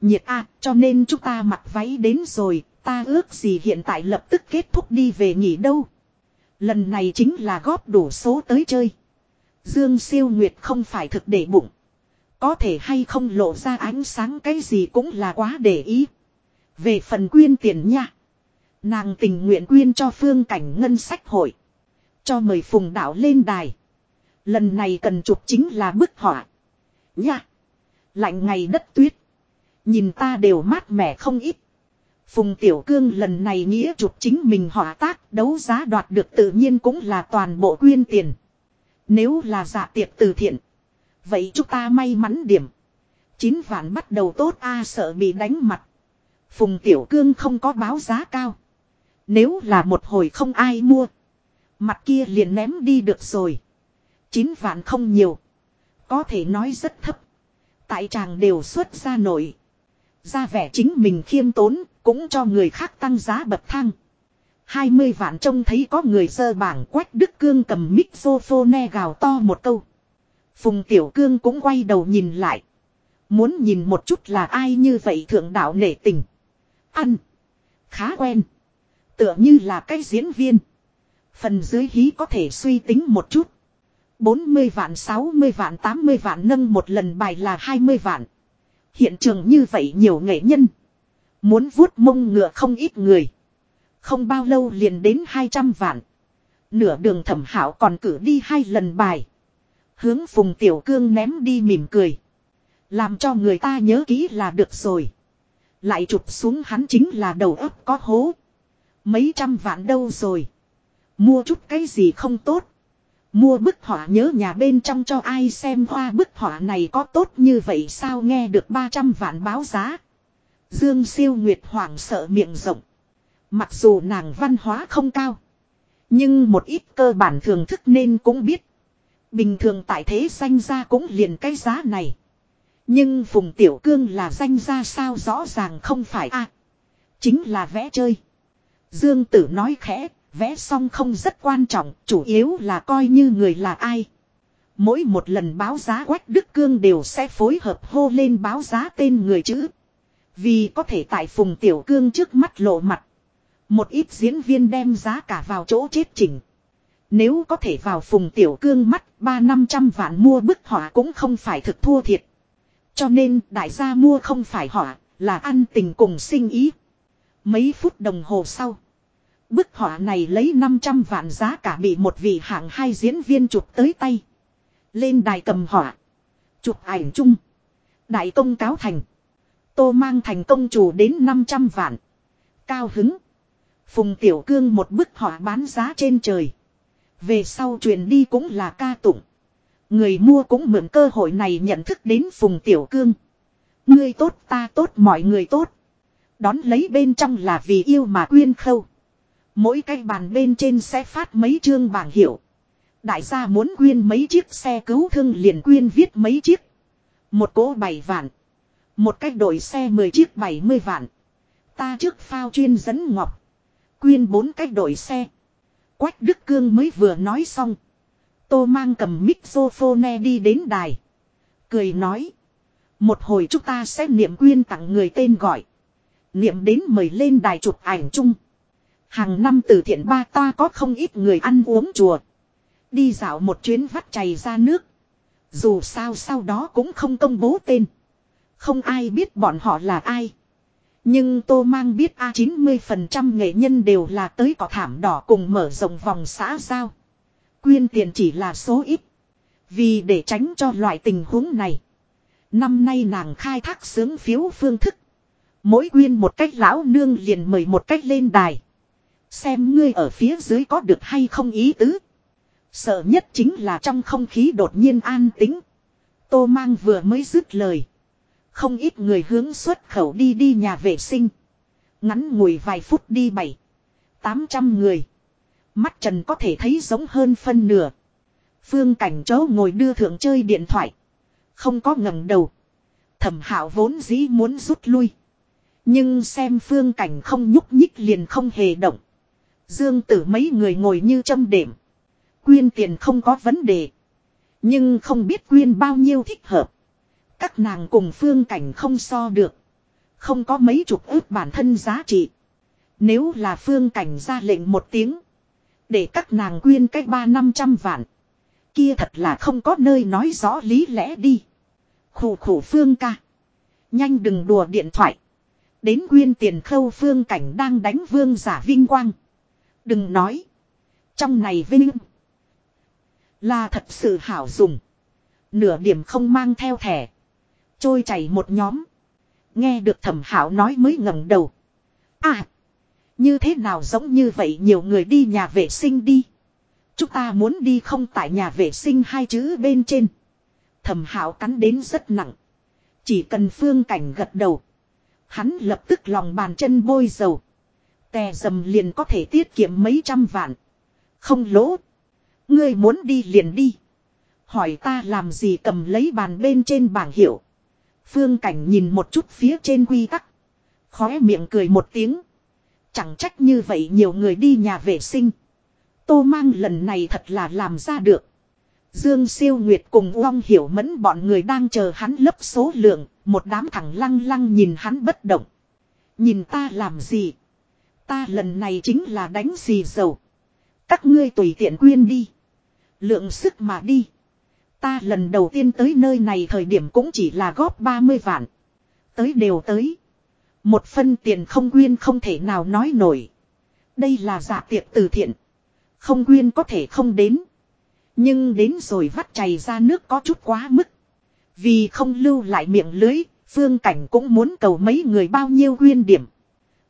Nhiệt a cho nên chúng ta mặc váy đến rồi, ta ước gì hiện tại lập tức kết thúc đi về nghỉ đâu. Lần này chính là góp đủ số tới chơi. Dương siêu nguyệt không phải thực để bụng. Có thể hay không lộ ra ánh sáng cái gì cũng là quá để ý. Về phần quyên tiền nha. Nàng tình nguyện quyên cho phương cảnh ngân sách hội. Cho mời phùng đạo lên đài. Lần này cần chụp chính là bức họa. Nha. Lạnh ngày đất tuyết. Nhìn ta đều mát mẻ không ít. Phùng Tiểu Cương lần này nghĩa chụp chính mình họa tác, đấu giá đoạt được tự nhiên cũng là toàn bộ quyên tiền. Nếu là dạ tiệc từ thiện. Vậy chúng ta may mắn điểm. Chín vạn bắt đầu tốt a sợ bị đánh mặt. Phùng Tiểu Cương không có báo giá cao. Nếu là một hồi không ai mua. Mặt kia liền ném đi được rồi. Chín vạn không nhiều. Có thể nói rất thấp. Tại chàng đều xuất ra nổi. Ra vẻ chính mình khiêm tốn, cũng cho người khác tăng giá bậc thang. 20 vạn trông thấy có người sơ bảng quách Đức Cương cầm mixophone gào to một câu. Phùng Tiểu Cương cũng quay đầu nhìn lại. Muốn nhìn một chút là ai như vậy thượng đạo nể tình. Ăn. Khá quen. Tựa như là cái diễn viên. Phần dưới hí có thể suy tính một chút. 40 vạn 60 vạn 80 vạn nâng một lần bài là 20 vạn. Hiện trường như vậy nhiều nghệ nhân. Muốn vuốt mông ngựa không ít người. Không bao lâu liền đến 200 vạn. Nửa đường thẩm hảo còn cử đi hai lần bài. Hướng phùng tiểu cương ném đi mỉm cười. Làm cho người ta nhớ kỹ là được rồi. Lại chụp xuống hắn chính là đầu ấp có hố. Mấy trăm vạn đâu rồi. Mua chút cái gì không tốt. Mua bức họa nhớ nhà bên trong cho ai xem hoa bức họa này có tốt như vậy sao nghe được 300 vạn báo giá. Dương siêu nguyệt hoảng sợ miệng rộng. Mặc dù nàng văn hóa không cao. Nhưng một ít cơ bản thường thức nên cũng biết. Bình thường tại thế danh ra cũng liền cái giá này. Nhưng Phùng Tiểu Cương là danh ra sao rõ ràng không phải a Chính là vẽ chơi. Dương Tử nói khẽ, vẽ xong không rất quan trọng, chủ yếu là coi như người là ai. Mỗi một lần báo giá Quách Đức Cương đều sẽ phối hợp hô lên báo giá tên người chữ. Vì có thể tại Phùng Tiểu Cương trước mắt lộ mặt. Một ít diễn viên đem giá cả vào chỗ chết chỉnh. Nếu có thể vào Phùng Tiểu Cương mắt ba năm trăm vạn mua bức họa cũng không phải thực thua thiệt. Cho nên đại gia mua không phải họa, là ăn tình cùng sinh ý. Mấy phút đồng hồ sau. Bức họa này lấy 500 vạn giá cả bị một vị hạng hai diễn viên chụp tới tay. Lên đài cầm họa. Chụp ảnh chung. Đại công cáo thành. Tô mang thành công chủ đến 500 vạn. Cao hứng. Phùng Tiểu Cương một bức họa bán giá trên trời. Về sau truyền đi cũng là ca tụng. Người mua cũng mượn cơ hội này nhận thức đến Phùng Tiểu Cương. Ngươi tốt ta tốt mọi người tốt. Đón lấy bên trong là vì yêu mà quyên khâu. Mỗi cái bàn bên trên sẽ phát mấy chương bảng hiệu. Đại gia muốn quyên mấy chiếc xe cứu thương liền quyên viết mấy chiếc. Một cỗ bảy vạn. Một cách đội xe 10 chiếc 70 vạn. Ta trước phao chuyên dẫn ngọc. Quyên bốn cách đội xe. Quách Đức Cương mới vừa nói xong. Tô mang cầm mixophone đi đến đài. Cười nói. Một hồi chúng ta sẽ niệm quyên tặng người tên gọi. Niệm đến mời lên đài chụp ảnh chung. Hàng năm từ thiện ba ta có không ít người ăn uống chùa. Đi dạo một chuyến vắt chày ra nước. Dù sao sau đó cũng không công bố tên. Không ai biết bọn họ là ai. Nhưng tô mang biết A90% nghệ nhân đều là tới cỏ thảm đỏ cùng mở rộng vòng xã giao. Quyên tiền chỉ là số ít. Vì để tránh cho loại tình huống này. Năm nay nàng khai thác sướng phiếu phương thức. Mỗi quyên một cách lão nương liền mời một cách lên đài. Xem ngươi ở phía dưới có được hay không ý tứ. Sợ nhất chính là trong không khí đột nhiên an tĩnh. Tô mang vừa mới dứt lời. Không ít người hướng xuất khẩu đi đi nhà vệ sinh. Ngắn ngủi vài phút đi bảy. Tám trăm người. Mắt trần có thể thấy giống hơn phân nửa. Phương cảnh chó ngồi đưa thượng chơi điện thoại. Không có ngẩng đầu. Thẩm hạo vốn dĩ muốn rút lui. Nhưng xem phương cảnh không nhúc nhích liền không hề động. Dương tử mấy người ngồi như châm đệm. Quyên tiền không có vấn đề. Nhưng không biết quyên bao nhiêu thích hợp. Các nàng cùng phương cảnh không so được. Không có mấy chục ước bản thân giá trị. Nếu là phương cảnh ra lệnh một tiếng. Để các nàng quyên cách ba năm trăm vạn. Kia thật là không có nơi nói rõ lý lẽ đi. Khủ khủ phương ca. Nhanh đừng đùa điện thoại. Đến quyên tiền khâu phương cảnh đang đánh vương giả vinh quang. Đừng nói. Trong này vinh. Là thật sự hảo dùng. Nửa điểm không mang theo thẻ. Trôi chảy một nhóm. Nghe được thẩm hảo nói mới ngẩng đầu. À. Như thế nào giống như vậy nhiều người đi nhà vệ sinh đi. Chúng ta muốn đi không tại nhà vệ sinh hai chữ bên trên. Thẩm hảo cắn đến rất nặng. Chỉ cần phương cảnh gật đầu. Hắn lập tức lòng bàn chân bôi dầu. Tè dầm liền có thể tiết kiệm mấy trăm vạn. Không lỗ. Ngươi muốn đi liền đi. Hỏi ta làm gì cầm lấy bàn bên trên bảng hiệu. Phương cảnh nhìn một chút phía trên quy tắc. Khóe miệng cười một tiếng. Chẳng trách như vậy nhiều người đi nhà vệ sinh. Tô mang lần này thật là làm ra được. Dương siêu nguyệt cùng Uông hiểu mẫn bọn người đang chờ hắn lấp số lượng. Một đám thẳng lăng lăng nhìn hắn bất động. Nhìn ta làm gì? Ta lần này chính là đánh gì dầu. Các ngươi tùy tiện quyên đi. Lượng sức mà đi. Ta lần đầu tiên tới nơi này thời điểm cũng chỉ là góp 30 vạn. Tới đều tới. Một phân tiền không quyên không thể nào nói nổi. Đây là giả tiệc từ thiện. Không quyên có thể không đến. Nhưng đến rồi vắt chảy ra nước có chút quá mức. Vì không lưu lại miệng lưới, phương cảnh cũng muốn cầu mấy người bao nhiêu quyên điểm.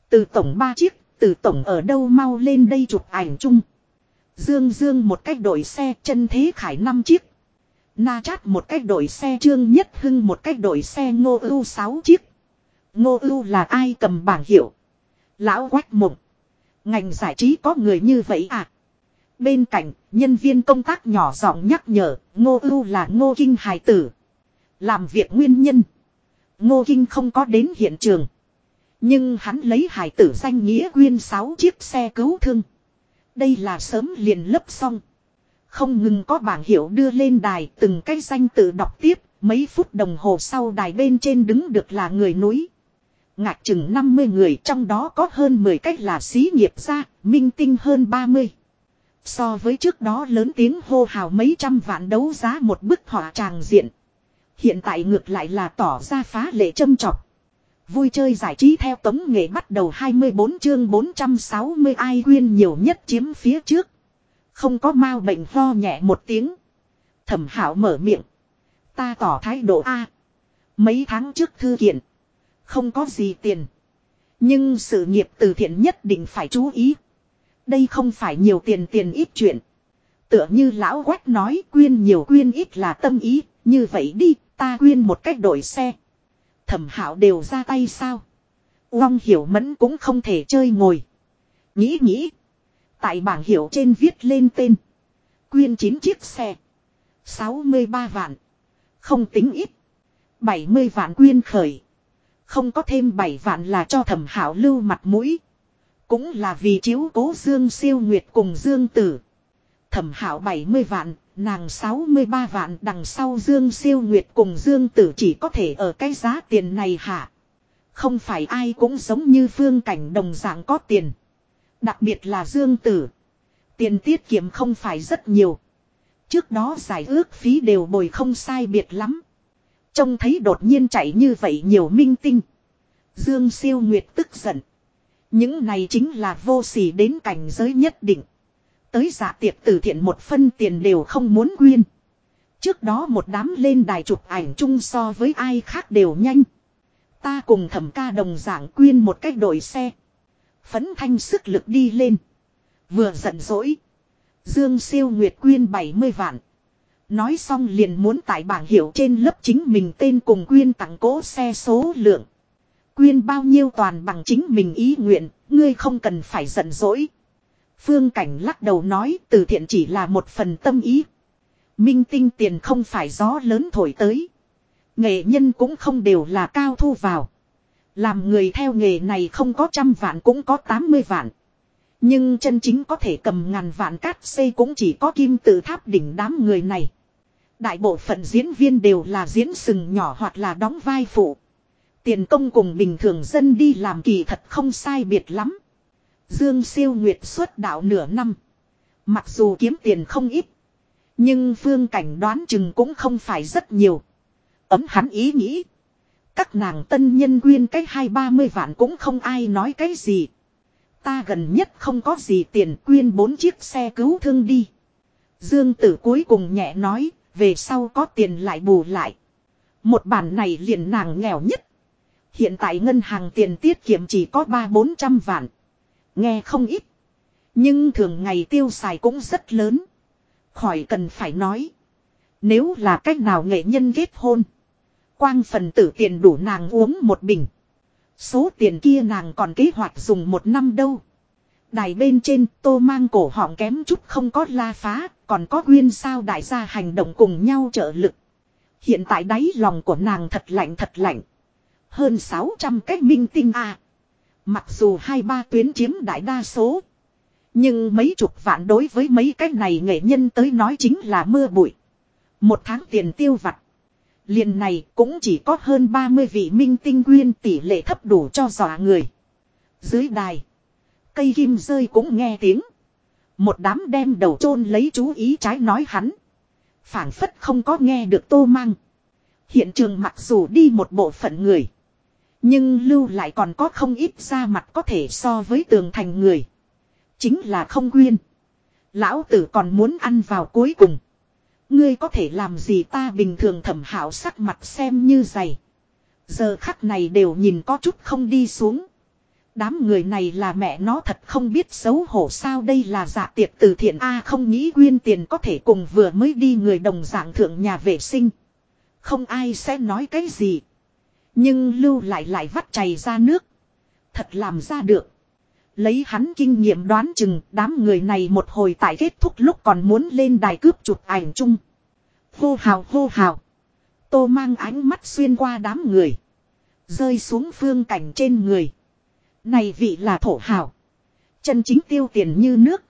Từ tổng ba chiếc, từ tổng ở đâu mau lên đây chụp ảnh chung. Dương Dương một cách đổi xe chân thế khải năm chiếc. Na chát một cách đổi xe trương nhất hưng một cách đổi xe ngô ưu sáu chiếc. Ngô ưu là ai cầm bảng hiệu. Lão quách mộng. Ngành giải trí có người như vậy à. Bên cạnh, nhân viên công tác nhỏ giọng nhắc nhở, ngô ưu là ngô kinh hài tử. Làm việc nguyên nhân. Ngô kinh không có đến hiện trường. Nhưng hắn lấy hài tử danh nghĩa quyên 6 chiếc xe cứu thương. Đây là sớm liền lấp xong. Không ngừng có bảng hiệu đưa lên đài từng cái danh tự đọc tiếp. Mấy phút đồng hồ sau đài bên trên đứng được là người núi. Ngạc chừng 50 người trong đó có hơn 10 cách là xí nghiệp gia, minh tinh hơn 30. So với trước đó lớn tiếng hô hào mấy trăm vạn đấu giá một bức họa tràng diện. Hiện tại ngược lại là tỏ ra phá lệ châm trọc. Vui chơi giải trí theo tống nghệ bắt đầu 24 chương 460 ai quyên nhiều nhất chiếm phía trước. Không có mau bệnh ho nhẹ một tiếng. Thẩm hảo mở miệng. Ta tỏ thái độ A. Mấy tháng trước thư kiện. Không có gì tiền. Nhưng sự nghiệp từ thiện nhất định phải chú ý. Đây không phải nhiều tiền tiền ít chuyện. Tựa như lão quách nói quyên nhiều quyên ít là tâm ý. Như vậy đi, ta quyên một cách đổi xe. Thẩm hảo đều ra tay sao. Uông hiểu mẫn cũng không thể chơi ngồi. Nghĩ nghĩ. Tại bảng hiệu trên viết lên tên. Quyên 9 chiếc xe. 63 vạn. Không tính ít. 70 vạn quyên khởi. Không có thêm 7 vạn là cho thẩm hảo lưu mặt mũi. Cũng là vì chiếu cố Dương siêu nguyệt cùng Dương tử. Thẩm hảo 70 vạn, nàng 63 vạn đằng sau Dương siêu nguyệt cùng Dương tử chỉ có thể ở cái giá tiền này hả. Không phải ai cũng giống như phương cảnh đồng dạng có tiền. Đặc biệt là Dương tử. Tiền tiết kiệm không phải rất nhiều. Trước đó giải ước phí đều bồi không sai biệt lắm. Trông thấy đột nhiên chạy như vậy nhiều minh tinh. Dương siêu nguyệt tức giận. Những này chính là vô sỉ đến cảnh giới nhất định. Tới giả tiệc từ thiện một phân tiền đều không muốn quyên. Trước đó một đám lên đài chụp ảnh chung so với ai khác đều nhanh. Ta cùng thẩm ca đồng giảng quyên một cách đổi xe. Phấn thanh sức lực đi lên. Vừa giận dỗi. Dương siêu nguyệt quyên 70 vạn. Nói xong liền muốn tại bảng hiệu trên lớp chính mình tên cùng quyên tặng cố xe số lượng. Quyên bao nhiêu toàn bằng chính mình ý nguyện, ngươi không cần phải giận dỗi. Phương Cảnh lắc đầu nói từ thiện chỉ là một phần tâm ý. Minh tinh tiền không phải gió lớn thổi tới. Nghệ nhân cũng không đều là cao thu vào. Làm người theo nghề này không có trăm vạn cũng có tám mươi vạn. Nhưng chân chính có thể cầm ngàn vạn cát xây cũng chỉ có kim tự tháp đỉnh đám người này. Đại bộ phận diễn viên đều là diễn sừng nhỏ hoặc là đóng vai phụ. Tiền công cùng bình thường dân đi làm kỳ thật không sai biệt lắm. Dương siêu nguyệt xuất đạo nửa năm. Mặc dù kiếm tiền không ít. Nhưng phương cảnh đoán chừng cũng không phải rất nhiều. Ấm hắn ý nghĩ. Các nàng tân nhân quyên cái hai ba mươi vạn cũng không ai nói cái gì. Ta gần nhất không có gì tiền quyên bốn chiếc xe cứu thương đi. Dương tử cuối cùng nhẹ nói, về sau có tiền lại bù lại. Một bản này liền nàng nghèo nhất. Hiện tại ngân hàng tiền tiết kiệm chỉ có ba bốn trăm vạn. Nghe không ít. Nhưng thường ngày tiêu xài cũng rất lớn. Khỏi cần phải nói. Nếu là cách nào nghệ nhân kết hôn. Quang phần tử tiền đủ nàng uống một bình. Số tiền kia nàng còn kế hoạch dùng một năm đâu. Đài bên trên tô mang cổ họng kém chút không có la phá. Còn có nguyên sao đại gia hành động cùng nhau trợ lực. Hiện tại đáy lòng của nàng thật lạnh thật lạnh. Hơn 600 cái minh tinh à. Mặc dù hai ba tuyến chiếm đại đa số. Nhưng mấy chục vạn đối với mấy cái này nghệ nhân tới nói chính là mưa bụi. Một tháng tiền tiêu vặt. Liền này cũng chỉ có hơn 30 vị minh tinh quyên tỷ lệ thấp đủ cho dọa người. Dưới đài. Cây kim rơi cũng nghe tiếng. Một đám đem đầu chôn lấy chú ý trái nói hắn. phảng phất không có nghe được tô mang. Hiện trường mặc dù đi một bộ phận người. Nhưng lưu lại còn có không ít ra mặt có thể so với tường thành người. Chính là không quyên. Lão tử còn muốn ăn vào cuối cùng. Ngươi có thể làm gì ta bình thường thẩm hảo sắc mặt xem như dày. Giờ khắc này đều nhìn có chút không đi xuống. Đám người này là mẹ nó thật không biết xấu hổ sao đây là dạ tiệc từ thiện A không nghĩ quyên tiền có thể cùng vừa mới đi người đồng dạng thượng nhà vệ sinh. Không ai sẽ nói cái gì. Nhưng lưu lại lại vắt chảy ra nước. Thật làm ra được. Lấy hắn kinh nghiệm đoán chừng, đám người này một hồi tại kết thúc lúc còn muốn lên đài cướp chụp ảnh chung. Hô hào hô hào. Tô mang ánh mắt xuyên qua đám người. Rơi xuống phương cảnh trên người. Này vị là thổ hào. Chân chính tiêu tiền như nước.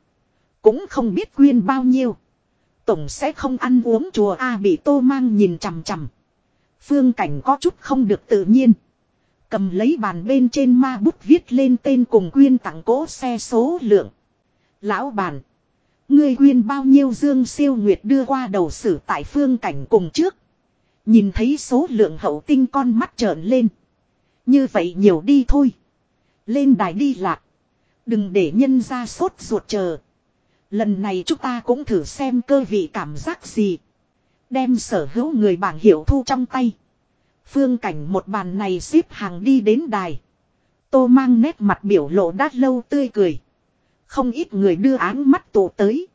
Cũng không biết quyên bao nhiêu. Tổng sẽ không ăn uống chùa A bị tô mang nhìn chằm chằm. Phương cảnh có chút không được tự nhiên. Cầm lấy bàn bên trên ma bút viết lên tên cùng quyên tặng cố xe số lượng. Lão bàn. Ngươi quyên bao nhiêu dương siêu nguyệt đưa qua đầu sử tại phương cảnh cùng trước. Nhìn thấy số lượng hậu tinh con mắt trợn lên. Như vậy nhiều đi thôi. Lên đài đi lạc. Đừng để nhân ra sốt ruột chờ. Lần này chúng ta cũng thử xem cơ vị cảm giác gì. Đem sở hữu người bảng hiệu thu trong tay. Phương cảnh một bàn này xếp hàng đi đến đài. Tô mang nét mặt biểu lộ đát lâu tươi cười. Không ít người đưa áng mắt tụ tới.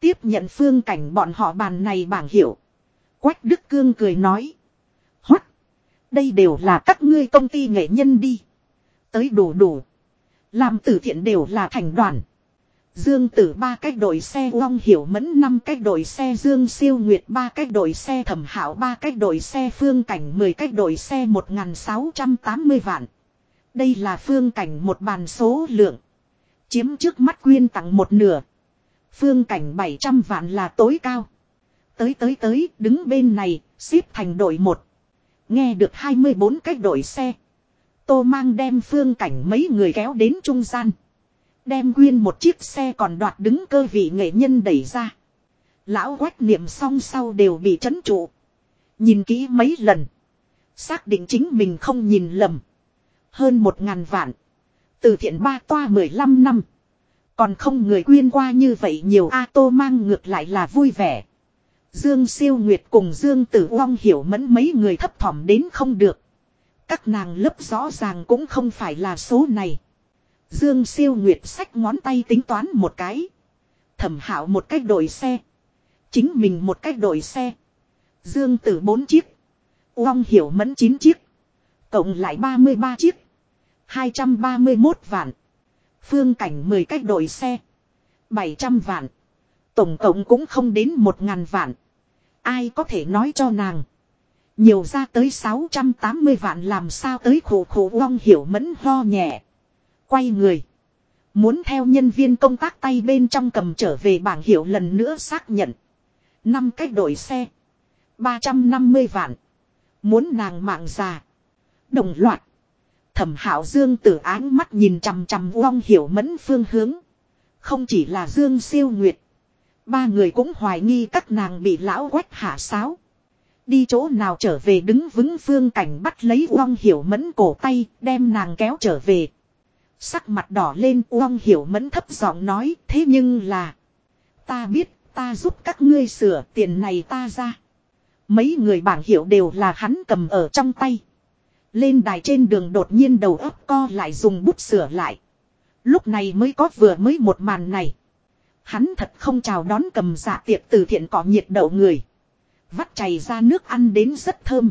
Tiếp nhận phương cảnh bọn họ bàn này bảng hiệu. Quách Đức Cương cười nói. Hoắt. Đây đều là các ngươi công ty nghệ nhân đi. Tới đủ đủ. Làm từ thiện đều là thành đoàn. Dương tử ba cách đội xe Long Hiểu Mẫn, năm cách đội xe Dương Siêu Nguyệt, ba cách đội xe Thẩm Hảo, ba cách đội xe Phương Cảnh 10 cách đội xe 1680 vạn. Đây là Phương Cảnh một bàn số lượng. Chiếm trước mắt quyên tặng một nửa. Phương Cảnh 700 vạn là tối cao. Tới tới tới, đứng bên này, xếp thành đội một. Nghe được 24 cách đội xe. Tô mang đem Phương Cảnh mấy người kéo đến trung gian. Đem quyên một chiếc xe còn đoạt đứng cơ vị nghệ nhân đẩy ra. Lão quách niệm xong sau đều bị chấn trụ. Nhìn kỹ mấy lần. Xác định chính mình không nhìn lầm. Hơn một ngàn vạn. Từ thiện ba toa mười lăm năm. Còn không người quyên qua như vậy nhiều A tô mang ngược lại là vui vẻ. Dương siêu nguyệt cùng Dương tử vong hiểu mẫn mấy người thấp thỏm đến không được. Các nàng lấp rõ ràng cũng không phải là số này. Dương siêu nguyệt sách ngón tay tính toán một cái. Thẩm hảo một cách đổi xe. Chính mình một cách đổi xe. Dương tử bốn chiếc. Uông hiểu mẫn chín chiếc. Cộng lại 33 chiếc. 231 vạn. Phương cảnh 10 cách đổi xe. 700 vạn. Tổng cộng cũng không đến 1.000 vạn. Ai có thể nói cho nàng. Nhiều ra tới 680 vạn làm sao tới khổ khổ Uông hiểu mẫn ho nhẹ. Quay người. Muốn theo nhân viên công tác tay bên trong cầm trở về bảng hiệu lần nữa xác nhận. năm cách đổi xe. 350 vạn. Muốn nàng mạng già. Đồng loạt. Thẩm hảo Dương tử áng mắt nhìn chằm chằm vong hiểu mẫn phương hướng. Không chỉ là Dương siêu nguyệt. Ba người cũng hoài nghi các nàng bị lão quách hạ sáo. Đi chỗ nào trở về đứng vững phương cảnh bắt lấy vong hiểu mẫn cổ tay, đem nàng kéo trở về. Sắc mặt đỏ lên uong hiểu mẫn thấp giọng nói, thế nhưng là. Ta biết, ta giúp các ngươi sửa tiền này ta ra. Mấy người bảng hiệu đều là hắn cầm ở trong tay. Lên đài trên đường đột nhiên đầu óc co lại dùng bút sửa lại. Lúc này mới có vừa mới một màn này. Hắn thật không chào đón cầm dạ tiệc từ thiện cỏ nhiệt đậu người. Vắt chảy ra nước ăn đến rất thơm.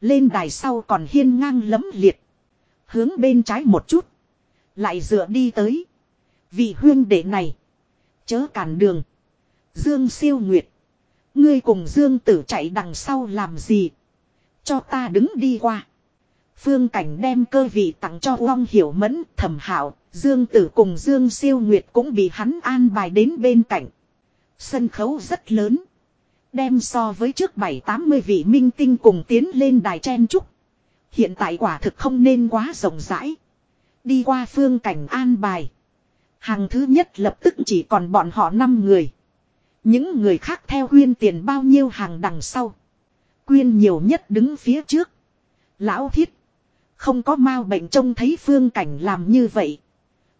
Lên đài sau còn hiên ngang lấm liệt. Hướng bên trái một chút. Lại dựa đi tới. Vị huyên đệ này. Chớ cản đường. Dương siêu nguyệt. Ngươi cùng Dương tử chạy đằng sau làm gì. Cho ta đứng đi qua. Phương cảnh đem cơ vị tặng cho Long Hiểu Mẫn, Thẩm Hảo, Dương Tử cùng Dương Siêu Nguyệt cũng bị hắn an bài đến bên cạnh. Sân khấu rất lớn. Đem so với trước 7-80 vị minh tinh cùng tiến lên đài chen trúc. Hiện tại quả thực không nên quá rộng rãi. Đi qua phương cảnh an bài. Hàng thứ nhất lập tức chỉ còn bọn họ 5 người. Những người khác theo quyên tiền bao nhiêu hàng đằng sau. Quyên nhiều nhất đứng phía trước. Lão thiết. Không có mau bệnh trông thấy phương cảnh làm như vậy.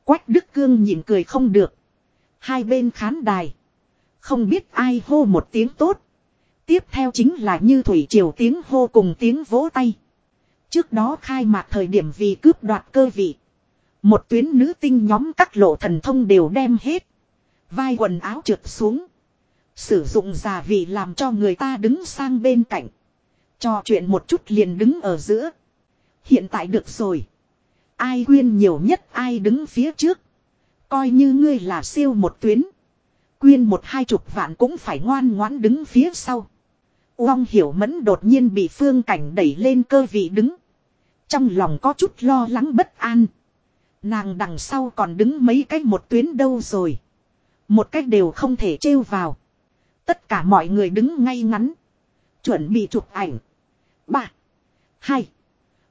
Quách Đức Cương nhìn cười không được. Hai bên khán đài. Không biết ai hô một tiếng tốt. Tiếp theo chính là như thủy triều tiếng hô cùng tiếng vỗ tay. Trước đó khai mạc thời điểm vì cướp đoạt cơ vị. Một tuyến nữ tinh nhóm các lộ thần thông đều đem hết. Vai quần áo trượt xuống. Sử dụng giả vị làm cho người ta đứng sang bên cạnh. Trò chuyện một chút liền đứng ở giữa. Hiện tại được rồi. Ai quyên nhiều nhất ai đứng phía trước. Coi như ngươi là siêu một tuyến. Quyên một hai chục vạn cũng phải ngoan ngoãn đứng phía sau. Uông hiểu mẫn đột nhiên bị phương cảnh đẩy lên cơ vị đứng. Trong lòng có chút lo lắng bất an. Nàng đằng sau còn đứng mấy cách một tuyến đâu rồi. Một cách đều không thể trêu vào. Tất cả mọi người đứng ngay ngắn. Chuẩn bị chụp ảnh. Ba. Hai.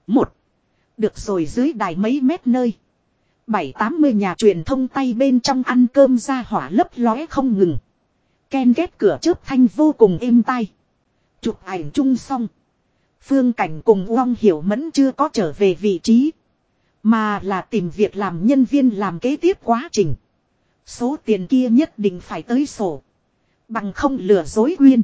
Một. Được rồi dưới đài mấy mét nơi. Bảy tám mươi nhà truyền thông tay bên trong ăn cơm ra hỏa lấp lóe không ngừng. Ken ghép cửa chớp thanh vô cùng êm tai. Chụp ảnh chung xong. Phương Cảnh cùng Uông Hiểu Mẫn chưa có trở về vị trí. Mà là tìm việc làm nhân viên làm kế tiếp quá trình. Số tiền kia nhất định phải tới sổ. Bằng không lừa dối quyên.